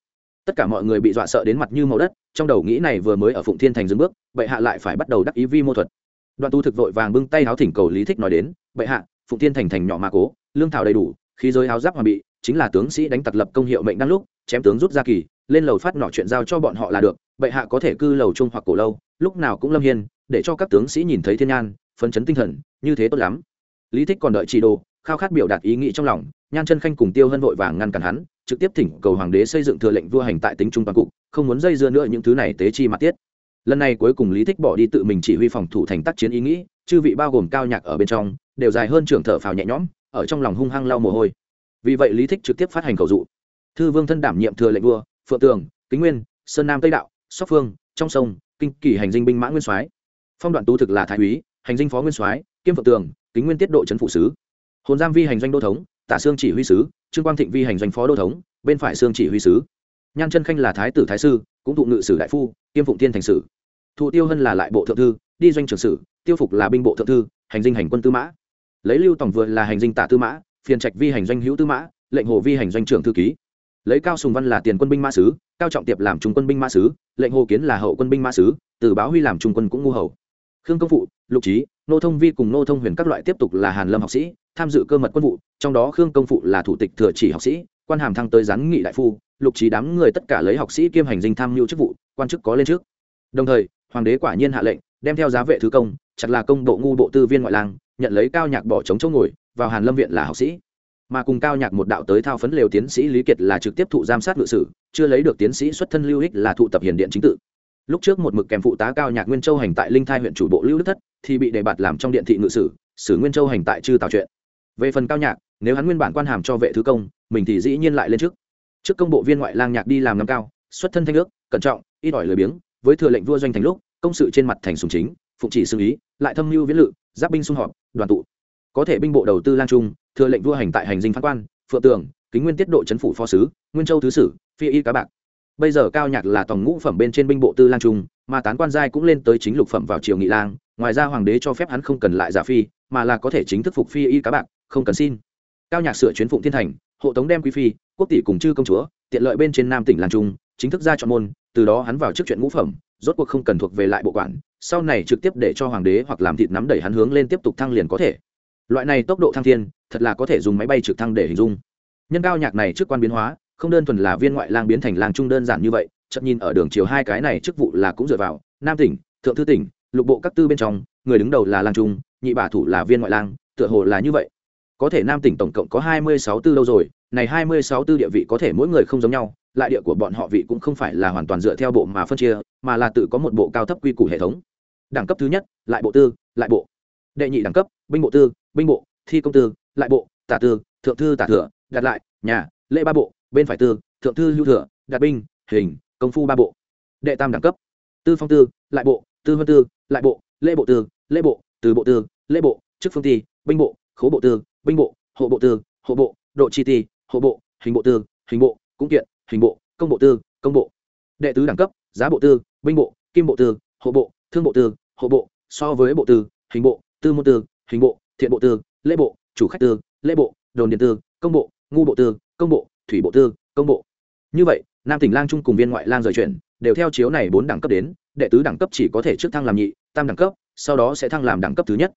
Tất cả mọi người bị dọa sợ đến mặt như màu đất, trong đầu nghĩ này vừa mới ở phụng thiên thành dừng bước, bệ hạ lại phải bắt đầu đắc ý vi mô thuật đoạn tu thực vội vàng bưng tay háo thỉnh cầu lý thích nói đến, bệ hạ, phụng thiên thành thành nhỏ mà cố, lương thảo đầy đủ khi giới háo giáp hoàn bị, chính là tướng sĩ đánh tặc lập công hiệu mệnh đang lúc, chém tướng rút ra kỳ, lên lầu phát nọ chuyện giao cho bọn họ là được, bệ hạ có thể cư lầu trung hoặc cổ lâu, lúc nào cũng lâm hiên, để cho các tướng sĩ nhìn thấy thiên nhan, phấn chấn tinh thần, như thế tốt lắm. Lý thích còn đợi chỉ đồ, khao khát biểu đạt ý nghĩ trong lòng, nhan chân khanh cùng tiêu hân vội vàng ngăn cản hắn, trực tiếp thỉnh cầu hoàng đế xây dựng thừa lệnh vua hành tại tính trung toàn cục, không muốn dây dưa nữa những thứ này tế chi mặt tiết lần này cuối cùng lý thích bỏ đi tự mình chỉ huy phòng thủ thành tác chiến ý nghĩ, chư vị bao gồm cao nhạc ở bên trong, đều dài hơn trưởng thở phào nhẹ nhõm, ở trong lòng hung hăng lau mồ hôi. Vì vậy lý thích trực tiếp phát hành cầu dụ. Thư vương thân đảm nhiệm thừa lệnh vua, phượng tường, kính nguyên, sơn nam tây đạo, sóc phương, trong sông, kinh kỳ hành dinh binh mã nguyên soái. Phong đoạn tú thực là thái úy, hành dinh phó nguyên soái, kiêm phượng tường, kính nguyên tiết độ trấn phụ sứ. Hồn giam vi hành doanh đô thống, tả xương chỉ huy sứ, trương quang thịnh vi hành doanh phó đô thống, bên phải xương chỉ huy sứ nhan chân khanh là thái tử thái sư, cũng thụ ngự sử đại phu, kiêm phụng tiên thành sử. Thụ tiêu hân là lại bộ thượng thư, đi doanh trường sử, tiêu phục là binh bộ thượng thư, hành dinh hành quân tư mã. Lấy lưu tổng vừa là hành dinh tả tư mã, phiền trạch vi hành doanh hữu tư mã, lệnh hồ vi hành doanh trưởng thư ký. Lấy cao sùng văn là tiền quân binh mã sứ, cao trọng tiệp làm trung quân binh mã sứ, lệnh hồ kiến là hậu quân binh mã sứ, từ báo huy làm trung quân cũng ngu hầu. Khương công phụ, lục trí nô thông vi cùng nô thông huyền các loại tiếp tục là hàn lâm học sĩ, tham dự cơ mật quân vụ, trong đó khương công phụ là thủ tịch thừa chỉ học sĩ quan hàm thăng tới gián nghị đại phu, lục trí đám người tất cả lấy học sĩ kiêm hành dinh tham mưu chức vụ, quan chức có lên trước. Đồng thời, hoàng đế quả nhiên hạ lệnh, đem theo giá vệ thứ công, chặt là công bộ ngu bộ tư viên ngoại lang, nhận lấy cao nhạc bỏ trống chỗ ngồi, vào hàn lâm viện là học sĩ. Mà cùng cao nhạc một đạo tới thao phấn lều tiến sĩ lý kiệt là trực tiếp thụ giám sát ngự sử, chưa lấy được tiến sĩ xuất thân lưu ích là thụ tập hiền điện chính tự. Lúc trước một mực kèm phụ tá cao nhạc nguyên châu hành tại linh thai huyện chủ bộ lưu đức thất, thì bị đề bạt làm trong điện thị ngự sử sử nguyên châu hành tại chư tào chuyện. Về phần cao nhạc nếu hắn nguyên bản quan hàm cho vệ thứ công, mình thì dĩ nhiên lại lên trước. Trước công bộ viên ngoại lang nhạc đi làm năm cao, xuất thân thanh ước, cẩn trọng, ít ỏi lười biếng, với thừa lệnh vua doanh thành lúc, công sự trên mặt thành sùng chính, phụng chỉ xưng ý, lại thâm mưu viễn lự, giáp binh xung họp, đoàn tụ. Có thể binh bộ đầu tư lang trung, thừa lệnh vua hành tại hành dinh phán quan, phượng tường, kính nguyên tiết độ chấn phủ phó sứ, nguyên châu thứ sử, phi y cá bạc. Bây giờ cao nhạc là tổng ngũ phẩm bên trên binh bộ tư lang trung, mà tán quan giai cũng lên tới chính lục phẩm vào triều nghị lang, ngoài ra hoàng đế cho phép hắn không cần lại giả phi, mà là có thể chính thức phục phi y cá bạc, không cần xin cao nhạc sửa chuyến phụng thiên thành, hộ tống đem quý phi, quốc tỷ cùng chư công chúa, tiện lợi bên trên nam tỉnh làng trung, chính thức ra chọn môn, từ đó hắn vào trước chuyện ngũ phẩm, rốt cuộc không cần thuộc về lại bộ quản, sau này trực tiếp để cho hoàng đế hoặc làm thịt nắm đẩy hắn hướng lên tiếp tục thăng liền có thể. Loại này tốc độ thăng thiên, thật là có thể dùng máy bay trực thăng để hình dung. Nhân cao nhạc này trước quan biến hóa, không đơn thuần là viên ngoại lang biến thành lang trung đơn giản như vậy chậm nhìn ở đường chiều hai cái này chức vụ là cũng dựa vào, nam tỉnh, thượng thư tỉnh, lục bộ các tư bên trong, người đứng đầu là lang trung, nhị bả thủ là viên ngoại lang, tựa hồ là như vậy có thể nam tỉnh tổng cộng có hai mươi sáu tư lâu rồi, này hai mươi sáu tư địa vị có thể mỗi người không giống nhau, lại địa của bọn họ vị cũng không phải là hoàn toàn dựa theo bộ mà phân chia, mà là tự có một bộ cao thấp quy củ hệ thống. Đẳng cấp thứ nhất, lại bộ tư, lại bộ. Đệ nhị đẳng cấp, binh bộ tư, binh bộ, thi công tư, lại bộ, tả tư, thượng thư tả thừa, đặt lại, nhà, lễ ba bộ, bên phải tư, thượng thư lưu thừa, đặt binh, hình, công phu ba bộ. Đệ tam đẳng cấp, tư phong tư, lại bộ, tư vân tư, lại bộ, lễ bộ tư, lễ bộ, từ bộ tư, lễ bộ, chức phương ty binh bộ, khố bộ tư binh bộ hộ bộ tư hộ bộ độ chi ti hộ bộ hình bộ tư hình bộ cũng kiện hình bộ công bộ tư công bộ đệ tứ đẳng cấp giá bộ tư binh bộ kim bộ tư hộ bộ thương bộ tư hộ bộ so với bộ tư hình bộ tư môn tư hình bộ thiện bộ tư lễ bộ chủ khách tư lễ bộ đồn điện tư công bộ ngu bộ tư công bộ thủy bộ tư công bộ như vậy nam tỉnh lang trung cùng viên ngoại lang rời chuyển đều theo chiếu này bốn đẳng cấp đến đệ tứ đẳng cấp chỉ có thể trước thăng làm nhị tam đẳng cấp sau đó sẽ thăng làm đẳng cấp thứ nhất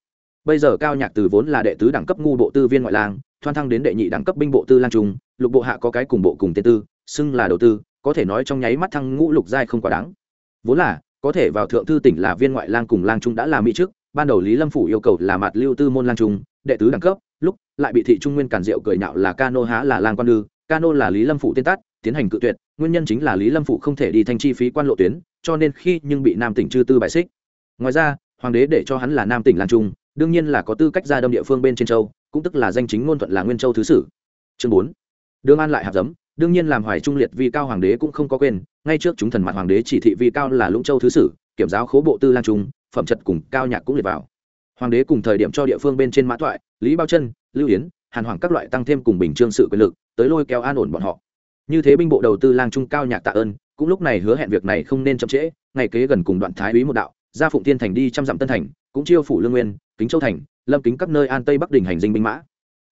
bây giờ cao nhạc từ vốn là đệ tứ đẳng cấp ngu bộ tư viên ngoại lang, thoan thăng đến đệ nhị đẳng cấp binh bộ tư lang trung, lục bộ hạ có cái cùng bộ cùng tên tư, xưng là đầu tư, có thể nói trong nháy mắt thăng ngũ lục giai không quá đáng. Vốn là, có thể vào thượng thư tỉnh là viên ngoại lang cùng lang trung đã làm mỹ trước ban đầu lý lâm phủ yêu cầu là mặt lưu tư môn lang trung, đệ tứ đẳng cấp, lúc lại bị thị trung nguyên cản diệu cười nhạo là cano há là lang quan lư cano là lý lâm phủ tên tát, tiến hành cự tuyệt, nguyên nhân chính là lý lâm phụ không thể đi thanh chi phí quan lộ tuyến, cho nên khi nhưng bị nam tỉnh chư tư bài xích. Ngoài ra, hoàng đế để cho hắn là nam tỉnh lang trung đương nhiên là có tư cách ra đâm địa phương bên trên châu, cũng tức là danh chính ngôn thuận là nguyên châu thứ sử. Chương bốn đương an lại hạt giấm đương nhiên làm hoài trung liệt vi cao hoàng đế cũng không có quên, ngay trước chúng thần mặt hoàng đế chỉ thị vi cao là lũng châu thứ sử, kiểm giáo khố bộ tư lang trung, phẩm chất cùng cao nhạc cũng liệt vào. Hoàng đế cùng thời điểm cho địa phương bên trên mã thoại lý bao chân lưu yến, hàn hoàng các loại tăng thêm cùng bình trương sự quyền lực, tới lôi kéo an ổn bọn họ. Như thế binh bộ đầu tư lang trung cao nhạc tạ ơn, cũng lúc này hứa hẹn việc này không nên chậm trễ, ngày kế gần cùng đoạn thái úy một đạo ra phụng tiên thành đi trăm dặm tân thành cũng chiêu phủ lương nguyên, kính châu thành, lâm kính các nơi an tây bắc đình hành dinh binh mã.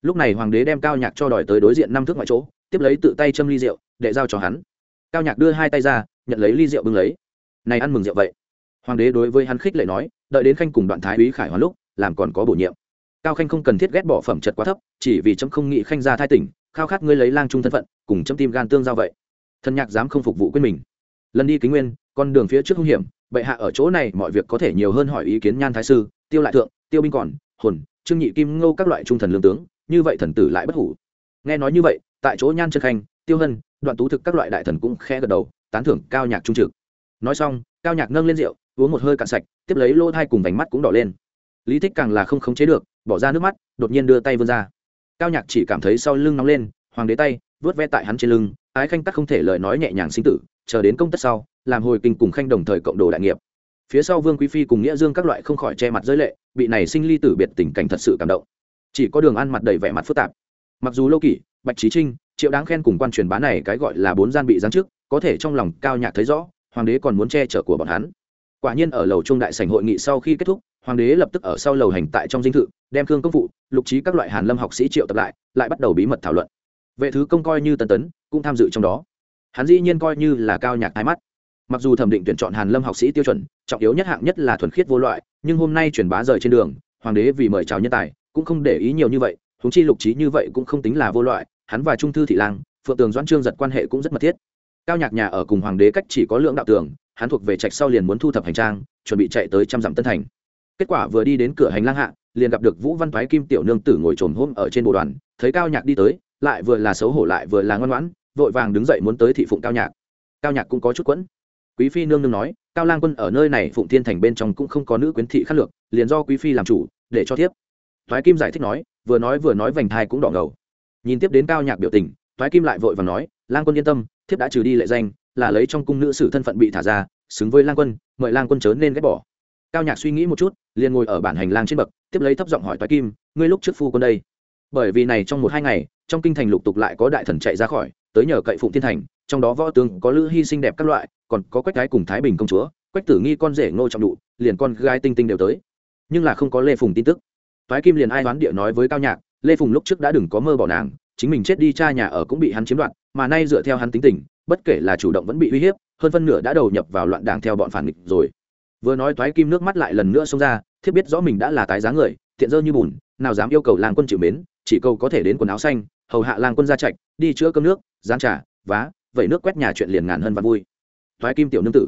Lúc này hoàng đế đem cao nhạc cho đòi tới đối diện năm thước ngoại chỗ, tiếp lấy tự tay châm ly rượu để giao cho hắn. Cao nhạc đưa hai tay ra, nhận lấy ly rượu bưng lấy. Này ăn mừng rượu vậy. Hoàng đế đối với hắn khích lệ nói, đợi đến khanh cùng đoạn thái úy khải hoàn lúc, làm còn có bổ nhiệm. Cao khanh không cần thiết ghét bỏ phẩm chất quá thấp, chỉ vì chấm không nghĩ khanh ra thai tỉnh, khao khát ngươi lấy lang trung thân phận, cùng chấm tim gan tương giao vậy. Thân nhạc dám không phục vụ quên mình. Lần đi kính nguyên, con đường phía trước hung hiểm bệ hạ ở chỗ này mọi việc có thể nhiều hơn hỏi ý kiến nhan thái sư, tiêu lại thượng, tiêu binh còn, hồn, trương nhị kim ngô các loại trung thần lương tướng, như vậy thần tử lại bất hủ. Nghe nói như vậy, tại chỗ nhan trân khanh, tiêu hân, đoạn tú thực các loại đại thần cũng khe gật đầu, tán thưởng cao nhạc trung trực. Nói xong, cao nhạc nâng lên rượu, uống một hơi cạn sạch, tiếp lấy lô thai cùng vành mắt cũng đỏ lên. Lý thích càng là không khống chế được, bỏ ra nước mắt, đột nhiên đưa tay vươn ra. Cao nhạc chỉ cảm thấy sau lưng nóng lên, hoàng đế tay vớt ve tại hắn trên lưng, ái khanh tắc không thể lời nói nhẹ nhàng sinh tử, chờ đến công tất sau, làm hồi kinh cùng khanh đồng thời cộng đồ đại nghiệp. Phía sau vương quý phi cùng nghĩa dương các loại không khỏi che mặt giới lệ, bị này sinh ly tử biệt tình cảnh thật sự cảm động. Chỉ có đường ăn mặt đầy vẻ mặt phức tạp. Mặc dù lâu kỷ, bạch trí trinh, triệu đáng khen cùng quan truyền bá này cái gọi là bốn gian bị giáng trước có thể trong lòng cao nhạc thấy rõ, hoàng đế còn muốn che chở của bọn hắn. Quả nhiên ở lầu trung đại sảnh hội nghị sau khi kết thúc, hoàng đế lập tức ở sau lầu hành tại trong dinh thự, đem cương công vụ lục trí các loại hàn lâm học sĩ triệu tập lại lại bắt đầu bí mật thảo luận vệ thứ công coi như tân tấn, cũng tham dự trong đó. Hắn dĩ nhiên coi như là cao nhạc hai mắt. Mặc dù thẩm định tuyển chọn hàn lâm học sĩ tiêu chuẩn, trọng yếu nhất hạng nhất là thuần khiết vô loại, nhưng hôm nay truyền bá rời trên đường, hoàng đế vì mời chào nhân tài, cũng không để ý nhiều như vậy, huống chi lục trí như vậy cũng không tính là vô loại, hắn và trung thư thị lang, phượng tường doãn trương giật quan hệ cũng rất mật thiết. Cao nhạc nhà ở cùng hoàng đế cách chỉ có lượng đạo tường, hắn thuộc về trạch sau liền muốn thu thập hành trang, chuẩn bị chạy tới trăm dặm tân thành. Kết quả vừa đi đến cửa hành lang hạ, liền gặp được vũ văn thoái kim tiểu nương tử ngồi trồn hôm ở trên bộ đoàn, thấy cao nhạc đi tới lại vừa là xấu hổ lại vừa là ngoan ngoãn, vội vàng đứng dậy muốn tới thị phụng cao nhạc. Cao nhạc cũng có chút quẫn. Quý phi nương nương nói, cao lang quân ở nơi này phụng thiên thành bên trong cũng không có nữ quyến thị khắc lược, liền do quý phi làm chủ, để cho thiếp. thoái kim giải thích nói, vừa nói vừa nói vành thai cũng đỏ ngầu. Nhìn tiếp đến cao nhạc biểu tình thoái kim lại vội và nói, lang quân yên tâm, thiếp đã trừ đi lệ danh, là lấy trong cung nữ sử thân phận bị thả ra, xứng với lang quân, mời lang quân chớ nên ghét bỏ. Cao nhạc suy nghĩ một chút, liền ngồi ở bản hành lang trên bậc, tiếp lấy thấp giọng hỏi thoái kim, ngươi lúc trước phu quân đây? Bởi vì này trong một hai ngày trong kinh thành lục tục lại có đại thần chạy ra khỏi, tới nhờ cậy phụng thiên thành, trong đó võ tướng có lữ hy sinh đẹp các loại, còn có quách gái cùng thái bình công chúa, quách tử nghi con rể ngô trọng đụ liền con gái tinh tinh đều tới. Nhưng là không có lê phùng tin tức. Thoái kim liền ai đoán địa nói với cao nhạc, lê phùng lúc trước đã đừng có mơ bỏ nàng, chính mình chết đi cha nhà ở cũng bị hắn chiếm đoạt, mà nay dựa theo hắn tính tình, bất kể là chủ động vẫn bị uy hiếp, hơn phân nửa đã đầu nhập vào loạn đảng theo bọn phản nghịch rồi. Vừa nói thoái kim nước mắt lại lần nữa xông ra thiết biết rõ mình đã là tái giá người thiện dơ như bùn, nào dám yêu cầu làng quân chịu mến, chỉ cầu có thể đến quần áo xanh hầu hạ làng quân ra trạch, đi chữa cơm nước, gián trả vá vậy nước quét nhà chuyện liền ngàn hơn và vui. Thoái kim tiểu nương tử.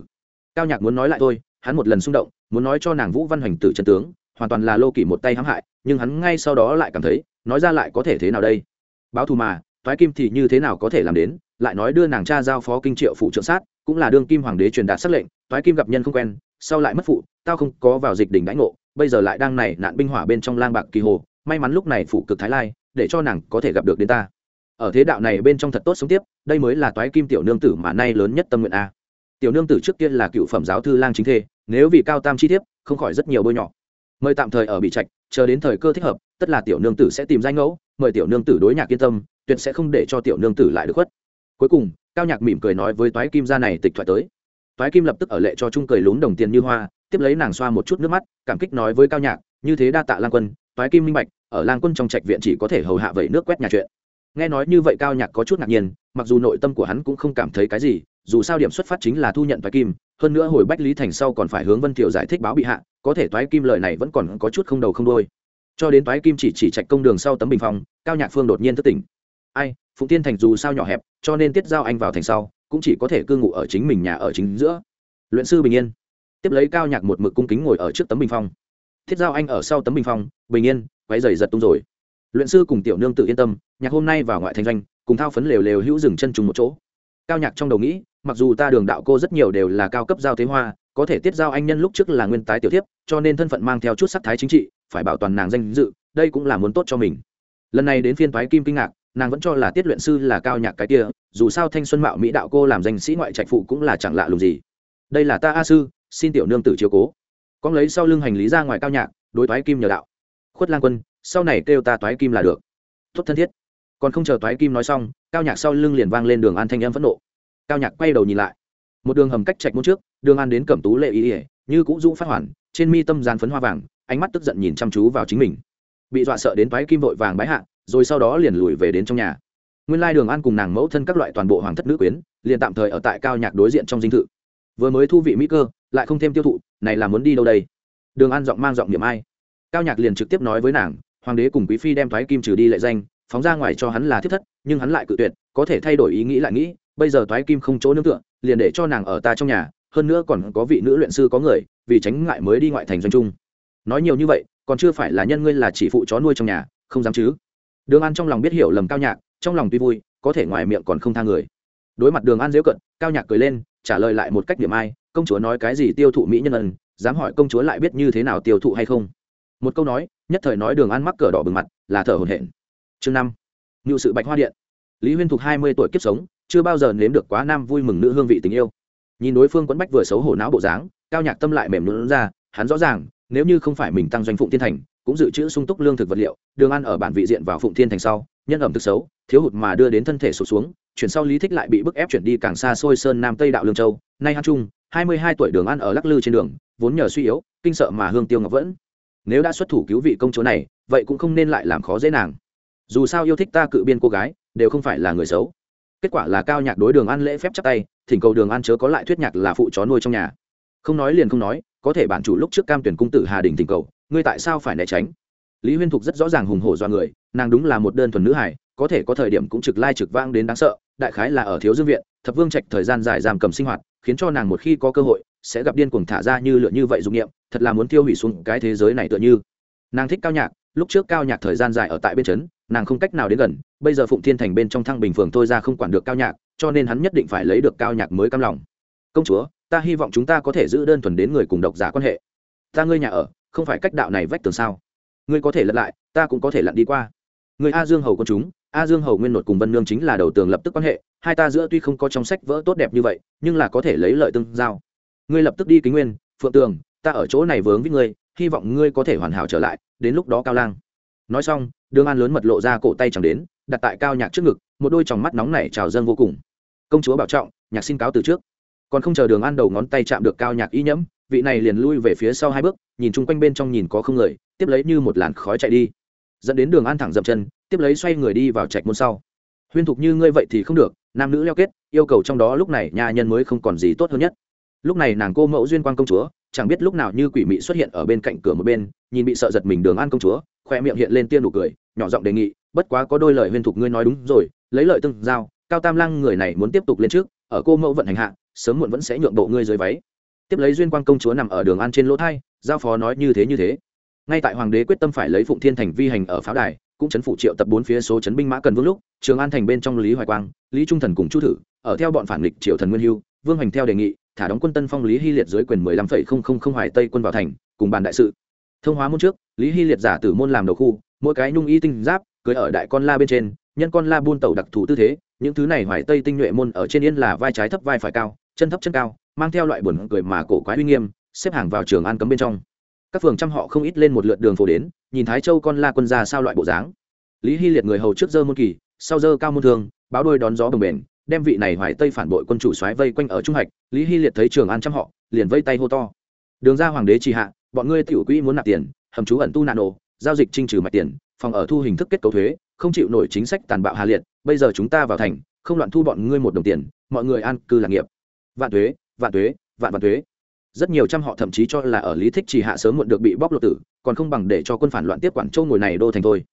Cao nhạc muốn nói lại thôi, hắn một lần xung động, muốn nói cho nàng vũ văn hoành tử chân tướng, hoàn toàn là lô kỷ một tay hãm hại, nhưng hắn ngay sau đó lại cảm thấy, nói ra lại có thể thế nào đây? Báo thù mà thoái kim thì như thế nào có thể làm đến? Lại nói đưa nàng cha giao phó kinh triệu phụ trợ sát, cũng là đương kim hoàng đế truyền đạt sắc lệnh thoái kim gặp nhân không quen, sau lại mất phụ, tao không có vào dịch đỉnh đãi ngộ, bây giờ lại đang này nạn binh hỏa bên trong lang bạc kỳ hồ, may mắn lúc này phụ cực thái lai để cho nàng có thể gặp được đến ta. Ở thế đạo này bên trong thật tốt sống tiếp, đây mới là toái kim tiểu nương tử mà nay lớn nhất tâm nguyện a. Tiểu nương tử trước kia là cựu phẩm giáo thư lang chính thê, nếu vì cao tam chi thiếp, không khỏi rất nhiều bôi nhọ. Mời tạm thời ở bị trạch, chờ đến thời cơ thích hợp, tất là tiểu nương tử sẽ tìm danh ngẫu, mời tiểu nương tử đối nhạc yên tâm, tuyệt sẽ không để cho tiểu nương tử lại được khuất. Cuối cùng, cao nhạc mỉm cười nói với toái kim gia này tịch thoại tới. Toái kim lập tức ở lệ cho trung cười lún đồng tiền như hoa, tiếp lấy nàng xoa một chút nước mắt, cảm kích nói với cao nhạc, như thế đa tạ lang quân, toái kim minh bạch ở lang quân trong trạch viện chỉ có thể hầu hạ vẩy nước quét nhà chuyện. Nghe nói như vậy cao nhạc có chút ngạc nhiên, mặc dù nội tâm của hắn cũng không cảm thấy cái gì, dù sao điểm xuất phát chính là thu nhận toái kim, hơn nữa hồi bách lý thành sau còn phải hướng vân thiệu giải thích báo bị hạ, có thể toái kim lời này vẫn còn có chút không đầu không đôi cho đến toái kim chỉ chỉ trạch công đường sau tấm bình phong, cao nhạc phương đột nhiên thất tỉnh. Ai, phụng tiên thành dù sao nhỏ hẹp, cho nên tiết giao anh vào thành sau, cũng chỉ có thể cư ngụ ở chính mình nhà ở chính giữa. Luyện sư bình yên. Tiếp lấy cao nhạc một mực cung kính ngồi ở trước tấm bình phong. Thiết giao anh ở sau tấm bình phong, bình yên quay giày giật tung rồi. Luyện sư cùng tiểu nương tự yên tâm, nhạc hôm nay vào ngoại thành doanh, cùng thao phấn lều lều hữu dừng chân trùng một chỗ. Cao nhạc trong đầu nghĩ, mặc dù ta đường đạo cô rất nhiều đều là cao cấp giao thế hoa, có thể tiết giao anh nhân lúc trước là nguyên tái tiểu thiếp, cho nên thân phận mang theo chút sắc thái chính trị, phải bảo toàn nàng danh dự, đây cũng là muốn tốt cho mình. Lần này đến phiên thoái kim kinh ngạc, nàng vẫn cho là tiết luyện sư là cao nhạc cái kia, dù sao thanh xuân mạo mỹ đạo cô làm danh sĩ ngoại trạch phụ cũng là chẳng lạ lùng gì. Đây là ta a sư, xin tiểu nương tử chiếu cố. Con lấy sau lưng hành lý ra ngoài cao nhạc, đối thoái kim nhờ đạo khuất lang quân, sau này kêu ta toái kim là được. Tốt thân thiết. Còn không chờ toái kim nói xong, cao nhạc sau lưng liền vang lên đường an thanh âm phẫn nộ. Cao nhạc quay đầu nhìn lại. Một đường hầm cách chạch môn trước, đường an đến cẩm tú lệ ý ỉa như cũ dũ phát hoàn, trên mi tâm gian phấn hoa vàng, ánh mắt tức giận nhìn chăm chú vào chính mình. Bị dọa sợ đến toái kim vội vàng bái hạ, rồi sau đó liền lùi về đến trong nhà. Nguyên lai đường an cùng nàng mẫu thân các loại toàn bộ hoàng thất nữ quyến, liền tạm thời ở tại cao nhạc đối diện trong dinh thự. Vừa mới thu vị mỹ cơ, lại không thêm tiêu thụ, này là muốn đi đâu đây? Đường an giọng mang giọng niệm ai? Cao nhạc liền trực tiếp nói với nàng, hoàng đế cùng quý phi đem thoái kim trừ đi lệ danh, phóng ra ngoài cho hắn là thiết thất, nhưng hắn lại cự tuyệt, có thể thay đổi ý nghĩ lại nghĩ, bây giờ thoái kim không chỗ nương tựa, liền để cho nàng ở ta trong nhà, hơn nữa còn có vị nữ luyện sư có người, vì tránh ngại mới đi ngoại thành doanh trung. Nói nhiều như vậy, còn chưa phải là nhân ngươi là chỉ phụ chó nuôi trong nhà, không dám chứ. Đường an trong lòng biết hiểu lầm cao nhạc, trong lòng tuy vui, có thể ngoài miệng còn không tha người. Đối mặt đường an dễu cận, cao nhạc cười lên, trả lời lại một cách điểm ai, công chúa nói cái gì tiêu thụ mỹ nhân ân, dám hỏi công chúa lại biết như thế nào tiêu thụ hay không? Một câu nói, nhất thời nói đường ăn mắc cờ đỏ bừng mặt, là thở hồn hển. Chương năm, ngự sự bạch hoa điện. Lý huyên thuộc hai mươi tuổi kiếp sống, chưa bao giờ nếm được quá nam vui mừng nữ hương vị tình yêu. Nhìn đối phương quẫn bách vừa xấu hổ não bộ dáng, cao nhạc tâm lại mềm lún ra, hắn rõ ràng, nếu như không phải mình tăng doanh phụng thiên thành, cũng dự trữ sung túc lương thực vật liệu, đường ăn ở bản vị diện vào phụng thiên thành sau, nhân ẩm thực xấu, thiếu hụt mà đưa đến thân thể sụt xuống, chuyển sau lý thích lại bị bức ép chuyển đi càng xa xôi sơn nam tây đạo lương châu. Nay hát trung, hai mươi hai tuổi đường ăn ở lắc lư trên đường, vốn nhờ suy yếu, kinh sợ mà hương tiêu ngọc vẫn nếu đã xuất thủ cứu vị công chúa này, vậy cũng không nên lại làm khó dễ nàng. Dù sao yêu thích ta cự biên cô gái, đều không phải là người xấu. Kết quả là cao nhạc đối đường ăn lễ phép chắc tay, thỉnh cầu đường ăn chớ có lại thuyết nhạc là phụ chó nuôi trong nhà. Không nói liền không nói, có thể bản chủ lúc trước cam tuyển cung tử hà đình thỉnh cầu, ngươi tại sao phải né tránh? Lý huyên thục rất rõ ràng hùng hổ do người, nàng đúng là một đơn thuần nữ hải có thể có thời điểm cũng trực lai trực vang đến đáng sợ, đại khái là ở thiếu dương viện, thập vương trạch thời gian dài giam cầm sinh hoạt, khiến cho nàng một khi có cơ hội sẽ gặp điên cuồng thả ra như lượn như vậy dụng nghiệm thật là muốn tiêu hủy xuống cái thế giới này tựa như. Nàng thích cao nhạc, lúc trước cao nhạc thời gian dài ở tại bên trấn nàng không cách nào đến gần, bây giờ phụng thiên thành bên trong thăng bình phường thôi ra không quản được cao nhạc, cho nên hắn nhất định phải lấy được cao nhạc mới cam lòng. Công chúa, ta hy vọng chúng ta có thể giữ đơn thuần đến người cùng độc giả quan hệ. Ta ngươi nhà ở, không phải cách đạo này vách tường sao? Ngươi có thể lật lại, ta cũng có thể lặn đi qua. Người a dương hầu con chúng, a dương hầu nguyên nột cùng vân nương chính là đầu tường lập tức quan hệ, hai ta giữa tuy không có trong sách vỡ tốt đẹp như vậy, nhưng là có thể lấy lợi tương giao ngươi lập tức đi kính nguyên, phượng tường, ta ở chỗ này vướng với ngươi, hy vọng ngươi có thể hoàn hảo trở lại, đến lúc đó cao lang. Nói xong, đường an lớn mật lộ ra cổ tay chẳng đến, đặt tại cao nhạc trước ngực, một đôi tròng mắt nóng này trào dâng vô cùng. Công chúa bảo trọng, nhạc xin cáo từ trước. Còn không chờ đường an đầu ngón tay chạm được cao nhạc y nhẫm, vị này liền lui về phía sau hai bước, nhìn chung quanh bên trong nhìn có không người, tiếp lấy như một làn khói chạy đi. Dẫn đến đường an thẳng dậm chân, tiếp lấy xoay người đi vào trạch môn sau. Huyên thục như ngươi vậy thì không được, nam nữ leo kết, yêu cầu trong đó lúc này nhà nhân mới không còn gì tốt hơn nhất lúc này nàng cô mẫu duyên quan công chúa, chẳng biết lúc nào như quỷ mị xuất hiện ở bên cạnh cửa một bên, nhìn bị sợ giật mình đường an công chúa khoe miệng hiện lên tiên nụ cười, nhỏ giọng đề nghị, bất quá có đôi lời huyên thục ngươi nói đúng rồi, lấy lợi tương giao, cao tam lăng người này muốn tiếp tục lên trước, ở cô mẫu vận hành hạ, sớm muộn vẫn sẽ nhượng bộ ngươi dưới váy. Tiếp lấy duyên quang công chúa nằm ở đường an trên lỗ thai, giao phó nói như thế như thế. Ngay tại hoàng đế quyết tâm phải lấy phụng thiên thành vi hành ở pháo đài, cũng chấn phủ triệu tập bốn phía số chấn binh mã cần vương lúc, trường an thành bên trong lý hoài quang, lý trung thần cùng chu thử, ở theo bọn phản nghịch triệu thần nguyên hưu, vương hành theo đề nghị thả đóng quân tân phong lý hy liệt dưới quyền mười lăm phẩy không không không hoài tây quân vào thành, cùng bàn đại sự. Thông hóa môn trước, lý hy liệt giả tử môn làm đầu khu, mỗi cái nhung y tinh giáp, cưới ở đại con la bên trên, nhân con la buôn tàu đặc thù tư thế, những thứ này hoài tây tinh nhuệ môn ở trên yên là vai trái thấp vai phải cao, chân thấp chân cao, mang theo loại buồn cười mà cổ quái uy nghiêm, xếp hàng vào trường an cấm bên trong. Các phường trăm họ không ít lên một lượt đường phố đến, nhìn thái châu con la quân ra sao loại bộ dáng. Lý hy liệt người hầu trước dơ môn kỳ, sau dơ cao môn thương, báo đôi đón gió bồng bền đem vị này hoài tây phản bội quân chủ xoáy vây quanh ở trung hạch, lý hy liệt thấy trường an trăm họ, liền vây tay hô to. Đường ra hoàng đế trì hạ, bọn ngươi tiểu quỹ muốn nạp tiền, hầm chú ẩn tu nạn nổ, giao dịch trinh trừ mạch tiền, phòng ở thu hình thức kết cấu thuế, không chịu nổi chính sách tàn bạo hà liệt, bây giờ chúng ta vào thành, không loạn thu bọn ngươi một đồng tiền, mọi người an cư lạc nghiệp. Vạn thuế vạn thuế, vạn vạn thuế. Rất nhiều trăm họ thậm chí cho là ở lý thích chỉ hạ sớm muộn được bị bóc lột tử, còn không bằng để cho quân phản loạn tiếp quản châu ngồi này đô thành thôi.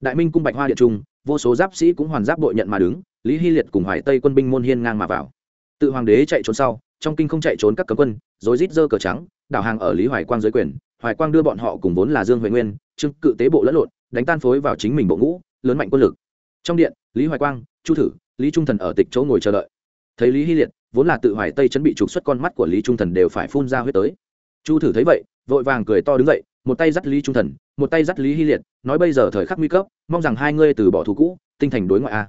Đại minh cung bạch hoa địa trung, vô số giáp sĩ cũng hoàn giáp đội nhận mà đứng lý hy liệt cùng hoài tây quân binh môn hiên ngang mà vào tự hoàng đế chạy trốn sau trong kinh không chạy trốn các cấm quân rồi rít dơ cờ trắng đảo hàng ở lý hoài quang dưới quyền hoài quang đưa bọn họ cùng vốn là dương huệ nguyên trưng cự tế bộ lẫn lộn đánh tan phối vào chính mình bộ ngũ lớn mạnh quân lực trong điện lý hoài quang chu thử lý trung thần ở tịch chỗ ngồi chờ đợi thấy lý hy liệt vốn là tự hoài tây chuẩn bị trục xuất con mắt của lý trung thần đều phải phun ra huyết tới chu thử thấy vậy vội vàng cười to đứng dậy một tay dắt lý trung thần một tay dắt lý hy liệt nói bây giờ thời khắc nguy cấp mong rằng hai ngươi từ bỏ thù cũ tinh thành đối ngoại a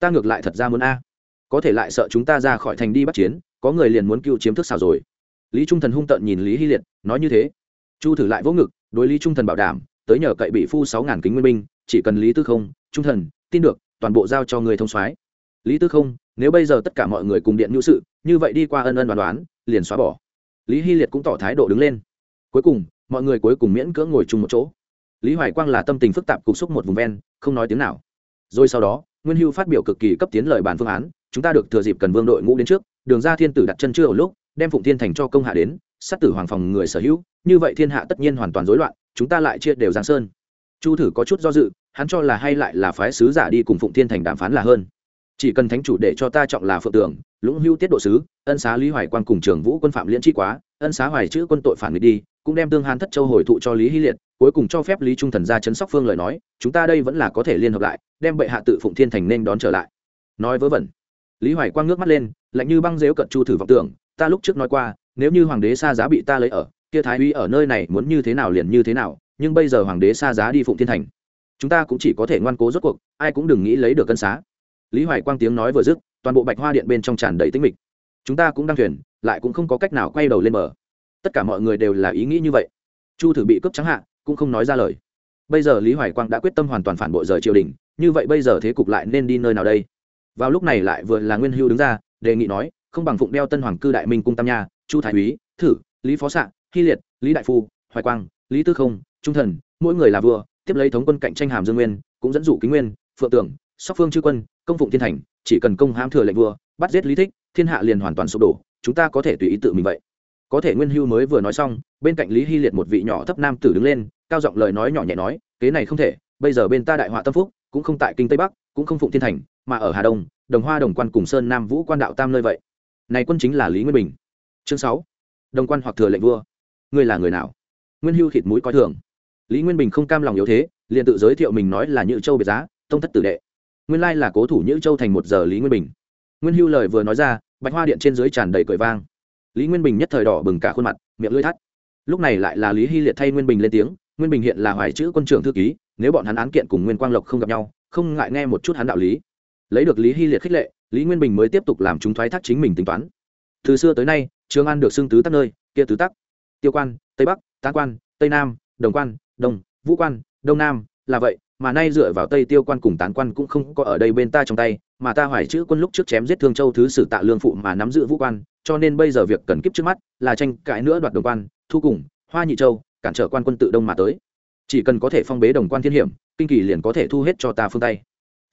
ta ngược lại thật ra muốn a. Có thể lại sợ chúng ta ra khỏi thành đi bắt chiến, có người liền muốn cựu chiếm thức xào rồi. Lý trung thần hung tợn nhìn lý hy liệt, nói như thế. Chu thử lại vỗ ngực, đối lý trung thần bảo đảm, tới nhờ cậy bị phu sáu ngàn kính nguyên binh, chỉ cần lý tư không, trung thần, tin được, toàn bộ giao cho người thông soái. Lý tư không, nếu bây giờ tất cả mọi người cùng điện nhu sự, như vậy đi qua ân ân đoán đoán, liền xóa bỏ. Lý hy liệt cũng tỏ thái độ đứng lên. Cuối cùng, mọi người cuối cùng miễn cưỡng ngồi chung một chỗ. Lý hoài quang là tâm tình phức tạp cục xúc một vùng ven, không nói tiếng nào. Rồi sau đó nguyên hưu phát biểu cực kỳ cấp tiến lời bàn phương án, chúng ta được thừa dịp cần vương đội ngũ đến trước, đường ra thiên tử đặt chân chưa ở lúc, đem phụng thiên thành cho công hạ đến, sát tử hoàng phòng người sở hữu, như vậy thiên hạ tất nhiên hoàn toàn rối loạn, chúng ta lại chia đều giang sơn. Chu thử có chút do dự, hắn cho là hay lại là phái sứ giả đi cùng phụng thiên thành đàm phán là hơn. Chỉ cần thánh chủ để cho ta trọng là phượng tưởng lũng hưu tiết độ sứ, ân xá lý hoài quan cùng trường vũ quân phạm liên chi quá, ân xá hoài chữ quân tội phản nghịch đi, cũng đem tương hán thất châu hồi thụ cho lý hy liệt cuối cùng cho phép lý trung thần ra chấn sóc phương lời nói, chúng ta đây vẫn là có thể liên hợp lại, đem bệ hạ tự phụng thiên thành nên đón trở lại. Nói vớ vẩn. Lý hoài quang ngước mắt lên, lạnh như băng dếu cận chu thử vọng tưởng, ta lúc trước nói qua, nếu như hoàng đế xa giá bị ta lấy ở, kia thái uy ở nơi này muốn như thế nào liền như thế nào, nhưng bây giờ hoàng đế xa giá đi phụng thiên thành, chúng ta cũng chỉ có thể ngoan cố rốt cuộc, ai cũng đừng nghĩ lấy được cân xá. Lý hoài quang tiếng nói vừa dứt, toàn bộ bạch hoa điện bên trong tràn đầy tính mịch. Chúng ta cũng đang thuyền, lại cũng không có cách nào quay đầu lên bờ. Tất cả mọi người đều là ý nghĩ như vậy. Chu thử bị cướp trắng hạ cũng không nói ra lời. Bây giờ lý hoài quang đã quyết tâm hoàn toàn phản bội rời triều đình, như vậy bây giờ thế cục lại nên đi nơi nào đây? Vào lúc này lại vừa là nguyên hưu đứng ra, đề nghị nói, không bằng phụng đeo tân hoàng cư đại minh cung tam nha, chu thái úy, thử, lý phó xạ hy liệt, lý đại phu, hoài quang, lý tư không, trung thần, mỗi người là vua tiếp lấy thống quân cạnh tranh hàm dương nguyên, cũng dẫn dụ kính nguyên, phượng tưởng, sóc phương chư quân, công phụng thiên thành, chỉ cần công hãm thừa lệnh vua bắt giết lý thích, thiên hạ liền hoàn toàn sụp đổ, chúng ta có thể tùy ý tự mình vậy. Có thể nguyên hưu mới vừa nói xong, bên cạnh lý hy liệt một vị nhỏ thấp nam tử đứng lên cao giọng lời nói nhỏ nhẹ nói, kế này không thể, bây giờ bên ta đại họa tâm phúc, cũng không tại kinh tây bắc, cũng không phụng thiên thành, mà ở hà đông, đồng hoa đồng quan cùng sơn nam vũ quan đạo tam nơi vậy. Này quân chính là lý nguyên bình. Chương sáu. Đồng quan hoặc thừa lệnh vua. Ngươi là người nào? Nguyên hưu thịt mũi coi thường. Lý nguyên bình không cam lòng yếu thế, liền tự giới thiệu mình nói là nhữ châu biệt giá, tông thất tử đệ. Nguyên lai là cố thủ nhữ châu thành một giờ lý nguyên bình. Nguyên hưu lời vừa nói ra, bạch hoa điện trên dưới tràn đầy cười vang. Lý nguyên bình nhất thời đỏ bừng cả khuôn mặt, miệng lưỡi thắt. Lúc này lại là lý hy liệt thay nguyên bình lên tiếng nguyên bình hiện là hoài chữ quân trưởng thư ký, nếu bọn hắn án kiện cùng nguyên quang lộc không gặp nhau, không ngại nghe một chút hắn đạo lý. Lấy được lý hy liệt khích lệ, lý nguyên bình mới tiếp tục làm chúng thoái thác chính mình tính toán. Từ xưa tới nay, trường an được xưng tứ tắc nơi, kia tứ tắc. Tiêu quan, tây bắc tá quan, tây nam, đồng quan, đông, vũ quan, đông nam, là vậy, mà nay dựa vào tây tiêu quan cùng tán quan cũng không có ở đây bên ta trong tay, mà ta hoài chữ quân lúc trước chém giết thương châu thứ sử tạ lương phụ mà nắm giữ vũ quan, cho nên bây giờ việc cần kiếp trước mắt là tranh cãi nữa đoạt đồng quan, thu cùng, hoa nhị châu cản trở quan quân tự đông mà tới. Chỉ cần có thể phong bế đồng quan thiên hiểm, kinh kỳ liền có thể thu hết cho ta phương tây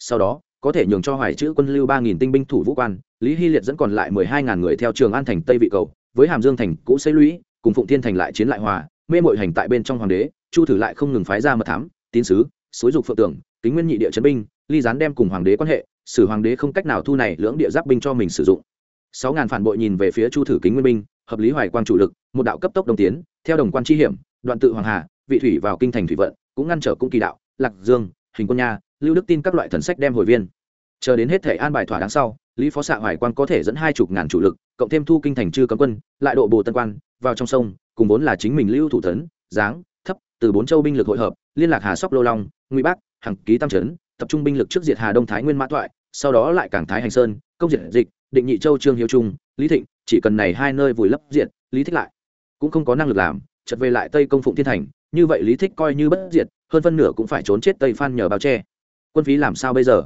sau đó, có thể nhường cho hoài chữ quân lưu ba nghìn tinh binh thủ vũ quan, lý hy liệt dẫn còn lại mười hai ngàn người theo trường an thành tây vị cầu, với hàm dương thành, cũ xây lũy, cùng phụng thiên thành lại chiến lại hòa, mê mội hành tại bên trong hoàng đế, chu thử lại không ngừng phái ra mật thám, tín sứ xối dục phượng tưởng, kính nguyên nhị địa chấn binh, ly gián đem cùng hoàng đế quan hệ, xử hoàng đế không cách nào thu này lưỡng địa giáp binh cho mình sử dụng. Sáu ngàn phản bội nhìn về phía chu thử kính nguyên binh, hợp lý hoài quang chủ lực, một đạo cấp tốc đồng tiến, theo đồng quan chi hiểm đoạn tự hoàng hà, vị thủy vào kinh thành thủy vận, cũng ngăn trở cũng kỳ đạo, lạc dương, hình quân nha, lưu đức tin các loại thần sách đem hồi viên. Chờ đến hết thể an bài thỏa đáng sau, lý phó xạ hoài quang có thể dẫn hai chục ngàn chủ lực, cộng thêm thu kinh thành chư cấm quân, lại độ bồ tân quan, vào trong sông, cùng vốn là chính mình lưu thủ tấn giáng, thấp, từ bốn châu binh lực hội hợp, liên lạc hà sóc lô long, ngụy bắc, hằng ký tam trấn, tập trung binh lực trước diệt hà đông thái nguyên mã thoại, sau đó lại cảng thái hành sơn, công diệt dịch, định nhị châu trương hiếu trung, lý thịnh, chỉ cần này hai nơi vùi lấp diện lý thích lại. Cũng không có năng lực làm chật về lại tây công phụng thiên thành, như vậy lý thích coi như bất diệt, hơn phân nửa cũng phải trốn chết tây phan nhờ bao che. Quân phí làm sao bây giờ?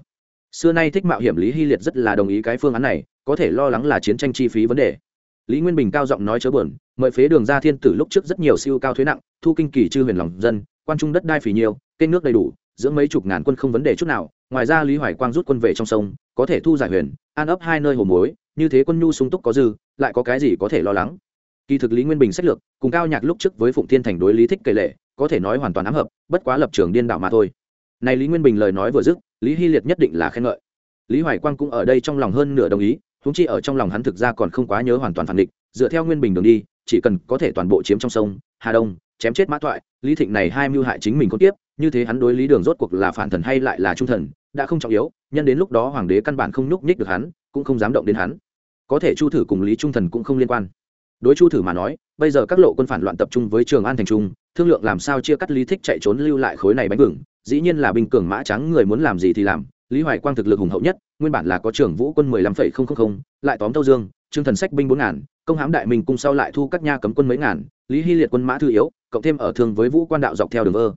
Xưa nay thích mạo hiểm lý hy liệt rất là đồng ý cái phương án này, có thể lo lắng là chiến tranh chi phí vấn đề. Lý nguyên bình cao giọng nói chớ buồn, mời phế đường ra thiên tử lúc trước rất nhiều siêu cao thuế nặng, thu kinh kỳ chư huyền lòng dân, quan trung đất đai phỉ nhiều, kênh nước đầy đủ, dưỡng mấy chục ngàn quân không vấn đề chút nào, ngoài ra lý hoài quang rút quân về trong sông, có thể thu giải huyền, an ấp hai nơi hồ muối, như thế quân nhu sung túc có dư, lại có cái gì có thể lo lắng? Kỳ thực lý nguyên bình sách lược, cùng cao nhạc lúc trước với phụng thiên thành đối lý thích kể lệ, có thể nói hoàn toàn ám hợp, bất quá lập trường điên đảo mà thôi. Này lý nguyên bình lời nói vừa dứt, lý hy liệt nhất định là khen ngợi. Lý hoài quang cũng ở đây trong lòng hơn nửa đồng ý húng chi ở trong lòng hắn thực ra còn không quá nhớ hoàn toàn phản địch, dựa theo nguyên bình đường đi, chỉ cần có thể toàn bộ chiếm trong sông, hà đông, chém chết mã thoại, lý thịnh này hai mưu hại chính mình có tiếp, như thế hắn đối lý đường rốt cuộc là phản thần hay lại là trung thần, đã không trọng yếu, nhân đến lúc đó hoàng đế căn bản không nhúc nhích được hắn, cũng không dám động đến hắn. Có thể chu thử cùng lý trung thần cũng không liên quan đối chu thử mà nói, bây giờ các lộ quân phản loạn tập trung với trường an thành trung, thương lượng làm sao chia cắt lý thích chạy trốn lưu lại khối này bánh vừng. Dĩ nhiên là binh cường mã trắng người muốn làm gì thì làm. Lý hoài quang thực lực hùng hậu nhất, nguyên bản là có trưởng vũ quân mười lăm phẩy không không không, lại tóm tâu dương, trương thần sách binh bốn ngàn, công hãm đại minh cung sau lại thu các nha cấm quân mấy ngàn, lý hy liệt quân mã thư yếu, cộng thêm ở thường với vũ quan đạo dọc theo đường vơ.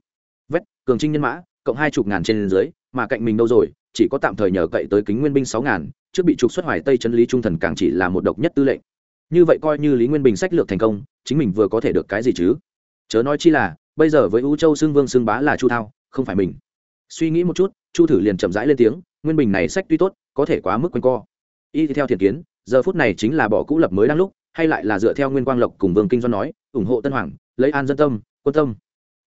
Vét cường trinh nhân mã, cộng hai chục ngàn trên dưới, mà cạnh mình đâu rồi, chỉ có tạm thời nhờ cậy tới kính nguyên binh sáu ngàn, trước bị trục xuất hoài tây chân lý trung thần càng chỉ là một độc nhất tư lệnh như vậy coi như lý nguyên bình sách lược thành công, chính mình vừa có thể được cái gì chứ? Chớ nói chi là, bây giờ với u châu xưng vương xưng bá là chu thao, không phải mình. Suy nghĩ một chút, chu thử liền chậm rãi lên tiếng, nguyên bình này sách tuy tốt, có thể quá mức quanh co. Y theo thiện kiến, giờ phút này chính là bỏ cũ lập mới đang lúc, hay lại là dựa theo nguyên quang lộc cùng vương kinh doanh nói, ủng hộ tân hoàng, lấy an dân tâm, quân tâm.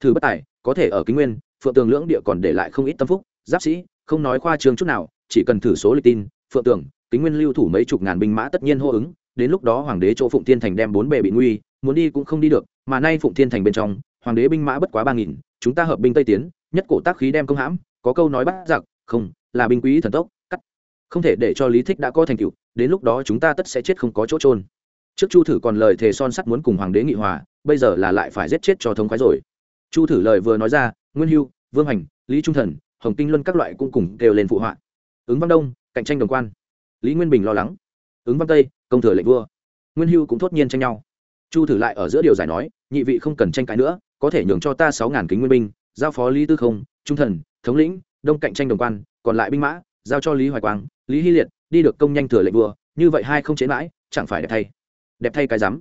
Thử bất tài, có thể ở kính nguyên, phượng tường lưỡng địa còn để lại không ít tâm phúc, giáp sĩ, không nói khoa trương chút nào, chỉ cần thử số lịch tin, phượng tường, kính nguyên lưu thủ mấy chục ngàn binh mã tất nhiên hô ứng đến lúc đó hoàng đế chỗ phụng thiên thành đem bốn bề bị nguy, muốn đi cũng không đi được, mà nay phụng thiên thành bên trong, hoàng đế binh mã bất quá ba nghìn, chúng ta hợp binh tây tiến, nhất cổ tác khí đem công hãm, có câu nói bắt giặc, không, là binh quý thần tốc, cắt. Không thể để cho lý thích đã có thành tựu, đến lúc đó chúng ta tất sẽ chết không có chỗ trôn trước chu thử còn lời thề son sắt muốn cùng hoàng đế nghị hòa, bây giờ là lại phải giết chết cho thống khoái rồi. Chu thử lời vừa nói ra, nguyên hưu, vương hành, lý trung thần, hồng kinh luân các loại cũng cùng đều lên phụ họa. Ứng văn đông, cạnh tranh đồng quan. Lý nguyên bình lo lắng ứng văn tây, công thừa lệnh vua. Nguyên hưu cũng thốt nhiên tranh nhau. Chu thử lại ở giữa điều giải nói, nhị vị không cần tranh cãi nữa, có thể nhường cho ta sáu ngàn kính nguyên binh, giao phó lý tư không, trung thần, thống lĩnh, đông cạnh tranh đồng quan, còn lại binh mã, giao cho lý hoài quang, lý hy liệt, đi được công nhanh thừa lệnh vua, như vậy hai không chế mãi, chẳng phải đẹp thay. Đẹp thay cái rắm.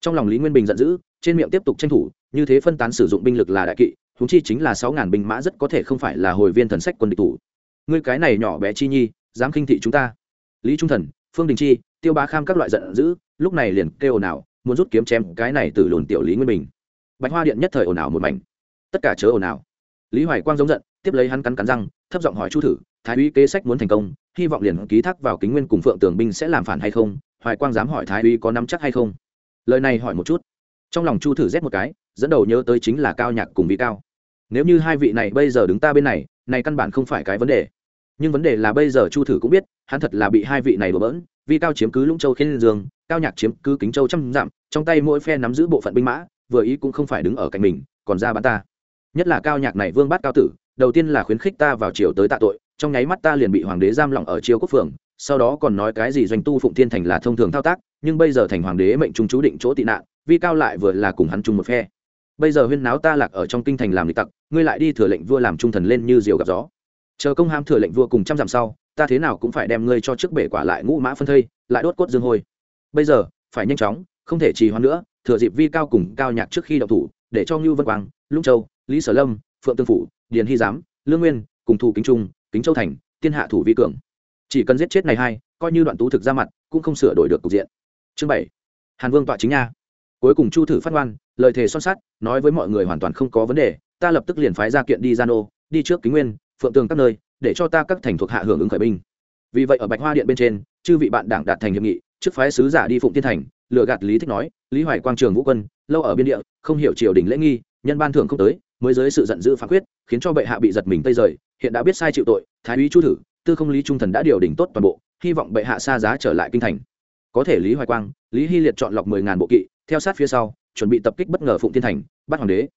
Trong lòng lý nguyên bình giận dữ, trên miệng tiếp tục tranh thủ, như thế phân tán sử dụng binh lực là đại kỵ húng chi chính là sáu ngàn binh mã rất có thể không phải là hồi viên thần sách quân địch thủ. Ngươi cái này nhỏ bé chi nhi, dám khinh thị chúng ta. Lý trung thần phương đình chi, tiêu bá kham các loại giận dữ, lúc này liền kêu ồn ào, muốn rút kiếm chém cái này từ lùn tiểu lý nguyên bình. Bạch hoa điện nhất thời ồn ào một mảnh. Tất cả chớ ồn ào. Lý hoài quang giống giận, tiếp lấy hắn cắn cắn răng, thấp giọng hỏi chu thử, thái úy kế sách muốn thành công, hy vọng liền ký thác vào kính nguyên cùng phượng tường binh sẽ làm phản hay không? Hoài quang dám hỏi thái úy có nắm chắc hay không? Lời này hỏi một chút. Trong lòng chu thử rét một cái, dẫn đầu nhớ tới chính là cao nhạc cùng vị cao. Nếu như hai vị này bây giờ đứng ta bên này này căn bản không phải cái vấn đề nhưng vấn đề là bây giờ chu thử cũng biết, hắn thật là bị hai vị này đổ bỡn, vì cao chiếm cứ lũng châu khiến dương, cao nhạc chiếm cứ kính châu trăm dặm, trong tay mỗi phe nắm giữ bộ phận binh mã, vừa ý cũng không phải đứng ở cạnh mình, còn ra bắn ta. Nhất là cao nhạc này vương bát cao tử, đầu tiên là khuyến khích ta vào triều tới tạ tội, trong nháy mắt ta liền bị hoàng đế giam lỏng ở triều quốc phường, sau đó còn nói cái gì doanh tu phụng thiên thành là thông thường thao tác, nhưng bây giờ thành hoàng đế mệnh trung chú định chỗ tị nạn vi cao lại vừa là cùng hắn chung một phe. Bây giờ huyên náo ta lạc ở trong kinh thành làm lịch tặc, ngươi lại đi thừa lệnh vua làm trung thần lên như diều gặp gió chờ công ham thừa lệnh vua cùng trăm dặm sau, ta thế nào cũng phải đem ngươi cho trước bể quả lại ngũ mã phân thây, lại đốt cốt dương hôi. Bây giờ, phải nhanh chóng, không thể trì hoãn nữa, thừa dịp vi cao cùng cao nhạc trước khi đậu thủ, để cho ngưu vân quang, lũng châu, lý sở lâm, phượng tương phủ, điền hy giám, lương nguyên, cùng thủ kính trung, kính châu thành, tiên hạ thủ vi cường. Chỉ cần giết chết này hai, coi như đoạn tú thực ra mặt, cũng không sửa đổi được cục diện. Chương bảy. Hàn vương tọa chính nha. Cuối cùng chu thử phát ngoan, lời thề son sắt, nói với mọi người hoàn toàn không có vấn đề, ta lập tức liền phái ra kiện đi gian ô đi trước kính nguyên phượng tường các nơi, để cho ta các thành thuộc hạ hưởng ứng khởi binh. Vì vậy ở bạch hoa điện bên trên, chư vị bạn đảng đạt thành hiệp nghị, trước phái sứ giả đi phụng tiên thành, lừa gạt lý thích nói, lý hoài quang trường vũ quân, lâu ở biên địa, không hiểu triều đình lễ nghi, nhân ban thưởng không tới, mới dưới sự giận dữ phán quyết, khiến cho bệ hạ bị giật mình tây rời, hiện đã biết sai chịu tội, thái úy chu thử, tư không lý trung thần đã điều đình tốt toàn bộ, hy vọng bệ hạ xa giá trở lại kinh thành. Có thể lý hoài quang, lý hy liệt chọn lọc mười ngàn bộ kỵ, theo sát phía sau, chuẩn bị tập kích bất ngờ phụng thiên thành, bắt hoàng đế.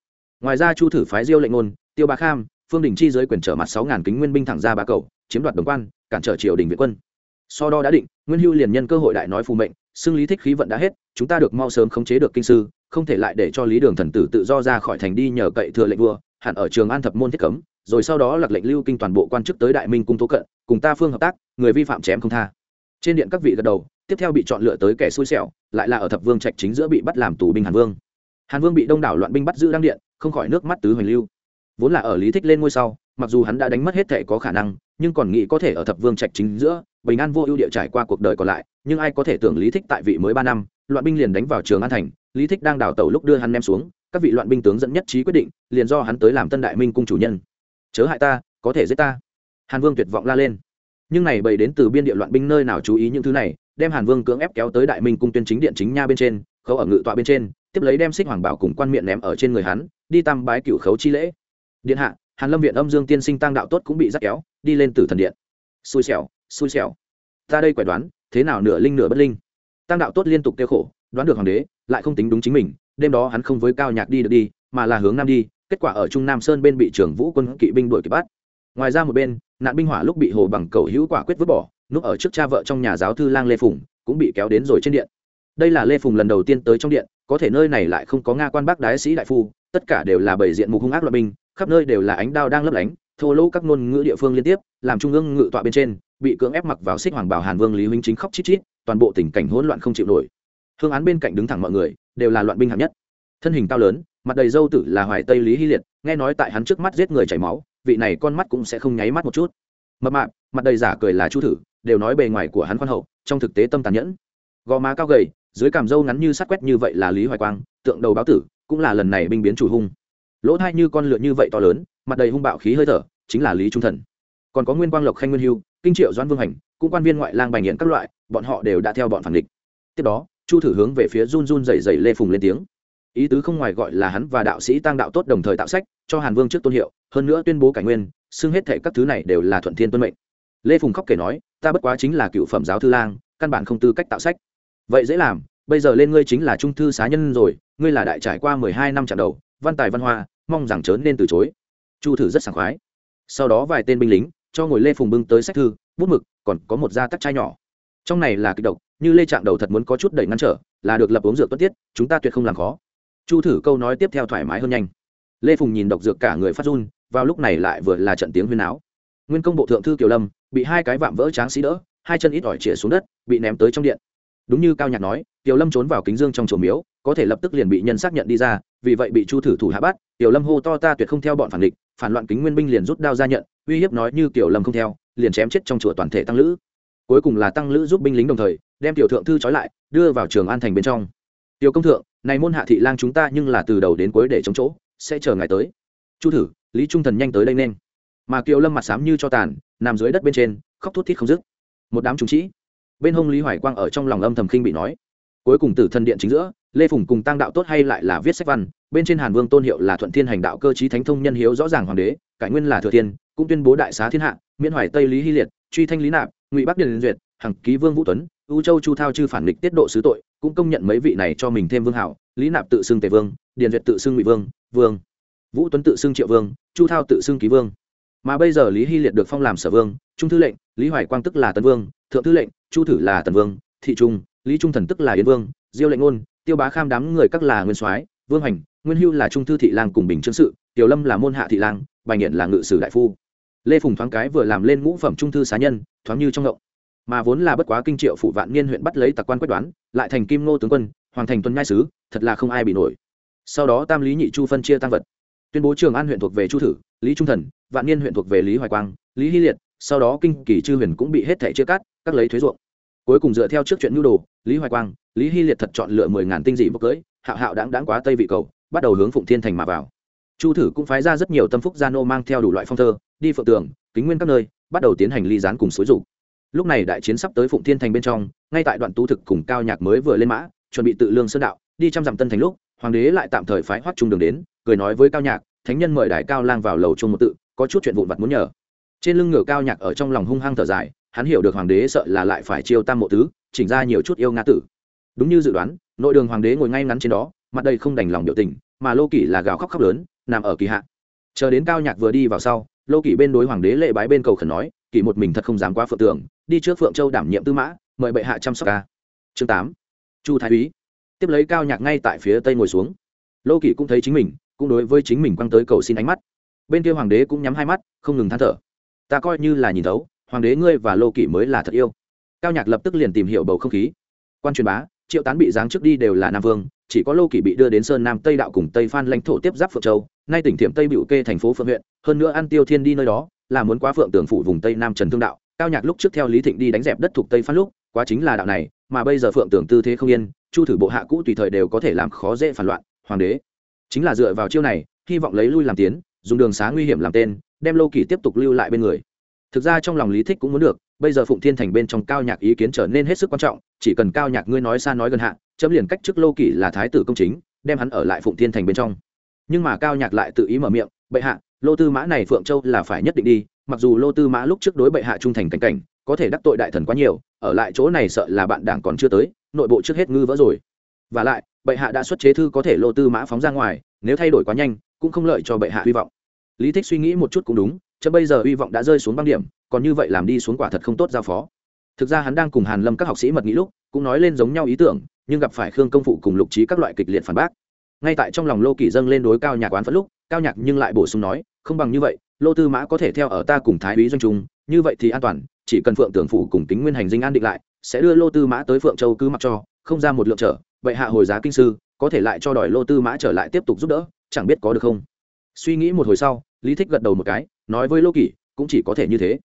Ngoài ra chu thử phái diêu lệnh ngôn, tiêu bá kham phương đình chi giới quyền trở mặt sáu ngàn kính nguyên binh thẳng ra bá cầu, chiếm đoạt đồng quan, cản trở triều đình việt quân. So đo đã định, nguyên hưu liền nhân cơ hội đại nói phù mệnh, xưng lý thích khí vận đã hết, chúng ta được mau sớm khống chế được kinh sư, không thể lại để cho lý đường thần tử tự do ra khỏi thành đi nhờ cậy thừa lệnh vua, hẳn ở trường an thập môn thiết cấm, rồi sau đó lặc lệnh lưu kinh toàn bộ quan chức tới đại minh cung tố cận, cùng ta phương hợp tác, người vi phạm chém không tha. Trên điện các vị gật đầu, tiếp theo bị chọn lựa tới kẻ xui xẻo, lại là ở thập vương trạch chính giữa bị bắt làm tù binh hàn vương. Hàn vương bị đông đảo loạn binh bắt giữ đăng điện, không khỏi nước mắt tứ hoành lưu vốn là ở lý thích lên ngôi sau, mặc dù hắn đã đánh mất hết thể có khả năng, nhưng còn nghĩ có thể ở thập vương trạch chính giữa, bình an vô ưu địa trải qua cuộc đời còn lại, nhưng ai có thể tưởng lý thích tại vị mới ba năm, loạn binh liền đánh vào trường an thành, lý thích đang đào tẩu lúc đưa hắn nem xuống, các vị loạn binh tướng dẫn nhất trí quyết định, liền do hắn tới làm tân đại minh cung chủ nhân. Chớ hại ta, có thể giết ta. Hàn vương tuyệt vọng la lên. Nhưng này bày đến từ biên địa loạn binh nơi nào chú ý những thứ này, đem hàn vương cưỡng ép kéo tới đại minh cung tuyên chính điện chính nha bên trên, khấu ở ngự tọa bên trên, tiếp lấy đem xích hoàng bảo cùng quan miệng ném ở trên người hắn, đi tam bái cựu khấu chi lễ điện hạ, hàn lâm viện âm dương tiên sinh tăng đạo tốt cũng bị dắt kéo, đi lên tử thần điện. Xui xẻo xui xẻo. Ta đây quẻ đoán, thế nào nửa linh nửa bất linh? Tăng đạo tốt liên tục kêu khổ, đoán được hoàng đế, lại không tính đúng chính mình, đêm đó hắn không với cao nhạc đi được đi, mà là hướng nam đi, kết quả ở trung nam sơn bên bị trưởng vũ quân kỵ binh đuổi kịp bắt. Ngoài ra một bên, nạn binh hỏa lúc bị hồ bằng cầu hữu quả quyết vứt bỏ, núp ở trước cha vợ trong nhà giáo thư lang lê phùng, cũng bị kéo đến rồi trên điện. Đây là lê phùng lần đầu tiên tới trong điện, có thể nơi này lại không có nga quan bác đái sĩ đại phu, tất cả đều là bảy diện mục hung ác loại binh khắp nơi đều là ánh đao đang lấp lánh, thô lỗ các ngôn ngữ địa phương liên tiếp, làm trung ương ngự tọa bên trên, bị cưỡng ép mặc vào xích hoàng bảo hàn vương lý huynh chính khóc chít chít, toàn bộ tình cảnh hỗn loạn không chịu nổi. Hương án bên cạnh đứng thẳng mọi người, đều là loạn binh hạng nhất. Thân hình cao lớn, mặt đầy dâu tử là hoài tây lý hy liệt, nghe nói tại hắn trước mắt giết người chảy máu, vị này con mắt cũng sẽ không nháy mắt một chút. Mập mạp, mặt đầy giả cười là chu thử, đều nói bề ngoài của hắn khoan hậu, trong thực tế tâm tàn nhẫn. Gò má cao gầy, dưới cảm râu ngắn như sắt quét như vậy là lý hoài quang, tượng đầu báo tử, cũng là lần này binh biến chủ hung lỗ thai như con lượn như vậy to lớn, mặt đầy hung bạo khí hơi thở, chính là lý trung thần. Còn có nguyên quang lộc khanh nguyên hưu, kinh triệu doan vương hành, cũng quan viên ngoại lang bành nghiện các loại, bọn họ đều đã theo bọn phản địch. Tiếp đó, chu thử hướng về phía run run dày dày lê phùng lên tiếng. Ý tứ không ngoài gọi là hắn và đạo sĩ tăng đạo tốt đồng thời tạo sách, cho hàn vương trước tôn hiệu, hơn nữa tuyên bố cải nguyên, xưng hết thệ các thứ này đều là thuận thiên tuân mệnh. Lê phùng khóc kể nói, ta bất quá chính là cựu phẩm giáo thư lang, căn bản không tư cách tạo sách. Vậy dễ làm, bây giờ lên ngươi chính là trung thư xá nhân rồi, ngươi là đại trải qua mười hai năm trận đầu văn tài văn hoa, mong rằng chớ nên từ chối. Chu thử rất sảng khoái. Sau đó vài tên binh lính, cho ngồi lê phùng bưng tới sách thư, bút mực, còn có một gia tắc chai nhỏ. Trong này là kịch độc, như lê trạng đầu thật muốn có chút đẩy ngăn trở, là được lập uống dược tuất tiết, chúng ta tuyệt không làm khó. Chu thử câu nói tiếp theo thoải mái hơn nhanh. Lê phùng nhìn độc dược cả người phát run, vào lúc này lại vừa là trận tiếng huyên áo nguyên công bộ thượng thư kiều lâm, bị hai cái vạm vỡ tráng sĩ đỡ, hai chân ít ỏi chĩa xuống đất, bị ném tới trong điện. Đúng như cao nhạc nói, kiều lâm trốn vào kính dương trong chùa miếu, có thể lập tức liền bị nhân xác nhận đi ra vì vậy bị chu thử thủ hạ bắt, Tiểu lâm hô to ta tuyệt không theo bọn phản địch, phản loạn kính nguyên binh liền rút đao ra nhận, uy hiếp nói như Tiểu lâm không theo, liền chém chết trong chùa toàn thể tăng lữ. Cuối cùng là tăng lữ giúp binh lính đồng thời, đem tiểu thượng thư trói lại, đưa vào trường an thành bên trong. Tiểu công thượng, này môn hạ thị lang chúng ta nhưng là từ đầu đến cuối để chống chỗ, sẽ chờ ngày tới. Chu thử, lý trung thần nhanh tới đây nên. Mà kiều lâm mặt xám như cho tàn, nằm dưới đất bên trên, khóc thút thít không dứt. Một đám trùng trĩ. Bên hông lý hoài quang ở trong lòng âm thầm khinh bị nói. Cuối cùng tử thần điện chính giữa lê phùng cùng tăng đạo tốt hay lại là viết sách văn, bên trên hàn vương tôn hiệu là thuận thiên hành đạo cơ chí thánh thông nhân hiếu rõ ràng hoàng đế, cải nguyên là thừa thiên, cũng tuyên bố đại xá thiên hạ, miễn hoài tây lý hy liệt, truy thanh lý nạp, ngụy bắc điền duyệt, hằng ký vương vũ tuấn, u châu chu thao chư phản địch tiết độ sứ tội, cũng công nhận mấy vị này cho mình thêm vương hảo, lý nạp tự xưng tề vương, điền duyệt tự xưng ngụy vương vương. Vũ tuấn tự xưng triệu vương, chu thao tự xưng ký vương. Mà bây giờ lý hy liệt được phong làm sở vương, trung thư lệnh, lý hoài quang tức là tần vương, thượng thư lệnh, chu thử là tần vương, thị trung, lý trung thần tức là yến vương, diêu lệnh ngôn tiêu bá kham đám người các là nguyên soái, vương hành nguyên hưu là trung thư thị lang cùng bình trương sự, tiểu lâm là môn hạ thị lang bài nghiện là ngự sử đại phu. Lê phùng thoáng cái vừa làm lên ngũ phẩm trung thư xá nhân, thoáng như trong ngộng. Mà vốn là bất quá kinh triệu phụ vạn niên huyện bắt lấy tặc quan quyết đoán, lại thành kim ngô tướng quân, hoàng thành tuần ngai sứ, thật là không ai bị nổi. Sau đó tam lý nhị chu phân chia tăng vật. Tuyên bố trường an huyện thuộc về chu thử, lý trung thần, vạn niên huyện thuộc về lý hoài quang, lý hy liệt, sau đó kinh kỳ chư huyền cũng bị hết thẻ chia cắt, các lấy thuế ruộng cuối cùng dựa theo trước chuyện nhu đồ, lý hoài quang, lý hy liệt thật chọn lựa mười ngàn tinh dị bốc cưỡi hạo hạo đáng đáng quá tây vị cầu, bắt đầu hướng phụng thiên thành mà vào. Chu thử cũng phái ra rất nhiều tâm phúc gia nô mang theo đủ loại phong thơ, đi phượng tường, kính nguyên các nơi, bắt đầu tiến hành ly gián cùng xối rục lúc này đại chiến sắp tới phụng thiên thành bên trong, ngay tại đoạn tú thực cùng cao nhạc mới vừa lên mã, chuẩn bị tự lương sơn đạo, đi trăm dặm tân thành lúc, hoàng đế lại tạm thời phái hoắt trung đường đến, cười nói với cao nhạc, thánh nhân mời đại cao lang vào lầu chung một tự, có chút chuyện vụn vặt muốn nhờ. Trên lưng ngựa cao nhạc ở trong lòng hung hăng thở dài hắn hiểu được hoàng đế sợ là lại phải chiêu tam mộ tứ, chỉnh ra nhiều chút yêu nga tử. Đúng như dự đoán, nội đường hoàng đế ngồi ngay ngắn trên đó, mặt đây không đành lòng biểu tình, mà lô kỷ là gào khóc khóc lớn, nằm ở kỳ hạ. Chờ đến cao nhạc vừa đi vào sau, lô kỷ bên đối hoàng đế lệ bái bên cầu khẩn nói, kỷ một mình thật không dám qua phượng tường đi trước phượng châu đảm nhiệm tư mã, mời bệ hạ chăm sóc ca chương tám. Chu thái úy. Tiếp lấy cao nhạc ngay tại phía tây ngồi xuống. Lô kỷ cũng thấy chính mình, cũng đối với chính mình quăng tới cầu xin ánh mắt. Bên kia hoàng đế cũng nhắm hai mắt, không ngừng than thở. Ta coi như là nhìn thấu hoàng đế ngươi và lô kỷ mới là thật yêu. Cao nhạc lập tức liền tìm hiểu bầu không khí. Quan truyền bá, triệu tán bị giáng trước đi đều là nam vương, chỉ có lô kỷ bị đưa đến sơn nam tây đạo cùng tây phan lãnh thổ tiếp giáp phượng châu, nay tỉnh thiểm tây bịu kê thành phố phượng huyện, hơn nữa ăn tiêu thiên đi nơi đó, là muốn quá phượng tường phủ vùng tây nam trần thương đạo. Cao nhạc lúc trước theo lý thịnh đi đánh dẹp đất thuộc tây phan lúc, quá chính là đạo này, mà bây giờ phượng tường tư thế không yên, chu thử bộ hạ cũ tùy thời đều có thể làm khó dễ phản loạn, hoàng đế. Chính là dựa vào chiêu này, hy vọng lấy lui làm tiến, dùng đường xá nguy hiểm làm tên, đem lô Kỷ tiếp tục lưu lại bên người thực ra trong lòng lý thích cũng muốn được, bây giờ phụng thiên thành bên trong cao nhạc ý kiến trở nên hết sức quan trọng, chỉ cần cao nhạc ngươi nói xa nói gần hạ, chấm liền cách chức lô kỷ là thái tử công chính, đem hắn ở lại phụng thiên thành bên trong. Nhưng mà cao nhạc lại tự ý mở miệng, bệ hạ, lô tư mã này phượng châu là phải nhất định đi, mặc dù lô tư mã lúc trước đối bệ hạ trung thành cảnh cảnh, có thể đắc tội đại thần quá nhiều, ở lại chỗ này sợ là bạn đảng còn chưa tới, nội bộ trước hết ngư vỡ rồi. Và lại, bệ hạ đã xuất chế thư có thể lô tư mã phóng ra ngoài, nếu thay đổi quá nhanh, cũng không lợi cho bệ hạ hy vọng. Lý thích suy nghĩ một chút cũng đúng chớ bây giờ hy vọng đã rơi xuống băng điểm, còn như vậy làm đi xuống quả thật không tốt giao phó. Thực ra hắn đang cùng hàn lâm các học sĩ mật nghĩ lúc, cũng nói lên giống nhau ý tưởng, nhưng gặp phải khương công phụ cùng lục trí các loại kịch liệt phản bác. Ngay tại trong lòng lô kỳ dâng lên đối cao nhạc quán phẫn lúc, cao nhạc nhưng lại bổ sung nói, không bằng như vậy, lô tư mã có thể theo ở ta cùng thái úy doanh trung, như vậy thì an toàn, chỉ cần phượng tưởng phụ cùng tính nguyên hành dinh an định lại, sẽ đưa lô tư mã tới phượng châu cứ mặc cho, không ra một lượng trở vậy hạ hồi giá kinh sư, có thể lại cho đòi lô tư mã trở lại tiếp tục giúp đỡ, chẳng biết có được không? Suy nghĩ một hồi sau, lý thích gật đầu một cái nói với lô kỷ, cũng chỉ có thể như thế.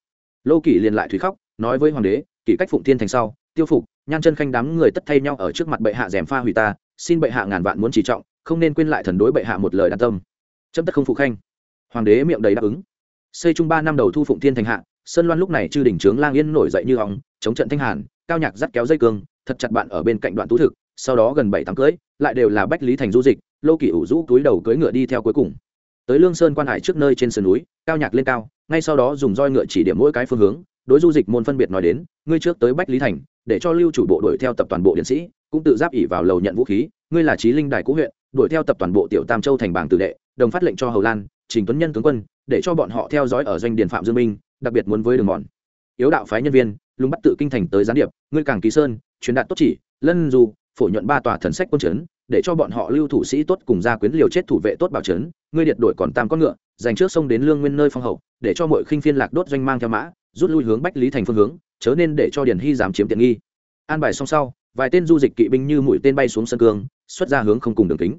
Lô kỷ liền lại thủy khóc, nói với hoàng đế, kỷ cách phụng thiên thành sau, tiêu phục, nhan chân khanh đám người tất thay nhau ở trước mặt bệ hạ dèm pha hủy ta, xin bệ hạ ngàn vạn muốn chỉ trọng, không nên quên lại thần đối bệ hạ một lời đan tâm. Chấm tất không phụ khanh. Hoàng đế miệng đầy đáp ứng. Xây chung ba năm đầu thu phụng thiên thành hạ, sơn loan lúc này chư đỉnh trướng lang yên nổi dậy như hóng chống trận thanh hàn, cao nhạc dắt kéo dây cương, thật chặt bạn ở bên cạnh đoạn tú thực, sau đó gần bảy tháng cưới, lại đều là bách lý thành du dịch, lô kỷ ủ rũ túi đầu cưỡi ngựa đi theo cuối cùng tới lương sơn quan hải trước nơi trên sườn núi, cao nhạc lên cao, ngay sau đó dùng roi ngựa chỉ điểm mỗi cái phương hướng, đối du dịch môn phân biệt nói đến, ngươi trước tới bách lý thành, để cho lưu chủ bộ đuổi theo tập toàn bộ điện sĩ, cũng tự giáp ỉ vào lầu nhận vũ khí, ngươi là trí linh đài cũ huyện, đuổi theo tập toàn bộ tiểu tam châu thành bảng tử đệ, đồng phát lệnh cho hầu lan, trình tuấn nhân tướng quân, để cho bọn họ theo dõi ở doanh điền phạm dương minh, đặc biệt muốn với đường mòn. Yếu đạo phái nhân viên, lùng bắt tự kinh thành tới gián điệp, ngươi càng ký sơn, truyền đạt tốt chỉ, lân dù phổ nhuận ba tòa thần sách quân trấn để cho bọn họ lưu thủ sĩ tốt cùng gia quyến liều chết thủ vệ tốt bảo trấn ngươi điệt đổi còn tam con ngựa, dành trước sông đến lương nguyên nơi phong hậu để cho mọi khinh phiên lạc đốt doanh mang theo mã, rút lui hướng bách lý thành phương hướng, chớ nên để cho điền hy dám chiếm tiện nghi. An bài xong sau, vài tên du dịch kỵ binh như mũi tên bay xuống sân cương, xuất ra hướng không cùng đường kính.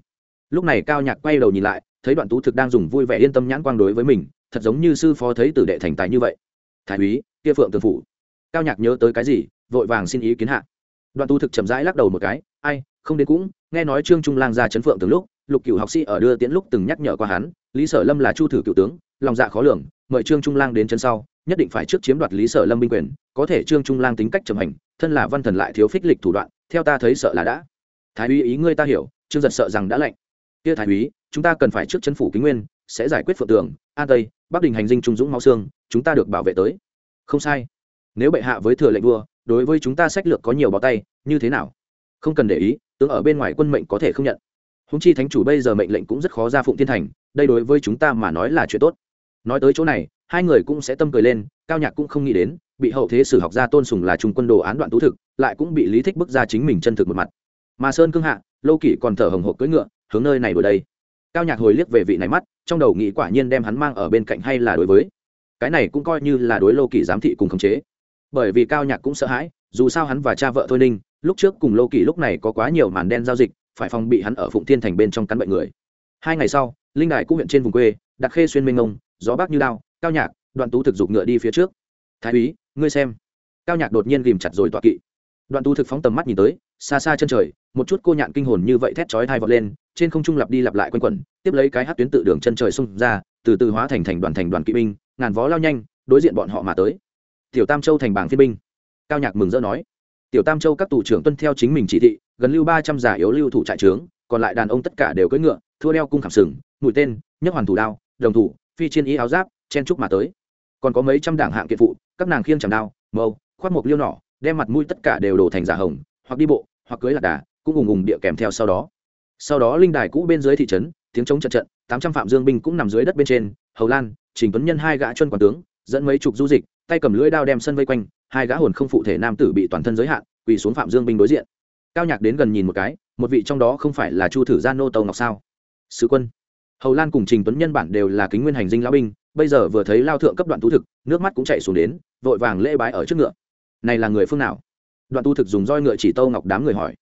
Lúc này cao nhạc quay đầu nhìn lại, thấy đoạn tú thực đang dùng vui vẻ yên tâm nhãn quang đối với mình, thật giống như sư phó thấy tử đệ thành tài như vậy. Thái úy, kia phượng tường phủ. Cao nhạc nhớ tới cái gì, vội vàng xin ý kiến hạ. Đoạn tú thực chậm rãi lắc đầu một cái, ai không đến cũng, nghe nói trương trung lang ra chấn phượng từng lúc, lục cựu học sĩ ở đưa tiễn lúc từng nhắc nhở qua hắn, lý sở lâm là chu thử cựu tướng, lòng dạ khó lường, mời trương trung lang đến chân sau, nhất định phải trước chiếm đoạt lý sở lâm binh quyền, có thể trương trung lang tính cách trầm hành, thân là văn thần lại thiếu phích lịch thủ đoạn, theo ta thấy sợ là đã. Thái úy ý ngươi ta hiểu, trương giật sợ rằng đã lạnh kia thái úy, chúng ta cần phải trước chân phủ kính nguyên, sẽ giải quyết phượng tường, an tây, bắc đình hành dinh trung dũng mau xương, chúng ta được bảo vệ tới. Không sai. Nếu bệ hạ với thừa lệnh vua, đối với chúng ta sách lược có nhiều bó tay, như thế nào? Không cần để ý tướng ở bên ngoài quân mệnh có thể không nhận. Húng chi thánh chủ bây giờ mệnh lệnh cũng rất khó ra phụng thiên thành, đây đối với chúng ta mà nói là chuyện tốt. Nói tới chỗ này, hai người cũng sẽ tâm cười lên, cao nhạc cũng không nghĩ đến, bị hậu thế sử học gia tôn sùng là trung quân đồ án đoạn tú thực, lại cũng bị lý thích bức ra chính mình chân thực một mặt. Mà sơn cương hạ lâu kỷ còn thở hồng hộp cưỡi ngựa, hướng nơi này đổi đây. Cao nhạc hồi liếc về vị này mắt, trong đầu nghĩ quả nhiên đem hắn mang ở bên cạnh hay là đối với. Cái này cũng coi như là đối lô kỷ giám thị cùng khống chế. Bởi vì cao nhạc cũng sợ hãi, dù sao hắn và cha vợ thôi ninh lúc trước cùng lô kỷ lúc này có quá nhiều màn đen giao dịch, phải phòng bị hắn ở phụng thiên thành bên trong cắn bệnh người. Hai ngày sau, linh đài cũng huyện trên vùng quê, đặc khê xuyên minh ông gió bác như đao, cao nhạc, đoạn tú thực dục ngựa đi phía trước. Thái úy, ngươi xem. Cao nhạc đột nhiên ghìm chặt rồi tọa kỵ. Đoạn tú thực phóng tầm mắt nhìn tới, xa xa chân trời, một chút cô nhạn kinh hồn như vậy thét chói thai vọt lên, trên không trung lặp đi lặp lại quanh quẩn, tiếp lấy cái hát tuyến tự đường chân trời xung ra, từ từ hóa thành thành đoàn thành đoàn kỵ binh, ngàn vó lao nhanh, đối diện bọn họ mà tới. Tiểu tam châu thành bảng phiên binh. Cao nhạc mừng rỡ nói tiểu tam châu các tù trưởng tuân theo chính mình chỉ thị, gần lưu ba trăm giả yếu lưu thủ trại trướng, còn lại đàn ông tất cả đều cưỡi ngựa, thua đeo cung khảm sừng, mũi tên nhất hoàn thủ đao, đồng thủ, phi trên y áo giáp, chen trúc mà tới. Còn có mấy trăm đảng hạng kiện phụ, các nàng khiêng chẳng đao, mâu, khoác một liêu nỏ, đem mặt mũi tất cả đều đổ thành giả hồng, hoặc đi bộ, hoặc cưới lạc đà, cũng ùng ùng địa kèm theo sau đó. Sau đó linh đài cũ bên dưới thị trấn, tiếng chống trận trận, tám trăm phạm dương binh cũng nằm dưới đất bên trên, hầu lan, trình tuấn nhân hai gã chân quản tướng dẫn mấy chục du dịch, tay cầm lưỡi đao đem sân vây quanh, hai gã hồn không phụ thể nam tử bị toàn thân giới hạn, quỳ xuống phạm dương binh đối diện. Cao nhạc đến gần nhìn một cái, một vị trong đó không phải là chu thử gia nô tàu ngọc sao? Sứ quân. Hầu lan cùng trình tuấn nhân bản đều là kính nguyên hành dinh lao binh, bây giờ vừa thấy lao thượng cấp đoạn tú thực, nước mắt cũng chạy xuống đến, vội vàng lễ bái ở trước ngựa. Này là người phương nào? Đoạn tu thực dùng roi ngựa chỉ tâu ngọc đám người hỏi.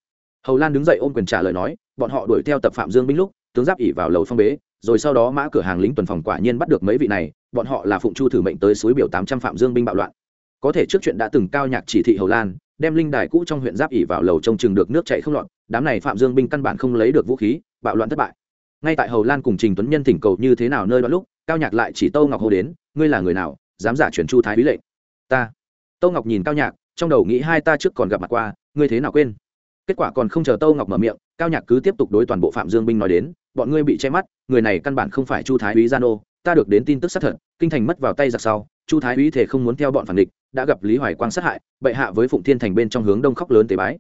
Hầu lan đứng dậy ôm quyền trả lời nói, bọn họ đuổi theo tập phạm dương binh lúc, tướng giáp ỉ vào lầu phong bế rồi sau đó mã cửa hàng lính tuần phòng quả nhiên bắt được mấy vị này, bọn họ là phụng chu thử mệnh tới suối biểu tám trăm phạm dương binh bạo loạn. Có thể trước chuyện đã từng cao nhạc chỉ thị hầu lan, đem linh đài cũ trong huyện giáp ỉ vào lầu trông chừng được nước chạy không loạn đám này phạm dương binh căn bản không lấy được vũ khí, bạo loạn thất bại. Ngay tại hầu lan cùng trình tuấn nhân thỉnh cầu như thế nào nơi đoạn lúc, cao nhạc lại chỉ tâu ngọc hô đến, ngươi là người nào? Dám giả chuyển chu thái bí lệnh? Ta. Tâu ngọc nhìn cao nhạc, trong đầu nghĩ hai ta trước còn gặp mặt qua, ngươi thế nào quên? Kết quả còn không chờ tâu ngọc mở miệng, cao nhạc cứ tiếp tục đối toàn bộ phạm dương binh nói đến, bọn ngươi bị che mắt, người này căn bản không phải chu thái úy gia nô, ta được đến tin tức xác thật, kinh thành mất vào tay giặc sau, chu thái úy thể không muốn theo bọn phản địch, đã gặp lý hoài quang sát hại, bệ hạ với phụng thiên thành bên trong hướng đông khóc lớn tế bái.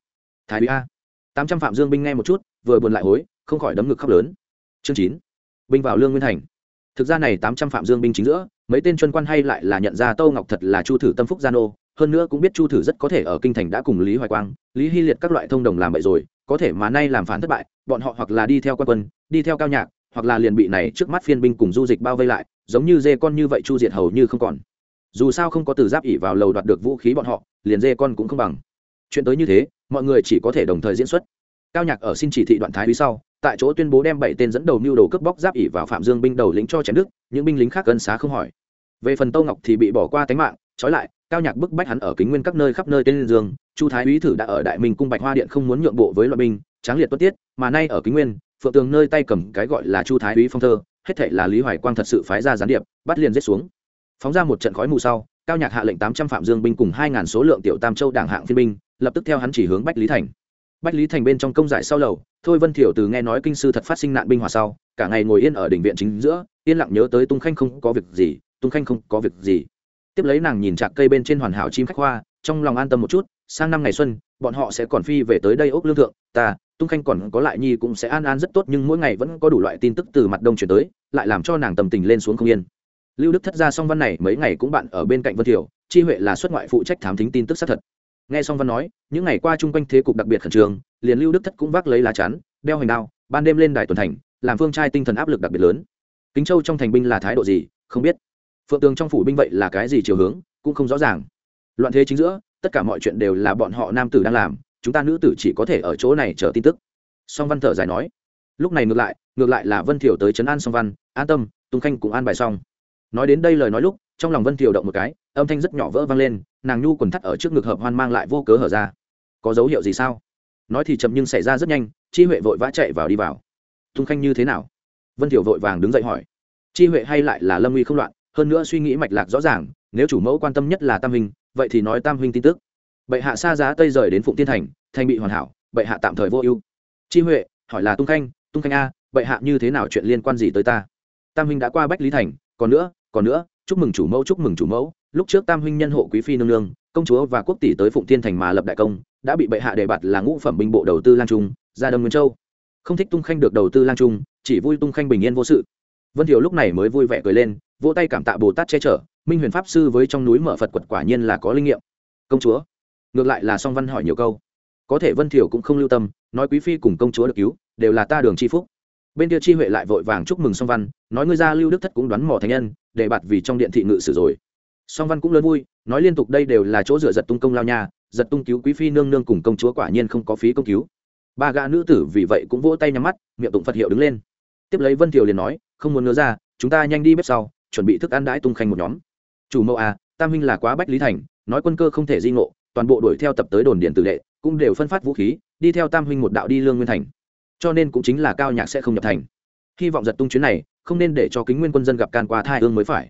Thái úy a. Tám trăm phạm dương binh nghe một chút, vừa buồn lại hối, không khỏi đấm ngực khóc lớn. Chương chín. Binh vào lương nguyên thành. Thực ra này tám trăm phạm dương binh chính giữa, mấy tên chuyên quan hay lại là nhận ra tâu ngọc thật là chu thử tâm phúc gia nô hơn nữa cũng biết chu thử rất có thể ở kinh thành đã cùng lý hoài quang, lý hy liệt các loại thông đồng làm vậy rồi, có thể mà nay làm phản thất bại, bọn họ hoặc là đi theo quan quân, đi theo cao nhạc, hoặc là liền bị này trước mắt phiên binh cùng du dịch bao vây lại, giống như dê con như vậy chu diệt hầu như không còn. Dù sao không có từ giáp ỉ vào lầu đoạt được vũ khí bọn họ, liền dê con cũng không bằng. Chuyện tới như thế, mọi người chỉ có thể đồng thời diễn xuất. Cao nhạc ở xin chỉ thị đoạn thái phía sau, tại chỗ tuyên bố đem bảy tên dẫn đầu mưu đồ cướp bóc giáp ỉ vào phạm dương binh đầu lính cho chém đức những binh lính khác cân xá không hỏi. Về phần tô ngọc thì bị bỏ qua tánh mạng, trói lại cao nhạc bức bách hắn ở kính nguyên các nơi khắp nơi tên dương, chu thái úy thử đã ở đại minh cung bạch hoa điện không muốn nhượng bộ với loại binh, tráng liệt tuất tiết, mà nay ở kính nguyên, phượng tường nơi tay cầm cái gọi là chu thái úy phong thơ, hết thệ là lý hoài quang thật sự phái ra gián điệp, bắt liền giết xuống. Phóng ra một trận khói mù sau, cao nhạc hạ lệnh tám trăm phạm dương binh cùng hai ngàn số lượng tiểu tam châu đảng hạng phiên binh, lập tức theo hắn chỉ hướng bách lý thành. Bách lý thành bên trong công giải sau lầu, thôi vân thiểu từ nghe nói kinh sư thật phát sinh nạn binh hòa sau, cả ngày ngồi yên ở đỉnh viện chính giữa, yên lặng nhớ tới tung khanh không có việc gì, tung khanh không có việc gì tiếp lấy nàng nhìn chạc cây bên trên hoàn hảo chim khách hoa, trong lòng an tâm một chút, sang năm ngày xuân, bọn họ sẽ còn phi về tới đây ốc lương thượng, ta, tung khanh còn có lại nhi cũng sẽ an an rất tốt nhưng mỗi ngày vẫn có đủ loại tin tức từ mặt đông chuyển tới, lại làm cho nàng tầm tình lên xuống không yên. Lưu đức thất ra song văn này, mấy ngày cũng bạn ở bên cạnh vân thiểu, chi huệ là xuất ngoại phụ trách thám thính tin tức xác thật. Nghe song văn nói, những ngày qua chung quanh thế cục đặc biệt khẩn trương, liền lưu đức thất cũng vác lấy lá chắn, đeo hành đao, ban đêm lên đài tuần thành, làm phương trai tinh thần áp lực đặc biệt lớn. Kính châu trong thành binh là thái độ gì, không biết phượng tường trong phủ binh vậy là cái gì chiều hướng cũng không rõ ràng. Loạn thế chính giữa, tất cả mọi chuyện đều là bọn họ nam tử đang làm, chúng ta nữ tử chỉ có thể ở chỗ này chờ tin tức. Song văn thở dài nói, lúc này ngược lại ngược lại là vân thiểu tới trấn an song văn, an tâm tung khanh cũng an bài xong. Nói đến đây lời nói lúc, trong lòng vân thiểu động một cái, âm thanh rất nhỏ vỡ vang lên, nàng nhu quần thắt ở trước ngực hợp hoan mang lại vô cớ hở ra. Có dấu hiệu gì sao? Nói thì chậm nhưng xảy ra rất nhanh, chi huệ vội vã chạy vào đi vào. Tung khanh như thế nào? Vân thiểu vội vàng đứng dậy hỏi. Chi huệ hay lại là lâm uy không loạn? Hơn nữa suy nghĩ mạch lạc rõ ràng, nếu chủ mẫu quan tâm nhất là tam huynh, vậy thì nói tam huynh tin tức. Bệ hạ xa giá tây rời đến phụng tiên thành thành bị hoàn hảo, bệ hạ tạm thời vô ưu. Chi huệ, hỏi là tung khanh tung khanh a, bệ hạ như thế nào chuyện liên quan gì tới ta? Tam huynh đã qua bách lý thành, còn nữa còn nữa, chúc mừng chủ mẫu, chúc mừng chủ mẫu. Lúc trước tam huynh nhân hộ quý phi nương nương, công chúa và quốc tỷ tới phụng tiên thành mà lập đại công, đã bị bệ hạ đề bạt là ngũ phẩm binh bộ đầu tư lang trung, ra đông nguyên châu. Không thích tung khanh được đầu tư lang trung, chỉ vui tung khanh bình yên vô sự. Vân thiều lúc này mới vui vẻ cười lên vỗ tay cảm tạ bồ tát che chở, minh huyền pháp sư với trong núi mở phật quật quả nhiên là có linh nghiệm. Công chúa, ngược lại là song văn hỏi nhiều câu. Có thể vân thiểu cũng không lưu tâm, nói quý phi cùng công chúa được cứu, đều là ta đường chi phúc. Bên kia chi huệ lại vội vàng chúc mừng song văn, nói ngươi ra lưu đức thất cũng đoán mò thành nhân, để bạt vì trong điện thị ngự sử rồi. Song văn cũng lớn vui, nói liên tục đây đều là chỗ dựa giật tung công lao nha, giật tung cứu quý phi nương nương cùng công chúa quả nhiên không có phí công cứu. Ba gã nữ tử vì vậy cũng vỗ tay nhắm mắt, miệng tụng phật hiệu đứng lên. Tiếp lấy vân thiều liền nói, không muốn ngớ ra, chúng ta nhanh đi bếp sau chuẩn bị thức ăn đãi tung khanh một nhóm. Chủ mẫu a tam huynh là quá bách lý thành, nói quân cơ không thể di ngộ, toàn bộ đuổi theo tập tới đồn điện tử đệ, cũng đều phân phát vũ khí, đi theo tam huynh một đạo đi lương nguyên thành. Cho nên cũng chính là cao nhạc sẽ không nhập thành. Hy vọng giật tung chuyến này, không nên để cho kính nguyên quân dân gặp can qua thai ương mới phải.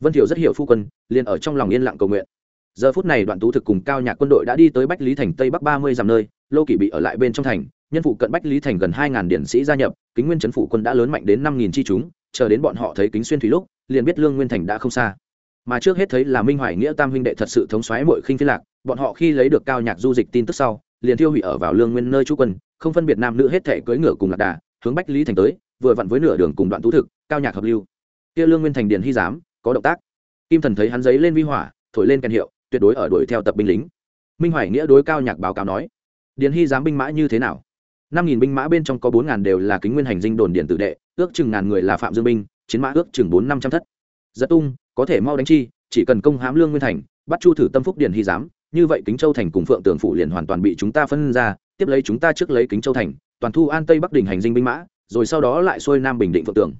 Vân thiểu rất hiểu phu quân, liền ở trong lòng yên lặng cầu nguyện. Giờ phút này đoạn tú thực cùng cao nhạc quân đội đã đi tới bách lý thành tây bắc ba mươi dặm nơi, lô kỷ bị ở lại bên trong thành, nhân phụ cận bách lý thành gần hai ngàn điển sĩ gia nhập, kính nguyên chấn phủ quân đã lớn mạnh đến năm nghìn chi chúng, chờ đến bọn họ thấy kính xuyên thủy lúc liền biết lương nguyên thành đã không xa. Mà trước hết thấy là minh hoài nghĩa tam huynh đệ thật sự thống xoáy mội khinh phi lạc, bọn họ khi lấy được cao nhạc du dịch tin tức sau, liền thiêu hủy ở vào lương nguyên nơi trú quân, không phân biệt nam nữ hết thể cưỡi ngựa cùng lạc đà, hướng bách lý thành tới, vừa vặn với nửa đường cùng đoạn tú thực, cao nhạc hợp lưu. Kia lương nguyên thành điền hy giám, có động tác. Kim thần thấy hắn giấy lên vi hỏa, thổi lên kèn hiệu, tuyệt đối ở đuổi theo tập binh lính. Minh hoài nghĩa đối cao nhạc báo cáo nói, điền hy giám binh mã như thế nào? Năm nghìn binh mã bên trong có bốn ngàn đều là kính nguyên hành dinh đồn điện tử đệ, ước chừng ngàn người là phạm dương binh chiến mã ước chừng bốn năm trăm thất. Giật tung, có thể mau đánh chi, chỉ cần công hãm lương nguyên thành, bắt chu thử tâm phúc điền hy giám, như vậy kính châu thành cùng phượng tường phủ liền hoàn toàn bị chúng ta phân ra, tiếp lấy chúng ta trước lấy kính châu thành, toàn thu an tây bắc đình hành dinh binh mã, rồi sau đó lại xuôi nam bình định phượng tường.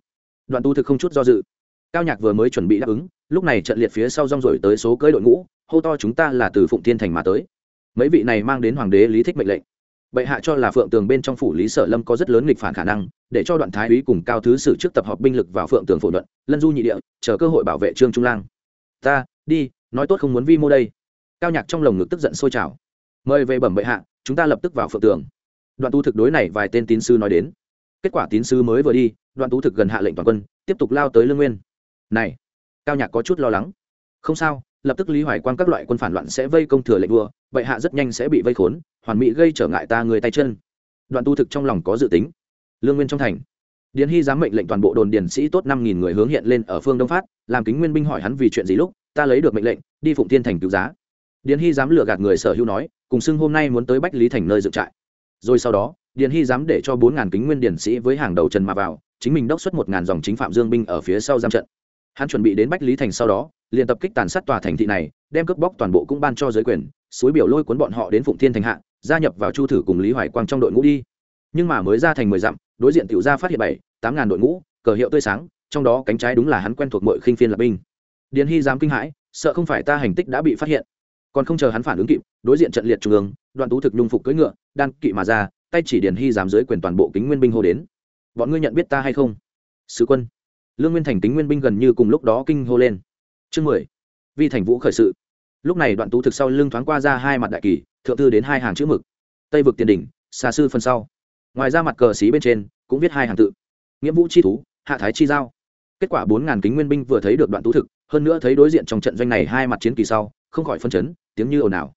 Đoàn tu thực không chút do dự. Cao nhạc vừa mới chuẩn bị đáp ứng, lúc này trận liệt phía sau rong rồi tới số cưới đội ngũ, hô to chúng ta là từ phụng thiên thành mà tới. Mấy vị này mang đến hoàng đế lý thích mệnh lệnh. Bệ hạ cho là phượng tường bên trong phủ lý sở lâm có rất lớn nghịch phản khả năng để cho đoạn thái úy cùng cao thứ sử trước tập hợp binh lực vào phượng tường phổ luận lân du nhị địa, chờ cơ hội bảo vệ trương trung lang. Ta, đi, nói tốt không muốn vi mô đây. Cao nhạc trong lồng ngực tức giận sôi trào. Mời về bẩm bệ hạ, chúng ta lập tức vào phượng tường. Đoạn tu thực đối này vài tên tín sư nói đến. Kết quả tín sư mới vừa đi, đoạn tu thực gần hạ lệnh toàn quân, tiếp tục lao tới lương nguyên. Này, cao nhạc có chút lo lắng. Không sao, lập tức lý hoài quan các loại quân phản loạn sẽ vây công thừa lệnh vua, bệ hạ rất nhanh sẽ bị vây khốn, hoàn mỹ gây trở ngại ta người tay chân. Đoạn tu thực trong lòng có dự tính lương nguyên trong thành. Điền hy dám mệnh lệnh toàn bộ đồn điền sĩ tốt năm nghìn người hướng hiện lên ở phương đông phát, làm kính nguyên binh hỏi hắn vì chuyện gì lúc, ta lấy được mệnh lệnh, đi phụng thiên thành cứu giá. Điền hy dám lừa gạt người sở hữu nói, cùng xưng hôm nay muốn tới bách lý thành nơi dựng trại. Rồi sau đó, điền hy dám để cho bốn ngàn kính nguyên Điền sĩ với hàng đầu trần mà vào, chính mình đốc xuất một ngàn dòng chính phạm dương binh ở phía sau giam trận. Hắn chuẩn bị đến bách lý thành sau đó, liền tập kích tàn sát tòa thành thị này, đem cướp bóc toàn bộ cũng ban cho giới quyền, suối biểu lôi cuốn bọn họ đến phụng thiên thành hạ, gia nhập vào chu thử cùng lý hoài quang trong đội ngũ đi. Nhưng mà mới ra thành mười dặm đối diện tiểu gia phát hiện bảy, tám ngàn đội ngũ, cờ hiệu tươi sáng, trong đó cánh trái đúng là hắn quen thuộc mọi khinh phiên lập binh điền hy dám kinh hãi, sợ không phải ta hành tích đã bị phát hiện. Còn không chờ hắn phản ứng kịp, đối diện trận liệt trung ương, đoạn tú thực nhung phục cưỡi ngựa, đan kỵ mà ra, tay chỉ điền hy dám dưới quyền toàn bộ kính nguyên binh hô đến. Bọn ngươi nhận biết ta hay không? Sứ quân. Lương nguyên thành kính nguyên binh gần như cùng lúc đó kinh hô lên. Chương mười. Vi thành vũ khởi sự. Lúc này đoạn tú thực sau lưng thoáng qua ra hai mặt đại kỳ, thượng thư đến hai hàng chữ mực. Tây vực tiền đỉnh, xa sư phần sau ngoài ra mặt cờ xí bên trên cũng viết hai hàng tự. Nghĩa vũ chi thú, hạ thái chi giao. Kết quả bốn ngàn kính nguyên binh vừa thấy được đoạn tú thực, hơn nữa thấy đối diện trong trận doanh này hai mặt chiến kỳ sau, không khỏi phân chấn, tiếng như ồn ào.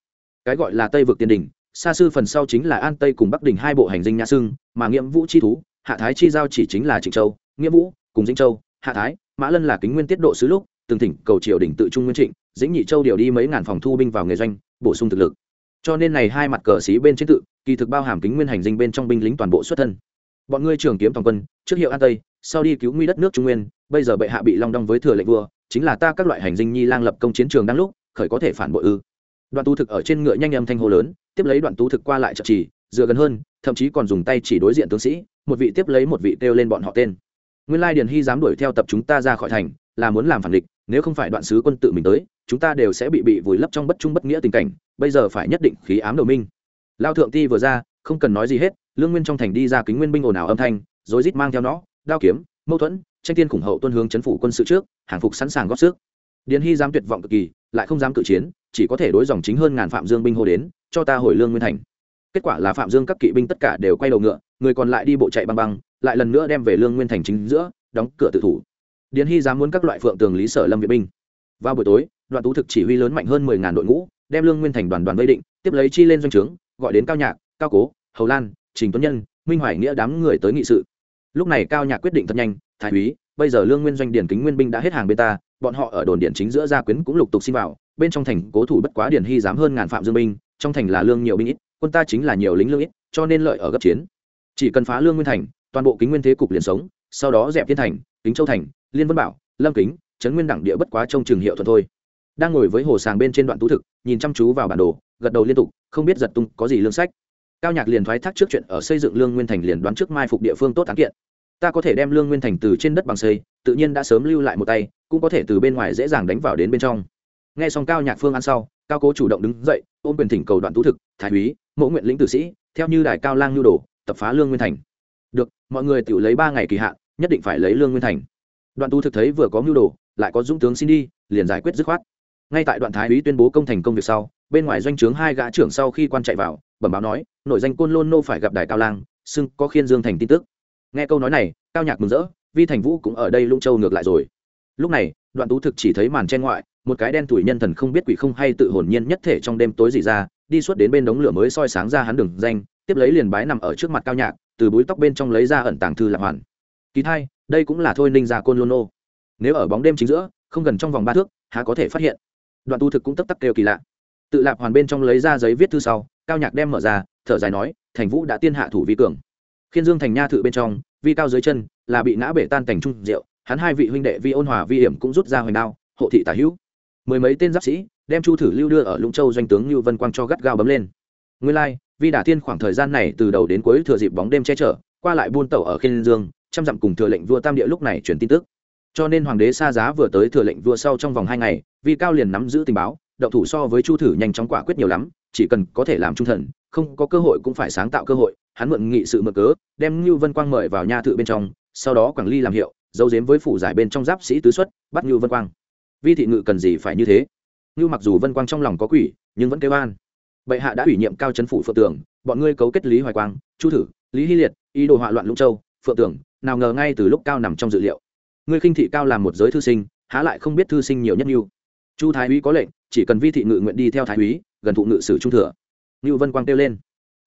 Cái gọi là tây vực tiền đỉnh, xa sư phần sau chính là an tây cùng bắc đình hai bộ hành dinh nhã sưng mà nghĩa vũ chi thú, hạ thái chi giao chỉ chính là trịnh châu, nghĩa vũ cùng dĩnh châu, hạ thái, mã lân là kính nguyên tiết độ sứ lúc, từng thỉnh cầu triều đình tự trung nguyên trịnh, dĩnh nhị châu điều đi mấy ngàn phòng thu binh vào nghề doanh, bổ sung thực lực. Cho nên này hai mặt cờ xí bên trên tự kỳ thực bao hàm kính nguyên hành dinh bên trong binh lính toàn bộ xuất thân. Bọn ngươi trường kiếm toàn quân, trước hiệu an tây, sau đi cứu nguy đất nước trung nguyên, bây giờ bệ hạ bị long đong với thừa lệnh vua, chính là ta các loại hành dinh nhi lang lập công chiến trường đang lúc, khởi có thể phản bội ư. Đoạn tu thực ở trên ngựa nhanh âm thanh hô lớn, tiếp lấy đoạn tu thực qua lại chậm chỉ, dựa gần hơn, thậm chí còn dùng tay chỉ đối diện tướng sĩ, một vị tiếp lấy một vị kêu lên bọn họ tên. Nguyên lai điền hy dám đuổi theo tập chúng ta ra khỏi thành, là muốn làm phản địch, nếu không phải đoạn sứ quân tự mình tới, chúng ta đều sẽ bị bị vùi lấp trong bất trung bất nghĩa tình cảnh, bây giờ phải nhất định khí ám đầu minh lao thượng ti vừa ra, không cần nói gì hết, lương nguyên trong thành đi ra kính nguyên binh ồn ào âm thanh, rồi rít mang theo nó, đao kiếm, mâu thuẫn, tranh tiên khủng hậu tuân hướng chấn phủ quân sự trước, hàng phục sẵn sàng góp sức. Điền hy dám tuyệt vọng cực kỳ, lại không dám cự chiến, chỉ có thể đối dòng chính hơn ngàn phạm dương binh hô đến, cho ta hồi lương nguyên thành. Kết quả là phạm dương các kỵ binh tất cả đều quay đầu ngựa, người còn lại đi bộ chạy băng băng, lại lần nữa đem về lương nguyên thành chính giữa, đóng cửa tự thủ. Điền hy dám muốn các loại phượng tường lý sở lâm viện binh. Vào buổi tối, đoạn tú thực chỉ huy lớn mạnh hơn mười ngàn đội ngũ, đem lương nguyên thành đoàn đoàn vây định, tiếp lấy chi lên doanh trướng gọi đến cao nhạc, cao cố, hầu lan, trình tuấn nhân, minh hoài nghĩa đám người tới nghị sự. Lúc này cao nhạc quyết định thật nhanh, thái úy, bây giờ lương nguyên doanh điển kính nguyên binh đã hết hàng bên ta, bọn họ ở đồn điện chính giữa gia quyến cũng lục tục xin vào, bên trong thành cố thủ bất quá điển hy dám hơn ngàn phạm dương binh, trong thành là lương nhiều binh ít, quân ta chính là nhiều lính lương ít, cho nên lợi ở gấp chiến. Chỉ cần phá lương nguyên thành, toàn bộ kính nguyên thế cục liền sống, sau đó dẹp thiên thành, kính châu thành, liên vân bảo, lâm kính, trấn nguyên đẳng địa bất quá trông trường hiệu thuận thôi. Đang ngồi với hồ sàng bên trên đoạn tú thực, nhìn chăm chú vào bản đồ gật đầu liên tục, không biết giật tung có gì lương sách. Cao nhạc liền thoái thác trước chuyện ở xây dựng lương nguyên thành liền đoán trước mai phục địa phương tốt thắng kiện. Ta có thể đem lương nguyên thành từ trên đất bằng xây, tự nhiên đã sớm lưu lại một tay, cũng có thể từ bên ngoài dễ dàng đánh vào đến bên trong. Nghe xong cao nhạc phương ăn sau, cao cố chủ động đứng dậy, ôm quyền thỉnh cầu đoạn tú thực, thái úy mẫu nguyện lĩnh tử sĩ, theo như đài cao lang nhu đồ, tập phá lương nguyên thành. Được, mọi người tự lấy ba ngày kỳ hạn, nhất định phải lấy lương nguyên thành. Đoạn tú thực thấy vừa có mưu đồ, lại có dũng tướng xin đi, liền giải quyết dứt khoát ngay tại đoạn thái úy tuyên bố công thành công việc sau, bên ngoài doanh trướng hai gã trưởng sau khi quan chạy vào, bẩm báo nói nội danh côn lôn nô phải gặp đài cao lang, xưng có khiên dương thành tin tức. Nghe câu nói này, cao nhạc mừng rỡ, vi thành vũ cũng ở đây lũng châu ngược lại rồi. Lúc này, đoạn tú thực chỉ thấy màn chen ngoại, một cái đen tuổi nhân thần không biết quỷ không hay tự hồn nhiên nhất thể trong đêm tối dị ra, đi suốt đến bên đống lửa mới soi sáng ra hắn đường danh, tiếp lấy liền bái nằm ở trước mặt cao nhạc, từ búi tóc bên trong lấy ra ẩn tàng thư lạc hoàn. Kỳ thai, đây cũng là thôi ninh ra côn lôn nô. Nếu ở bóng đêm chính giữa, không gần trong vòng ba thước, há có thể phát hiện? Đoạn tu thực cũng tấp tắc kêu kỳ lạ. Tự lạp hoàn bên trong lấy ra giấy viết thư sau, cao nhạc đem mở ra, thở dài nói, thành vũ đã tiên hạ thủ vi cường. Khiên dương thành nha thự bên trong, vi cao dưới chân, là bị ngã bể tan cảnh trung rượu, hắn hai vị huynh đệ vi ôn hòa vi hiểm cũng rút ra hoành đao, hộ thị tả hữu. Mười mấy tên giáp sĩ, đem chu thử lưu đưa ở lũng châu doanh tướng như vân quang cho gắt gao bấm lên. Nguyên lai, vi đả tiên khoảng thời gian này từ đầu đến cuối thừa dịp bóng đêm che chở, qua lại buôn tẩu ở khiên dương, trăm dặm cùng thừa lệnh vua tam địa lúc này truyền tin tức. Cho nên hoàng đế xa giá vừa tới thừa lệnh vua sau trong vòng hai ngày vi cao liền nắm giữ tình báo, động thủ so với chu thử nhanh chóng quả quyết nhiều lắm, chỉ cần có thể làm trung thần, không có cơ hội cũng phải sáng tạo cơ hội, hắn mượn nghị sự mượn cớ, đem như vân quang mời vào nha thự bên trong, sau đó quảng ly làm hiệu dấu dếm với phủ giải bên trong giáp sĩ tứ xuất, bắt như vân quang. Vi thị ngự cần gì phải như thế? Như mặc dù vân quang trong lòng có quỷ, nhưng vẫn kêu an. Bệ hạ đã ủy nhiệm cao chấn phủ phượng tưởng bọn ngươi cấu kết lý hoài quang, chu thử, lý hy liệt, ý đồ họa loạn lũng châu, phượng tưởng nào ngờ ngay từ lúc cao nằm trong dự liệu. Ngươi khinh thị cao làm một giới thư sinh, há lại không biết thư sinh nhiều nhất mưu chu thái úy có lệnh, chỉ cần vi thị ngự nguyện đi theo thái úy, gần thụ ngự sử trung thừa. Ngưu vân quang kêu lên.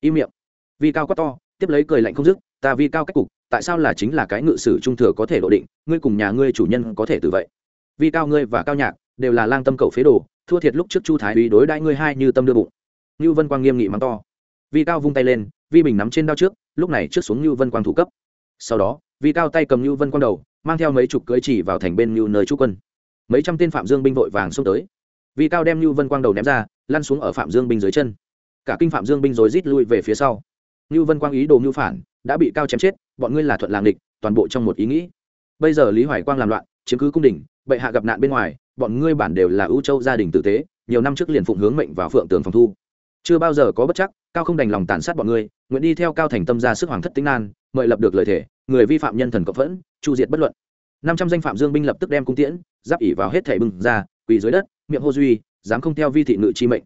Im miệng. Vi cao quá to, tiếp lấy cười lạnh không dứt, ta vi cao cách cục, tại sao là chính là cái ngự sử trung thừa có thể độ định, ngươi cùng nhà ngươi chủ nhân có thể từ vậy? Vi cao ngươi và cao nhạc đều là lang tâm cầu phế đồ, thua thiệt lúc trước chu thái úy đối đãi ngươi hai như tâm đưa bụng. Ngưu vân quang nghiêm nghị mắng to. Vi cao vung tay lên, vi bình nắm trên đao trước, lúc này trước xuống ngưu vân quang thủ cấp. Sau đó, vi cao tay cầm ngưu vân quang đầu, mang theo mấy chục cưỡi chỉ vào thành bên ngưu nơi trú quân mấy trăm tên phạm dương binh vội vàng xông tới. Vì cao đem Lưu vân quang đầu ném ra, lăn xuống ở phạm dương binh dưới chân. Cả kinh phạm dương binh rồi rít lui về phía sau. Lưu vân quang ý đồ mưu phản, đã bị cao chém chết, bọn ngươi là thuận làng địch, toàn bộ trong một ý nghĩ. Bây giờ lý hoài quang làm loạn, chiếm cứ cung đình, bệ hạ gặp nạn bên ngoài, bọn ngươi bản đều là ưu châu gia đình tử tế, nhiều năm trước liền phụng hướng mệnh vào phượng tường phòng thu. Chưa bao giờ có bất chắc, cao không đành lòng tàn sát bọn ngươi, nguyện đi theo cao thành tâm ra sức hoàng thất tính nan mời lập được lời thể người vi phạm nhân thần cộng phẫn, chu diệt bất luận. Năm trăm danh phạm dương binh lập tức đem cung tiễn giáp ỉ vào hết thể bưng ra, quỳ dưới đất, miệng hô duy, dám không theo vi thị ngự chi mệnh.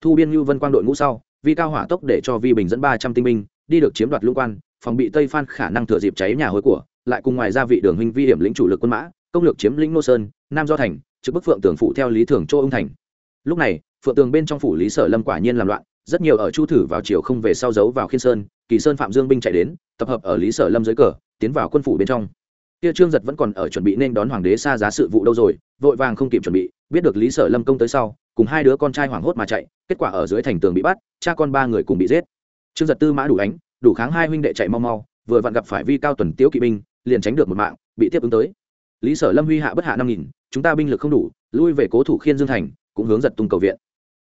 Thu biên như vân quang đội ngũ sau, vi cao hỏa tốc để cho vi bình dẫn ba trăm tinh binh, đi được chiếm đoạt lũng quan, phòng bị tây phan khả năng thừa dịp cháy nhà hối của, lại cùng ngoài ra vị đường huynh vi hiểm lĩnh chủ lực quân mã, công lược chiếm lĩnh nô sơn, nam do thành, trực bức phượng tường phụ theo lý thường châu ông thành. Lúc này, phượng tường bên trong phủ lý sở lâm quả nhiên làm loạn, rất nhiều ở chu thử vào chiều không về sau giấu vào khiên sơn, kỳ sơn phạm dương binh chạy đến, tập hợp ở lý sở lâm dưới cờ, tiến vào quân phủ bên trong kia trương giật vẫn còn ở chuẩn bị nên đón hoàng đế xa giá sự vụ đâu rồi, vội vàng không kịp chuẩn bị, biết được lý sở lâm công tới sau, cùng hai đứa con trai hoảng hốt mà chạy, kết quả ở dưới thành tường bị bắt, cha con ba người cùng bị giết. Trương giật tư mã đủ ánh, đủ kháng hai huynh đệ chạy mau mau, vừa vặn gặp phải vi cao tuần tiếu kỵ binh, liền tránh được một mạng, bị tiếp ứng tới. Lý sở lâm huy hạ bất hạ năm nghìn, chúng ta binh lực không đủ, lui về cố thủ khiên dương thành, cũng hướng giật tung cầu viện.